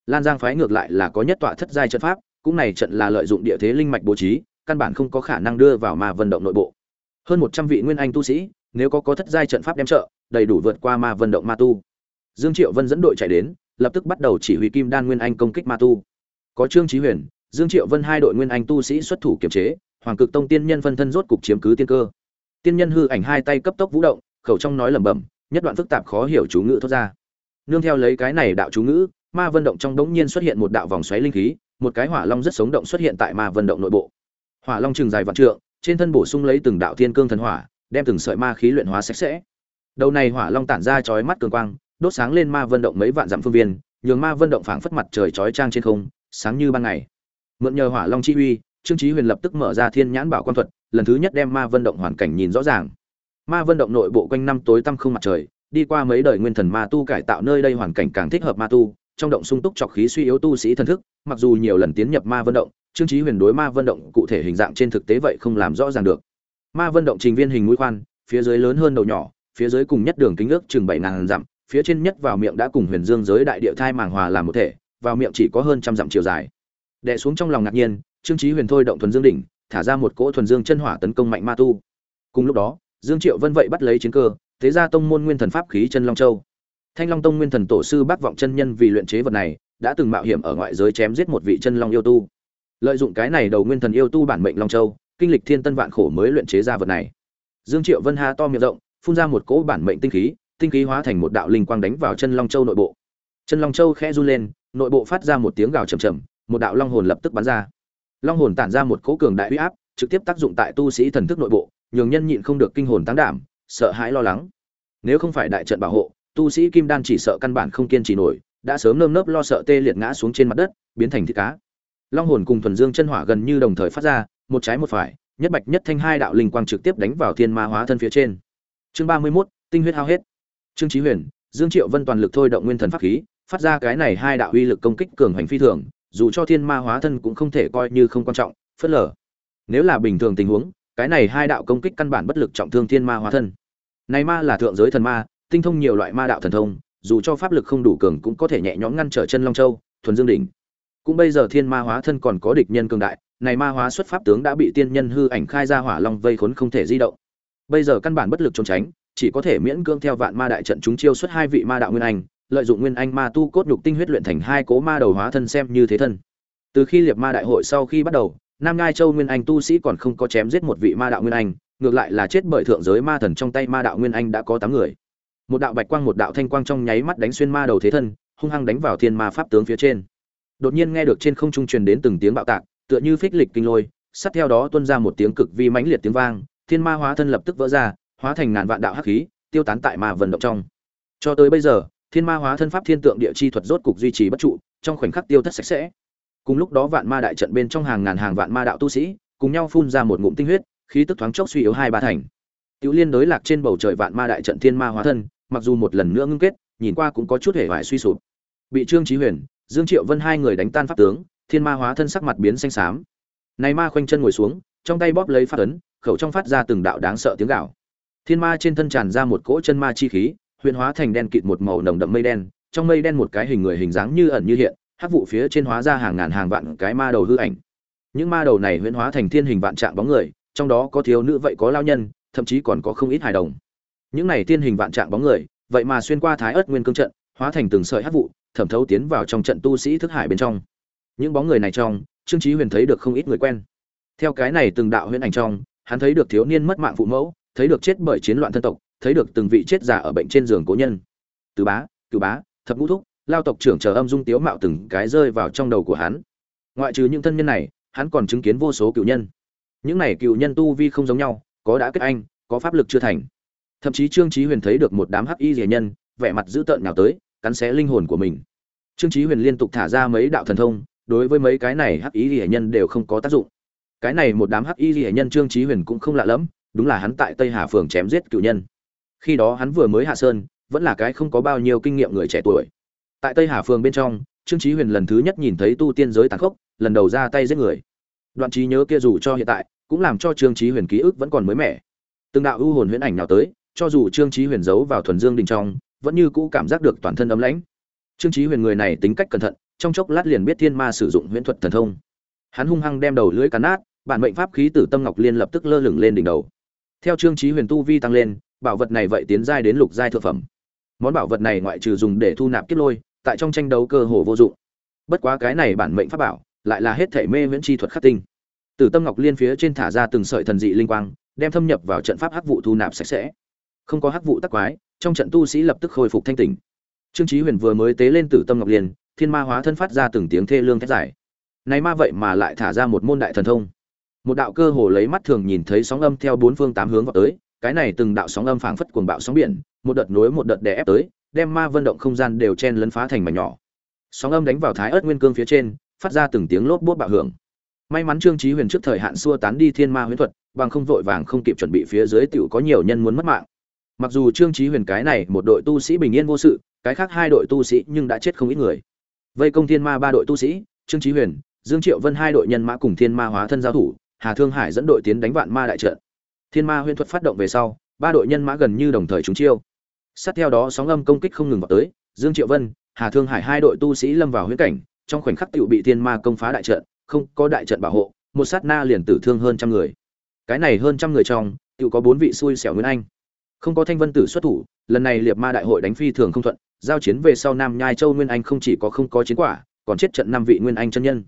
Lan giang phái ngược lại là có nhất tọa thất giai trận pháp, cũng này trận là lợi dụng địa thế linh mạch bố trí, căn bản không có khả năng đưa vào ma vận động nội bộ. Hơn một trăm vị nguyên anh tu sĩ, nếu có có thất giai trận pháp đem trợ, đầy đủ vượt qua ma vận động ma tu. Dương triệu vân dẫn đội chạy đến lập tức bắt đầu chỉ huy kim đan nguyên anh công kích ma tu. Có trương chí huyền, dương triệu vân hai đội nguyên anh tu sĩ xuất thủ kiểm chế, hoàng cực tông tiên nhân phân thân rốt cục chiếm cứ tiên cơ. Tiên nhân hư ảnh hai tay cấp tốc vũ động, khẩu trong nói lẩm bẩm, nhất đoạn phức tạp khó hiểu chú ngữ thốt ra. Nương theo lấy cái này đạo chú ngữ, ma vân động trong đống nhiên xuất hiện một đạo vòng xoáy linh khí, một cái hỏa long rất sống động xuất hiện tại ma vân động nội bộ. Hỏa long trường dài vạn trượng, trên thân bổ sung lấy từng đạo thiên cương thần hỏa, đem từng sợi ma khí luyện hóa sạch sẽ. Đầu này hỏa long tản ra chói mắt cường quang đốt sáng lên ma vân động mấy vạn dặm phương viên, nhường ma vân động phảng phất mặt trời chói trang trên không, sáng như ban ngày. Mượn nhờ hỏa long chi uy, trương chí huyền lập tức mở ra thiên nhãn bảo quan thuật, lần thứ nhất đem ma vân động hoàn cảnh nhìn rõ ràng. Ma vân động nội bộ quanh năm tối tăm không mặt trời, đi qua mấy đời nguyên thần ma tu cải tạo nơi đây hoàn cảnh càng thích hợp ma tu, trong động sung túc trọc khí suy yếu tu sĩ thần thức, mặc dù nhiều lần tiến nhập ma vân động, trương chí huyền đối ma vân động cụ thể hình dạng trên thực tế vậy không làm rõ ràng được. Ma vân động trình viên hình mũi khoan, phía dưới lớn hơn đầu nhỏ, phía dưới cùng nhất đường kính ước chừng bảy ngàn dặm phía trên nhất vào miệng đã cùng huyền dương giới đại địa thai màng hòa làm một thể, vào miệng chỉ có hơn trăm dặm chiều dài. Đè xuống trong lòng ngạc nhiên, trương trí huyền thôi động thuần dương đỉnh, thả ra một cỗ thuần dương chân hỏa tấn công mạnh ma tu. Cùng lúc đó, dương triệu vân vậy bắt lấy chiến cơ, thế ra tông môn nguyên thần pháp khí chân long châu. Thanh long tông nguyên thần tổ sư bác vọng chân nhân vì luyện chế vật này, đã từng mạo hiểm ở ngoại giới chém giết một vị chân long yêu tu. Lợi dụng cái này đầu nguyên thần yêu tu bản mệnh long châu, kinh lịch thiên tân vạn khổ mới luyện chế ra vật này. Dương triệu vân ha to miệng rộng, phun ra một cỗ bản mệnh tinh khí tinh khí hóa thành một đạo linh quang đánh vào chân long châu nội bộ. Chân long châu khẽ run lên, nội bộ phát ra một tiếng gào trầm trầm một đạo long hồn lập tức bắn ra. Long hồn tản ra một cỗ cường đại uy áp, trực tiếp tác dụng tại tu sĩ thần thức nội bộ, nhường nhân nhịn không được kinh hồn tăng đảm, sợ hãi lo lắng. Nếu không phải đại trận bảo hộ, tu sĩ kim đan chỉ sợ căn bản không kiên trì nổi, đã sớm nơm nớp lo sợ tê liệt ngã xuống trên mặt đất, biến thành thịt cá. Long hồn cùng thuần dương chân hỏa gần như đồng thời phát ra, một trái một phải, nhất bạch nhất thanh hai đạo linh quang trực tiếp đánh vào thiên ma hóa thân phía trên. Chương ba mươi mốt, tinh huyết hao hết trương chí huyền, dương triệu vân toàn lực thôi động nguyên thần pháp khí, phát ra cái này hai đạo uy lực công kích cường hành phi thường, dù cho thiên ma hóa thân cũng không thể coi như không quan trọng, phớt lờ. Nếu là bình thường tình huống, cái này hai đạo công kích căn bản bất lực trọng thương thiên ma hóa thân. Này ma là thượng giới thần ma, tinh thông nhiều loại ma đạo thần thông, dù cho pháp lực không đủ cường cũng có thể nhẹ nhõm ngăn trở chân long châu, thuần dương đỉnh. Cũng bây giờ thiên ma hóa thân còn có địch nhân cường đại, này ma hóa xuất pháp tướng đã bị tiên nhân hư ảnh khai ra hỏa long vây khốn không thể di động. Bây giờ căn bản bất lực trốn tránh chỉ có thể miễn cưỡng theo vạn ma đại trận chúng chiêu xuất hai vị ma đạo nguyên anh, lợi dụng nguyên anh ma tu cốt nhục tinh huyết luyện thành hai cố ma đầu hóa thân xem như thế thân. Từ khi liệt ma đại hội sau khi bắt đầu, nam ngai châu nguyên anh tu sĩ còn không có chém giết một vị ma đạo nguyên anh, ngược lại là chết bởi thượng giới ma thần trong tay ma đạo nguyên anh đã có tám người. Một đạo bạch quang một đạo thanh quang trong nháy mắt đánh xuyên ma đầu thế thân, hung hăng đánh vào thiên ma pháp tướng phía trên. Đột nhiên nghe được trên không trung truyền đến từng tiếng bạo tạc, tựa như phích lịch kinh lôi, sát theo đó tuôn ra một tiếng cực vi mãnh liệt tiếng vang, thiên ma hóa thân lập tức vỡ ra hóa thành ngàn vạn đạo hắc khí, tiêu tán tại ma vân động trong. Cho tới bây giờ, thiên ma hóa thân pháp thiên tượng địa chi thuật rốt cục duy trì bất trụ, trong khoảnh khắc tiêu thất sạch sẽ. Cùng lúc đó vạn ma đại trận bên trong hàng ngàn hàng vạn ma đạo tu sĩ, cùng nhau phun ra một ngụm tinh huyết, khí tức thoáng chốc suy yếu hai ba thành. Tiểu liên đối lạc trên bầu trời vạn ma đại trận thiên ma hóa thân, mặc dù một lần nữa ngưng kết, nhìn qua cũng có chút hề hoại suy sụp. Bị trương chí huyền, dương triệu vân hai người đánh tan pháp tướng, thiên ma hóa thân sắc mặt biến xanh xám. Này ma khoanh chân ngồi xuống, trong tay bóp lấy pháp ấn, khẩu trong phát ra từng đạo đáng sợ tiếng gào thiên ma trên thân tràn ra một cỗ chân ma chi khí, huyền hóa thành đen kịt một màu nồng đậm mây đen, trong mây đen một cái hình người hình dáng như ẩn như hiện, hắc vụ phía trên hóa ra hàng ngàn hàng vạn cái ma đầu hư ảnh. Những ma đầu này huyễn hóa thành thiên hình vạn trạng bóng người, trong đó có thiếu nữ vậy có lao nhân, thậm chí còn có không ít hài đồng. Những này thiên hình vạn trạng bóng người, vậy mà xuyên qua thái ớt nguyên cương trận, hóa thành từng sợi hắc vụ, thẩm thấu tiến vào trong trận tu sĩ thức hải bên trong. Những bóng người này trong, trương chí huyền thấy được không ít người quen. Theo cái này từng đạo huyễn ảnh trong, hắn thấy được thiếu niên mất mạng phụ mẫu thấy được chết bởi chiến loạn thân tộc, thấy được từng vị chết già ở bệnh trên giường cố nhân. Từ bá cửu bá, thập ngũ thúc, lao tộc trưởng chờ âm dung tiếu mạo từng cái rơi vào trong đầu của hắn. Ngoại trừ những thân nhân này, hắn còn chứng kiến vô số cựu nhân. Những này cựu nhân tu vi không giống nhau, có đã kết anh, có pháp lực chưa thành. Thậm chí trương chí huyền thấy được một đám hắc y rìa nhân, vẻ mặt dữ tợn nào tới, cắn xé linh hồn của mình. Trương chí huyền liên tục thả ra mấy đạo thần thông, đối với mấy cái này hắc y rìa nhân đều không có tác dụng. Cái này một đám hắc y rìa nhân trương chí huyền cũng không lạ lắm đúng là hắn tại tây hà phường chém giết cựu nhân. Khi đó hắn vừa mới hạ sơn, vẫn là cái không có bao nhiêu kinh nghiệm người trẻ tuổi. Tại tây hà phường bên trong, trương chí huyền lần thứ nhất nhìn thấy tu tiên giới tàn khốc, lần đầu ra tay giết người. Đoạn trí nhớ kia dù cho hiện tại, cũng làm cho trương chí huyền ký ức vẫn còn mới mẻ. Từng đạo ưu hồn huyễn ảnh nào tới, cho dù trương chí huyền giấu vào thuần dương đình trong, vẫn như cũ cảm giác được toàn thân ấm lãnh. Trương chí huyền người này tính cách cẩn thận, trong chốc lát liền biết thiên ma sử dụng huyễn thuật thần thông. Hắn hung hăng đem đầu lưỡi cắn nát, bản mệnh pháp khí tử tâm ngọc liên lập tức lơ lửng lên đỉnh đầu theo trương trí huyền tu vi tăng lên, bảo vật này vậy tiến giai đến lục giai thượng phẩm. Món bảo vật này ngoại trừ dùng để thu nạp kiếp lôi, tại trong tranh đấu cơ hồ vô dụng. Bất quá cái này bản mệnh pháp bảo, lại là hết thể mê viễn chi thuật khắc tinh. Từ tâm ngọc liên phía trên thả ra từng sợi thần dị linh quang, đem thâm nhập vào trận pháp hắc vụ thu nạp sạch sẽ. Không có hắc vụ tắc quái, trong trận tu sĩ lập tức khôi phục thanh tỉnh. Trương chí huyền vừa mới tế lên tử tâm ngọc liên, thiên ma hóa thân phát ra từng tiếng thê lương thét dài. này ma vậy mà lại thả ra một môn đại thần thông một đạo cơ hồ lấy mắt thường nhìn thấy sóng âm theo bốn phương tám hướng vào tới, cái này từng đạo sóng âm phảng phất cuồng bạo sóng biển, một đợt nối một đợt đè ép tới, đem ma vân động không gian đều chen lấn phá thành mảnh nhỏ. Sóng âm đánh vào thái ớt nguyên cương phía trên, phát ra từng tiếng lốp bốt bạo hưởng. May mắn trương chí huyền trước thời hạn xua tán đi thiên ma huyễn thuật, bằng không vội vàng không kịp chuẩn bị phía dưới tiểu có nhiều nhân muốn mất mạng. Mặc dù trương chí huyền cái này một đội tu sĩ bình yên vô sự, cái khác hai đội tu sĩ nhưng đã chết không ít người. Vây công thiên ma ba đội tu sĩ, trương chí huyền, dương triệu vân hai đội nhân mã cùng thiên ma hóa thân giao thủ hà thương hải dẫn đội tiến đánh vạn ma đại trận. Thiên ma huyễn thuật phát động về sau, ba đội nhân mã gần như đồng thời trúng chiêu. Sát theo đó sóng âm công kích không ngừng vào tới, dương triệu vân, hà thương hải hai đội tu sĩ lâm vào huyễn cảnh, trong khoảnh khắc tiểu bị thiên ma công phá đại trận, không có đại trận bảo hộ, một sát na liền tử thương hơn trăm người. Cái này hơn trăm người trong, tiểu có bốn vị xui xẻo nguyên anh. Không có thanh vân tử xuất thủ, lần này liệt ma đại hội đánh phi thường không thuận, giao chiến về sau nam nhai châu nguyên anh không chỉ có không có chiến quả, còn chết trận năm vị nguyên anh chân nhân.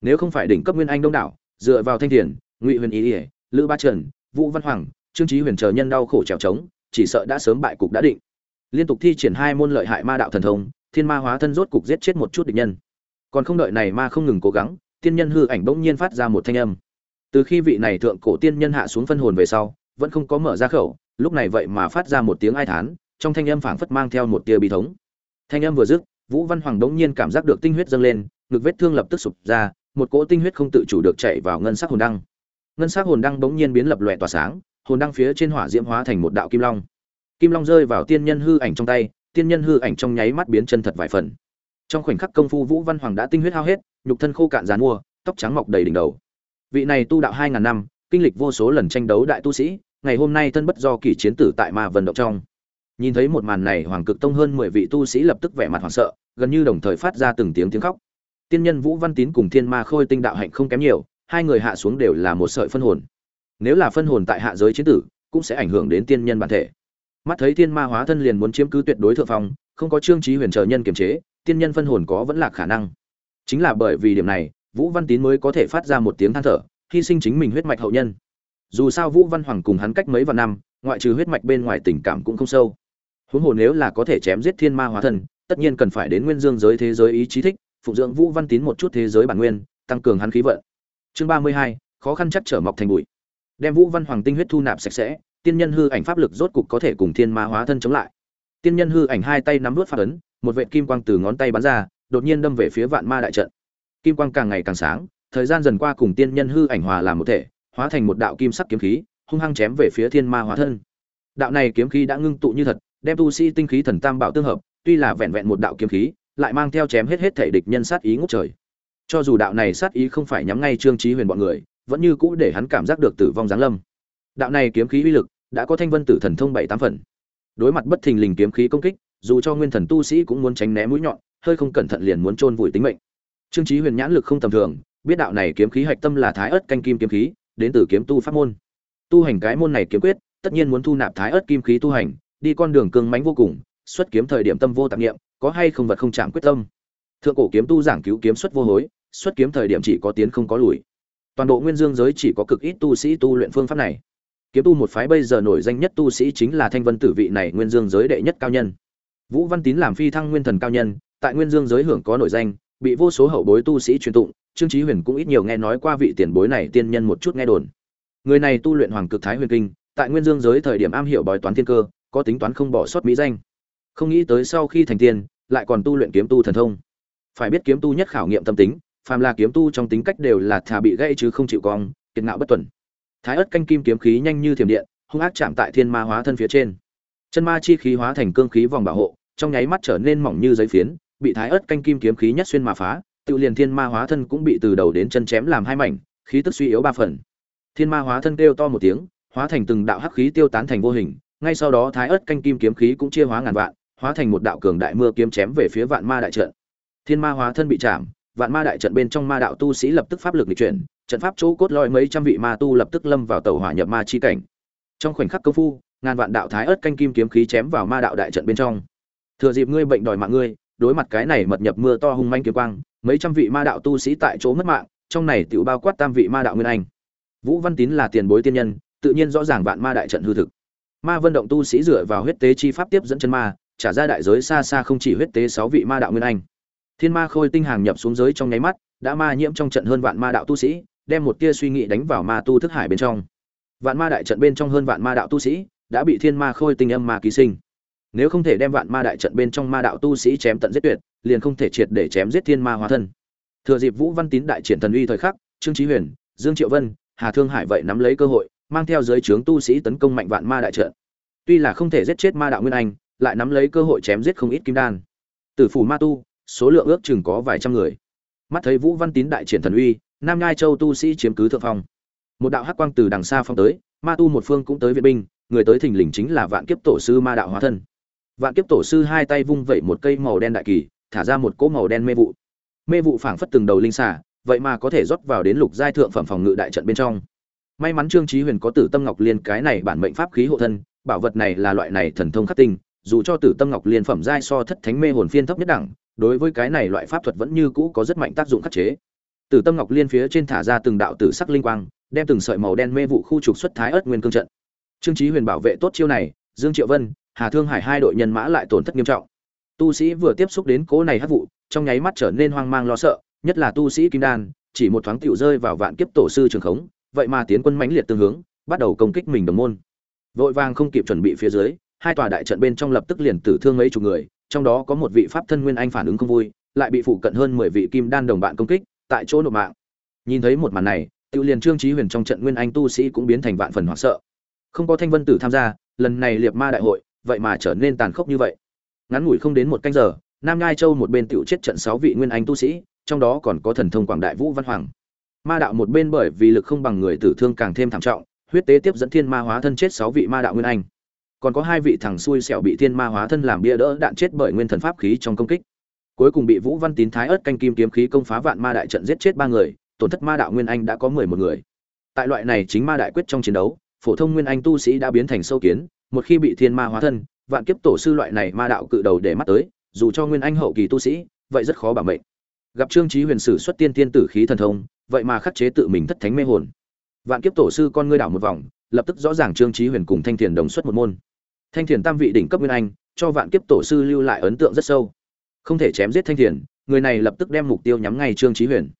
Nếu không phải đỉnh cấp nguyên anh đông đảo dựa vào thanh thiền, ngụy huyền ý ỉa lữ ba trần, vũ văn hoàng, trương trí huyền chờ nhân đau khổ trèo trống, chỉ sợ đã sớm bại cục đã định. Liên tục thi triển hai môn lợi hại ma đạo thần thông, thiên ma hóa thân rốt cục giết chết một chút địch nhân. Còn không đợi này ma không ngừng cố gắng, tiên nhân hư ảnh bỗng nhiên phát ra một thanh âm. Từ khi vị này thượng cổ tiên nhân hạ xuống phân hồn về sau, vẫn không có mở ra khẩu, lúc này vậy mà phát ra một tiếng ai thán, trong thanh âm phảng phất mang theo một tia bi thống. Thanh âm vừa dứt, vũ văn hoàng bỗng nhiên cảm giác được tinh huyết dâng lên, ngực vết thương lập tức sụp ra một cỗ tinh huyết không tự chủ được chạy vào ngân sắc hồn đăng. Ngân sắc hồn đăng bỗng nhiên biến lập lòe tỏa sáng, hồn đăng phía trên hỏa diễm hóa thành một đạo kim long. Kim long rơi vào tiên nhân hư ảnh trong tay, tiên nhân hư ảnh trong nháy mắt biến chân thật vài phần. Trong khoảnh khắc công phu vũ văn hoàng đã tinh huyết hao hết, nhục thân khô cạn dán mua tóc trắng mọc đầy đỉnh đầu. Vị này tu đạo hai ngàn năm, kinh lịch vô số lần tranh đấu đại tu sĩ, ngày hôm nay thân bất do kỳ chiến tử tại ma vân động trong. Nhìn thấy một màn này, hoàng cực tông hơn mười vị tu sĩ lập tức vẻ mặt hoảng sợ, gần như đồng thời phát ra từng tiếng tiếng khóc tiên nhân vũ văn tín cùng thiên ma khôi tinh đạo hạnh không kém nhiều, hai người hạ xuống đều là một sợi phân hồn. Nếu là phân hồn tại hạ giới chiến tử, cũng sẽ ảnh hưởng đến tiên nhân bản thể. Mắt thấy thiên ma hóa thân liền muốn chiếm cứ tuyệt đối thượng phong, không có trương trí huyền trợ nhân kiềm chế, tiên nhân phân hồn có vẫn là khả năng. Chính là bởi vì điểm này, vũ văn tín mới có thể phát ra một tiếng than thở, hy sinh chính mình huyết mạch hậu nhân. Dù sao vũ văn hoàng cùng hắn cách mấy vạn năm, ngoại trừ huyết mạch bên ngoài tình cảm cũng không sâu. Huống hồ nếu là có thể chém giết thiên ma hóa thân, tất nhiên cần phải đến nguyên dương giới thế giới ý chí thích phụng dưỡng vũ văn tín một chút thế giới bản nguyên, tăng cường hắn khí vận. Chương ba mươi hai, khó khăn chắc trở mọc thành bụi. Đem vũ văn hoàng tinh huyết thu nạp sạch sẽ, tiên nhân hư ảnh pháp lực rốt cục có thể cùng thiên ma hóa thân chống lại. Tiên nhân hư ảnh hai tay nắm vút phát ấn, một vệ kim quang từ ngón tay bắn ra, đột nhiên đâm về phía vạn ma đại trận. Kim quang càng ngày càng sáng, thời gian dần qua cùng tiên nhân hư ảnh hòa làm một thể, hóa thành một đạo kim sắc kiếm khí, hung hăng chém về phía thiên ma hóa thân. Đạo này kiếm khí đã ngưng tụ như thật, đem tu sĩ tinh khí thần tam bảo tương hợp, tuy là vẹn vẹn một đạo kiếm khí lại mang theo chém hết hết thể địch nhân sát ý ngút trời. Cho dù đạo này sát ý không phải nhắm ngay trương trí huyền bọn người, vẫn như cũ để hắn cảm giác được tử vong giáng lâm. Đạo này kiếm khí uy lực đã có thanh vân tử thần thông bảy tám phần. Đối mặt bất thình lình kiếm khí công kích, dù cho nguyên thần tu sĩ cũng muốn tránh né mũi nhọn, hơi không cẩn thận liền muốn chôn vùi tính mệnh. Trương trí huyền nhãn lực không tầm thường, biết đạo này kiếm khí hạch tâm là thái ớt canh kim kiếm khí, đến từ kiếm tu pháp môn. Tu hành cái môn này kiếm quyết, tất nhiên muốn thu nạp thái ớt kim khí tu hành, đi con đường cương mãnh vô cùng, xuất kiếm thời điểm tâm vô tạp niệm có hay không vật không chạm quyết tâm. Thượng cổ kiếm tu giảng cứu kiếm xuất vô hối, xuất kiếm thời điểm chỉ có tiến không có lùi. Toàn bộ nguyên dương giới chỉ có cực ít tu sĩ tu luyện phương pháp này. Kiếm tu một phái bây giờ nổi danh nhất tu sĩ chính là thanh vân tử vị này nguyên dương giới đệ nhất cao nhân. Vũ văn tín làm phi thăng nguyên thần cao nhân, tại nguyên dương giới hưởng có nổi danh, bị vô số hậu bối tu sĩ truyền tụng, trương chí huyền cũng ít nhiều nghe nói qua vị tiền bối này tiên nhân một chút nghe đồn. Người này tu luyện hoàng cực thái huyền kinh, tại nguyên dương giới thời điểm am hiểu bói toán thiên cơ, có tính toán không bỏ sót mỹ danh không nghĩ tới sau khi thành tiên, lại còn tu luyện kiếm tu thần thông. Phải biết kiếm tu nhất khảo nghiệm tâm tính, phàm là kiếm tu trong tính cách đều là thà bị gãy chứ không chịu cong, kiệt ngạo bất tuần. Thái ớt canh kim kiếm khí nhanh như thiểm điện, hung ác chạm tại thiên ma hóa thân phía trên. Chân ma chi khí hóa thành cương khí vòng bảo hộ, trong nháy mắt trở nên mỏng như giấy phiến, bị thái ớt canh kim kiếm khí nhất xuyên mà phá, tự liền thiên ma hóa thân cũng bị từ đầu đến chân chém làm hai mảnh, khí tức suy yếu ba phần. Thiên ma hóa thân kêu to một tiếng, hóa thành từng đạo hắc khí tiêu tán thành vô hình, ngay sau đó thái ớt canh kim kiếm khí cũng chia hóa ngàn vạn hóa thành một đạo cường đại mưa kiếm chém về phía vạn ma đại trận. Thiên ma hóa thân bị chạm, vạn ma đại trận bên trong ma đạo tu sĩ lập tức pháp lực lịch chuyển, trận pháp chỗ cốt lõi mấy trăm vị ma tu lập tức lâm vào tàu hỏa nhập ma chi cảnh. Trong khoảnh khắc công phu, ngàn vạn đạo thái ớt canh kim kiếm khí chém vào ma đạo đại trận bên trong. Thừa dịp ngươi bệnh đòi mạng ngươi, đối mặt cái này mật nhập mưa to hung manh kiếm quang, mấy trăm vị ma đạo tu sĩ tại chỗ mất mạng, trong này tự bao quát tam vị ma đạo nguyên anh. Vũ văn tín là tiền bối tiên nhân, tự nhiên rõ ràng vạn ma đại trận hư thực. Ma vân động tu sĩ dựa vào huyết tế chi pháp tiếp dẫn chân ma trả ra đại giới xa xa không chỉ huyết tế sáu vị ma đạo nguyên anh. Thiên ma khôi tinh hàng nhập xuống giới trong nháy mắt, đã ma nhiễm trong trận hơn vạn ma đạo tu sĩ, đem một tia suy nghĩ đánh vào ma tu thức hải bên trong. Vạn ma đại trận bên trong hơn vạn ma đạo tu sĩ, đã bị thiên ma khôi tinh âm ma ký sinh. Nếu không thể đem vạn ma đại trận bên trong ma đạo tu sĩ chém tận giết tuyệt, liền không thể triệt để chém giết thiên ma hóa thân. Thừa dịp vũ văn tín đại triển thần uy thời khắc, trương trí huyền, dương triệu vân, hà thương hải vậy nắm lấy cơ hội, mang theo giới trướng tu sĩ tấn công mạnh vạn ma đại trận. Tuy là không thể giết chết ma đạo nguyên anh lại nắm lấy cơ hội chém giết không ít kim đan. Tử phủ ma tu, số lượng ước chừng có vài trăm người. Mắt thấy vũ văn tín đại triển thần uy, nam nhai châu tu sĩ chiếm cứ thượng phong. Một đạo hắc quang từ đằng xa phong tới, ma tu một phương cũng tới viện binh, người tới thình lình chính là vạn kiếp tổ sư ma đạo hóa thân. Vạn kiếp tổ sư hai tay vung vẩy một cây màu đen đại kỳ, thả ra một cỗ màu đen mê vụ. Mê vụ phảng phất từng đầu linh xả vậy mà có thể rót vào đến lục giai thượng phẩm phòng ngự đại trận bên trong. May mắn trương trí huyền có tử tâm ngọc liên cái này bản mệnh pháp khí hộ thân, bảo vật này là loại này thần thông khắc tinh dù cho tử tâm ngọc liên phẩm giai so thất thánh mê hồn phiên thấp nhất đẳng, đối với cái này loại pháp thuật vẫn như cũ có rất mạnh tác dụng khắc chế. Tử tâm ngọc liên phía trên thả ra từng đạo tử sắc linh quang, đem từng sợi màu đen mê vụ khu trục xuất thái ớt nguyên cương trận. Trương chí huyền bảo vệ tốt chiêu này, dương triệu vân, hà thương hải hai đội nhân mã lại tổn thất nghiêm trọng. Tu sĩ vừa tiếp xúc đến cố này hắc vụ, trong nháy mắt trở nên hoang mang lo sợ, nhất là tu sĩ kim đan, chỉ một thoáng tiểu rơi vào vạn kiếp tổ sư trường khống, vậy mà tiến quân mãnh liệt tương hướng, bắt đầu công kích mình đồng môn. Vội vàng không kịp chuẩn bị phía dưới hai tòa đại trận bên trong lập tức liền tử thương mấy chục người, trong đó có một vị pháp thân nguyên anh phản ứng không vui, lại bị phụ cận hơn mười vị kim đan đồng bạn công kích, tại chỗ nộp mạng. Nhìn thấy một màn này tự liền trương trí huyền trong trận nguyên anh tu sĩ cũng biến thành vạn phần hoảng sợ. Không có thanh vân tử tham gia, lần này liệt ma đại hội, vậy mà trở nên tàn khốc như vậy. Ngắn ngủi không đến một canh giờ, nam ngai châu một bên tựu chết trận sáu vị nguyên anh tu sĩ, trong đó còn có thần thông quảng đại vũ văn hoàng. Ma đạo một bên bởi vì lực không bằng người tử thương càng thêm thảm trọng, huyết tế tiếp dẫn thiên ma hóa thân chết sáu vị ma đạo nguyên anh còn có hai vị thằng xui xẻo bị thiên ma hóa thân làm bia đỡ đạn chết bởi nguyên thần pháp khí trong công kích. Cuối cùng bị vũ văn tín thái ớt canh kim kiếm khí công phá vạn ma đại trận giết chết ba người, tổn thất ma đạo nguyên anh đã có mười một người. Tại loại này chính ma đại quyết trong chiến đấu, phổ thông nguyên anh tu sĩ đã biến thành sâu kiến, một khi bị thiên ma hóa thân, vạn kiếp tổ sư loại này ma đạo cự đầu để mắt tới, dù cho nguyên anh hậu kỳ tu sĩ, vậy rất khó bảo mệnh. Gặp trương trí huyền sử xuất tiên tiên tử khí thần thông, vậy mà khắc chế tự mình thất thánh mê hồn. Vạn kiếp tổ sư con ngươi đảo một vòng, lập tức rõ ràng trương trí huyền cùng thanh thiền đồng xuất một môn thanh thiền tam vị đỉnh cấp nguyên anh, cho vạn kiếp tổ sư lưu lại ấn tượng rất sâu. Không thể chém giết thanh thiền, người này lập tức đem mục tiêu nhắm ngay trương trí huyền.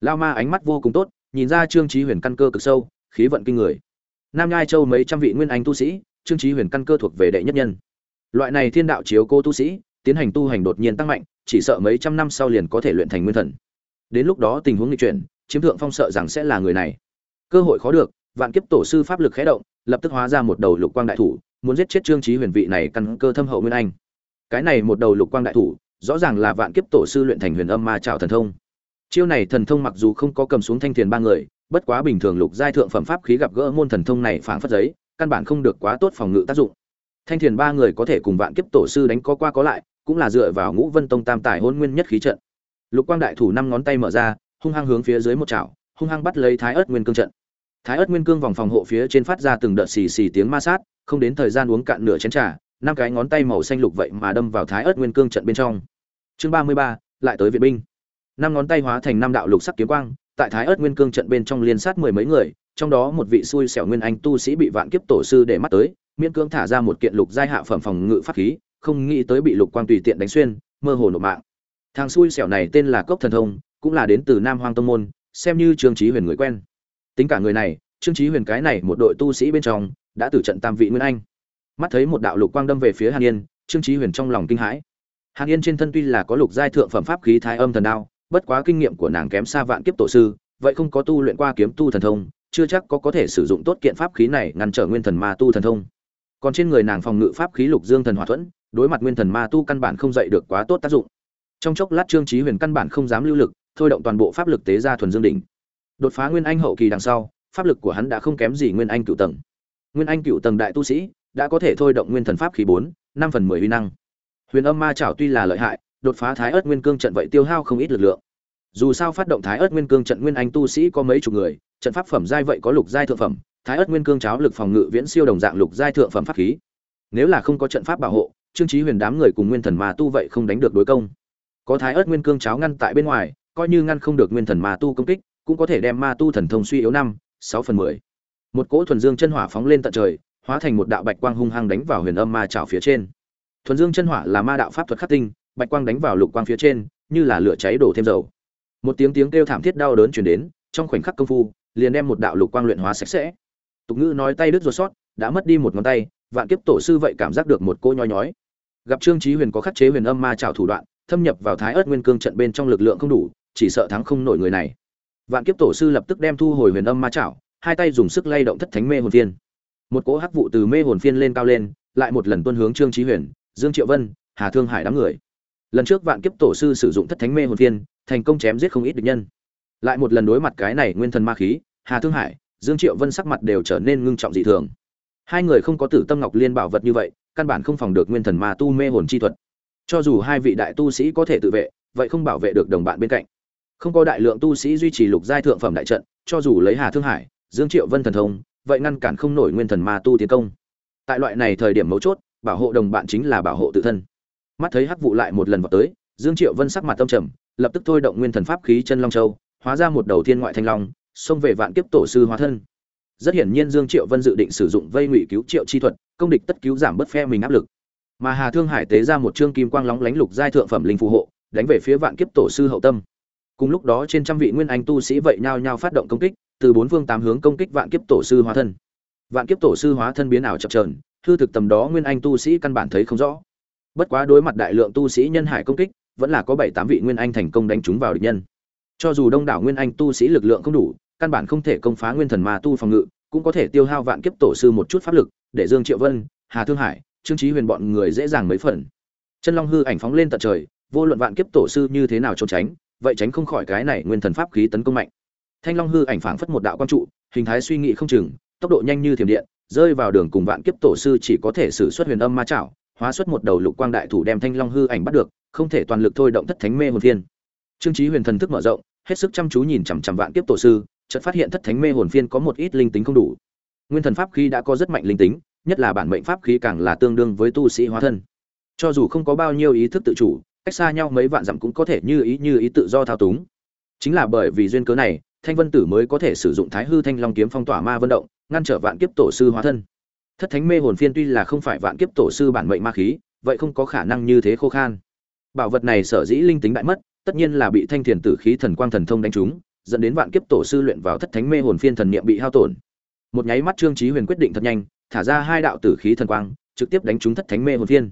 Lao ma ánh mắt vô cùng tốt, nhìn ra trương trí huyền căn cơ cực sâu, khí vận kinh người. Nam nhai châu mấy trăm vị nguyên anh tu sĩ, trương trí huyền căn cơ thuộc về đệ nhất nhân. Loại này thiên đạo chiếu cô tu sĩ, tiến hành tu hành đột nhiên tăng mạnh, chỉ sợ mấy trăm năm sau liền có thể luyện thành nguyên thần. Đến lúc đó tình huống nghịch chuyển chiếm thượng phong sợ rằng sẽ là người này. Cơ hội khó được, vạn kiếp tổ sư pháp lực khẽ động, lập tức hóa ra một đầu lục quang đại thủ muốn giết chết trương trí huyền vị này căn cơ thâm hậu nguyên anh. Cái này một đầu lục quang đại thủ, rõ ràng là vạn kiếp tổ sư luyện thành huyền âm ma trảo thần thông. Chiêu này thần thông mặc dù không có cầm xuống thanh thiền ba người, bất quá bình thường lục giai thượng phẩm pháp khí gặp gỡ môn thần thông này phảng phất giấy, căn bản không được quá tốt phòng ngự tác dụng. Thanh thiền ba người có thể cùng vạn kiếp tổ sư đánh có qua có lại, cũng là dựa vào ngũ vân tông tam tài hôn nguyên nhất khí trận. Lục quang đại thủ năm ngón tay mở ra, hung hăng hướng phía dưới một chảo, hung hăng bắt lấy thái ớt nguyên cương trận. Thái ớt nguyên cương vòng phòng hộ phía trên phát ra từng đợt xì xì tiếng ma sát không đến thời gian uống cạn nửa chén trà, năm cái ngón tay màu xanh lục vậy mà đâm vào thái ớt nguyên cương trận bên trong. Chương ba mươi ba, lại tới viện binh. Năm ngón tay hóa thành năm đạo lục sắc kiếm quang, tại thái ớt nguyên cương trận bên trong liên sát mười mấy người, trong đó một vị xui xẻo nguyên anh tu sĩ bị vạn kiếp tổ sư để mắt tới, miễn cương thả ra một kiện lục giai hạ phẩm phòng ngự pháp khí, không nghĩ tới bị lục quang tùy tiện đánh xuyên, mơ hồ nộp mạng. Thằng xui xẻo này tên là cốc thần thông, cũng là đến từ nam hoang tông môn, xem như trương chí huyền người quen. Tính cả người này, trương chí huyền cái này một đội tu sĩ bên trong đã tử trận tam vị nguyên anh. Mắt thấy một đạo lục quang đâm về phía hàn yên, trương trí huyền trong lòng kinh hãi. Hàn yên trên thân tuy là có lục giai thượng phẩm pháp khí thái âm thần đao, bất quá kinh nghiệm của nàng kém xa vạn kiếp tổ sư, vậy không có tu luyện qua kiếm tu thần thông, chưa chắc có có thể sử dụng tốt kiện pháp khí này ngăn trở nguyên thần ma tu thần thông. Còn trên người nàng phòng ngự pháp khí lục dương thần hỏa thuẫn, đối mặt nguyên thần ma tu căn bản không dạy được quá tốt tác dụng. Trong chốc lát trương trí huyền căn bản không dám lưu lực, thôi động toàn bộ pháp lực tế ra thuần dương đỉnh. Đột phá nguyên anh hậu kỳ đằng sau, pháp lực của hắn đã không kém gì nguyên anh cựu tầng nguyên anh cựu tầng đại tu sĩ, đã có thể thôi động nguyên thần pháp khí bốn, năm phần mười uy năng. Huyền âm ma chảo tuy là lợi hại, đột phá thái ớt nguyên cương trận vậy tiêu hao không ít lực lượng. Dù sao phát động thái ớt nguyên cương trận nguyên anh tu sĩ có mấy chục người, trận pháp phẩm giai vậy có lục giai thượng phẩm, thái ớt nguyên cương cháo lực phòng ngự viễn siêu đồng dạng lục giai thượng phẩm pháp khí. Nếu là không có trận pháp bảo hộ, trương trí huyền đám người cùng nguyên thần ma tu vậy không đánh được đối công. Có thái ớt nguyên cương cháo ngăn tại bên ngoài, coi như ngăn không được nguyên thần ma tu công kích, cũng có thể đem ma tu thần thông suy yếu năm, sáu phần mười một cỗ thuần dương chân hỏa phóng lên tận trời, hóa thành một đạo bạch quang hung hăng đánh vào huyền âm ma trào phía trên. Thuần dương chân hỏa là ma đạo pháp thuật khắc tinh, bạch quang đánh vào lục quang phía trên, như là lửa cháy đổ thêm dầu. Một tiếng tiếng kêu thảm thiết đau đớn chuyển đến, trong khoảnh khắc công phu, liền đem một đạo lục quang luyện hóa sạch sẽ. Tục ngữ nói tay đứt ruột sót, đã mất đi một ngón tay, vạn kiếp tổ sư vậy cảm giác được một cô nhói nhói. Gặp trương trí huyền có khắc chế huyền âm ma trào thủ đoạn, thâm nhập vào thái ớt nguyên cương trận bên trong lực lượng không đủ, chỉ sợ thắng không nổi người này. Vạn kiếp tổ sư lập tức đem thu hồi huyền âm ma trào hai tay dùng sức lay động thất thánh mê hồn phiên. Một cỗ hắc vụ từ mê hồn phiên lên cao lên, lại một lần tuân hướng trương trí huyền, dương triệu vân, hà thương hải đám người. Lần trước vạn kiếp tổ sư sử dụng thất thánh mê hồn phiên, thành công chém giết không ít địch nhân. Lại một lần đối mặt cái này nguyên thần ma khí, hà thương hải, dương triệu vân sắc mặt đều trở nên ngưng trọng dị thường. Hai người không có tử tâm ngọc liên bảo vật như vậy, căn bản không phòng được nguyên thần ma tu mê hồn chi thuật. Cho dù hai vị đại tu sĩ có thể tự vệ, vậy không bảo vệ được đồng bạn bên cạnh. Không có đại lượng tu sĩ duy trì lục giai thượng phẩm đại trận, cho dù lấy hà thương hải dương triệu vân thần thông, vậy ngăn cản không nổi nguyên thần ma tu tiến công. Tại loại này thời điểm mấu chốt, bảo hộ đồng bạn chính là bảo hộ tự thân. Mắt thấy hắc vụ lại một lần vào tới, dương triệu vân sắc mặt tâm trầm, lập tức thôi động nguyên thần pháp khí chân long châu, hóa ra một đầu thiên ngoại thanh long, xông về vạn kiếp tổ sư hóa thân. Rất hiển nhiên dương triệu vân dự định sử dụng vây ngụy cứu triệu chi thuật, công địch tất cứu giảm bớt phe mình áp lực. Mà hà thương hải tế ra một trương kim quang lóng lánh lục giai thượng phẩm linh phù hộ, đánh về phía vạn kiếp tổ sư hậu tâm. Cùng lúc đó trên trăm vị nguyên anh tu sĩ vậy nhao nhao phát động công kích từ bốn phương tám hướng công kích vạn kiếp tổ sư hóa thân. Vạn kiếp tổ sư hóa thân biến ảo chập trờn hư thực tầm đó nguyên anh tu sĩ căn bản thấy không rõ. Bất quá đối mặt đại lượng tu sĩ nhân hải công kích, vẫn là có bảy tám vị nguyên anh thành công đánh trúng vào địch nhân. Cho dù đông đảo nguyên anh tu sĩ lực lượng không đủ, căn bản không thể công phá nguyên thần ma tu phòng ngự, cũng có thể tiêu hao vạn kiếp tổ sư một chút pháp lực, để dương triệu vân, hà thương hải, trương trí huyền bọn người dễ dàng mấy phần. Chân long hư ảnh phóng lên tận trời, vô luận vạn kiếp tổ sư như thế nào trốn tránh, vậy tránh không khỏi cái này nguyên thần pháp khí tấn công mạnh thanh long hư ảnh phảng phất một đạo quang trụ, hình thái suy nghĩ không chừng, tốc độ nhanh như thiểm điện, rơi vào đường cùng vạn kiếp tổ sư chỉ có thể sử xuất huyền âm ma chảo, hóa xuất một đầu lục quang đại thủ đem thanh long hư ảnh bắt được, không thể toàn lực thôi động thất thánh mê hồn phiên. Trương trí huyền thần thức mở rộng, hết sức chăm chú nhìn chằm chằm vạn kiếp tổ sư, chợt phát hiện thất thánh mê hồn phiên có một ít linh tính không đủ. Nguyên thần pháp khí đã có rất mạnh linh tính, nhất là bản mệnh pháp khí càng là tương đương với tu sĩ hóa thân. Cho dù không có bao nhiêu ý thức tự chủ, cách xa nhau mấy vạn dặm cũng có thể như ý như ý tự do thao túng chính là bởi vì duyên cớ này, thanh vân tử mới có thể sử dụng thái hư thanh long kiếm phong tỏa ma Vận động, ngăn trở vạn kiếp tổ sư hóa thân. Thất thánh mê hồn phiên tuy là không phải vạn kiếp tổ sư bản mệnh ma khí, vậy không có khả năng như thế khô khan. Bảo vật này sở dĩ linh tính đại mất, tất nhiên là bị thanh thiền tử khí thần quang thần thông đánh trúng, dẫn đến vạn kiếp tổ sư luyện vào thất thánh mê hồn phiên thần niệm bị hao tổn. Một nháy mắt trương trí huyền quyết định thật nhanh, thả ra hai đạo tử khí thần quang, trực tiếp đánh trúng thất thánh mê hồn phiên.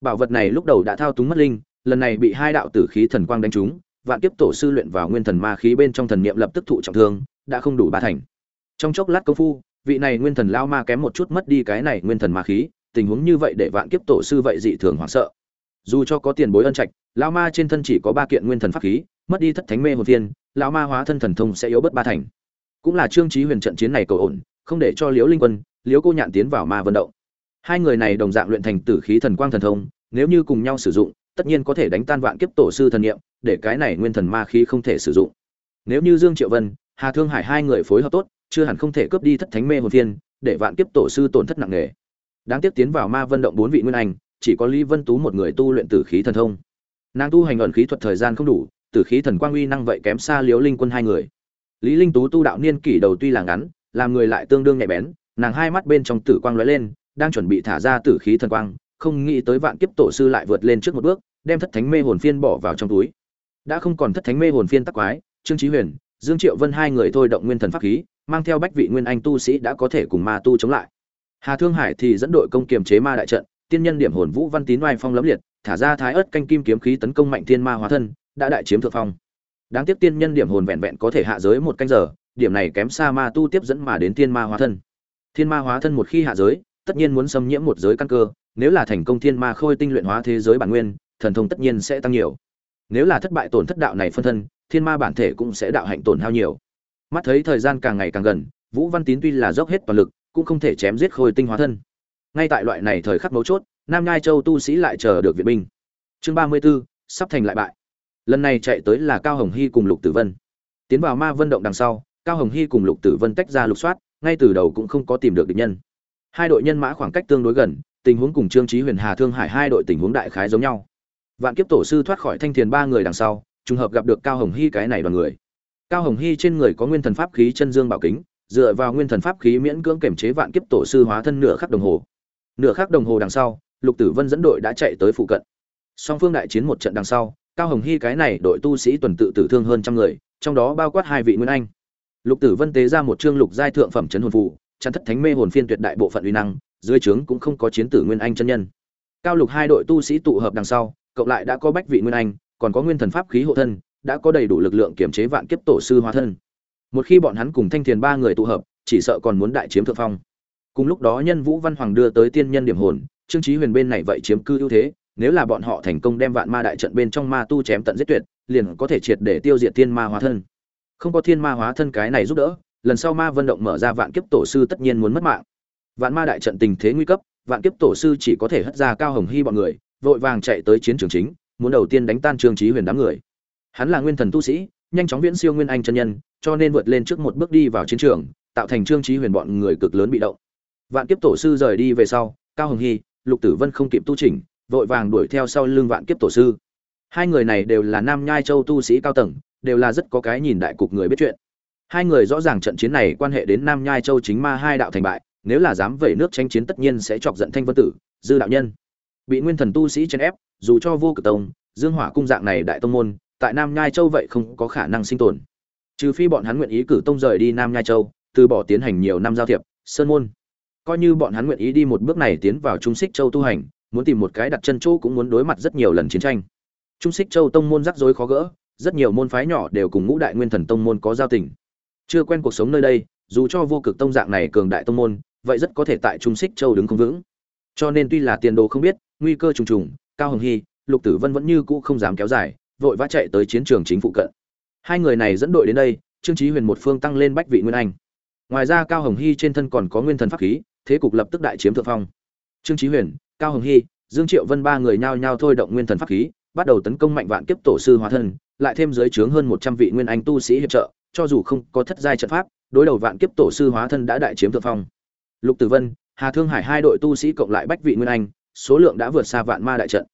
Bảo vật này lúc đầu đã thao túng mất linh, lần này bị hai đạo tử khí thần quang đánh trúng vạn kiếp tổ sư luyện vào nguyên thần ma khí bên trong thần niệm lập tức thụ trọng thương đã không đủ ba thành. Trong chốc lát công phu vị này nguyên thần lao ma kém một chút mất đi cái này nguyên thần ma khí tình huống như vậy để vạn kiếp tổ sư vậy dị thường hoảng sợ. Dù cho có tiền bối ân trạch lão ma trên thân chỉ có ba kiện nguyên thần pháp khí mất đi thất thánh mê hồn tiên, lão ma hóa thân thần thông sẽ yếu bất ba thành. Cũng là trương trí huyền trận chiến này cầu ổn không để cho liễu linh quân liễu cô nhạn tiến vào ma vận động. Hai người này đồng dạng luyện thành tử khí thần quang thần thông nếu như cùng nhau sử dụng tất nhiên có thể đánh tan vạn kiếp tổ sư thần niệm, để cái này nguyên thần ma khí không thể sử dụng. Nếu như dương triệu vân, hà thương hải hai người phối hợp tốt, chưa hẳn không thể cướp đi thất thánh mê hồn phiên, để vạn kiếp tổ sư tổn thất nặng nề. Đáng tiếc tiến vào ma vân động bốn vị nguyên anh, chỉ có lý vân tú một người tu luyện tử khí thần thông. Nàng tu hành ẩn khí thuật thời gian không đủ, tử khí thần quang uy năng vậy kém xa liễu linh quân hai người. Lý linh tú tu đạo niên kỷ đầu tuy là ngắn, làm người lại tương đương nhạy bén, nàng hai mắt bên trong tử quang lóe lên, đang chuẩn bị thả ra tử khí thần quang, không nghĩ tới vạn kiếp tổ sư lại vượt lên trước một bước đem thất thánh mê hồn phiên bỏ vào trong túi. Đã không còn thất thánh mê hồn phiên tắc quái, trương trí huyền, dương triệu vân hai người thôi động nguyên thần pháp khí, mang theo bách vị nguyên anh tu sĩ đã có thể cùng ma tu chống lại. Hà thương hải thì dẫn đội công kiềm chế ma đại trận, tiên nhân điểm hồn vũ văn tín oai phong lẫm liệt, thả ra thái ớt canh kim kiếm khí tấn công mạnh thiên ma hóa thân, đã đại chiếm thượng phong. Đáng tiếc tiên nhân điểm hồn vẹn vẹn có thể hạ giới một canh giờ, điểm này kém xa ma tu tiếp dẫn mà đến thiên ma hóa thân. Thiên ma hóa thân một khi hạ giới, tất nhiên muốn xâm nhiễm một giới căn cơ, nếu là thành công thiên ma khôi tinh luyện hóa thế giới bản nguyên thần thông tất nhiên sẽ tăng nhiều. Nếu là thất bại tổn thất đạo này phân thân thiên ma bản thể cũng sẽ đạo hạnh tổn hao nhiều. Mắt thấy thời gian càng ngày càng gần vũ văn tín tuy là dốc hết toàn lực cũng không thể chém giết khôi tinh hóa thân. Ngay tại loại này thời khắc mấu chốt nam nhai châu tu sĩ lại chờ được viện binh. Chương ba mươi 34, sắp thành lại bại. Lần này chạy tới là cao hồng hy cùng lục tử vân. Tiến vào ma vân động đằng sau cao hồng hy cùng lục tử vân tách ra lục soát ngay từ đầu cũng không có tìm được địch nhân. Hai đội nhân mã khoảng cách tương đối gần tình huống cùng trương trí huyền hà thương hải hai đội tình huống đại khái giống nhau vạn kiếp tổ sư thoát khỏi thanh thiền ba người đằng sau, trùng hợp gặp được cao hồng hy cái này đoàn người. Cao hồng hy trên người có nguyên thần pháp khí chân dương bảo kính, dựa vào nguyên thần pháp khí miễn cưỡng kiểm chế vạn kiếp tổ sư hóa thân nửa khắc đồng hồ. Nửa khắc đồng hồ đằng sau, lục tử vân dẫn đội đã chạy tới phụ cận. Song phương đại chiến một trận đằng sau, cao hồng hy cái này đội tu sĩ tuần tự tử thương hơn trăm người, trong đó bao quát hai vị nguyên anh. Lục tử vân tế ra một chương lục giai thượng phẩm chấn hồn phụ chắn thất thánh mê hồn phiên tuyệt đại bộ phận uy năng, dưới trướng cũng không có chiến tử nguyên anh chân nhân. Cao lục hai đội tu sĩ tụ hợp đằng sau cộng lại đã có bách vị nguyên anh, còn có nguyên thần pháp khí hộ thân, đã có đầy đủ lực lượng kiểm chế vạn kiếp tổ sư hóa thân. Một khi bọn hắn cùng thanh thiền ba người tụ hợp, chỉ sợ còn muốn đại chiếm thượng phong. Cùng lúc đó nhân vũ văn hoàng đưa tới tiên nhân điểm hồn, trương trí huyền bên này vậy chiếm cư ưu thế, nếu là bọn họ thành công đem vạn ma đại trận bên trong ma tu chém tận giết tuyệt, liền có thể triệt để tiêu diệt thiên ma hóa thân. Không có thiên ma hóa thân cái này giúp đỡ, lần sau ma vân động mở ra vạn kiếp tổ sư tất nhiên muốn mất mạng. Vạn ma đại trận tình thế nguy cấp, vạn kiếp tổ sư chỉ có thể hất ra cao hồng hy bọn người vội vàng chạy tới chiến trường chính, muốn đầu tiên đánh tan trương trí huyền đám người. Hắn là nguyên thần tu sĩ, nhanh chóng viễn siêu nguyên anh chân nhân, cho nên vượt lên trước một bước đi vào chiến trường, tạo thành trương trí huyền bọn người cực lớn bị động. Vạn kiếp tổ sư rời đi về sau, cao hồng hy, lục tử vân không kịp tu chỉnh, vội vàng đuổi theo sau lưng vạn kiếp tổ sư. Hai người này đều là nam nhai châu tu sĩ cao tầng, đều là rất có cái nhìn đại cục người biết chuyện. Hai người rõ ràng trận chiến này quan hệ đến nam nhai châu chính ma hai đạo thành bại, nếu là dám vẩy nước tranh chiến tất nhiên sẽ chọc giận thanh vân tử, dư đạo nhân bị nguyên thần tu sĩ chèn ép, dù cho vô cực tông, dương hỏa cung dạng này đại tông môn, tại nam nhai châu vậy không có khả năng sinh tồn. Trừ phi bọn hắn nguyện ý cử tông rời đi nam nhai châu, từ bỏ tiến hành nhiều năm giao thiệp, sơn môn. Coi như bọn hắn nguyện ý đi một bước này tiến vào trung xích châu tu hành, muốn tìm một cái đặt chân chỗ cũng muốn đối mặt rất nhiều lần chiến tranh. Trung xích châu tông môn rắc rối khó gỡ, rất nhiều môn phái nhỏ đều cùng ngũ đại nguyên thần tông môn có giao tình. Chưa quen cuộc sống nơi đây, dù cho vô cực tông dạng này cường đại tông môn, vậy rất có thể tại trung xích châu đứng không vững. Cho nên tuy là tiền đồ không biết nguy cơ trùng trùng, cao hồng hy, lục tử vân vẫn như cũ không dám kéo dài, vội vã chạy tới chiến trường chính phụ cận. Hai người này dẫn đội đến đây, trương chí huyền một phương tăng lên bách vị nguyên anh. Ngoài ra cao hồng hy trên thân còn có nguyên thần pháp khí, thế cục lập tức đại chiếm thượng phong. Trương chí huyền, cao hồng hy, dương triệu vân ba người nhao nhao thôi động nguyên thần pháp khí, bắt đầu tấn công mạnh vạn kiếp tổ sư hóa thân, lại thêm dưới trướng hơn một trăm vị nguyên anh tu sĩ hiệp trợ, cho dù không có thất giai trận pháp, đối đầu vạn kiếp tổ sư hóa thân đã đại chiếm thượng phong. Lục tử vân, hà thương hải hai đội tu sĩ cộng lại bách vị nguyên anh số lượng đã vượt xa vạn ma đại trận.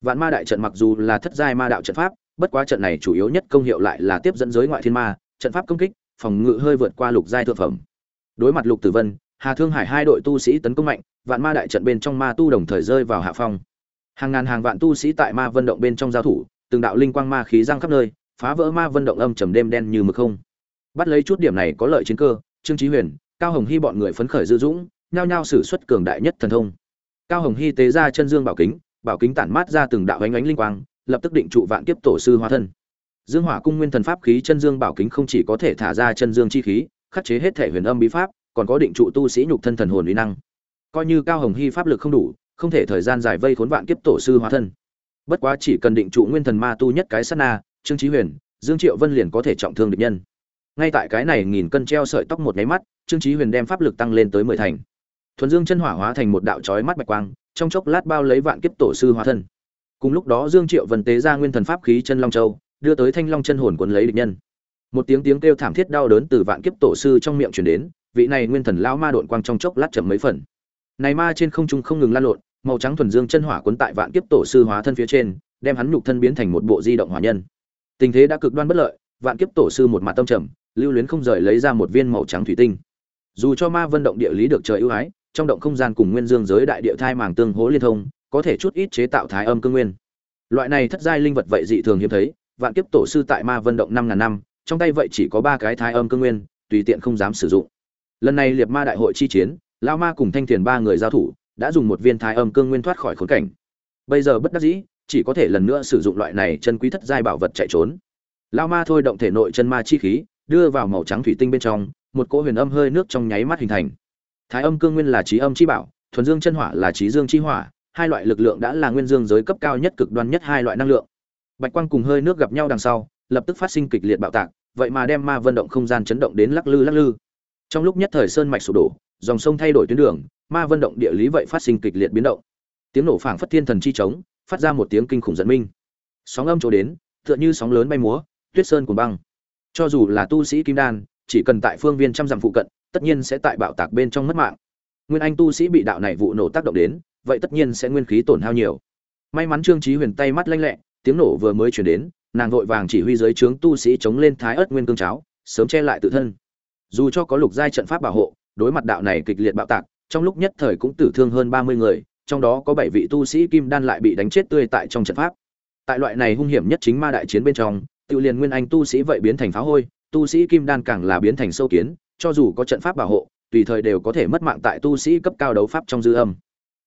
Vạn ma đại trận mặc dù là thất giai ma đạo trận pháp, bất quá trận này chủ yếu nhất công hiệu lại là tiếp dẫn giới ngoại thiên ma, trận pháp công kích, phòng ngự hơi vượt qua lục giai thượng phẩm. Đối mặt lục tử vân, hà thương hải hai đội tu sĩ tấn công mạnh, vạn ma đại trận bên trong ma tu đồng thời rơi vào hạ phong. Hàng ngàn hàng vạn tu sĩ tại ma vân động bên trong giao thủ, từng đạo linh quang ma khí giang khắp nơi, phá vỡ ma vân động âm trầm đêm đen như mực không. Bắt lấy chút điểm này có lợi chiến cơ, trương trí huyền, cao hồng hy bọn người phấn khởi dư dũng, nhao nhao sử xuất cường đại nhất thần thông cao hồng hy tế ra chân dương bảo kính bảo kính tản mát ra từng đạo ánh ánh linh quang, lập tức định trụ vạn kiếp tổ sư hóa thân. Dương hỏa cung nguyên thần pháp khí chân dương bảo kính không chỉ có thể thả ra chân dương chi khí, khắc chế hết thể huyền âm bí pháp, còn có định trụ tu sĩ nhục thân thần hồn uy năng. Coi như cao hồng hy pháp lực không đủ, không thể thời gian dài vây khốn vạn kiếp tổ sư hóa thân. Bất quá chỉ cần định trụ nguyên thần ma tu nhất cái sát na, trương trí huyền, dương triệu vân liền có thể trọng thương địch nhân. Ngay tại cái này nghìn cân treo sợi tóc một nháy mắt, trương trí huyền đem pháp lực tăng lên tới mười thành thuần dương chân hỏa hóa thành một đạo chói mắt bạch quang, trong chốc lát bao lấy vạn kiếp tổ sư hóa thân. Cùng lúc đó dương triệu vần tế ra nguyên thần pháp khí chân long châu, đưa tới thanh long chân hồn cuốn lấy địch nhân. Một tiếng tiếng kêu thảm thiết đau đớn từ vạn kiếp tổ sư trong miệng truyền đến, vị này nguyên thần lao ma độn quang trong chốc lát chậm mấy phần. Này ma trên không trung không ngừng lan lộn, màu trắng thuần dương chân hỏa cuốn tại vạn kiếp tổ sư hóa thân phía trên, đem hắn nhục thân biến thành một bộ di động hỏa nhân. Tình thế đã cực đoan bất lợi, vạn kiếp tổ sư một mặt tâm trầm, lưu luyến không rời lấy ra một viên màu trắng thủy tinh. Dù cho ma vân động địa lý được trời ưu ái trong động không gian cùng nguyên dương giới đại địa thai màng tương hố liên thông, có thể chút ít chế tạo thái âm cương nguyên. Loại này thất giai linh vật vậy dị thường hiếm thấy, vạn kiếp tổ sư tại ma vân động năm ngàn năm, trong tay vậy chỉ có ba cái thái âm cương nguyên, tùy tiện không dám sử dụng. Lần này liệt ma đại hội chi chiến lao ma cùng thanh thiền ba người giao thủ, đã dùng một viên thái âm cương nguyên thoát khỏi khốn cảnh. Bây giờ bất đắc dĩ, chỉ có thể lần nữa sử dụng loại này chân quý thất giai bảo vật chạy trốn. Lao ma thôi động thể nội chân ma chi khí, đưa vào màu trắng thủy tinh bên trong, một cỗ huyền âm hơi nước trong nháy mắt hình thành thái âm cương nguyên là trí âm chi bảo, thuần dương chân hỏa là trí dương chi hỏa, hai loại lực lượng đã là nguyên dương giới cấp cao nhất cực đoan nhất hai loại năng lượng. Bạch quang cùng hơi nước gặp nhau đằng sau, lập tức phát sinh kịch liệt bạo tạc, vậy mà đem ma vân động không gian chấn động đến lắc lư lắc lư. Trong lúc nhất thời sơn mạch sụp đổ, dòng sông thay đổi tuyến đường, ma vân động địa lý vậy phát sinh kịch liệt biến động. Tiếng nổ phảng phất thiên thần chi trống, phát ra một tiếng kinh khủng dẫn minh. Sóng âm chỗ đến, tựa như sóng lớn bay múa, tuyết sơn cuồng băng. Cho dù là tu sĩ kim đan, chỉ cần tại phương viên trăm dặm phụ cận tất nhiên sẽ tại bạo tạc bên trong mất mạng. Nguyên anh tu sĩ bị đạo này vụ nổ tác động đến, vậy tất nhiên sẽ nguyên khí tổn hao nhiều. May mắn trương trí huyền tay mắt lanh lẹ, tiếng nổ vừa mới chuyển đến, nàng vội vàng chỉ huy dưới trướng tu sĩ chống lên thái ớt nguyên cương cháo, sớm che lại tự thân. Dù cho có lục giai trận pháp bảo hộ, đối mặt đạo này kịch liệt bạo tạc, trong lúc nhất thời cũng tử thương hơn ba mươi người, trong đó có bảy vị tu sĩ kim đan lại bị đánh chết tươi tại trong trận pháp. Tại loại này hung hiểm nhất chính ma đại chiến bên trong tự liền nguyên anh tu sĩ vậy biến thành phá hôi, tu sĩ kim đan càng là biến thành sâu kiến cho dù có trận pháp bảo hộ, tùy thời đều có thể mất mạng tại tu sĩ cấp cao đấu pháp trong dư âm.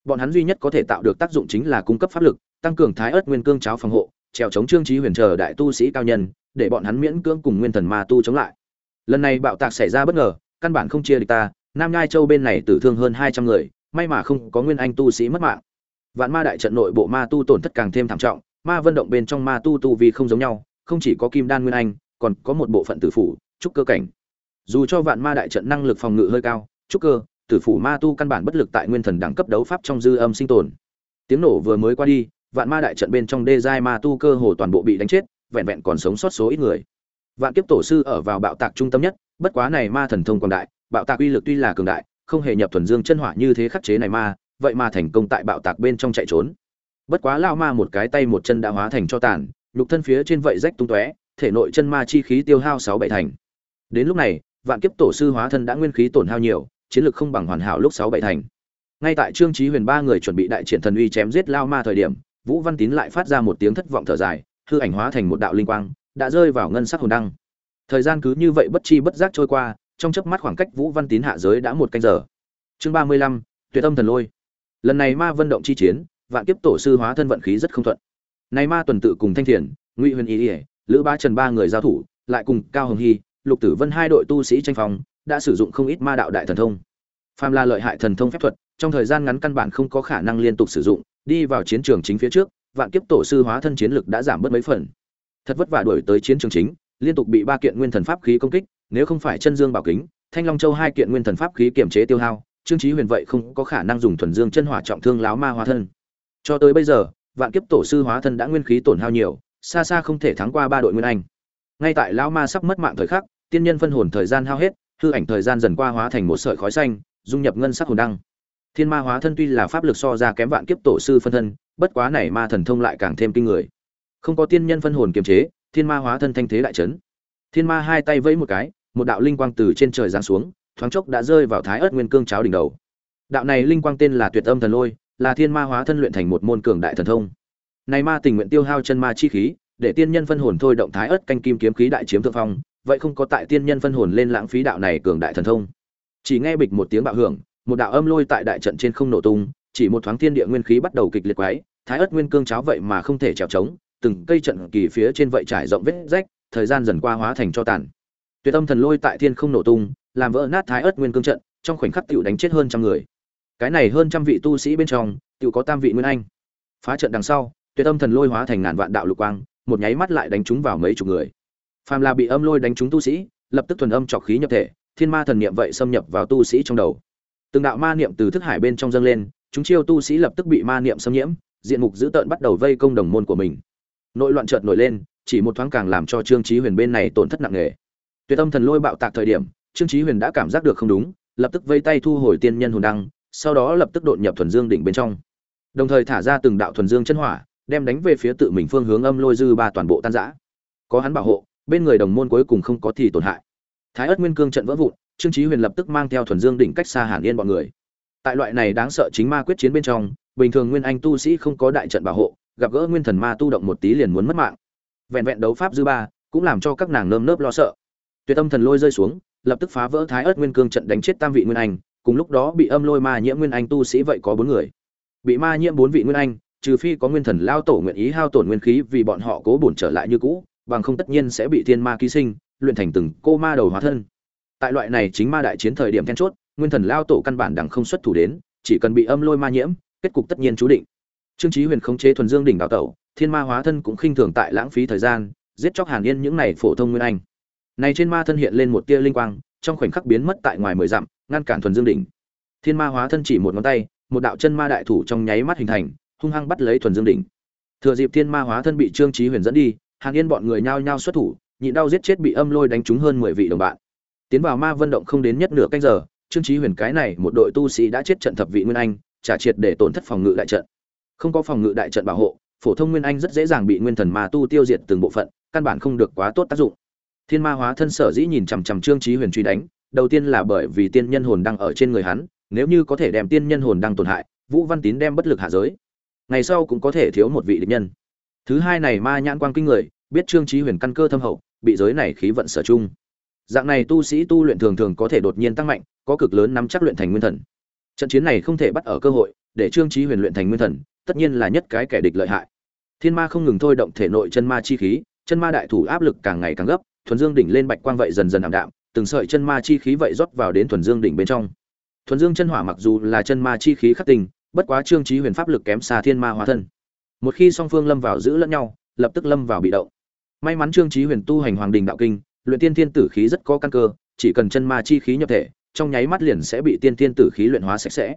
Bọn hắn duy nhất có thể tạo được tác dụng chính là cung cấp pháp lực, tăng cường thái ớt nguyên cương cháo phòng hộ, trèo chống trương trí huyền chờ đại tu sĩ cao nhân, để bọn hắn miễn cưỡng cùng nguyên thần ma tu chống lại. Lần này bạo tạc xảy ra bất ngờ, căn bản không chia địch ta, nam nhai châu bên này tử thương hơn hai trăm người, may mà không có nguyên anh tu sĩ mất mạng. Vạn ma đại trận nội bộ ma tu tổn thất càng thêm thảm trọng, ma vân động bên trong ma tu tu vì không giống nhau, không chỉ có kim đan nguyên anh, còn có một bộ phận tử phủ, trúc cơ cảnh dù cho vạn ma đại trận năng lực phòng ngự hơi cao, trúc cơ, tử phủ ma tu căn bản bất lực tại nguyên thần đẳng cấp đấu pháp trong dư âm sinh tồn. Tiếng nổ vừa mới qua đi, vạn ma đại trận bên trong đê giai ma tu cơ hồ toàn bộ bị đánh chết, vẹn vẹn còn sống sót số ít người. Vạn kiếp tổ sư ở vào bạo tạc trung tâm nhất, bất quá này ma thần thông quảng đại, bạo tạc uy lực tuy là cường đại, không hề nhập thuần dương chân hỏa như thế khắc chế này ma, vậy mà thành công tại bạo tạc bên trong chạy trốn. Bất quá lao ma một cái tay một chân đã hóa thành cho tàn, nhục thân phía trên vậy rách tung tóe, thể nội chân ma chi khí tiêu hao sáu bảy thành. Đến lúc này vạn kiếp tổ sư hóa thân đã nguyên khí tổn hao nhiều, chiến lược không bằng hoàn hảo lúc sáu bảy thành. Ngay tại trương trí huyền ba người chuẩn bị đại triển thần uy chém giết lao ma thời điểm, vũ văn tín lại phát ra một tiếng thất vọng thở dài, hư ảnh hóa thành một đạo linh quang, đã rơi vào ngân sắc hồn đăng. Thời gian cứ như vậy bất chi bất giác trôi qua, trong chớp mắt khoảng cách vũ văn tín hạ giới đã một canh giờ. Chương ba mươi lăm, tuyệt âm thần lôi. Lần này ma vân động chi chiến, vạn kiếp tổ sư hóa thân vận khí rất không thuận. Này ma tuần tự cùng thanh thiền, ngụy huyền ý ỉa lữ ba trần ba người giao thủ, lại cùng cao hồng hy lục tử vân hai đội tu sĩ tranh phòng đã sử dụng không ít ma đạo đại thần thông. Phàm là lợi hại thần thông phép thuật, trong thời gian ngắn căn bản không có khả năng liên tục sử dụng, đi vào chiến trường chính phía trước, vạn kiếp tổ sư hóa thân chiến lực đã giảm bớt mấy phần. Thật vất vả đuổi tới chiến trường chính, liên tục bị ba kiện nguyên thần pháp khí công kích, nếu không phải chân dương bảo kính, thanh long châu hai kiện nguyên thần pháp khí kiểm chế tiêu hao, trương chí huyền vậy không có khả năng dùng thuần dương chân hỏa trọng thương láo ma hóa thân. Cho tới bây giờ, vạn kiếp tổ sư hóa thân đã nguyên khí tổn hao nhiều, xa xa không thể thắng qua ba đội nguyên anh ngay tại lão ma sắp mất mạng thời khắc, tiên nhân phân hồn thời gian hao hết, hư ảnh thời gian dần qua hóa thành một sợi khói xanh, dung nhập ngân sắc hồn đăng. Thiên ma hóa thân tuy là pháp lực so ra kém vạn kiếp tổ sư phân thân, bất quá này ma thần thông lại càng thêm kinh người. Không có tiên nhân phân hồn kiềm chế, thiên ma hóa thân thanh thế đại chấn. Thiên ma hai tay vẫy một cái, một đạo linh quang từ trên trời giáng xuống, thoáng chốc đã rơi vào thái ớt nguyên cương cháo đỉnh đầu. Đạo này linh quang tên là tuyệt âm thần lôi, là thiên ma hóa thân luyện thành một môn cường đại thần thông. Này ma tình nguyện tiêu hao chân ma chi khí để tiên nhân phân hồn thôi động thái ớt canh kim kiếm khí đại chiếm thượng phong, vậy không có tại tiên nhân phân hồn lên lãng phí đạo này cường đại thần thông. Chỉ nghe bịch một tiếng bạo hưởng, một đạo âm lôi tại đại trận trên không nổ tung, chỉ một thoáng thiên địa nguyên khí bắt đầu kịch liệt quái thái ớt nguyên cương cháo vậy mà không thể trèo trống, từng cây trận kỳ phía trên vậy trải rộng vết rách, thời gian dần qua hóa thành cho tàn. Tuyệt âm thần lôi tại thiên không nổ tung, làm vỡ nát thái ớt nguyên cương trận, trong khoảnh khắc tựu đánh chết hơn trăm người. Cái này hơn trăm vị tu sĩ bên trong tựu có tam vị nguyên anh. Phá trận đằng sau, tuyệt âm thần lôi hóa thành ngàn vạn đạo lục quang một nháy mắt lại đánh trúng vào mấy chục người. Phàm là bị âm lôi đánh trúng tu sĩ, lập tức thuần âm trọc khí nhập thể, thiên ma thần niệm vậy xâm nhập vào tu sĩ trong đầu. Từng đạo ma niệm từ thức hải bên trong dâng lên, chúng chiêu tu sĩ lập tức bị ma niệm xâm nhiễm, diện mục dữ tợn bắt đầu vây công đồng môn của mình. Nội loạn chợt nổi lên, chỉ một thoáng càng làm cho trương chí huyền bên này tổn thất nặng nề. Tuyệt âm thần lôi bạo tạc thời điểm, trương chí huyền đã cảm giác được không đúng, lập tức vây tay thu hồi tiên nhân hồn đăng, sau đó lập tức đột nhập thuần dương đỉnh bên trong. Đồng thời thả ra từng đạo thuần dương chân hỏa đem đánh về phía tự mình phương hướng âm lôi dư ba toàn bộ tan rã. Có hắn bảo hộ, bên người đồng môn cuối cùng không có thì tổn hại. Thái ất nguyên cương trận vỡ vụn, trương chí huyền lập tức mang theo thuần dương đỉnh cách xa hàn yên bọn người. Tại loại này đáng sợ chính ma quyết chiến bên trong, bình thường nguyên anh tu sĩ không có đại trận bảo hộ, gặp gỡ nguyên thần ma tu động một tí liền muốn mất mạng. Vẹn vẹn đấu pháp dư ba, cũng làm cho các nàng nơm nớp lo sợ. Tuyệt âm thần lôi rơi xuống, lập tức phá vỡ thái ớt nguyên cương trận đánh chết tam vị nguyên anh, cùng lúc đó bị âm lôi ma nhiễm nguyên anh tu sĩ vậy có bốn người. Bị ma nhiễm bốn vị nguyên anh trừ phi có nguyên thần lao tổ nguyện ý hao tổn nguyên khí vì bọn họ cố bổn trở lại như cũ, bằng không tất nhiên sẽ bị thiên ma ký sinh, luyện thành từng cô ma đầu hóa thân. Tại loại này chính ma đại chiến thời điểm then chốt, nguyên thần lao tổ căn bản đẳng không xuất thủ đến, chỉ cần bị âm lôi ma nhiễm, kết cục tất nhiên chú định. Trương chí huyền khống chế thuần dương đỉnh đạo tẩu, thiên ma hóa thân cũng khinh thường tại lãng phí thời gian, giết chóc hàn yên những này phổ thông nguyên anh. Này trên ma thân hiện lên một tia linh quang, trong khoảnh khắc biến mất tại ngoài mười dặm, ngăn cản thuần dương đỉnh. Thiên ma hóa thân chỉ một ngón tay, một đạo chân ma đại thủ trong nháy mắt hình thành hung hăng bắt lấy thuần dương đỉnh. Thừa dịp thiên ma hóa thân bị trương chí huyền dẫn đi, hàn yên bọn người nhao nhao xuất thủ nhịn đau giết chết bị âm lôi đánh trúng hơn mười vị đồng bạn. Tiến vào ma vân động không đến nhất nửa canh giờ, trương chí huyền cái này một đội tu sĩ đã chết trận thập vị nguyên anh, trả triệt để tổn thất phòng ngự đại trận. Không có phòng ngự đại trận bảo hộ, phổ thông nguyên anh rất dễ dàng bị nguyên thần ma tu tiêu diệt từng bộ phận, căn bản không được quá tốt tác dụng. Thiên ma hóa thân sở dĩ nhìn chằm chằm trương chí huyền truy đánh, đầu tiên là bởi vì tiên nhân hồn đang ở trên người hắn, nếu như có thể đem tiên nhân hồn đang tổn hại, vũ văn tín đem bất lực hạ giới ngày sau cũng có thể thiếu một vị địch nhân. Thứ hai này ma nhãn quang kinh người, biết trương chí huyền căn cơ thâm hậu, bị giới này khí vận sở chung dạng này tu sĩ tu luyện thường thường có thể đột nhiên tăng mạnh, có cực lớn nắm chắc luyện thành nguyên thần. Trận chiến này không thể bắt ở cơ hội, để trương chí huyền luyện thành nguyên thần, tất nhiên là nhất cái kẻ địch lợi hại. Thiên ma không ngừng thôi động thể nội chân ma chi khí, chân ma đại thủ áp lực càng ngày càng gấp, thuần dương đỉnh lên bạch quang vậy dần dần ảm đạm, từng sợi chân ma chi khí vậy rót vào đến thuần dương đỉnh bên trong. Thuần dương chân hỏa mặc dù là chân ma chi khí khắc tình bất quá trương chí huyền pháp lực kém xa thiên ma hóa thân. Một khi song phương lâm vào giữ lẫn nhau, lập tức lâm vào bị động. May mắn trương chí huyền tu hành hoàng đình đạo kinh, luyện tiên thiên tử khí rất có căn cơ, chỉ cần chân ma chi khí nhập thể, trong nháy mắt liền sẽ bị tiên thiên tử khí luyện hóa sạch sẽ.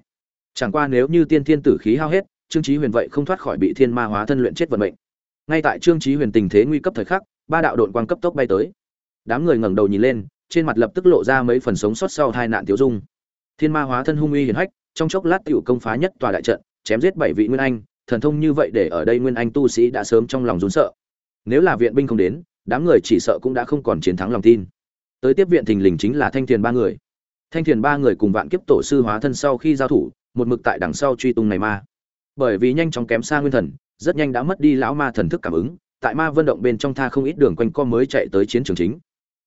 Chẳng qua nếu như tiên thiên tử khí hao hết, trương chí huyền vậy không thoát khỏi bị thiên ma hóa thân luyện chết vận mệnh. Ngay tại trương chí huyền tình thế nguy cấp thời khắc, ba đạo đội quang cấp tốc bay tới. Đám người ngẩng đầu nhìn lên, trên mặt lập tức lộ ra mấy phần sống sót sau tai nạn tiêu dung. Thiên ma hóa thân hung uy hiển hách trong chốc lát tiểu công phá nhất tòa đại trận, chém giết bảy vị nguyên anh, thần thông như vậy để ở đây nguyên anh tu sĩ đã sớm trong lòng run sợ. Nếu là viện binh không đến, đám người chỉ sợ cũng đã không còn chiến thắng lòng tin. Tới tiếp viện thình lình chính là thanh thiền ba người. Thanh thiền ba người cùng vạn kiếp tổ sư hóa thân sau khi giao thủ, một mực tại đằng sau truy tung này ma. Bởi vì nhanh chóng kém xa nguyên thần, rất nhanh đã mất đi lão ma thần thức cảm ứng, tại ma vân động bên trong tha không ít đường quanh co mới chạy tới chiến trường chính.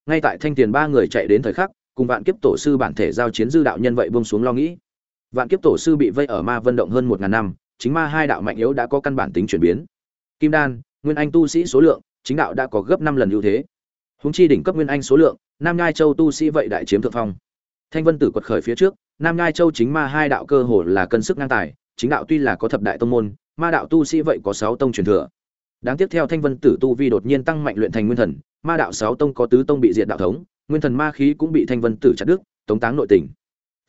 Ngay tại thanh tiền ba người chạy đến thời khắc, cùng vạn kiếp tổ sư bản thể giao chiến dư đạo nhân vậy buông xuống lo nghĩ vạn kiếp tổ sư bị vây ở ma vân động hơn một ngàn năm, chính ma hai đạo mạnh yếu đã có căn bản tính chuyển biến. Kim đan, nguyên anh tu sĩ số lượng, chính đạo đã có gấp năm lần ưu thế. Hùng chi đỉnh cấp nguyên anh số lượng, nam nhai châu tu sĩ vậy đại chiếm thượng phong. Thanh vân tử quật khởi phía trước, nam nhai châu chính ma hai đạo cơ hồ là cân sức ngang tài, chính đạo tuy là có thập đại tông môn, ma đạo tu sĩ vậy có sáu tông truyền thừa. Đáng tiếc theo thanh vân tử tu vi đột nhiên tăng mạnh luyện thành nguyên thần, ma đạo sáu tông có tứ tông bị diệt đạo thống, nguyên thần ma khí cũng bị thanh vân tử chặt đứt, tống táng nội tình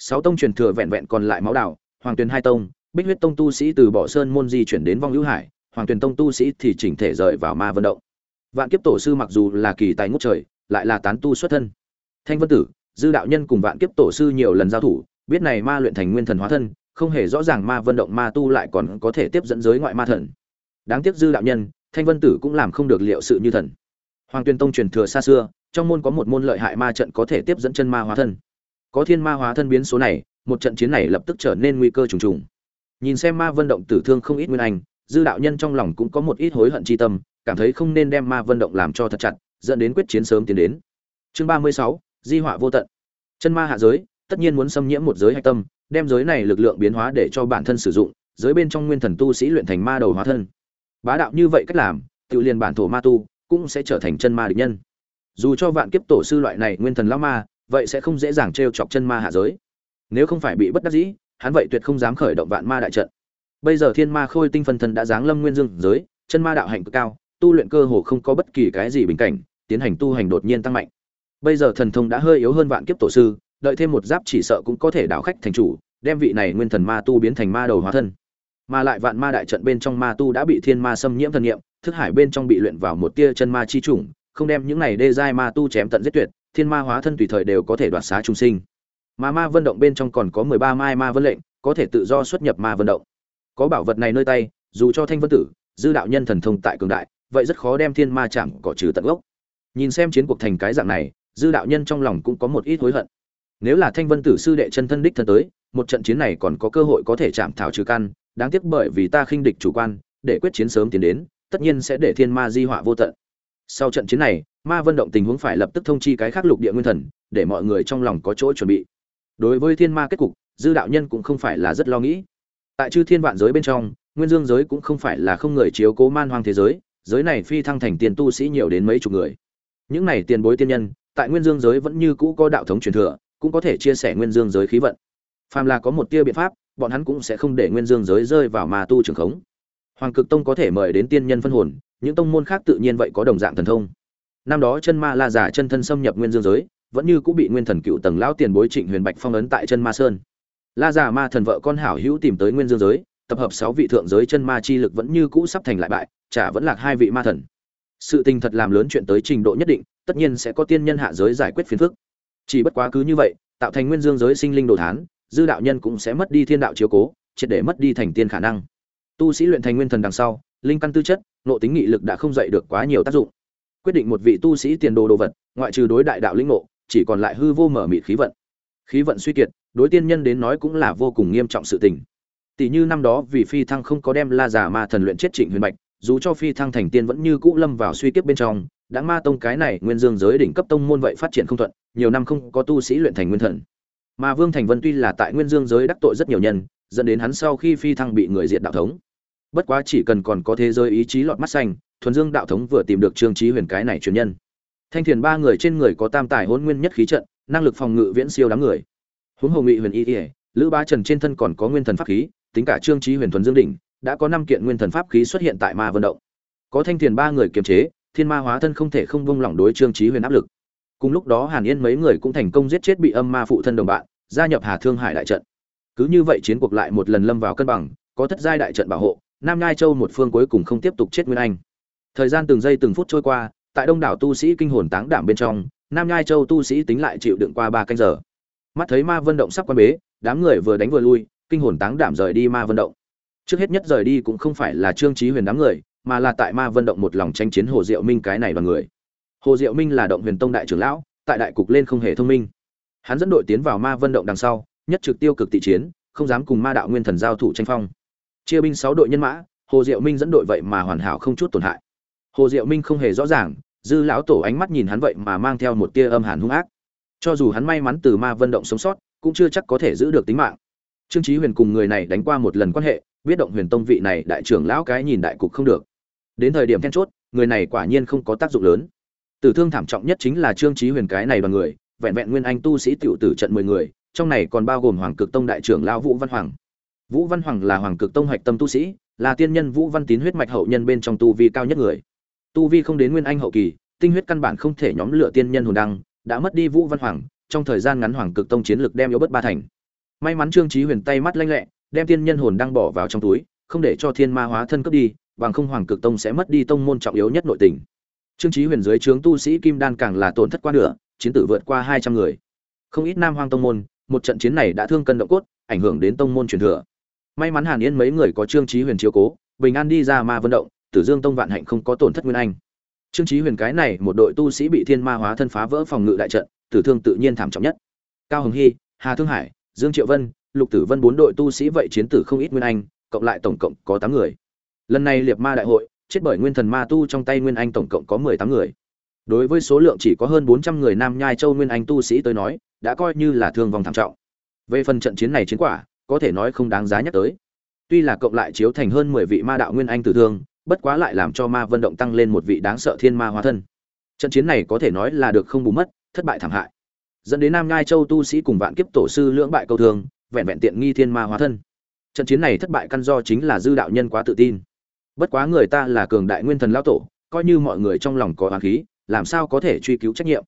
sáu tông truyền thừa vẹn vẹn còn lại máu đạo hoàng tuyền hai tông, bích huyết tông tu sĩ từ bỏ sơn môn di chuyển đến vong hữu hải, hoàng tuyền tông tu sĩ thì chỉnh thể rời vào ma vận động. Vạn kiếp tổ sư mặc dù là kỳ tài ngút trời, lại là tán tu xuất thân. Thanh vân tử, dư đạo nhân cùng vạn kiếp tổ sư nhiều lần giao thủ, biết này ma luyện thành nguyên thần hóa thân, không hề rõ ràng ma vận động ma tu lại còn có thể tiếp dẫn giới ngoại ma thần. Đáng tiếc dư đạo nhân, thanh vân tử cũng làm không được liệu sự như thần. Hoàng tuyên tông truyền thừa xa xưa, trong môn có một môn lợi hại ma trận có thể tiếp dẫn chân ma hóa thân có thiên ma hóa thân biến số này, một trận chiến này lập tức trở nên nguy cơ trùng trùng. Nhìn xem ma vân động tử thương không ít nguyên anh, dư đạo nhân trong lòng cũng có một ít hối hận chi tâm, cảm thấy không nên đem ma vân động làm cho thật chặt, dẫn đến quyết chiến sớm tiến đến. Chương ba mươi sáu, di họa vô tận. Chân ma hạ giới, tất nhiên muốn xâm nhiễm một giới hạch tâm, đem giới này lực lượng biến hóa để cho bản thân sử dụng, giới bên trong nguyên thần tu sĩ luyện thành ma đầu hóa thân. Bá đạo như vậy cách làm, tự liền bản thổ ma tu, cũng sẽ trở thành chân ma địch nhân. Dù cho vạn kiếp tổ sư loại này nguyên thần lão ma vậy sẽ không dễ dàng t chọc chân ma hạ giới. Nếu không phải bị bất đắc dĩ, hắn vậy tuyệt không dám khởi động vạn ma đại trận. Bây giờ thiên ma khôi tinh phân thân đã giáng lâm nguyên dương giới, chân ma đạo hạnh cực cao, tu luyện cơ hồ không có bất kỳ cái gì bình cảnh, tiến hành tu hành đột nhiên tăng mạnh. Bây giờ thần thông đã hơi yếu hơn vạn kiếp tổ sư, đợi thêm một giáp chỉ sợ cũng có thể đảo khách thành chủ, đem vị này nguyên thần ma tu biến thành ma đầu hóa thân. Mà lại vạn ma đại trận bên trong ma tu đã bị thiên ma xâm nhiễm thần niệm, thức hải bên trong bị luyện vào một tia chân ma chi chủng, không đem những này đê giai ma tu chém tận giết tuyệt thiên ma hóa thân tùy thời đều có thể đoạt xá trung sinh. Mà ma vân động bên trong còn có mười ba mai ma vân lệnh, có thể tự do xuất nhập ma vân động. Có bảo vật này nơi tay, dù cho thanh vân tử, dư đạo nhân thần thông tại cường đại, vậy rất khó đem thiên ma chạm cỏ trừ tận gốc. Nhìn xem chiến cuộc thành cái dạng này, dư đạo nhân trong lòng cũng có một ít hối hận. Nếu là thanh vân tử sư đệ chân thân đích thân tới, một trận chiến này còn có cơ hội có thể chạm thảo trừ căn, đáng tiếc bởi vì ta khinh địch chủ quan, để quyết chiến sớm tiến đến, tất nhiên sẽ để thiên ma di họa vô tận. Sau trận chiến này ma vân động tình huống phải lập tức thông chi cái khác lục địa nguyên thần, để mọi người trong lòng có chỗ chuẩn bị. Đối với thiên ma kết cục, dư đạo nhân cũng không phải là rất lo nghĩ. Tại chư thiên vạn giới bên trong, nguyên dương giới cũng không phải là không người chiếu cố man hoang thế giới giới này phi thăng thành tiền tu sĩ nhiều đến mấy chục người. Những này tiền bối tiên nhân, tại nguyên dương giới vẫn như cũ có đạo thống truyền thừa, cũng có thể chia sẻ nguyên dương giới khí vận. Phàm là có một tia biện pháp, bọn hắn cũng sẽ không để nguyên dương giới rơi vào ma tu trường khống. Hoàng cực tông có thể mời đến tiên nhân phân hồn, những tông môn khác tự nhiên vậy có đồng dạng thần thông năm đó chân ma la giả chân thân xâm nhập nguyên dương giới, vẫn như cũng bị nguyên thần cựu tầng lão tiền bối trịnh huyền bạch phong ấn tại chân ma sơn. La giả ma thần vợ con hảo hữu tìm tới nguyên dương giới, tập hợp sáu vị thượng giới chân ma chi lực vẫn như cũ sắp thành lại bại, chả vẫn lạc hai vị ma thần. Sự tình thật làm lớn chuyện tới trình độ nhất định, tất nhiên sẽ có tiên nhân hạ giới giải quyết phiền phức. Chỉ bất quá cứ như vậy, tạo thành nguyên dương giới sinh linh đồ thán, dư đạo nhân cũng sẽ mất đi thiên đạo chiếu cố, triệt để mất đi thành tiên khả năng. Tu sĩ luyện thành nguyên thần đằng sau, linh căn tư chất nộ tính nghị lực đã không dạy được quá nhiều tác dụng quyết định một vị tu sĩ tiền đồ đồ vật, ngoại trừ đối đại đạo linh ngộ, chỉ còn lại hư vô mở mịt khí vận. Khí vận suy kiệt, đối tiên nhân đến nói cũng là vô cùng nghiêm trọng sự tình. Tỷ như năm đó vì phi thăng không có đem la giả ma thần luyện chết trịnh huyền bạch, dù cho phi thăng thành tiên vẫn như cũ lâm vào suy kiếp bên trong, đã ma tông cái này nguyên dương giới đỉnh cấp tông môn vậy phát triển không thuận, nhiều năm không có tu sĩ luyện thành nguyên thần. Mà vương thành vân tuy là tại nguyên dương giới đắc tội rất nhiều nhân, dẫn đến hắn sau khi phi thăng bị người diệt đạo thống. Bất quá chỉ cần còn có thế giới ý chí lọt mắt xanh thuần dương đạo thống vừa tìm được trương trí huyền cái này truyền nhân. Thanh thiền ba người trên người có tam tài hôn nguyên nhất khí trận, năng lực phòng ngự viễn siêu đám người. Huống hồ ngụy huyền y ỉa lữ ba trần trên thân còn có nguyên thần pháp khí, tính cả trương trí huyền thuần dương đỉnh, đã có năm kiện nguyên thần pháp khí xuất hiện tại ma vận động. Có thanh thiền ba người kiềm chế, thiên ma hóa thân không thể không vung lỏng đối trương trí huyền áp lực. Cùng lúc đó hàn yên mấy người cũng thành công giết chết bị âm ma phụ thân đồng bạn, gia nhập hà thương hải đại trận. Cứ như vậy chiến cuộc lại một lần lâm vào cân bằng, có thất giai đại trận bảo hộ, nam ngai châu một phương cuối cùng không tiếp tục chết nguyên anh thời gian từng giây từng phút trôi qua, tại đông đảo tu sĩ kinh hồn táng đảm bên trong, nam Nhai châu tu sĩ tính lại chịu đựng qua ba canh giờ. Mắt thấy ma vân động sắp quan bế, đám người vừa đánh vừa lui, kinh hồn táng đảm rời đi ma vân động. Trước hết nhất rời đi cũng không phải là trương trí huyền đám người, mà là tại ma vân động một lòng tranh chiến hồ diệu minh cái này đoàn người. Hồ diệu minh là động huyền tông đại trưởng lão, tại đại cục lên không hề thông minh. Hắn dẫn đội tiến vào ma vân động đằng sau, nhất trực tiêu cực tị chiến, không dám cùng ma đạo nguyên thần giao thủ tranh phong. Chia binh sáu đội nhân mã, hồ diệu minh dẫn đội vậy mà hoàn hảo không chút tổn hại hồ diệu minh không hề rõ ràng, dư lão tổ ánh mắt nhìn hắn vậy mà mang theo một tia âm hàn hung ác. Cho dù hắn may mắn từ ma vân động sống sót, cũng chưa chắc có thể giữ được tính mạng. Trương chí huyền cùng người này đánh qua một lần quan hệ, biết động huyền tông vị này đại trưởng lão cái nhìn đại cục không được. Đến thời điểm then chốt, người này quả nhiên không có tác dụng lớn. Tử thương thảm trọng nhất chính là trương chí huyền cái này đoàn người, vẹn vẹn nguyên anh tu sĩ tiểu tử trận mười người, trong này còn bao gồm hoàng cực tông đại trưởng lão vũ văn hoàng. Vũ văn hoàng là hoàng cực tông hoạch tâm tu sĩ, là tiên nhân vũ văn tín huyết mạch hậu nhân bên trong tu vi cao nhất người tu vi không đến nguyên anh hậu kỳ, tinh huyết căn bản không thể nhóm lửa tiên nhân hồn đăng, đã mất đi vũ văn hoàng, trong thời gian ngắn hoàng cực tông chiến lực đem yếu bất ba thành. May mắn trương trí huyền tay mắt lanh lẹ, đem tiên nhân hồn đăng bỏ vào trong túi, không để cho thiên ma hóa thân cướp đi, bằng không hoàng cực tông sẽ mất đi tông môn trọng yếu nhất nội tình. Trương chí huyền dưới trướng tu sĩ kim đan càng là tổn thất quá nửa, chiến tử vượt qua hai trăm người. Không ít nam hoang tông môn, một trận chiến này đã thương cân động cốt, ảnh hưởng đến tông môn truyền thừa. May mắn hàn yên mấy người có trương trí huyền chiếu cố, bình an đi ra ma vận động tử dương tông vạn hạnh không có tổn thất nguyên anh. Trương chí huyền cái này một đội tu sĩ bị thiên ma hóa thân phá vỡ phòng ngự đại trận, tử thương tự nhiên thảm trọng nhất. Cao hồng hy, hà thương hải, dương triệu vân, lục tử vân bốn đội tu sĩ vậy chiến tử không ít nguyên anh, cộng lại tổng cộng có tám người. Lần này liệt ma đại hội, chết bởi nguyên thần ma tu trong tay nguyên anh tổng cộng có mười tám người. Đối với số lượng chỉ có hơn bốn trăm người nam nhai châu nguyên anh tu sĩ tới nói, đã coi như là thương vong thảm trọng. Về phần trận chiến này chiến quả, có thể nói không đáng giá nhắc tới. Tuy là cộng lại chiếu thành hơn mười vị ma đạo nguyên anh tử thương bất quá lại làm cho ma vân động tăng lên một vị đáng sợ thiên ma hóa thân. Trận chiến này có thể nói là được không bù mất, thất bại thảm hại. Dẫn đến nam Ngai châu tu sĩ cùng vạn kiếp tổ sư lưỡng bại câu thương, vẹn vẹn tiện nghi thiên ma hóa thân. Trận chiến này thất bại căn do chính là dư đạo nhân quá tự tin. Bất quá người ta là cường đại nguyên thần lão tổ, coi như mọi người trong lòng có oán khí, làm sao có thể truy cứu trách nhiệm?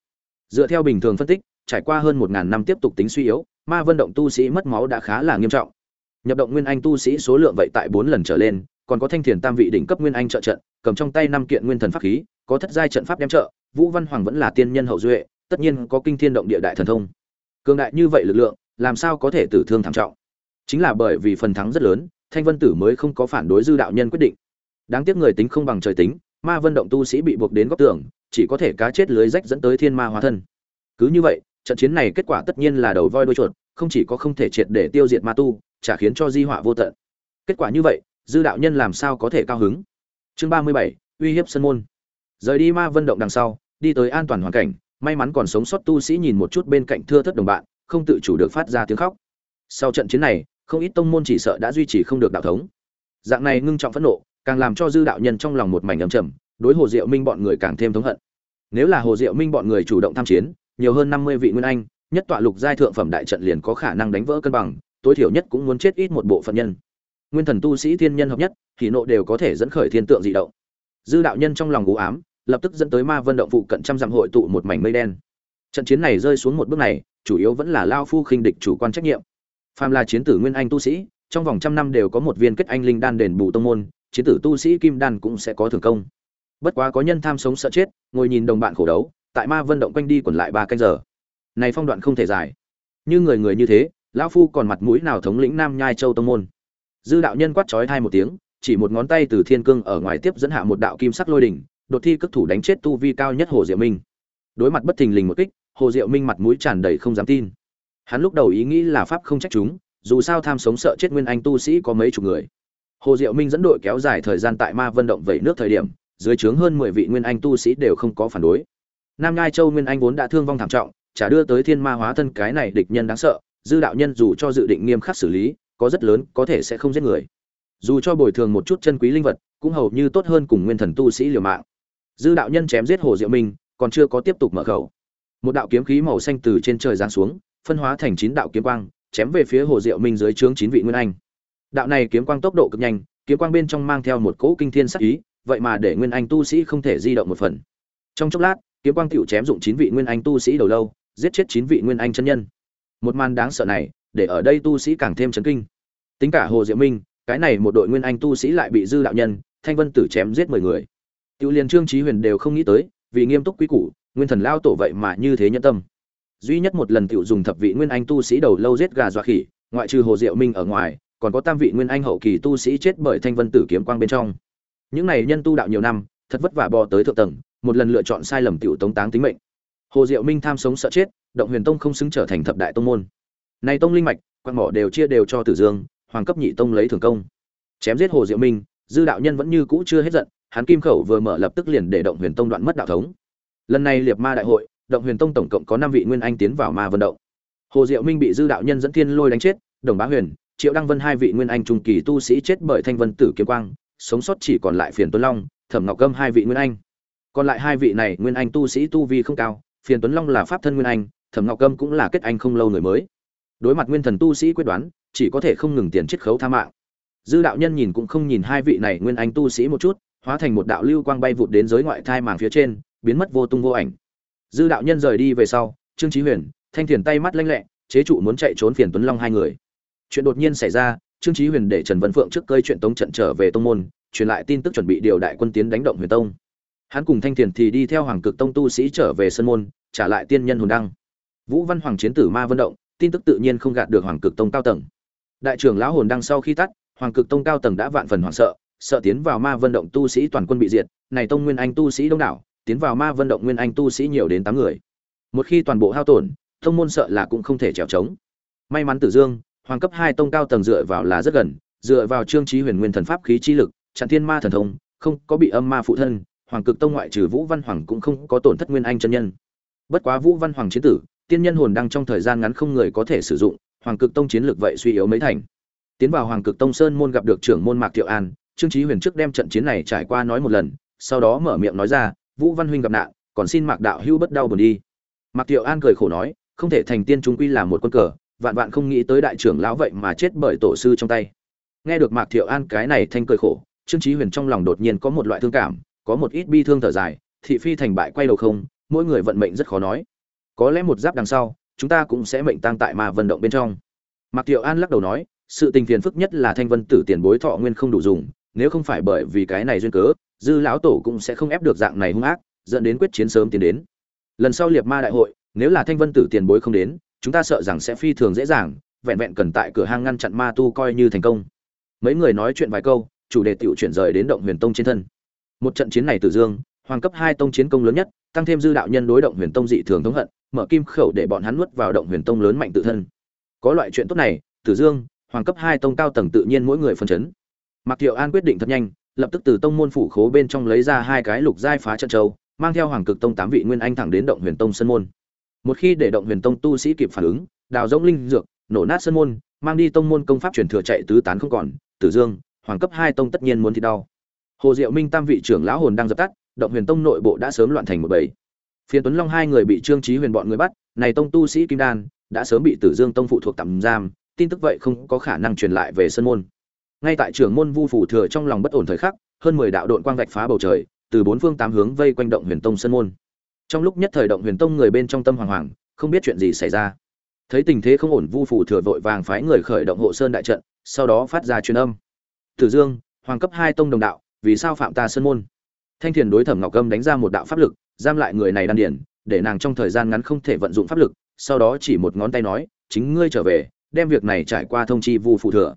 Dựa theo bình thường phân tích, trải qua hơn một ngàn năm tiếp tục tính suy yếu, ma vân động tu sĩ mất máu đã khá là nghiêm trọng. Nhập động nguyên anh tu sĩ số lượng vậy tại bốn lần trở lên còn có thanh thiền tam vị đỉnh cấp nguyên anh trợ trận, cầm trong tay năm kiện nguyên thần pháp khí, có thất giai trận pháp đem trợ, vũ văn hoàng vẫn là tiên nhân hậu duệ, tất nhiên có kinh thiên động địa đại thần thông. Cường đại như vậy lực lượng, làm sao có thể tử thương thảm trọng? Chính là bởi vì phần thắng rất lớn, thanh vân tử mới không có phản đối dư đạo nhân quyết định. Đáng tiếc người tính không bằng trời tính, ma vân động tu sĩ bị buộc đến góc tường, chỉ có thể cá chết lưới rách dẫn tới thiên ma hóa thân. Cứ như vậy, trận chiến này kết quả tất nhiên là đầu voi đuôi chuột, không chỉ có không thể triệt để tiêu diệt ma tu, chả khiến cho di họa vô tận. Kết quả như vậy dư đạo nhân làm sao có thể cao hứng? Chương ba mươi bảy, uy hiếp sân môn. Rời đi ma vân động đằng sau, đi tới an toàn hoàn cảnh, may mắn còn sống sót tu sĩ nhìn một chút bên cạnh thưa thất đồng bạn, không tự chủ được phát ra tiếng khóc. Sau trận chiến này, không ít tông môn chỉ sợ đã duy trì không được đạo thống. Dạng này ngưng trọng phẫn nộ, càng làm cho dư đạo nhân trong lòng một mảnh ấm trầm, đối hồ diệu minh bọn người càng thêm thống hận. Nếu là hồ diệu minh bọn người chủ động tham chiến, nhiều hơn năm mươi vị nguyên anh, nhất tọa lục giai thượng phẩm đại trận liền có khả năng đánh vỡ cân bằng, tối thiểu nhất cũng muốn chết ít một bộ phận nhân nguyên thần tu sĩ thiên nhân hợp nhất thì nộ đều có thể dẫn khởi thiên tượng dị động. Dư đạo nhân trong lòng u ám, lập tức dẫn tới ma vân động phụ cận trăm dặm hội tụ một mảnh mây đen. Trận chiến này rơi xuống một bước này, chủ yếu vẫn là lao phu khinh địch chủ quan trách nhiệm. Phàm là chiến tử nguyên anh tu sĩ, trong vòng trăm năm đều có một viên kết anh linh đan đền bù tông môn, chiến tử tu sĩ kim đan cũng sẽ có thưởng công. Bất quá có nhân tham sống sợ chết, ngồi nhìn đồng bạn khổ đấu, tại ma vân động quanh đi quẩn lại ba canh giờ. Này phong đoạn không thể dài. Như người người như thế, lão phu còn mặt mũi nào thống lĩnh nam nhai châu tông môn? Dư đạo nhân quát chói thai một tiếng, chỉ một ngón tay từ thiên cương ở ngoài tiếp dẫn hạ một đạo kim sắc lôi đỉnh, đột thi cước thủ đánh chết tu vi cao nhất hồ diệu minh. Đối mặt bất thình lình một kích, hồ diệu minh mặt mũi tràn đầy không dám tin. Hắn lúc đầu ý nghĩ là pháp không trách chúng, dù sao tham sống sợ chết nguyên anh tu sĩ có mấy chục người. Hồ diệu minh dẫn đội kéo dài thời gian tại ma vân động vẩy nước thời điểm, dưới trướng hơn mười vị nguyên anh tu sĩ đều không có phản đối. Nam ngai châu nguyên anh vốn đã thương vong thảm trọng, chả đưa tới thiên ma hóa thân cái này địch nhân đáng sợ, dư đạo nhân dù cho dự định nghiêm khắc xử lý có rất lớn, có thể sẽ không giết người. Dù cho bồi thường một chút chân quý linh vật, cũng hầu như tốt hơn cùng nguyên thần tu sĩ liều mạng. Dư đạo nhân chém giết hồ diệu minh, còn chưa có tiếp tục mở khẩu. Một đạo kiếm khí màu xanh từ trên trời giáng xuống, phân hóa thành chín đạo kiếm quang, chém về phía hồ diệu minh dưới trướng chín vị nguyên anh. Đạo này kiếm quang tốc độ cực nhanh, kiếm quang bên trong mang theo một cỗ kinh thiên sắc ý, vậy mà để nguyên anh tu sĩ không thể di động một phần. Trong chốc lát, kiếm quang tựu chém dụng chín vị nguyên anh tu sĩ đầu lâu, giết chết chín vị nguyên anh chân nhân. Một màn đáng sợ này, để ở đây tu sĩ càng thêm chấn kinh tính cả hồ diệu minh, cái này một đội nguyên anh tu sĩ lại bị dư đạo nhân, thanh vân tử chém giết mười người. Tiêu liền trương trí huyền đều không nghĩ tới, vì nghiêm túc quý củ, nguyên thần lao tổ vậy mà như thế nhân tâm. Duy nhất một lần tiểu dùng thập vị nguyên anh tu sĩ đầu lâu giết gà dọa khỉ, ngoại trừ hồ diệu minh ở ngoài, còn có tam vị nguyên anh hậu kỳ tu sĩ chết bởi thanh vân tử kiếm quang bên trong. Những này nhân tu đạo nhiều năm, thật vất vả bò tới thượng tầng, một lần lựa chọn sai lầm tiểu tống táng tính mệnh. Hồ diệu minh tham sống sợ chết, động huyền tông không xứng trở thành thập đại tông môn. Này tông linh mạch quan mỏ đều chia đều cho tử dương hoàng cấp nhị tông lấy thường công. Chém giết hồ diệu minh, dư đạo nhân vẫn như cũ chưa hết giận, hắn kim khẩu vừa mở lập tức liền để động huyền tông đoạn mất đạo thống. Lần này liệt ma đại hội, động huyền tông tổng cộng có năm vị nguyên anh tiến vào ma vận động. Hồ diệu minh bị dư đạo nhân dẫn thiên lôi đánh chết, đồng bá huyền, triệu đăng vân hai vị nguyên anh trung kỳ tu sĩ chết bởi thanh vân tử kiếm quang, sống sót chỉ còn lại phiền tuấn long, thẩm ngọc gâm hai vị nguyên anh. Còn lại hai vị này nguyên anh tu sĩ tu vi không cao, phiền tuấn long là pháp thân nguyên anh, thẩm ngọc gâm cũng là kết anh không lâu người mới đối mặt nguyên thần tu sĩ quyết đoán, chỉ có thể không ngừng tiền chiết khấu tha mạng. Dư đạo nhân nhìn cũng không nhìn hai vị này nguyên anh tu sĩ một chút, hóa thành một đạo lưu quang bay vụt đến giới ngoại thai màng phía trên, biến mất vô tung vô ảnh. Dư đạo nhân rời đi về sau, trương trí huyền, thanh thiền tay mắt lanh lẹ, chế trụ muốn chạy trốn phiền tuấn long hai người. Chuyện đột nhiên xảy ra, trương trí huyền để trần văn phượng trước cơi chuyện tống trận trở về tông môn, truyền lại tin tức chuẩn bị điều đại quân tiến đánh động huyền tông. Hắn cùng thanh thiền thì đi theo hoàng cực tông tu sĩ trở về sân môn, trả lại tiên nhân hồn đăng. Vũ văn hoàng chiến tử ma vân động tin tức tự nhiên không gạt được hoàng cực tông cao tầng. Đại trưởng lão hồn đăng sau khi tắt, hoàng cực tông cao tầng đã vạn phần hoảng sợ sợ tiến vào ma vân động tu sĩ toàn quân bị diệt, này tông nguyên anh tu sĩ đông đảo, tiến vào ma vân động nguyên anh tu sĩ nhiều đến tám người. Một khi toàn bộ hao tổn, tông môn sợ là cũng không thể trèo trống. May mắn tử dương, hoàng cấp hai tông cao tầng dựa vào là rất gần, dựa vào trương trí huyền nguyên thần pháp khí chi lực chặn thiên ma thần thông, không có bị âm ma phụ thân, hoàng cực tông ngoại trừ vũ văn hoàng cũng không có tổn thất nguyên anh chân nhân. Bất quá vũ văn hoàng chiến tử tiên nhân hồn đang trong thời gian ngắn không người có thể sử dụng, hoàng cực tông chiến lược vậy suy yếu mấy thành. Tiến vào hoàng cực tông sơn môn gặp được trưởng môn mạc thiệu an, trương trí huyền trước đem trận chiến này trải qua nói một lần, sau đó mở miệng nói ra, vũ văn huynh gặp nạn, còn xin mạc đạo hữu bất đau buồn đi. Mạc thiệu an cười khổ nói, không thể thành tiên chúng quy là một quân cờ, vạn vạn không nghĩ tới đại trưởng lão vậy mà chết bởi tổ sư trong tay. Nghe được mạc thiệu an cái này thanh cười khổ, trương trí huyền trong lòng đột nhiên có một loại thương cảm, có một ít bi thương thở dài, thị phi thành bại quay đầu không, mỗi người vận mệnh rất khó nói có lẽ một giáp đằng sau, chúng ta cũng sẽ mệnh tang tại mà vận động bên trong. Mạc thiệu an lắc đầu nói, sự tình phiền phức nhất là thanh vân tử tiền bối thọ nguyên không đủ dùng, nếu không phải bởi vì cái này duyên cớ, dư lão tổ cũng sẽ không ép được dạng này hung ác, dẫn đến quyết chiến sớm tiến đến. Lần sau liệt ma đại hội, nếu là thanh vân tử tiền bối không đến, chúng ta sợ rằng sẽ phi thường dễ dàng, vẹn vẹn cần tại cửa hang ngăn chặn ma tu coi như thành công. Mấy người nói chuyện vài câu, chủ đề tiểu chuyển rời đến động huyền tông trên thân. Một trận chiến này tử dương, hoàng cấp hai tông chiến công lớn nhất, tăng thêm dư đạo nhân đối động huyền tông dị thường thống hận mở kim khẩu để bọn hắn nuốt vào động huyền tông lớn mạnh tự thân. Có loại chuyện tốt này, tử dương, hoàng cấp hai tông cao tầng tự nhiên mỗi người phân chấn. Mặc thiệu an quyết định thật nhanh, lập tức từ tông môn phủ khố bên trong lấy ra hai cái lục giai phá trận châu, mang theo hoàng cực tông tám vị nguyên anh thẳng đến động huyền tông sân môn. Một khi để động huyền tông tu sĩ kịp phản ứng, đào rỗng linh dược, nổ nát sân môn, mang đi tông môn công pháp truyền thừa chạy tứ tán không còn, tử dương, hoàng cấp hai tông tất nhiên muốn thì đau. Hồ diệu minh tam vị trưởng lão hồn đang dập tắt, động huyền tông nội bộ đã sớm loạn thành một bầy phiền tuấn long hai người bị trương trí huyền bọn người bắt, này tông tu sĩ kim đan, đã sớm bị tử dương tông phụ thuộc tạm giam, tin tức vậy không có khả năng truyền lại về sân môn. Ngay tại trưởng môn vu phủ thừa trong lòng bất ổn thời khắc, hơn mười đạo đội quang vạch phá bầu trời, từ bốn phương tám hướng vây quanh động huyền tông sân môn. Trong lúc nhất thời động huyền tông người bên trong tâm hoàng hoàng, không biết chuyện gì xảy ra. Thấy tình thế không ổn, vu phủ thừa vội vàng phái người khởi động hộ sơn đại trận, sau đó phát ra truyền âm. Tử dương, hoàng cấp hai tông đồng đạo, vì sao phạm ta sân môn? Thanh thiền đối thẩm ngọc gâm đánh ra một đạo pháp lực giam lại người này đan điển để nàng trong thời gian ngắn không thể vận dụng pháp lực, sau đó chỉ một ngón tay nói, chính ngươi trở về, đem việc này trải qua thông chi vu phủ thừa.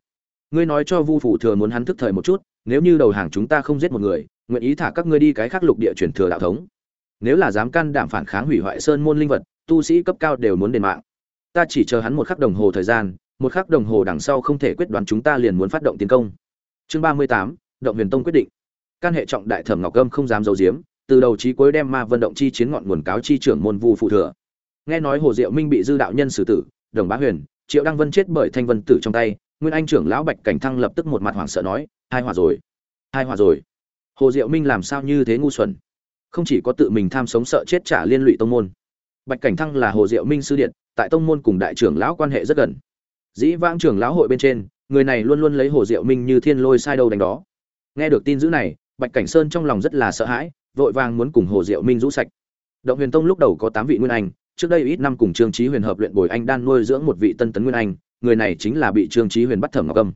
Ngươi nói cho vu phủ thừa muốn hắn thức thời một chút, nếu như đầu hàng chúng ta không giết một người, nguyện ý thả các ngươi đi cái khác lục địa chuyển thừa đạo thống. Nếu là dám can đảm phản kháng hủy hoại sơn môn linh vật, tu sĩ cấp cao đều muốn đền mạng. Ta chỉ chờ hắn một khắc đồng hồ thời gian, một khắc đồng hồ đằng sau không thể quyết đoán chúng ta liền muốn phát động tiến công. Chương ba mươi tám, động huyền tông quyết định. Can hệ trọng đại thẩm ngọc gâm không dám giấu giếm từ đầu chí cuối đem ma vận động chi chiến ngọn nguồn cáo chi trưởng môn vu phụ thừa. Nghe nói hồ diệu minh bị dư đạo nhân xử tử, đồng bá huyền, triệu đăng vân chết bởi thanh vân tử trong tay, nguyên anh trưởng lão bạch cảnh thăng lập tức một mặt hoảng sợ nói, hai hòa rồi, hai hòa rồi. Hồ diệu minh làm sao như thế ngu xuẩn? Không chỉ có tự mình tham sống sợ chết trả liên lụy tông môn. Bạch cảnh thăng là hồ diệu minh sư điện, tại tông môn cùng đại trưởng lão quan hệ rất gần. Dĩ vãng trưởng lão hội bên trên, người này luôn luôn lấy hồ diệu minh như thiên lôi sai đâu đánh đó. Nghe được tin dữ này, bạch cảnh sơn trong lòng rất là sợ hãi vội vàng muốn cùng hồ diệu minh rũ sạch. Động huyền tông lúc đầu có tám vị nguyên anh, trước đây ít năm cùng trương trí huyền hợp luyện bồi anh đan nuôi dưỡng một vị tân tấn nguyên anh, người này chính là bị trương trí huyền bắt thẩm ngọc âm.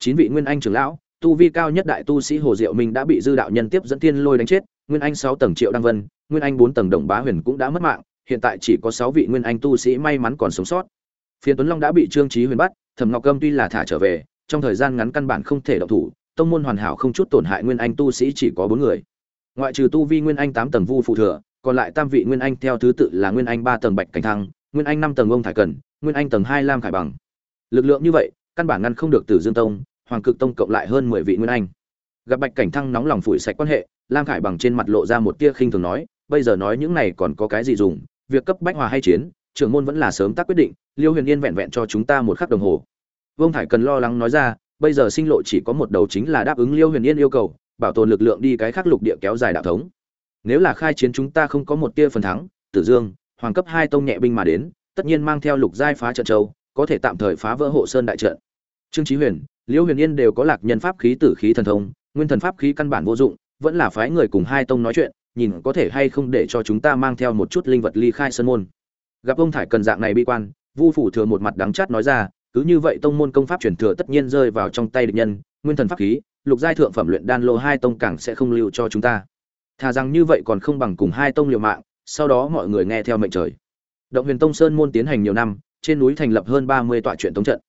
Chín vị nguyên anh trưởng lão, tu vi cao nhất đại tu sĩ hồ diệu minh đã bị dư đạo nhân tiếp dẫn thiên lôi đánh chết, nguyên anh sáu tầng triệu đăng vân, nguyên anh bốn tầng đồng bá huyền cũng đã mất mạng, hiện tại chỉ có sáu vị nguyên anh tu sĩ may mắn còn sống sót. Phiên tuấn long đã bị trương trí huyền bắt, thẩm ngọc âm tuy là thả trở về, trong thời gian ngắn căn bản không thể động thủ, tông môn hoàn hảo không chút tổn hại nguyên anh tu sĩ chỉ có bốn người ngoại trừ tu vi nguyên anh tám tầng vu phụ thừa, còn lại tam vị nguyên anh theo thứ tự là nguyên anh ba tầng bạch cảnh thăng, nguyên anh năm tầng ông thải cần, nguyên anh tầng hai lam khải bằng. Lực lượng như vậy, căn bản ngăn không được tử dương tông, hoàng cực tông cộng lại hơn mười vị nguyên anh. Gặp bạch cảnh thăng nóng lòng phủi sạch quan hệ, lam khải bằng trên mặt lộ ra một tia khinh thường nói, bây giờ nói những này còn có cái gì dùng, việc cấp bách hòa hay chiến, trưởng môn vẫn là sớm tác quyết định, liêu huyền yên vẹn vẹn cho chúng ta một khắc đồng hồ. Vương thải cần lo lắng nói ra, bây giờ sinh lộ chỉ có một đầu chính là đáp ứng liêu huyền yên yêu cầu bảo tồn lực lượng đi cái khác lục địa kéo dài đạo thống. Nếu là khai chiến chúng ta không có một tia phần thắng, tử dương, hoàng cấp hai tông nhẹ binh mà đến, tất nhiên mang theo lục giai phá trận châu, có thể tạm thời phá vỡ hộ sơn đại trận. Trương chí huyền, liễu huyền yên đều có lạc nhân pháp khí, tử khí thần thông, nguyên thần pháp khí căn bản vô dụng, vẫn là phái người cùng hai tông nói chuyện, nhìn có thể hay không để cho chúng ta mang theo một chút linh vật ly khai sơn môn. Gặp ông thải cần dạng này bi quan, vu phủ thừa một mặt đắng chát nói ra, cứ như vậy tông môn công pháp truyền thừa tất nhiên rơi vào trong tay địch nhân, nguyên thần pháp khí lục giai thượng phẩm luyện đan lô hai tông càng sẽ không lưu cho chúng ta. Thà rằng như vậy còn không bằng cùng hai tông liều mạng, sau đó mọi người nghe theo mệnh trời. Động huyền tông sơn môn tiến hành nhiều năm, trên núi thành lập hơn ba mươi tọa truyện tống trận.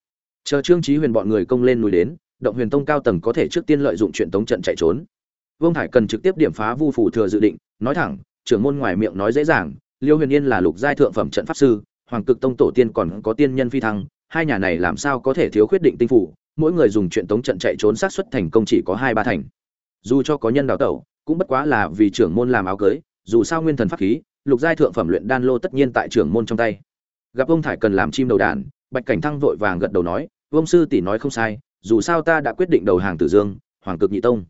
Chờ trương trí huyền bọn người công lên núi đến, động huyền tông cao tầng có thể trước tiên lợi dụng chuyện tống trận chạy trốn. Vương thải cần trực tiếp điểm phá vu phủ thừa dự định, nói thẳng, trưởng môn ngoài miệng nói dễ dàng, liêu huyền yên là lục giai thượng phẩm trận pháp sư, hoàng cực tông tổ tiên còn có tiên nhân phi thăng, hai nhà này làm sao có thể thiếu khuyết định tinh phủ mỗi người dùng chuyện tống trận chạy trốn sát xuất thành công chỉ có hai ba thành. Dù cho có nhân đào tẩu, cũng bất quá là vì trưởng môn làm áo cưới, dù sao nguyên thần pháp khí, lục giai thượng phẩm luyện đan lô tất nhiên tại trưởng môn trong tay. Gặp ông thải cần làm chim đầu đàn, bạch cảnh thăng vội vàng gật đầu nói, ông sư tỷ nói không sai, dù sao ta đã quyết định đầu hàng tử dương, hoàng cực nhị tông.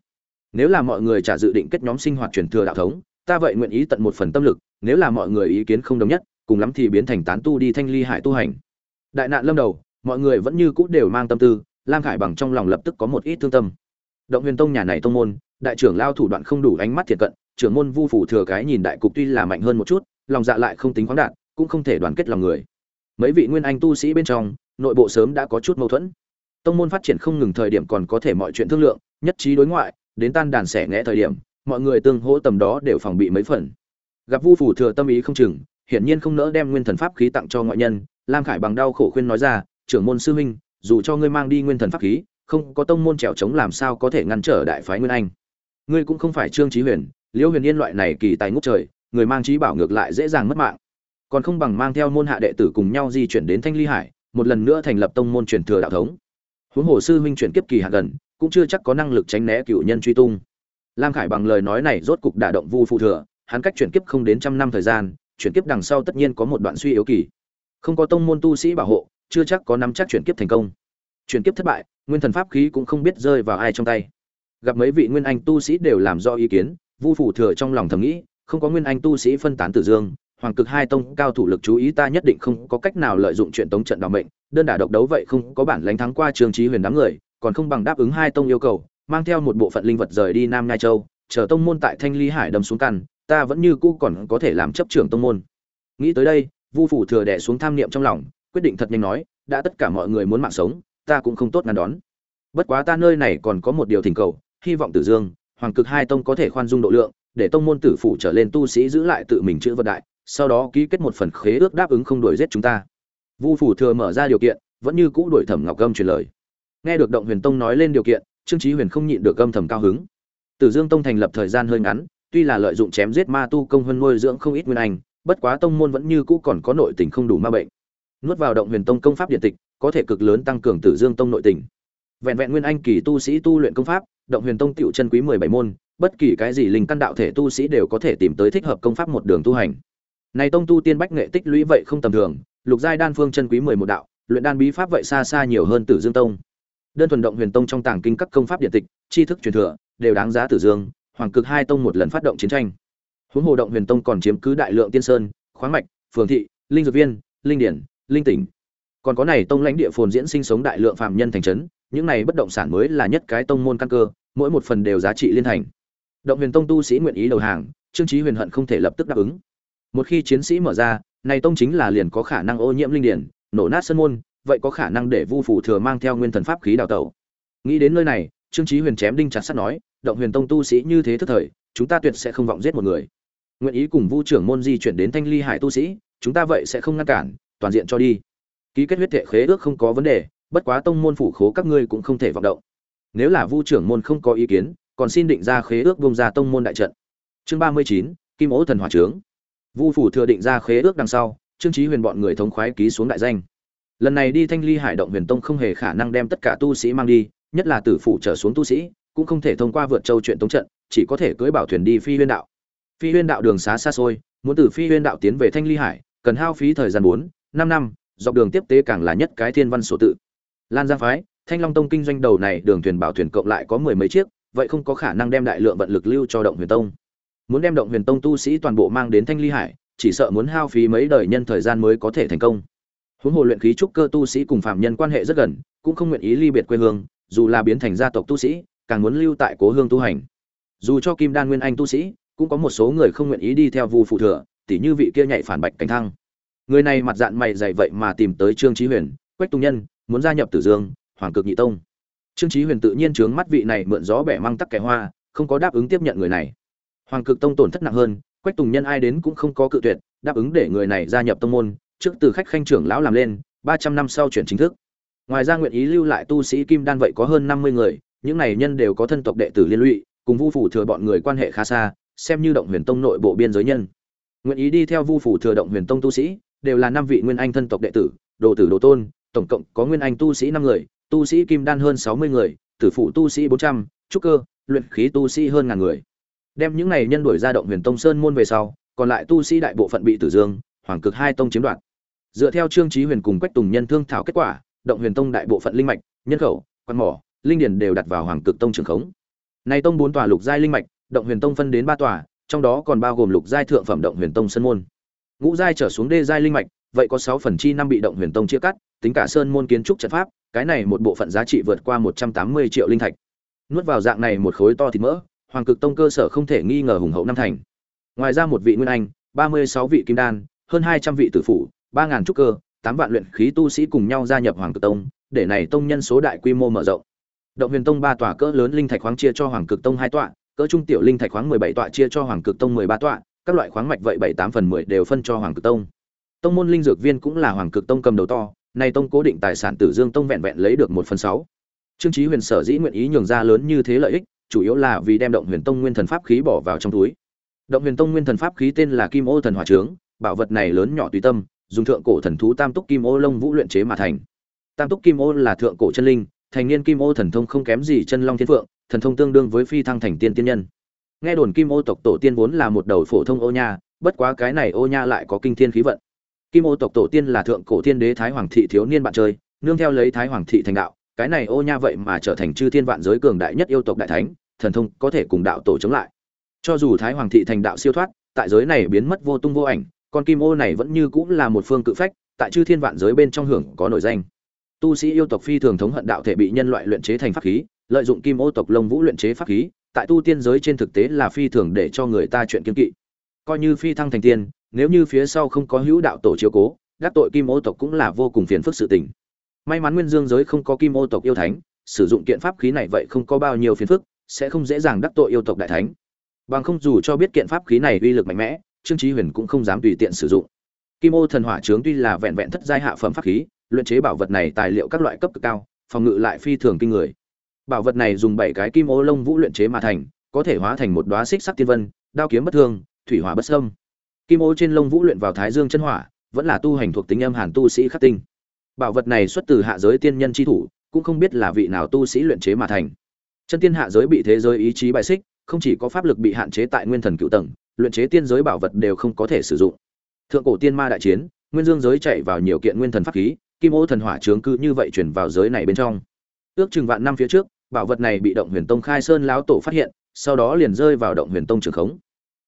Nếu là mọi người trả dự định kết nhóm sinh hoạt truyền thừa đạo thống, ta vậy nguyện ý tận một phần tâm lực, nếu là mọi người ý kiến không đồng nhất, cùng lắm thì biến thành tán tu đi thanh ly hải tu hành. Đại nạn lâm đầu, mọi người vẫn như cũ đều mang tâm tư lam khải bằng trong lòng lập tức có một ít thương tâm. Động huyền tông nhà này tông môn, đại trưởng lao thủ đoạn không đủ ánh mắt thiệt cận, trưởng môn vu phủ thừa cái nhìn đại cục tuy là mạnh hơn một chút, lòng dạ lại không tính khoáng đạt, cũng không thể đoàn kết lòng người. Mấy vị nguyên anh tu sĩ bên trong, nội bộ sớm đã có chút mâu thuẫn. Tông môn phát triển không ngừng thời điểm còn có thể mọi chuyện thương lượng, nhất trí đối ngoại, đến tan đàn sẻ ngẽ thời điểm, mọi người tương hỗ tầm đó đều phòng bị mấy phần. Gặp vu phủ thừa tâm ý không chừng, hiển nhiên không nỡ đem nguyên thần pháp khí tặng cho ngoại nhân, lam khải bằng đau khổ khuyên nói ra, trưởng môn sư huynh dù cho ngươi mang đi nguyên thần pháp khí, không có tông môn trèo trống làm sao có thể ngăn trở đại phái nguyên anh. Ngươi cũng không phải trương trí huyền, liễu huyền yên loại này kỳ tài ngút trời, người mang trí bảo ngược lại dễ dàng mất mạng. Còn không bằng mang theo môn hạ đệ tử cùng nhau di chuyển đến thanh ly hải, một lần nữa thành lập tông môn truyền thừa đạo thống. Huống hồ sư huynh chuyển kiếp kỳ hạ gần, cũng chưa chắc có năng lực tránh né cựu nhân truy tung. Lam khải bằng lời nói này rốt cục đả động vu phụ thừa, hắn cách chuyển kiếp không đến trăm năm thời gian, chuyển kiếp đằng sau tất nhiên có một đoạn suy yếu kỳ. Không có tông môn tu sĩ bảo hộ chưa chắc có nắm chắc chuyển kiếp thành công. Chuyển kiếp thất bại, nguyên thần pháp khí cũng không biết rơi vào ai trong tay. Gặp mấy vị nguyên anh tu sĩ đều làm do ý kiến, vu phủ thừa trong lòng thầm nghĩ, không có nguyên anh tu sĩ phân tán tử dương, hoàng cực hai tông cao thủ lực chú ý ta nhất định không có cách nào lợi dụng chuyện tống trận đào mệnh, đơn đả độc đấu vậy không có bản lãnh thắng qua trường trí huyền đám người, còn không bằng đáp ứng hai tông yêu cầu, mang theo một bộ phận linh vật rời đi nam ngai châu, chờ tông môn tại thanh ly hải đâm xuống căn, ta vẫn như cũ còn có thể làm chấp trưởng tông môn. Nghĩ tới đây, vu phủ thừa đẻ xuống tham niệm trong lòng quyết định thật nhanh nói, đã tất cả mọi người muốn mạng sống, ta cũng không tốt ngăn đón. Bất quá ta nơi này còn có một điều thỉnh cầu, hy vọng tử dương, hoàng cực hai tông có thể khoan dung độ lượng, để tông môn tử phủ trở lên tu sĩ giữ lại tự mình chữ vật đại, sau đó ký kết một phần khế ước đáp ứng không đuổi giết chúng ta. Vu phủ thừa mở ra điều kiện, vẫn như cũ đuổi thẩm ngọc gâm truyền lời. Nghe được động huyền tông nói lên điều kiện, trương chí huyền không nhịn được gâm thầm cao hứng. Tử dương tông thành lập thời gian hơi ngắn, tuy là lợi dụng chém giết ma tu công hơn nuôi dưỡng không ít nguyên anh, bất quá tông môn vẫn như cũ còn có nội tình không đủ ma bệnh nuốt vào động huyền tông công pháp điện tịch, có thể cực lớn tăng cường tử dương tông nội tình. Vẹn vẹn nguyên anh kỳ tu sĩ tu luyện công pháp, động huyền tông tựu chân quý mười bảy môn, bất kỳ cái gì linh căn đạo thể tu sĩ đều có thể tìm tới thích hợp công pháp một đường tu hành. Này tông tu tiên bách nghệ tích lũy vậy không tầm thường, lục giai đan phương chân quý mười một đạo, luyện đan bí pháp vậy xa xa nhiều hơn tử dương tông. Đơn thuần động huyền tông trong tàng kinh các công pháp điện tịch, tri thức truyền thừa, đều đáng giá tử dương, hoàng cực hai tông một lần phát động chiến tranh. Huống hồ động huyền tông còn chiếm cứ đại lượng tiên sơn, khoáng mạch, phường thị, linh dược viên, linh điển linh tỉnh. Còn có này tông lãnh địa phồn diễn sinh sống đại lượng phạm nhân thành trấn, những này bất động sản mới là nhất cái tông môn căn cơ, mỗi một phần đều giá trị liên thành. Động huyền tông tu sĩ nguyện ý đầu hàng, trương trí huyền hận không thể lập tức đáp ứng. Một khi chiến sĩ mở ra, này tông chính là liền có khả năng ô nhiễm linh điển, nổ nát sân môn, vậy có khả năng để vu phủ thừa mang theo nguyên thần pháp khí đào tẩu. Nghĩ đến nơi này, trương trí huyền chém đinh chặt sắt nói, động huyền tông tu sĩ như thế thức thời, chúng ta tuyệt sẽ không vọng giết một người. Nguyện ý cùng vu trưởng môn di chuyển đến thanh ly hải tu sĩ, chúng ta vậy sẽ không ngăn cản toàn diện cho đi. Ký kết huyết thệ khế ước không có vấn đề, bất quá tông môn phủ khố các ngươi cũng không thể vọng động. Nếu là vu trưởng môn không có ý kiến, còn xin định ra khế ước vung ra tông môn đại trận. Chương ba mươi chín, kim ố thần hỏa trướng. Vu phủ thừa định ra khế ước đằng sau, trương chí huyền bọn người thống khoái ký xuống đại danh. Lần này đi thanh ly hải động huyền tông không hề khả năng đem tất cả tu sĩ mang đi, nhất là tử phụ trở xuống tu sĩ, cũng không thể thông qua vượt châu chuyện tống trận, chỉ có thể cưỡi bảo thuyền đi phi huyên đạo. Phi huyên đạo đường xá xa xôi, muốn từ phi huyên đạo tiến về thanh ly hải, cần hao phí thời gian bốn năm năm, dọc đường tiếp tế càng là nhất cái thiên văn số tự. Lan giang phái, thanh long tông kinh doanh đầu này đường thuyền bảo thuyền cộng lại có mười mấy chiếc, vậy không có khả năng đem đại lượng vận lực lưu cho động huyền tông. Muốn đem động huyền tông tu sĩ toàn bộ mang đến thanh ly hải, chỉ sợ muốn hao phí mấy đời nhân thời gian mới có thể thành công. Huống hồ luyện khí trúc cơ tu sĩ cùng phạm nhân quan hệ rất gần, cũng không nguyện ý ly biệt quê hương, dù là biến thành gia tộc tu sĩ, càng muốn lưu tại cố hương tu hành. Dù cho kim đan nguyên anh tu sĩ, cũng có một số người không nguyện ý đi theo vu phụ thừa, tỉ như vị kia nhảy phản bạch cảnh thăng người này mặt dạng mày dày vậy mà tìm tới trương chí huyền, quách tùng nhân, muốn gia nhập tử dương, hoàng cực nhị tông. Trương chí huyền tự nhiên trướng mắt vị này mượn gió bẻ măng tắc kẻ hoa, không có đáp ứng tiếp nhận người này. Hoàng cực tông tổn thất nặng hơn, quách tùng nhân ai đến cũng không có cự tuyệt, đáp ứng để người này gia nhập tông môn, trước từ khách khanh trưởng lão làm lên, ba trăm năm sau chuyển chính thức. Ngoài ra nguyện ý lưu lại tu sĩ kim đan vậy có hơn năm mươi người, những này nhân đều có thân tộc đệ tử liên lụy, cùng vu phủ thừa bọn người quan hệ khá xa, xem như động huyền tông nội bộ biên giới nhân. Nguyện ý đi theo vu phủ thừa động huyền tông tu sĩ đều là năm vị nguyên anh thân tộc đệ tử, đồ tử đồ tôn, tổng cộng có nguyên anh tu sĩ năm người, tu sĩ kim đan hơn sáu mươi người, tử phụ tu sĩ bốn trăm, trúc cơ, luyện khí tu sĩ hơn ngàn người. Đem những này nhân đuổi ra động huyền tông sơn môn về sau, còn lại tu sĩ đại bộ phận bị tử dương, hoàng cực hai tông chiếm đoạt. Dựa theo trương trí huyền cùng quách tùng nhân thương thảo kết quả, động huyền tông đại bộ phận linh mạch, nhân khẩu, quan mỏ, linh điền đều đặt vào hoàng cực tông trường khống. Nay tông bốn tòa lục giai linh mạch, động huyền tông phân đến ba tòa, trong đó còn bao gồm lục giai thượng phẩm động huyền tông sơn môn ngũ giai trở xuống đê giai linh mạch, vậy có sáu phần chi năm bị động huyền tông chia cắt, tính cả sơn môn kiến trúc trận pháp, cái này một bộ phận giá trị vượt qua một trăm tám mươi triệu linh thạch. Nuốt vào dạng này một khối to thịt mỡ, hoàng cực tông cơ sở không thể nghi ngờ hùng hậu năm thành. Ngoài ra một vị nguyên anh, ba mươi sáu vị kim đan, hơn hai trăm vị tử phủ, ba ngàn trúc cơ, tám vạn luyện khí tu sĩ cùng nhau gia nhập hoàng cực tông, để này tông nhân số đại quy mô mở rộng. Động huyền tông ba tòa cỡ lớn linh thạch khoáng chia cho hoàng cực tông hai tọa, cỡ trung tiểu linh thạch khoáng mười bảy tọa chia cho hoàng cực tông mười ba tọa các loại khoáng mạch vậy bảy tám phần mười đều phân cho hoàng cực tông. Tông môn linh dược viên cũng là hoàng cực tông cầm đầu to, nay tông cố định tài sản tử dương tông vẹn vẹn lấy được một phần sáu. Trương trí huyền sở dĩ nguyện ý nhường ra lớn như thế lợi ích, chủ yếu là vì đem động huyền tông nguyên thần pháp khí bỏ vào trong túi. Động huyền tông nguyên thần pháp khí tên là kim ô thần hỏa trướng, bảo vật này lớn nhỏ tùy tâm, dùng thượng cổ thần thú tam túc kim ô lông vũ luyện chế mà thành. Tam túc kim ô là thượng cổ chân linh, thành niên kim ô thần thông không kém gì chân long thiên phượng, thần thông tương đương với phi thăng thành tiên tiên nhân nghe đồn kim ô tộc tổ tiên vốn là một đầu phổ thông ô nha, bất quá cái này ô nha lại có kinh thiên khí vận. Kim ô tộc tổ tiên là thượng cổ thiên đế thái hoàng thị thiếu niên bạn chơi, nương theo lấy thái hoàng thị thành đạo, cái này ô nha vậy mà trở thành chư thiên vạn giới cường đại nhất yêu tộc đại thánh, thần thông có thể cùng đạo tổ chống lại. Cho dù thái hoàng thị thành đạo siêu thoát, tại giới này biến mất vô tung vô ảnh, con kim ô này vẫn như cũng là một phương cự phách, tại chư thiên vạn giới bên trong hưởng có nổi danh. Tu sĩ yêu tộc phi thường thống hận đạo thể bị nhân loại luyện chế thành pháp khí, lợi dụng kim ô tộc lông vũ luyện chế pháp khí tại tu tiên giới trên thực tế là phi thường để cho người ta chuyện kiên kỵ. Coi như phi thăng thành tiên, nếu như phía sau không có hữu đạo tổ chiếu cố, đắc tội kim ô tộc cũng là vô cùng phiền phức sự tình. May mắn nguyên dương giới không có kim ô tộc yêu thánh, sử dụng kiện pháp khí này vậy không có bao nhiêu phiền phức, sẽ không dễ dàng đắc tội yêu tộc đại thánh. Bằng không dù cho biết kiện pháp khí này uy lực mạnh mẽ, trương chí huyền cũng không dám tùy tiện sử dụng. Kim ô thần hỏa trướng tuy là vẹn vẹn thất giai hạ phẩm pháp khí, luyện chế bảo vật này tài liệu các loại cấp cực cao, phòng ngự lại phi thường kinh người bảo vật này dùng bảy cái kim ô lông vũ luyện chế mà thành, có thể hóa thành một đóa xích sắc tiên vân, đao kiếm bất thương, thủy hỏa bất sâm kim ô trên lông vũ luyện vào thái dương chân hỏa, vẫn là tu hành thuộc tính âm hàn tu sĩ khắc tinh. Bảo vật này xuất từ hạ giới tiên nhân chi thủ, cũng không biết là vị nào tu sĩ luyện chế mà thành. Chân tiên hạ giới bị thế giới ý chí bài xích, không chỉ có pháp lực bị hạn chế tại nguyên thần cựu tầng, luyện chế tiên giới bảo vật đều không có thể sử dụng. Thượng cổ tiên ma đại chiến, nguyên dương giới chạy vào nhiều kiện nguyên thần pháp khí, kim ô thần hỏa chướng cư như vậy chuyển vào giới này bên trong. Ước chừng vạn năm phía trước bảo vật này bị động huyền tông khai sơn lão tổ phát hiện, sau đó liền rơi vào động huyền tông trường khống.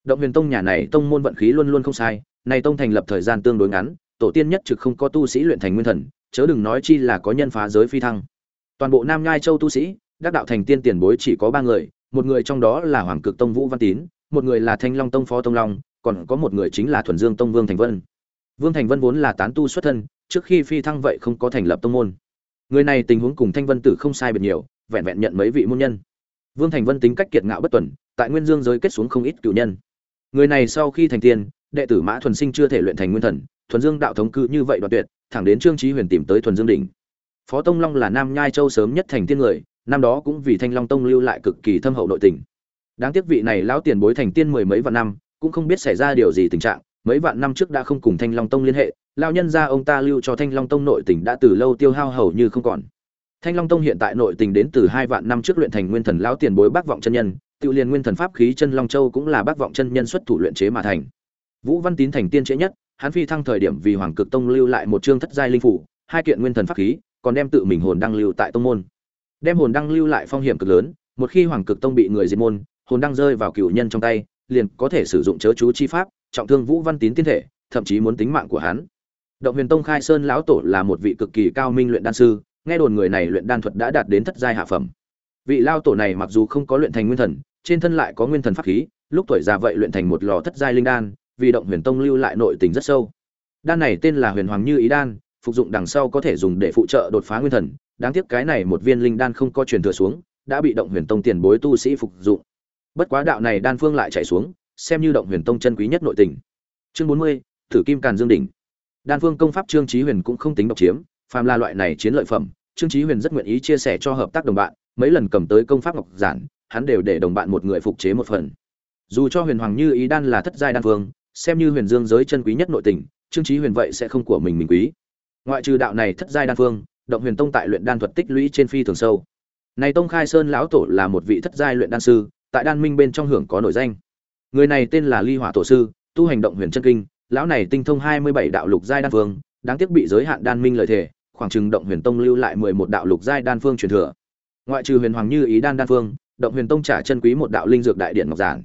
Động huyền tông nhà này tông môn vận khí luôn luôn không sai, này tông thành lập thời gian tương đối ngắn, tổ tiên nhất trực không có tu sĩ luyện thành nguyên thần, chớ đừng nói chi là có nhân phá giới phi thăng. Toàn bộ nam nhai châu tu sĩ, đắc đạo thành tiên tiền bối chỉ có ba người, một người trong đó là hoàng cực tông vũ văn tín, một người là thanh long tông phó tông long, còn có một người chính là thuần dương tông vương thành vân. Vương thành vân vốn là tán tu xuất thân, trước khi phi thăng vậy không có thành lập tông môn. Người này tình huống cùng thanh vân tử không sai biệt nhiều vẹn vẹn nhận mấy vị môn nhân. Vương thành vân tính cách kiệt ngạo bất tuần, tại nguyên dương giới kết xuống không ít cựu nhân. Người này sau khi thành tiên, đệ tử mã thuần sinh chưa thể luyện thành nguyên thần, thuần dương đạo thống cư như vậy đoạt tuyệt, thẳng đến trương trí huyền tìm tới thuần dương đỉnh. Phó tông long là nam nhai châu sớm nhất thành tiên người, năm đó cũng vì thanh long tông lưu lại cực kỳ thâm hậu nội tình. Đáng tiếc vị này lão tiền bối thành tiên mười mấy vạn năm, cũng không biết xảy ra điều gì tình trạng, mấy vạn năm trước đã không cùng thanh long tông liên hệ lao nhân ra ông ta lưu cho thanh long tông nội tình đã từ lâu tiêu hao hầu như không còn thanh long tông hiện tại nội tình đến từ hai vạn năm trước luyện thành nguyên thần lão tiền bối bác vọng chân nhân, tự liền nguyên thần pháp khí chân long châu cũng là bác vọng chân nhân xuất thủ luyện chế mà thành. Vũ văn tín thành tiên trễ nhất, hắn phi thăng thời điểm vì hoàng cực tông lưu lại một chương thất giai linh phủ, hai kiện nguyên thần pháp khí, còn đem tự mình hồn đăng lưu tại tông môn. Đem hồn đăng lưu lại phong hiểm cực lớn, một khi hoàng cực tông bị người diệt môn, hồn đăng rơi vào cửu nhân trong tay, liền có thể sử dụng chớ chú chi pháp, trọng thương vũ văn tín tiên thể, thậm chí muốn tính mạng của hắn. Động huyền tông khai sơn lão tổ là một vị cực kỳ cao minh luyện đan sư nghe đồn người này luyện đan thuật đã đạt đến thất giai hạ phẩm. Vị lao tổ này mặc dù không có luyện thành nguyên thần, trên thân lại có nguyên thần pháp khí, lúc tuổi già vậy luyện thành một lò thất giai linh đan, vì động huyền tông lưu lại nội tình rất sâu. Đan này tên là huyền hoàng như ý đan, phục dụng đằng sau có thể dùng để phụ trợ đột phá nguyên thần, đáng tiếc cái này một viên linh đan không có truyền thừa xuống, đã bị động huyền tông tiền bối tu sĩ phục dụng. Bất quá đạo này đan phương lại chạy xuống, xem như động huyền tông chân quý nhất nội tình. Chương bốn mươi, thử kim càn dương đỉnh. Đan phương công pháp trương trí huyền cũng không tính độc chiếm phàm là loại này chiến lợi phẩm trương trí huyền rất nguyện ý chia sẻ cho hợp tác đồng bạn mấy lần cầm tới công pháp ngọc giản hắn đều để đồng bạn một người phục chế một phần. Dù cho huyền hoàng như ý đan là thất giai đan vương, xem như huyền dương giới chân quý nhất nội tình trương trí huyền vậy sẽ không của mình mình quý. Ngoại trừ đạo này thất giai đan phương động huyền tông tại luyện đan thuật tích lũy trên phi thường sâu. Này tông khai sơn lão tổ là một vị thất giai luyện đan sư tại đan minh bên trong hưởng có nổi danh. Người này tên là ly hỏa tổ sư tu hành động huyền chân kinh lão này tinh thông hai mươi bảy đạo lục giai đan phương đáng tiếc bị giới hạn đan minh lợi thể khoảng chừng động huyền tông lưu lại mười một đạo lục giai đan phương truyền thừa. Ngoại trừ huyền hoàng như ý đan đan phương, động huyền tông trả chân quý một đạo linh dược đại điện ngọc giản.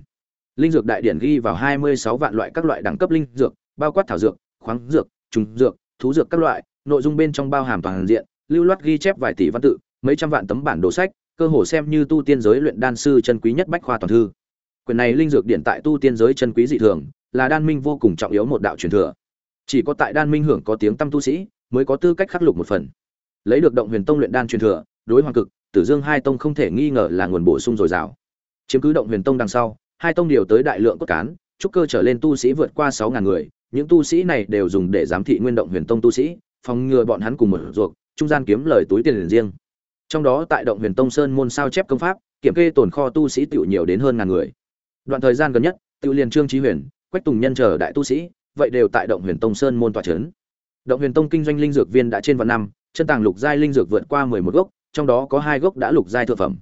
Linh dược đại điện ghi vào hai mươi sáu vạn loại các loại đẳng cấp linh dược, bao quát thảo dược, khoáng dược, trùng dược, thú dược các loại, nội dung bên trong bao hàm toàn diện, lưu loát ghi chép vài tỷ văn tự, mấy trăm vạn tấm bản đồ sách, cơ hồ xem như tu tiên giới luyện đan sư chân quý nhất bách khoa toàn thư. Quyền này linh dược điện tại tu tiên giới chân quý dị thường, là đan minh vô cùng trọng yếu một đạo truyền thừa. Chỉ có tại đan minh hưởng có tiếng tâm tu sĩ mới có tư cách khắc lục một phần. Lấy được động huyền tông luyện đan truyền thừa, đối hoàng cực, tử dương hai tông không thể nghi ngờ là nguồn bổ sung dồi dào. Chiếm cứ động huyền tông đằng sau, hai tông điều tới đại lượng cốt cán, trúc cơ trở lên tu sĩ vượt qua sáu ngàn người, những tu sĩ này đều dùng để giám thị nguyên động huyền tông tu sĩ, phòng ngừa bọn hắn cùng một ruột trung gian kiếm lời túi tiền riêng. Trong đó tại động huyền tông sơn môn sao chép công pháp, kiểm kê tồn kho tu sĩ tiểu nhiều đến hơn ngàn người. Đoạn thời gian gần nhất, tiểu liền trương trí huyền, quách tùng nhân chờ đại tu sĩ, vậy đều tại động huyền tông sơn môn tòa trấn động huyền tông kinh doanh linh dược viên đã trên vạn năm, chân tàng lục giai linh dược vượt qua mười một gốc, trong đó có hai gốc đã lục giai thượng phẩm.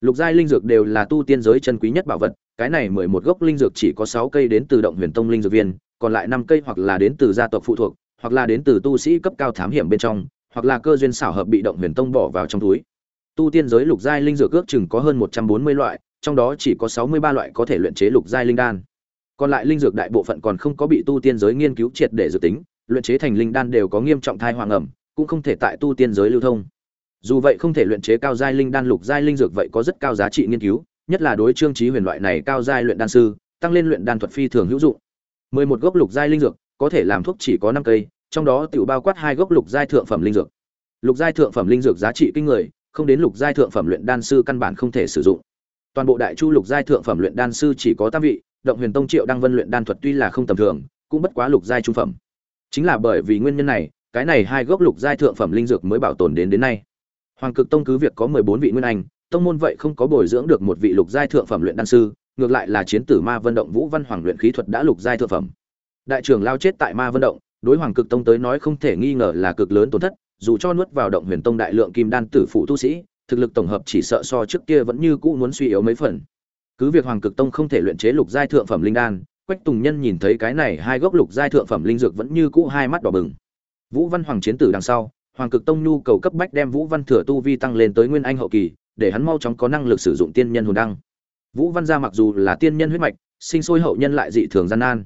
Lục giai linh dược đều là tu tiên giới chân quý nhất bảo vật, cái này mười một gốc linh dược chỉ có sáu cây đến từ động huyền tông linh dược viên, còn lại năm cây hoặc là đến từ gia tộc phụ thuộc, hoặc là đến từ tu sĩ cấp cao thám hiểm bên trong, hoặc là cơ duyên xảo hợp bị động huyền tông bỏ vào trong túi. Tu tiên giới lục giai linh dược ước chừng có hơn một trăm bốn mươi loại, trong đó chỉ có sáu mươi ba loại có thể luyện chế lục giai linh đan. Còn lại linh dược đại bộ phận còn không có bị tu tiên giới nghiên cứu triệt để dự tính luyện chế thành linh đan đều có nghiêm trọng thai hoàng ẩm, cũng không thể tại tu tiên giới lưu thông. Dù vậy không thể luyện chế cao giai linh đan lục giai linh dược vậy có rất cao giá trị nghiên cứu, nhất là đối trương trí huyền loại này cao giai luyện đan sư, tăng lên luyện đan thuật phi thường hữu dụng. Mười một gốc lục giai linh dược, có thể làm thuốc chỉ có năm cây, trong đó tự bao quát hai gốc lục giai thượng phẩm linh dược. Lục giai thượng phẩm linh dược giá trị kinh người, không đến lục giai thượng phẩm luyện đan sư căn bản không thể sử dụng. Toàn bộ đại chu lục giai thượng phẩm luyện đan sư chỉ có tam vị, động huyền tông triệu đăng vân luyện đan thuật tuy là không tầm thường, cũng bất quá lục giai trung phẩm chính là bởi vì nguyên nhân này, cái này hai gốc lục giai thượng phẩm linh dược mới bảo tồn đến đến nay. Hoàng cực tông cứ việc có mười bốn vị nguyên anh, tông môn vậy không có bồi dưỡng được một vị lục giai thượng phẩm luyện đan sư, ngược lại là chiến tử ma vân động vũ văn hoàng luyện khí thuật đã lục giai thượng phẩm. Đại trưởng lao chết tại ma vân động, đối hoàng cực tông tới nói không thể nghi ngờ là cực lớn tổn thất, dù cho nuốt vào động huyền tông đại lượng kim đan tử phụ tu sĩ, thực lực tổng hợp chỉ sợ so trước kia vẫn như cũ muốn suy yếu mấy phần. Cứ việc hoàng cực tông không thể luyện chế lục giai thượng phẩm linh đan quách tùng nhân nhìn thấy cái này hai gốc lục giai thượng phẩm linh dược vẫn như cũ hai mắt đỏ bừng. Vũ văn hoàng chiến tử đằng sau, hoàng cực tông nhu cầu cấp bách đem vũ văn thừa tu vi tăng lên tới nguyên anh hậu kỳ, để hắn mau chóng có năng lực sử dụng tiên nhân hồn đăng. Vũ văn gia mặc dù là tiên nhân huyết mạch, sinh sôi hậu nhân lại dị thường gian nan.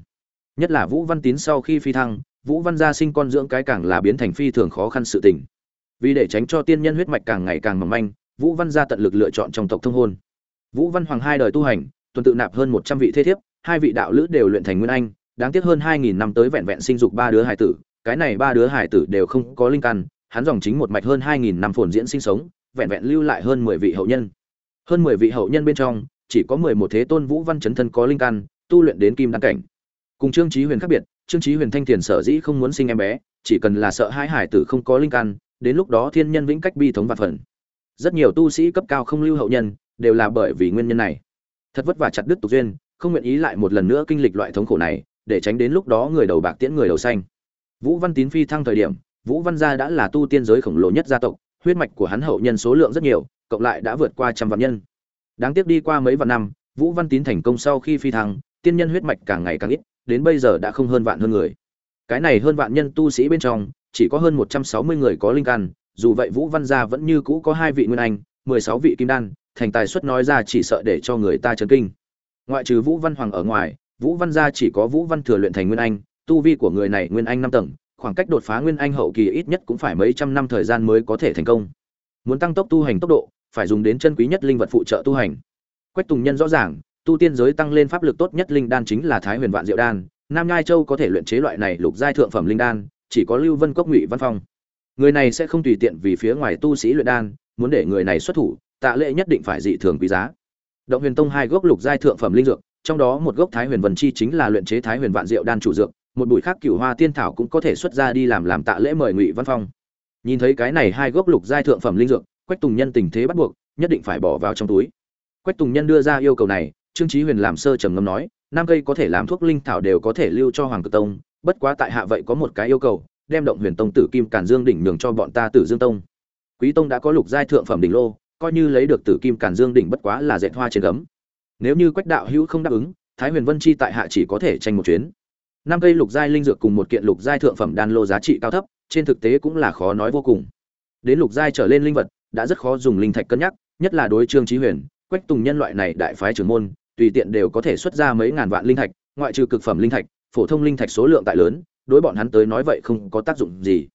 Nhất là vũ văn tín sau khi phi thăng, vũ văn gia sinh con dưỡng cái càng là biến thành phi thường khó khăn sự tình. Vì để tránh cho tiên nhân huyết mạch càng ngày càng mỏng manh, vũ văn gia tận lực lựa chọn trong tộc thông hôn. Vũ văn hoàng hai đời tu hành, tuần tự nạp hơn một trăm vị thế thiếp hai vị đạo lữ đều luyện thành nguyên anh, đáng tiếc hơn hai nghìn năm tới vẹn vẹn sinh dục ba đứa hải tử, cái này ba đứa hải tử đều không có linh căn, hắn dòng chính một mạch hơn hai nghìn năm phồn diễn sinh sống, vẹn vẹn lưu lại hơn mười vị hậu nhân. Hơn mười vị hậu nhân bên trong, chỉ có mười một thế tôn vũ văn chấn thân có linh căn, tu luyện đến kim đăng cảnh. Cùng trương trí huyền khác biệt, trương trí huyền thanh thiền sở dĩ không muốn sinh em bé, chỉ cần là sợ hai hải tử không có linh căn, đến lúc đó thiên nhân vĩnh cách bi thống vạn phần. Rất nhiều tu sĩ cấp cao không lưu hậu nhân, đều là bởi vì nguyên nhân này. Thật vất vả chặt đứt tục duyên không nguyện ý lại một lần nữa kinh lịch loại thống khổ này, để tránh đến lúc đó người đầu bạc tiễn người đầu xanh. Vũ văn tín phi thăng thời điểm, vũ văn gia đã là tu tiên giới khổng lồ nhất gia tộc, huyết mạch của hắn hậu nhân số lượng rất nhiều, cộng lại đã vượt qua trăm vạn nhân. Đáng tiếc đi qua mấy vạn năm, vũ văn tín thành công sau khi phi thăng, tiên nhân huyết mạch càng ngày càng ít, đến bây giờ đã không hơn vạn hơn người. Cái này hơn vạn nhân tu sĩ bên trong, chỉ có hơn một trăm sáu mươi người có linh căn, dù vậy vũ văn gia vẫn như cũ có hai vị nguyên anh, mười sáu vị kim đan, thành tài suất nói ra chỉ sợ để cho người ta chấn kinh ngoại trừ vũ văn hoàng ở ngoài, vũ văn gia chỉ có vũ văn thừa luyện thành nguyên anh, tu vi của người này nguyên anh năm tầng, khoảng cách đột phá nguyên anh hậu kỳ ít nhất cũng phải mấy trăm năm thời gian mới có thể thành công. Muốn tăng tốc tu hành tốc độ, phải dùng đến chân quý nhất linh vật phụ trợ tu hành. Quách tùng nhân rõ ràng, tu tiên giới tăng lên pháp lực tốt nhất linh đan chính là thái huyền vạn diệu đan, nam nhai châu có thể luyện chế loại này lục giai thượng phẩm linh đan, chỉ có lưu vân cốc ngụy văn phong. Người này sẽ không tùy tiện vì phía ngoài tu sĩ luyện đan, muốn để người này xuất thủ, tạ lệ nhất định phải dị thường quý giá động huyền tông hai gốc lục giai thượng phẩm linh dược, trong đó một gốc thái huyền vân chi chính là luyện chế thái huyền vạn diệu đan chủ dược, một bụi khác cửu hoa tiên thảo cũng có thể xuất ra đi làm làm tạ lễ mời ngụy văn phong. Nhìn thấy cái này hai gốc lục giai thượng phẩm linh dược, quách tùng nhân tình thế bắt buộc, nhất định phải bỏ vào trong túi. Quách tùng nhân đưa ra yêu cầu này, trương chí huyền làm sơ trầm ngâm nói, năm cây có thể làm thuốc linh thảo đều có thể lưu cho hoàng cực tông, bất quá tại hạ vậy có một cái yêu cầu, đem động huyền tông tử kim càn dương đỉnh nhường cho bọn ta tử dương tông. Quý tông đã có lục giai thượng phẩm đỉnh lô coi như lấy được tử kim càn dương đỉnh bất quá là dệt hoa trên gấm. Nếu như quách đạo hữu không đáp ứng, thái huyền vân chi tại hạ chỉ có thể tranh một chuyến. Năm cây lục giai linh dược cùng một kiện lục giai thượng phẩm đan lô giá trị cao thấp, trên thực tế cũng là khó nói vô cùng. Đến lục giai trở lên linh vật, đã rất khó dùng linh thạch cân nhắc, nhất là đối trương trí huyền, quách tùng nhân loại này đại phái trưởng môn, tùy tiện đều có thể xuất ra mấy ngàn vạn linh thạch, ngoại trừ cực phẩm linh thạch, phổ thông linh thạch số lượng tại lớn, đối bọn hắn tới nói vậy không có tác dụng gì.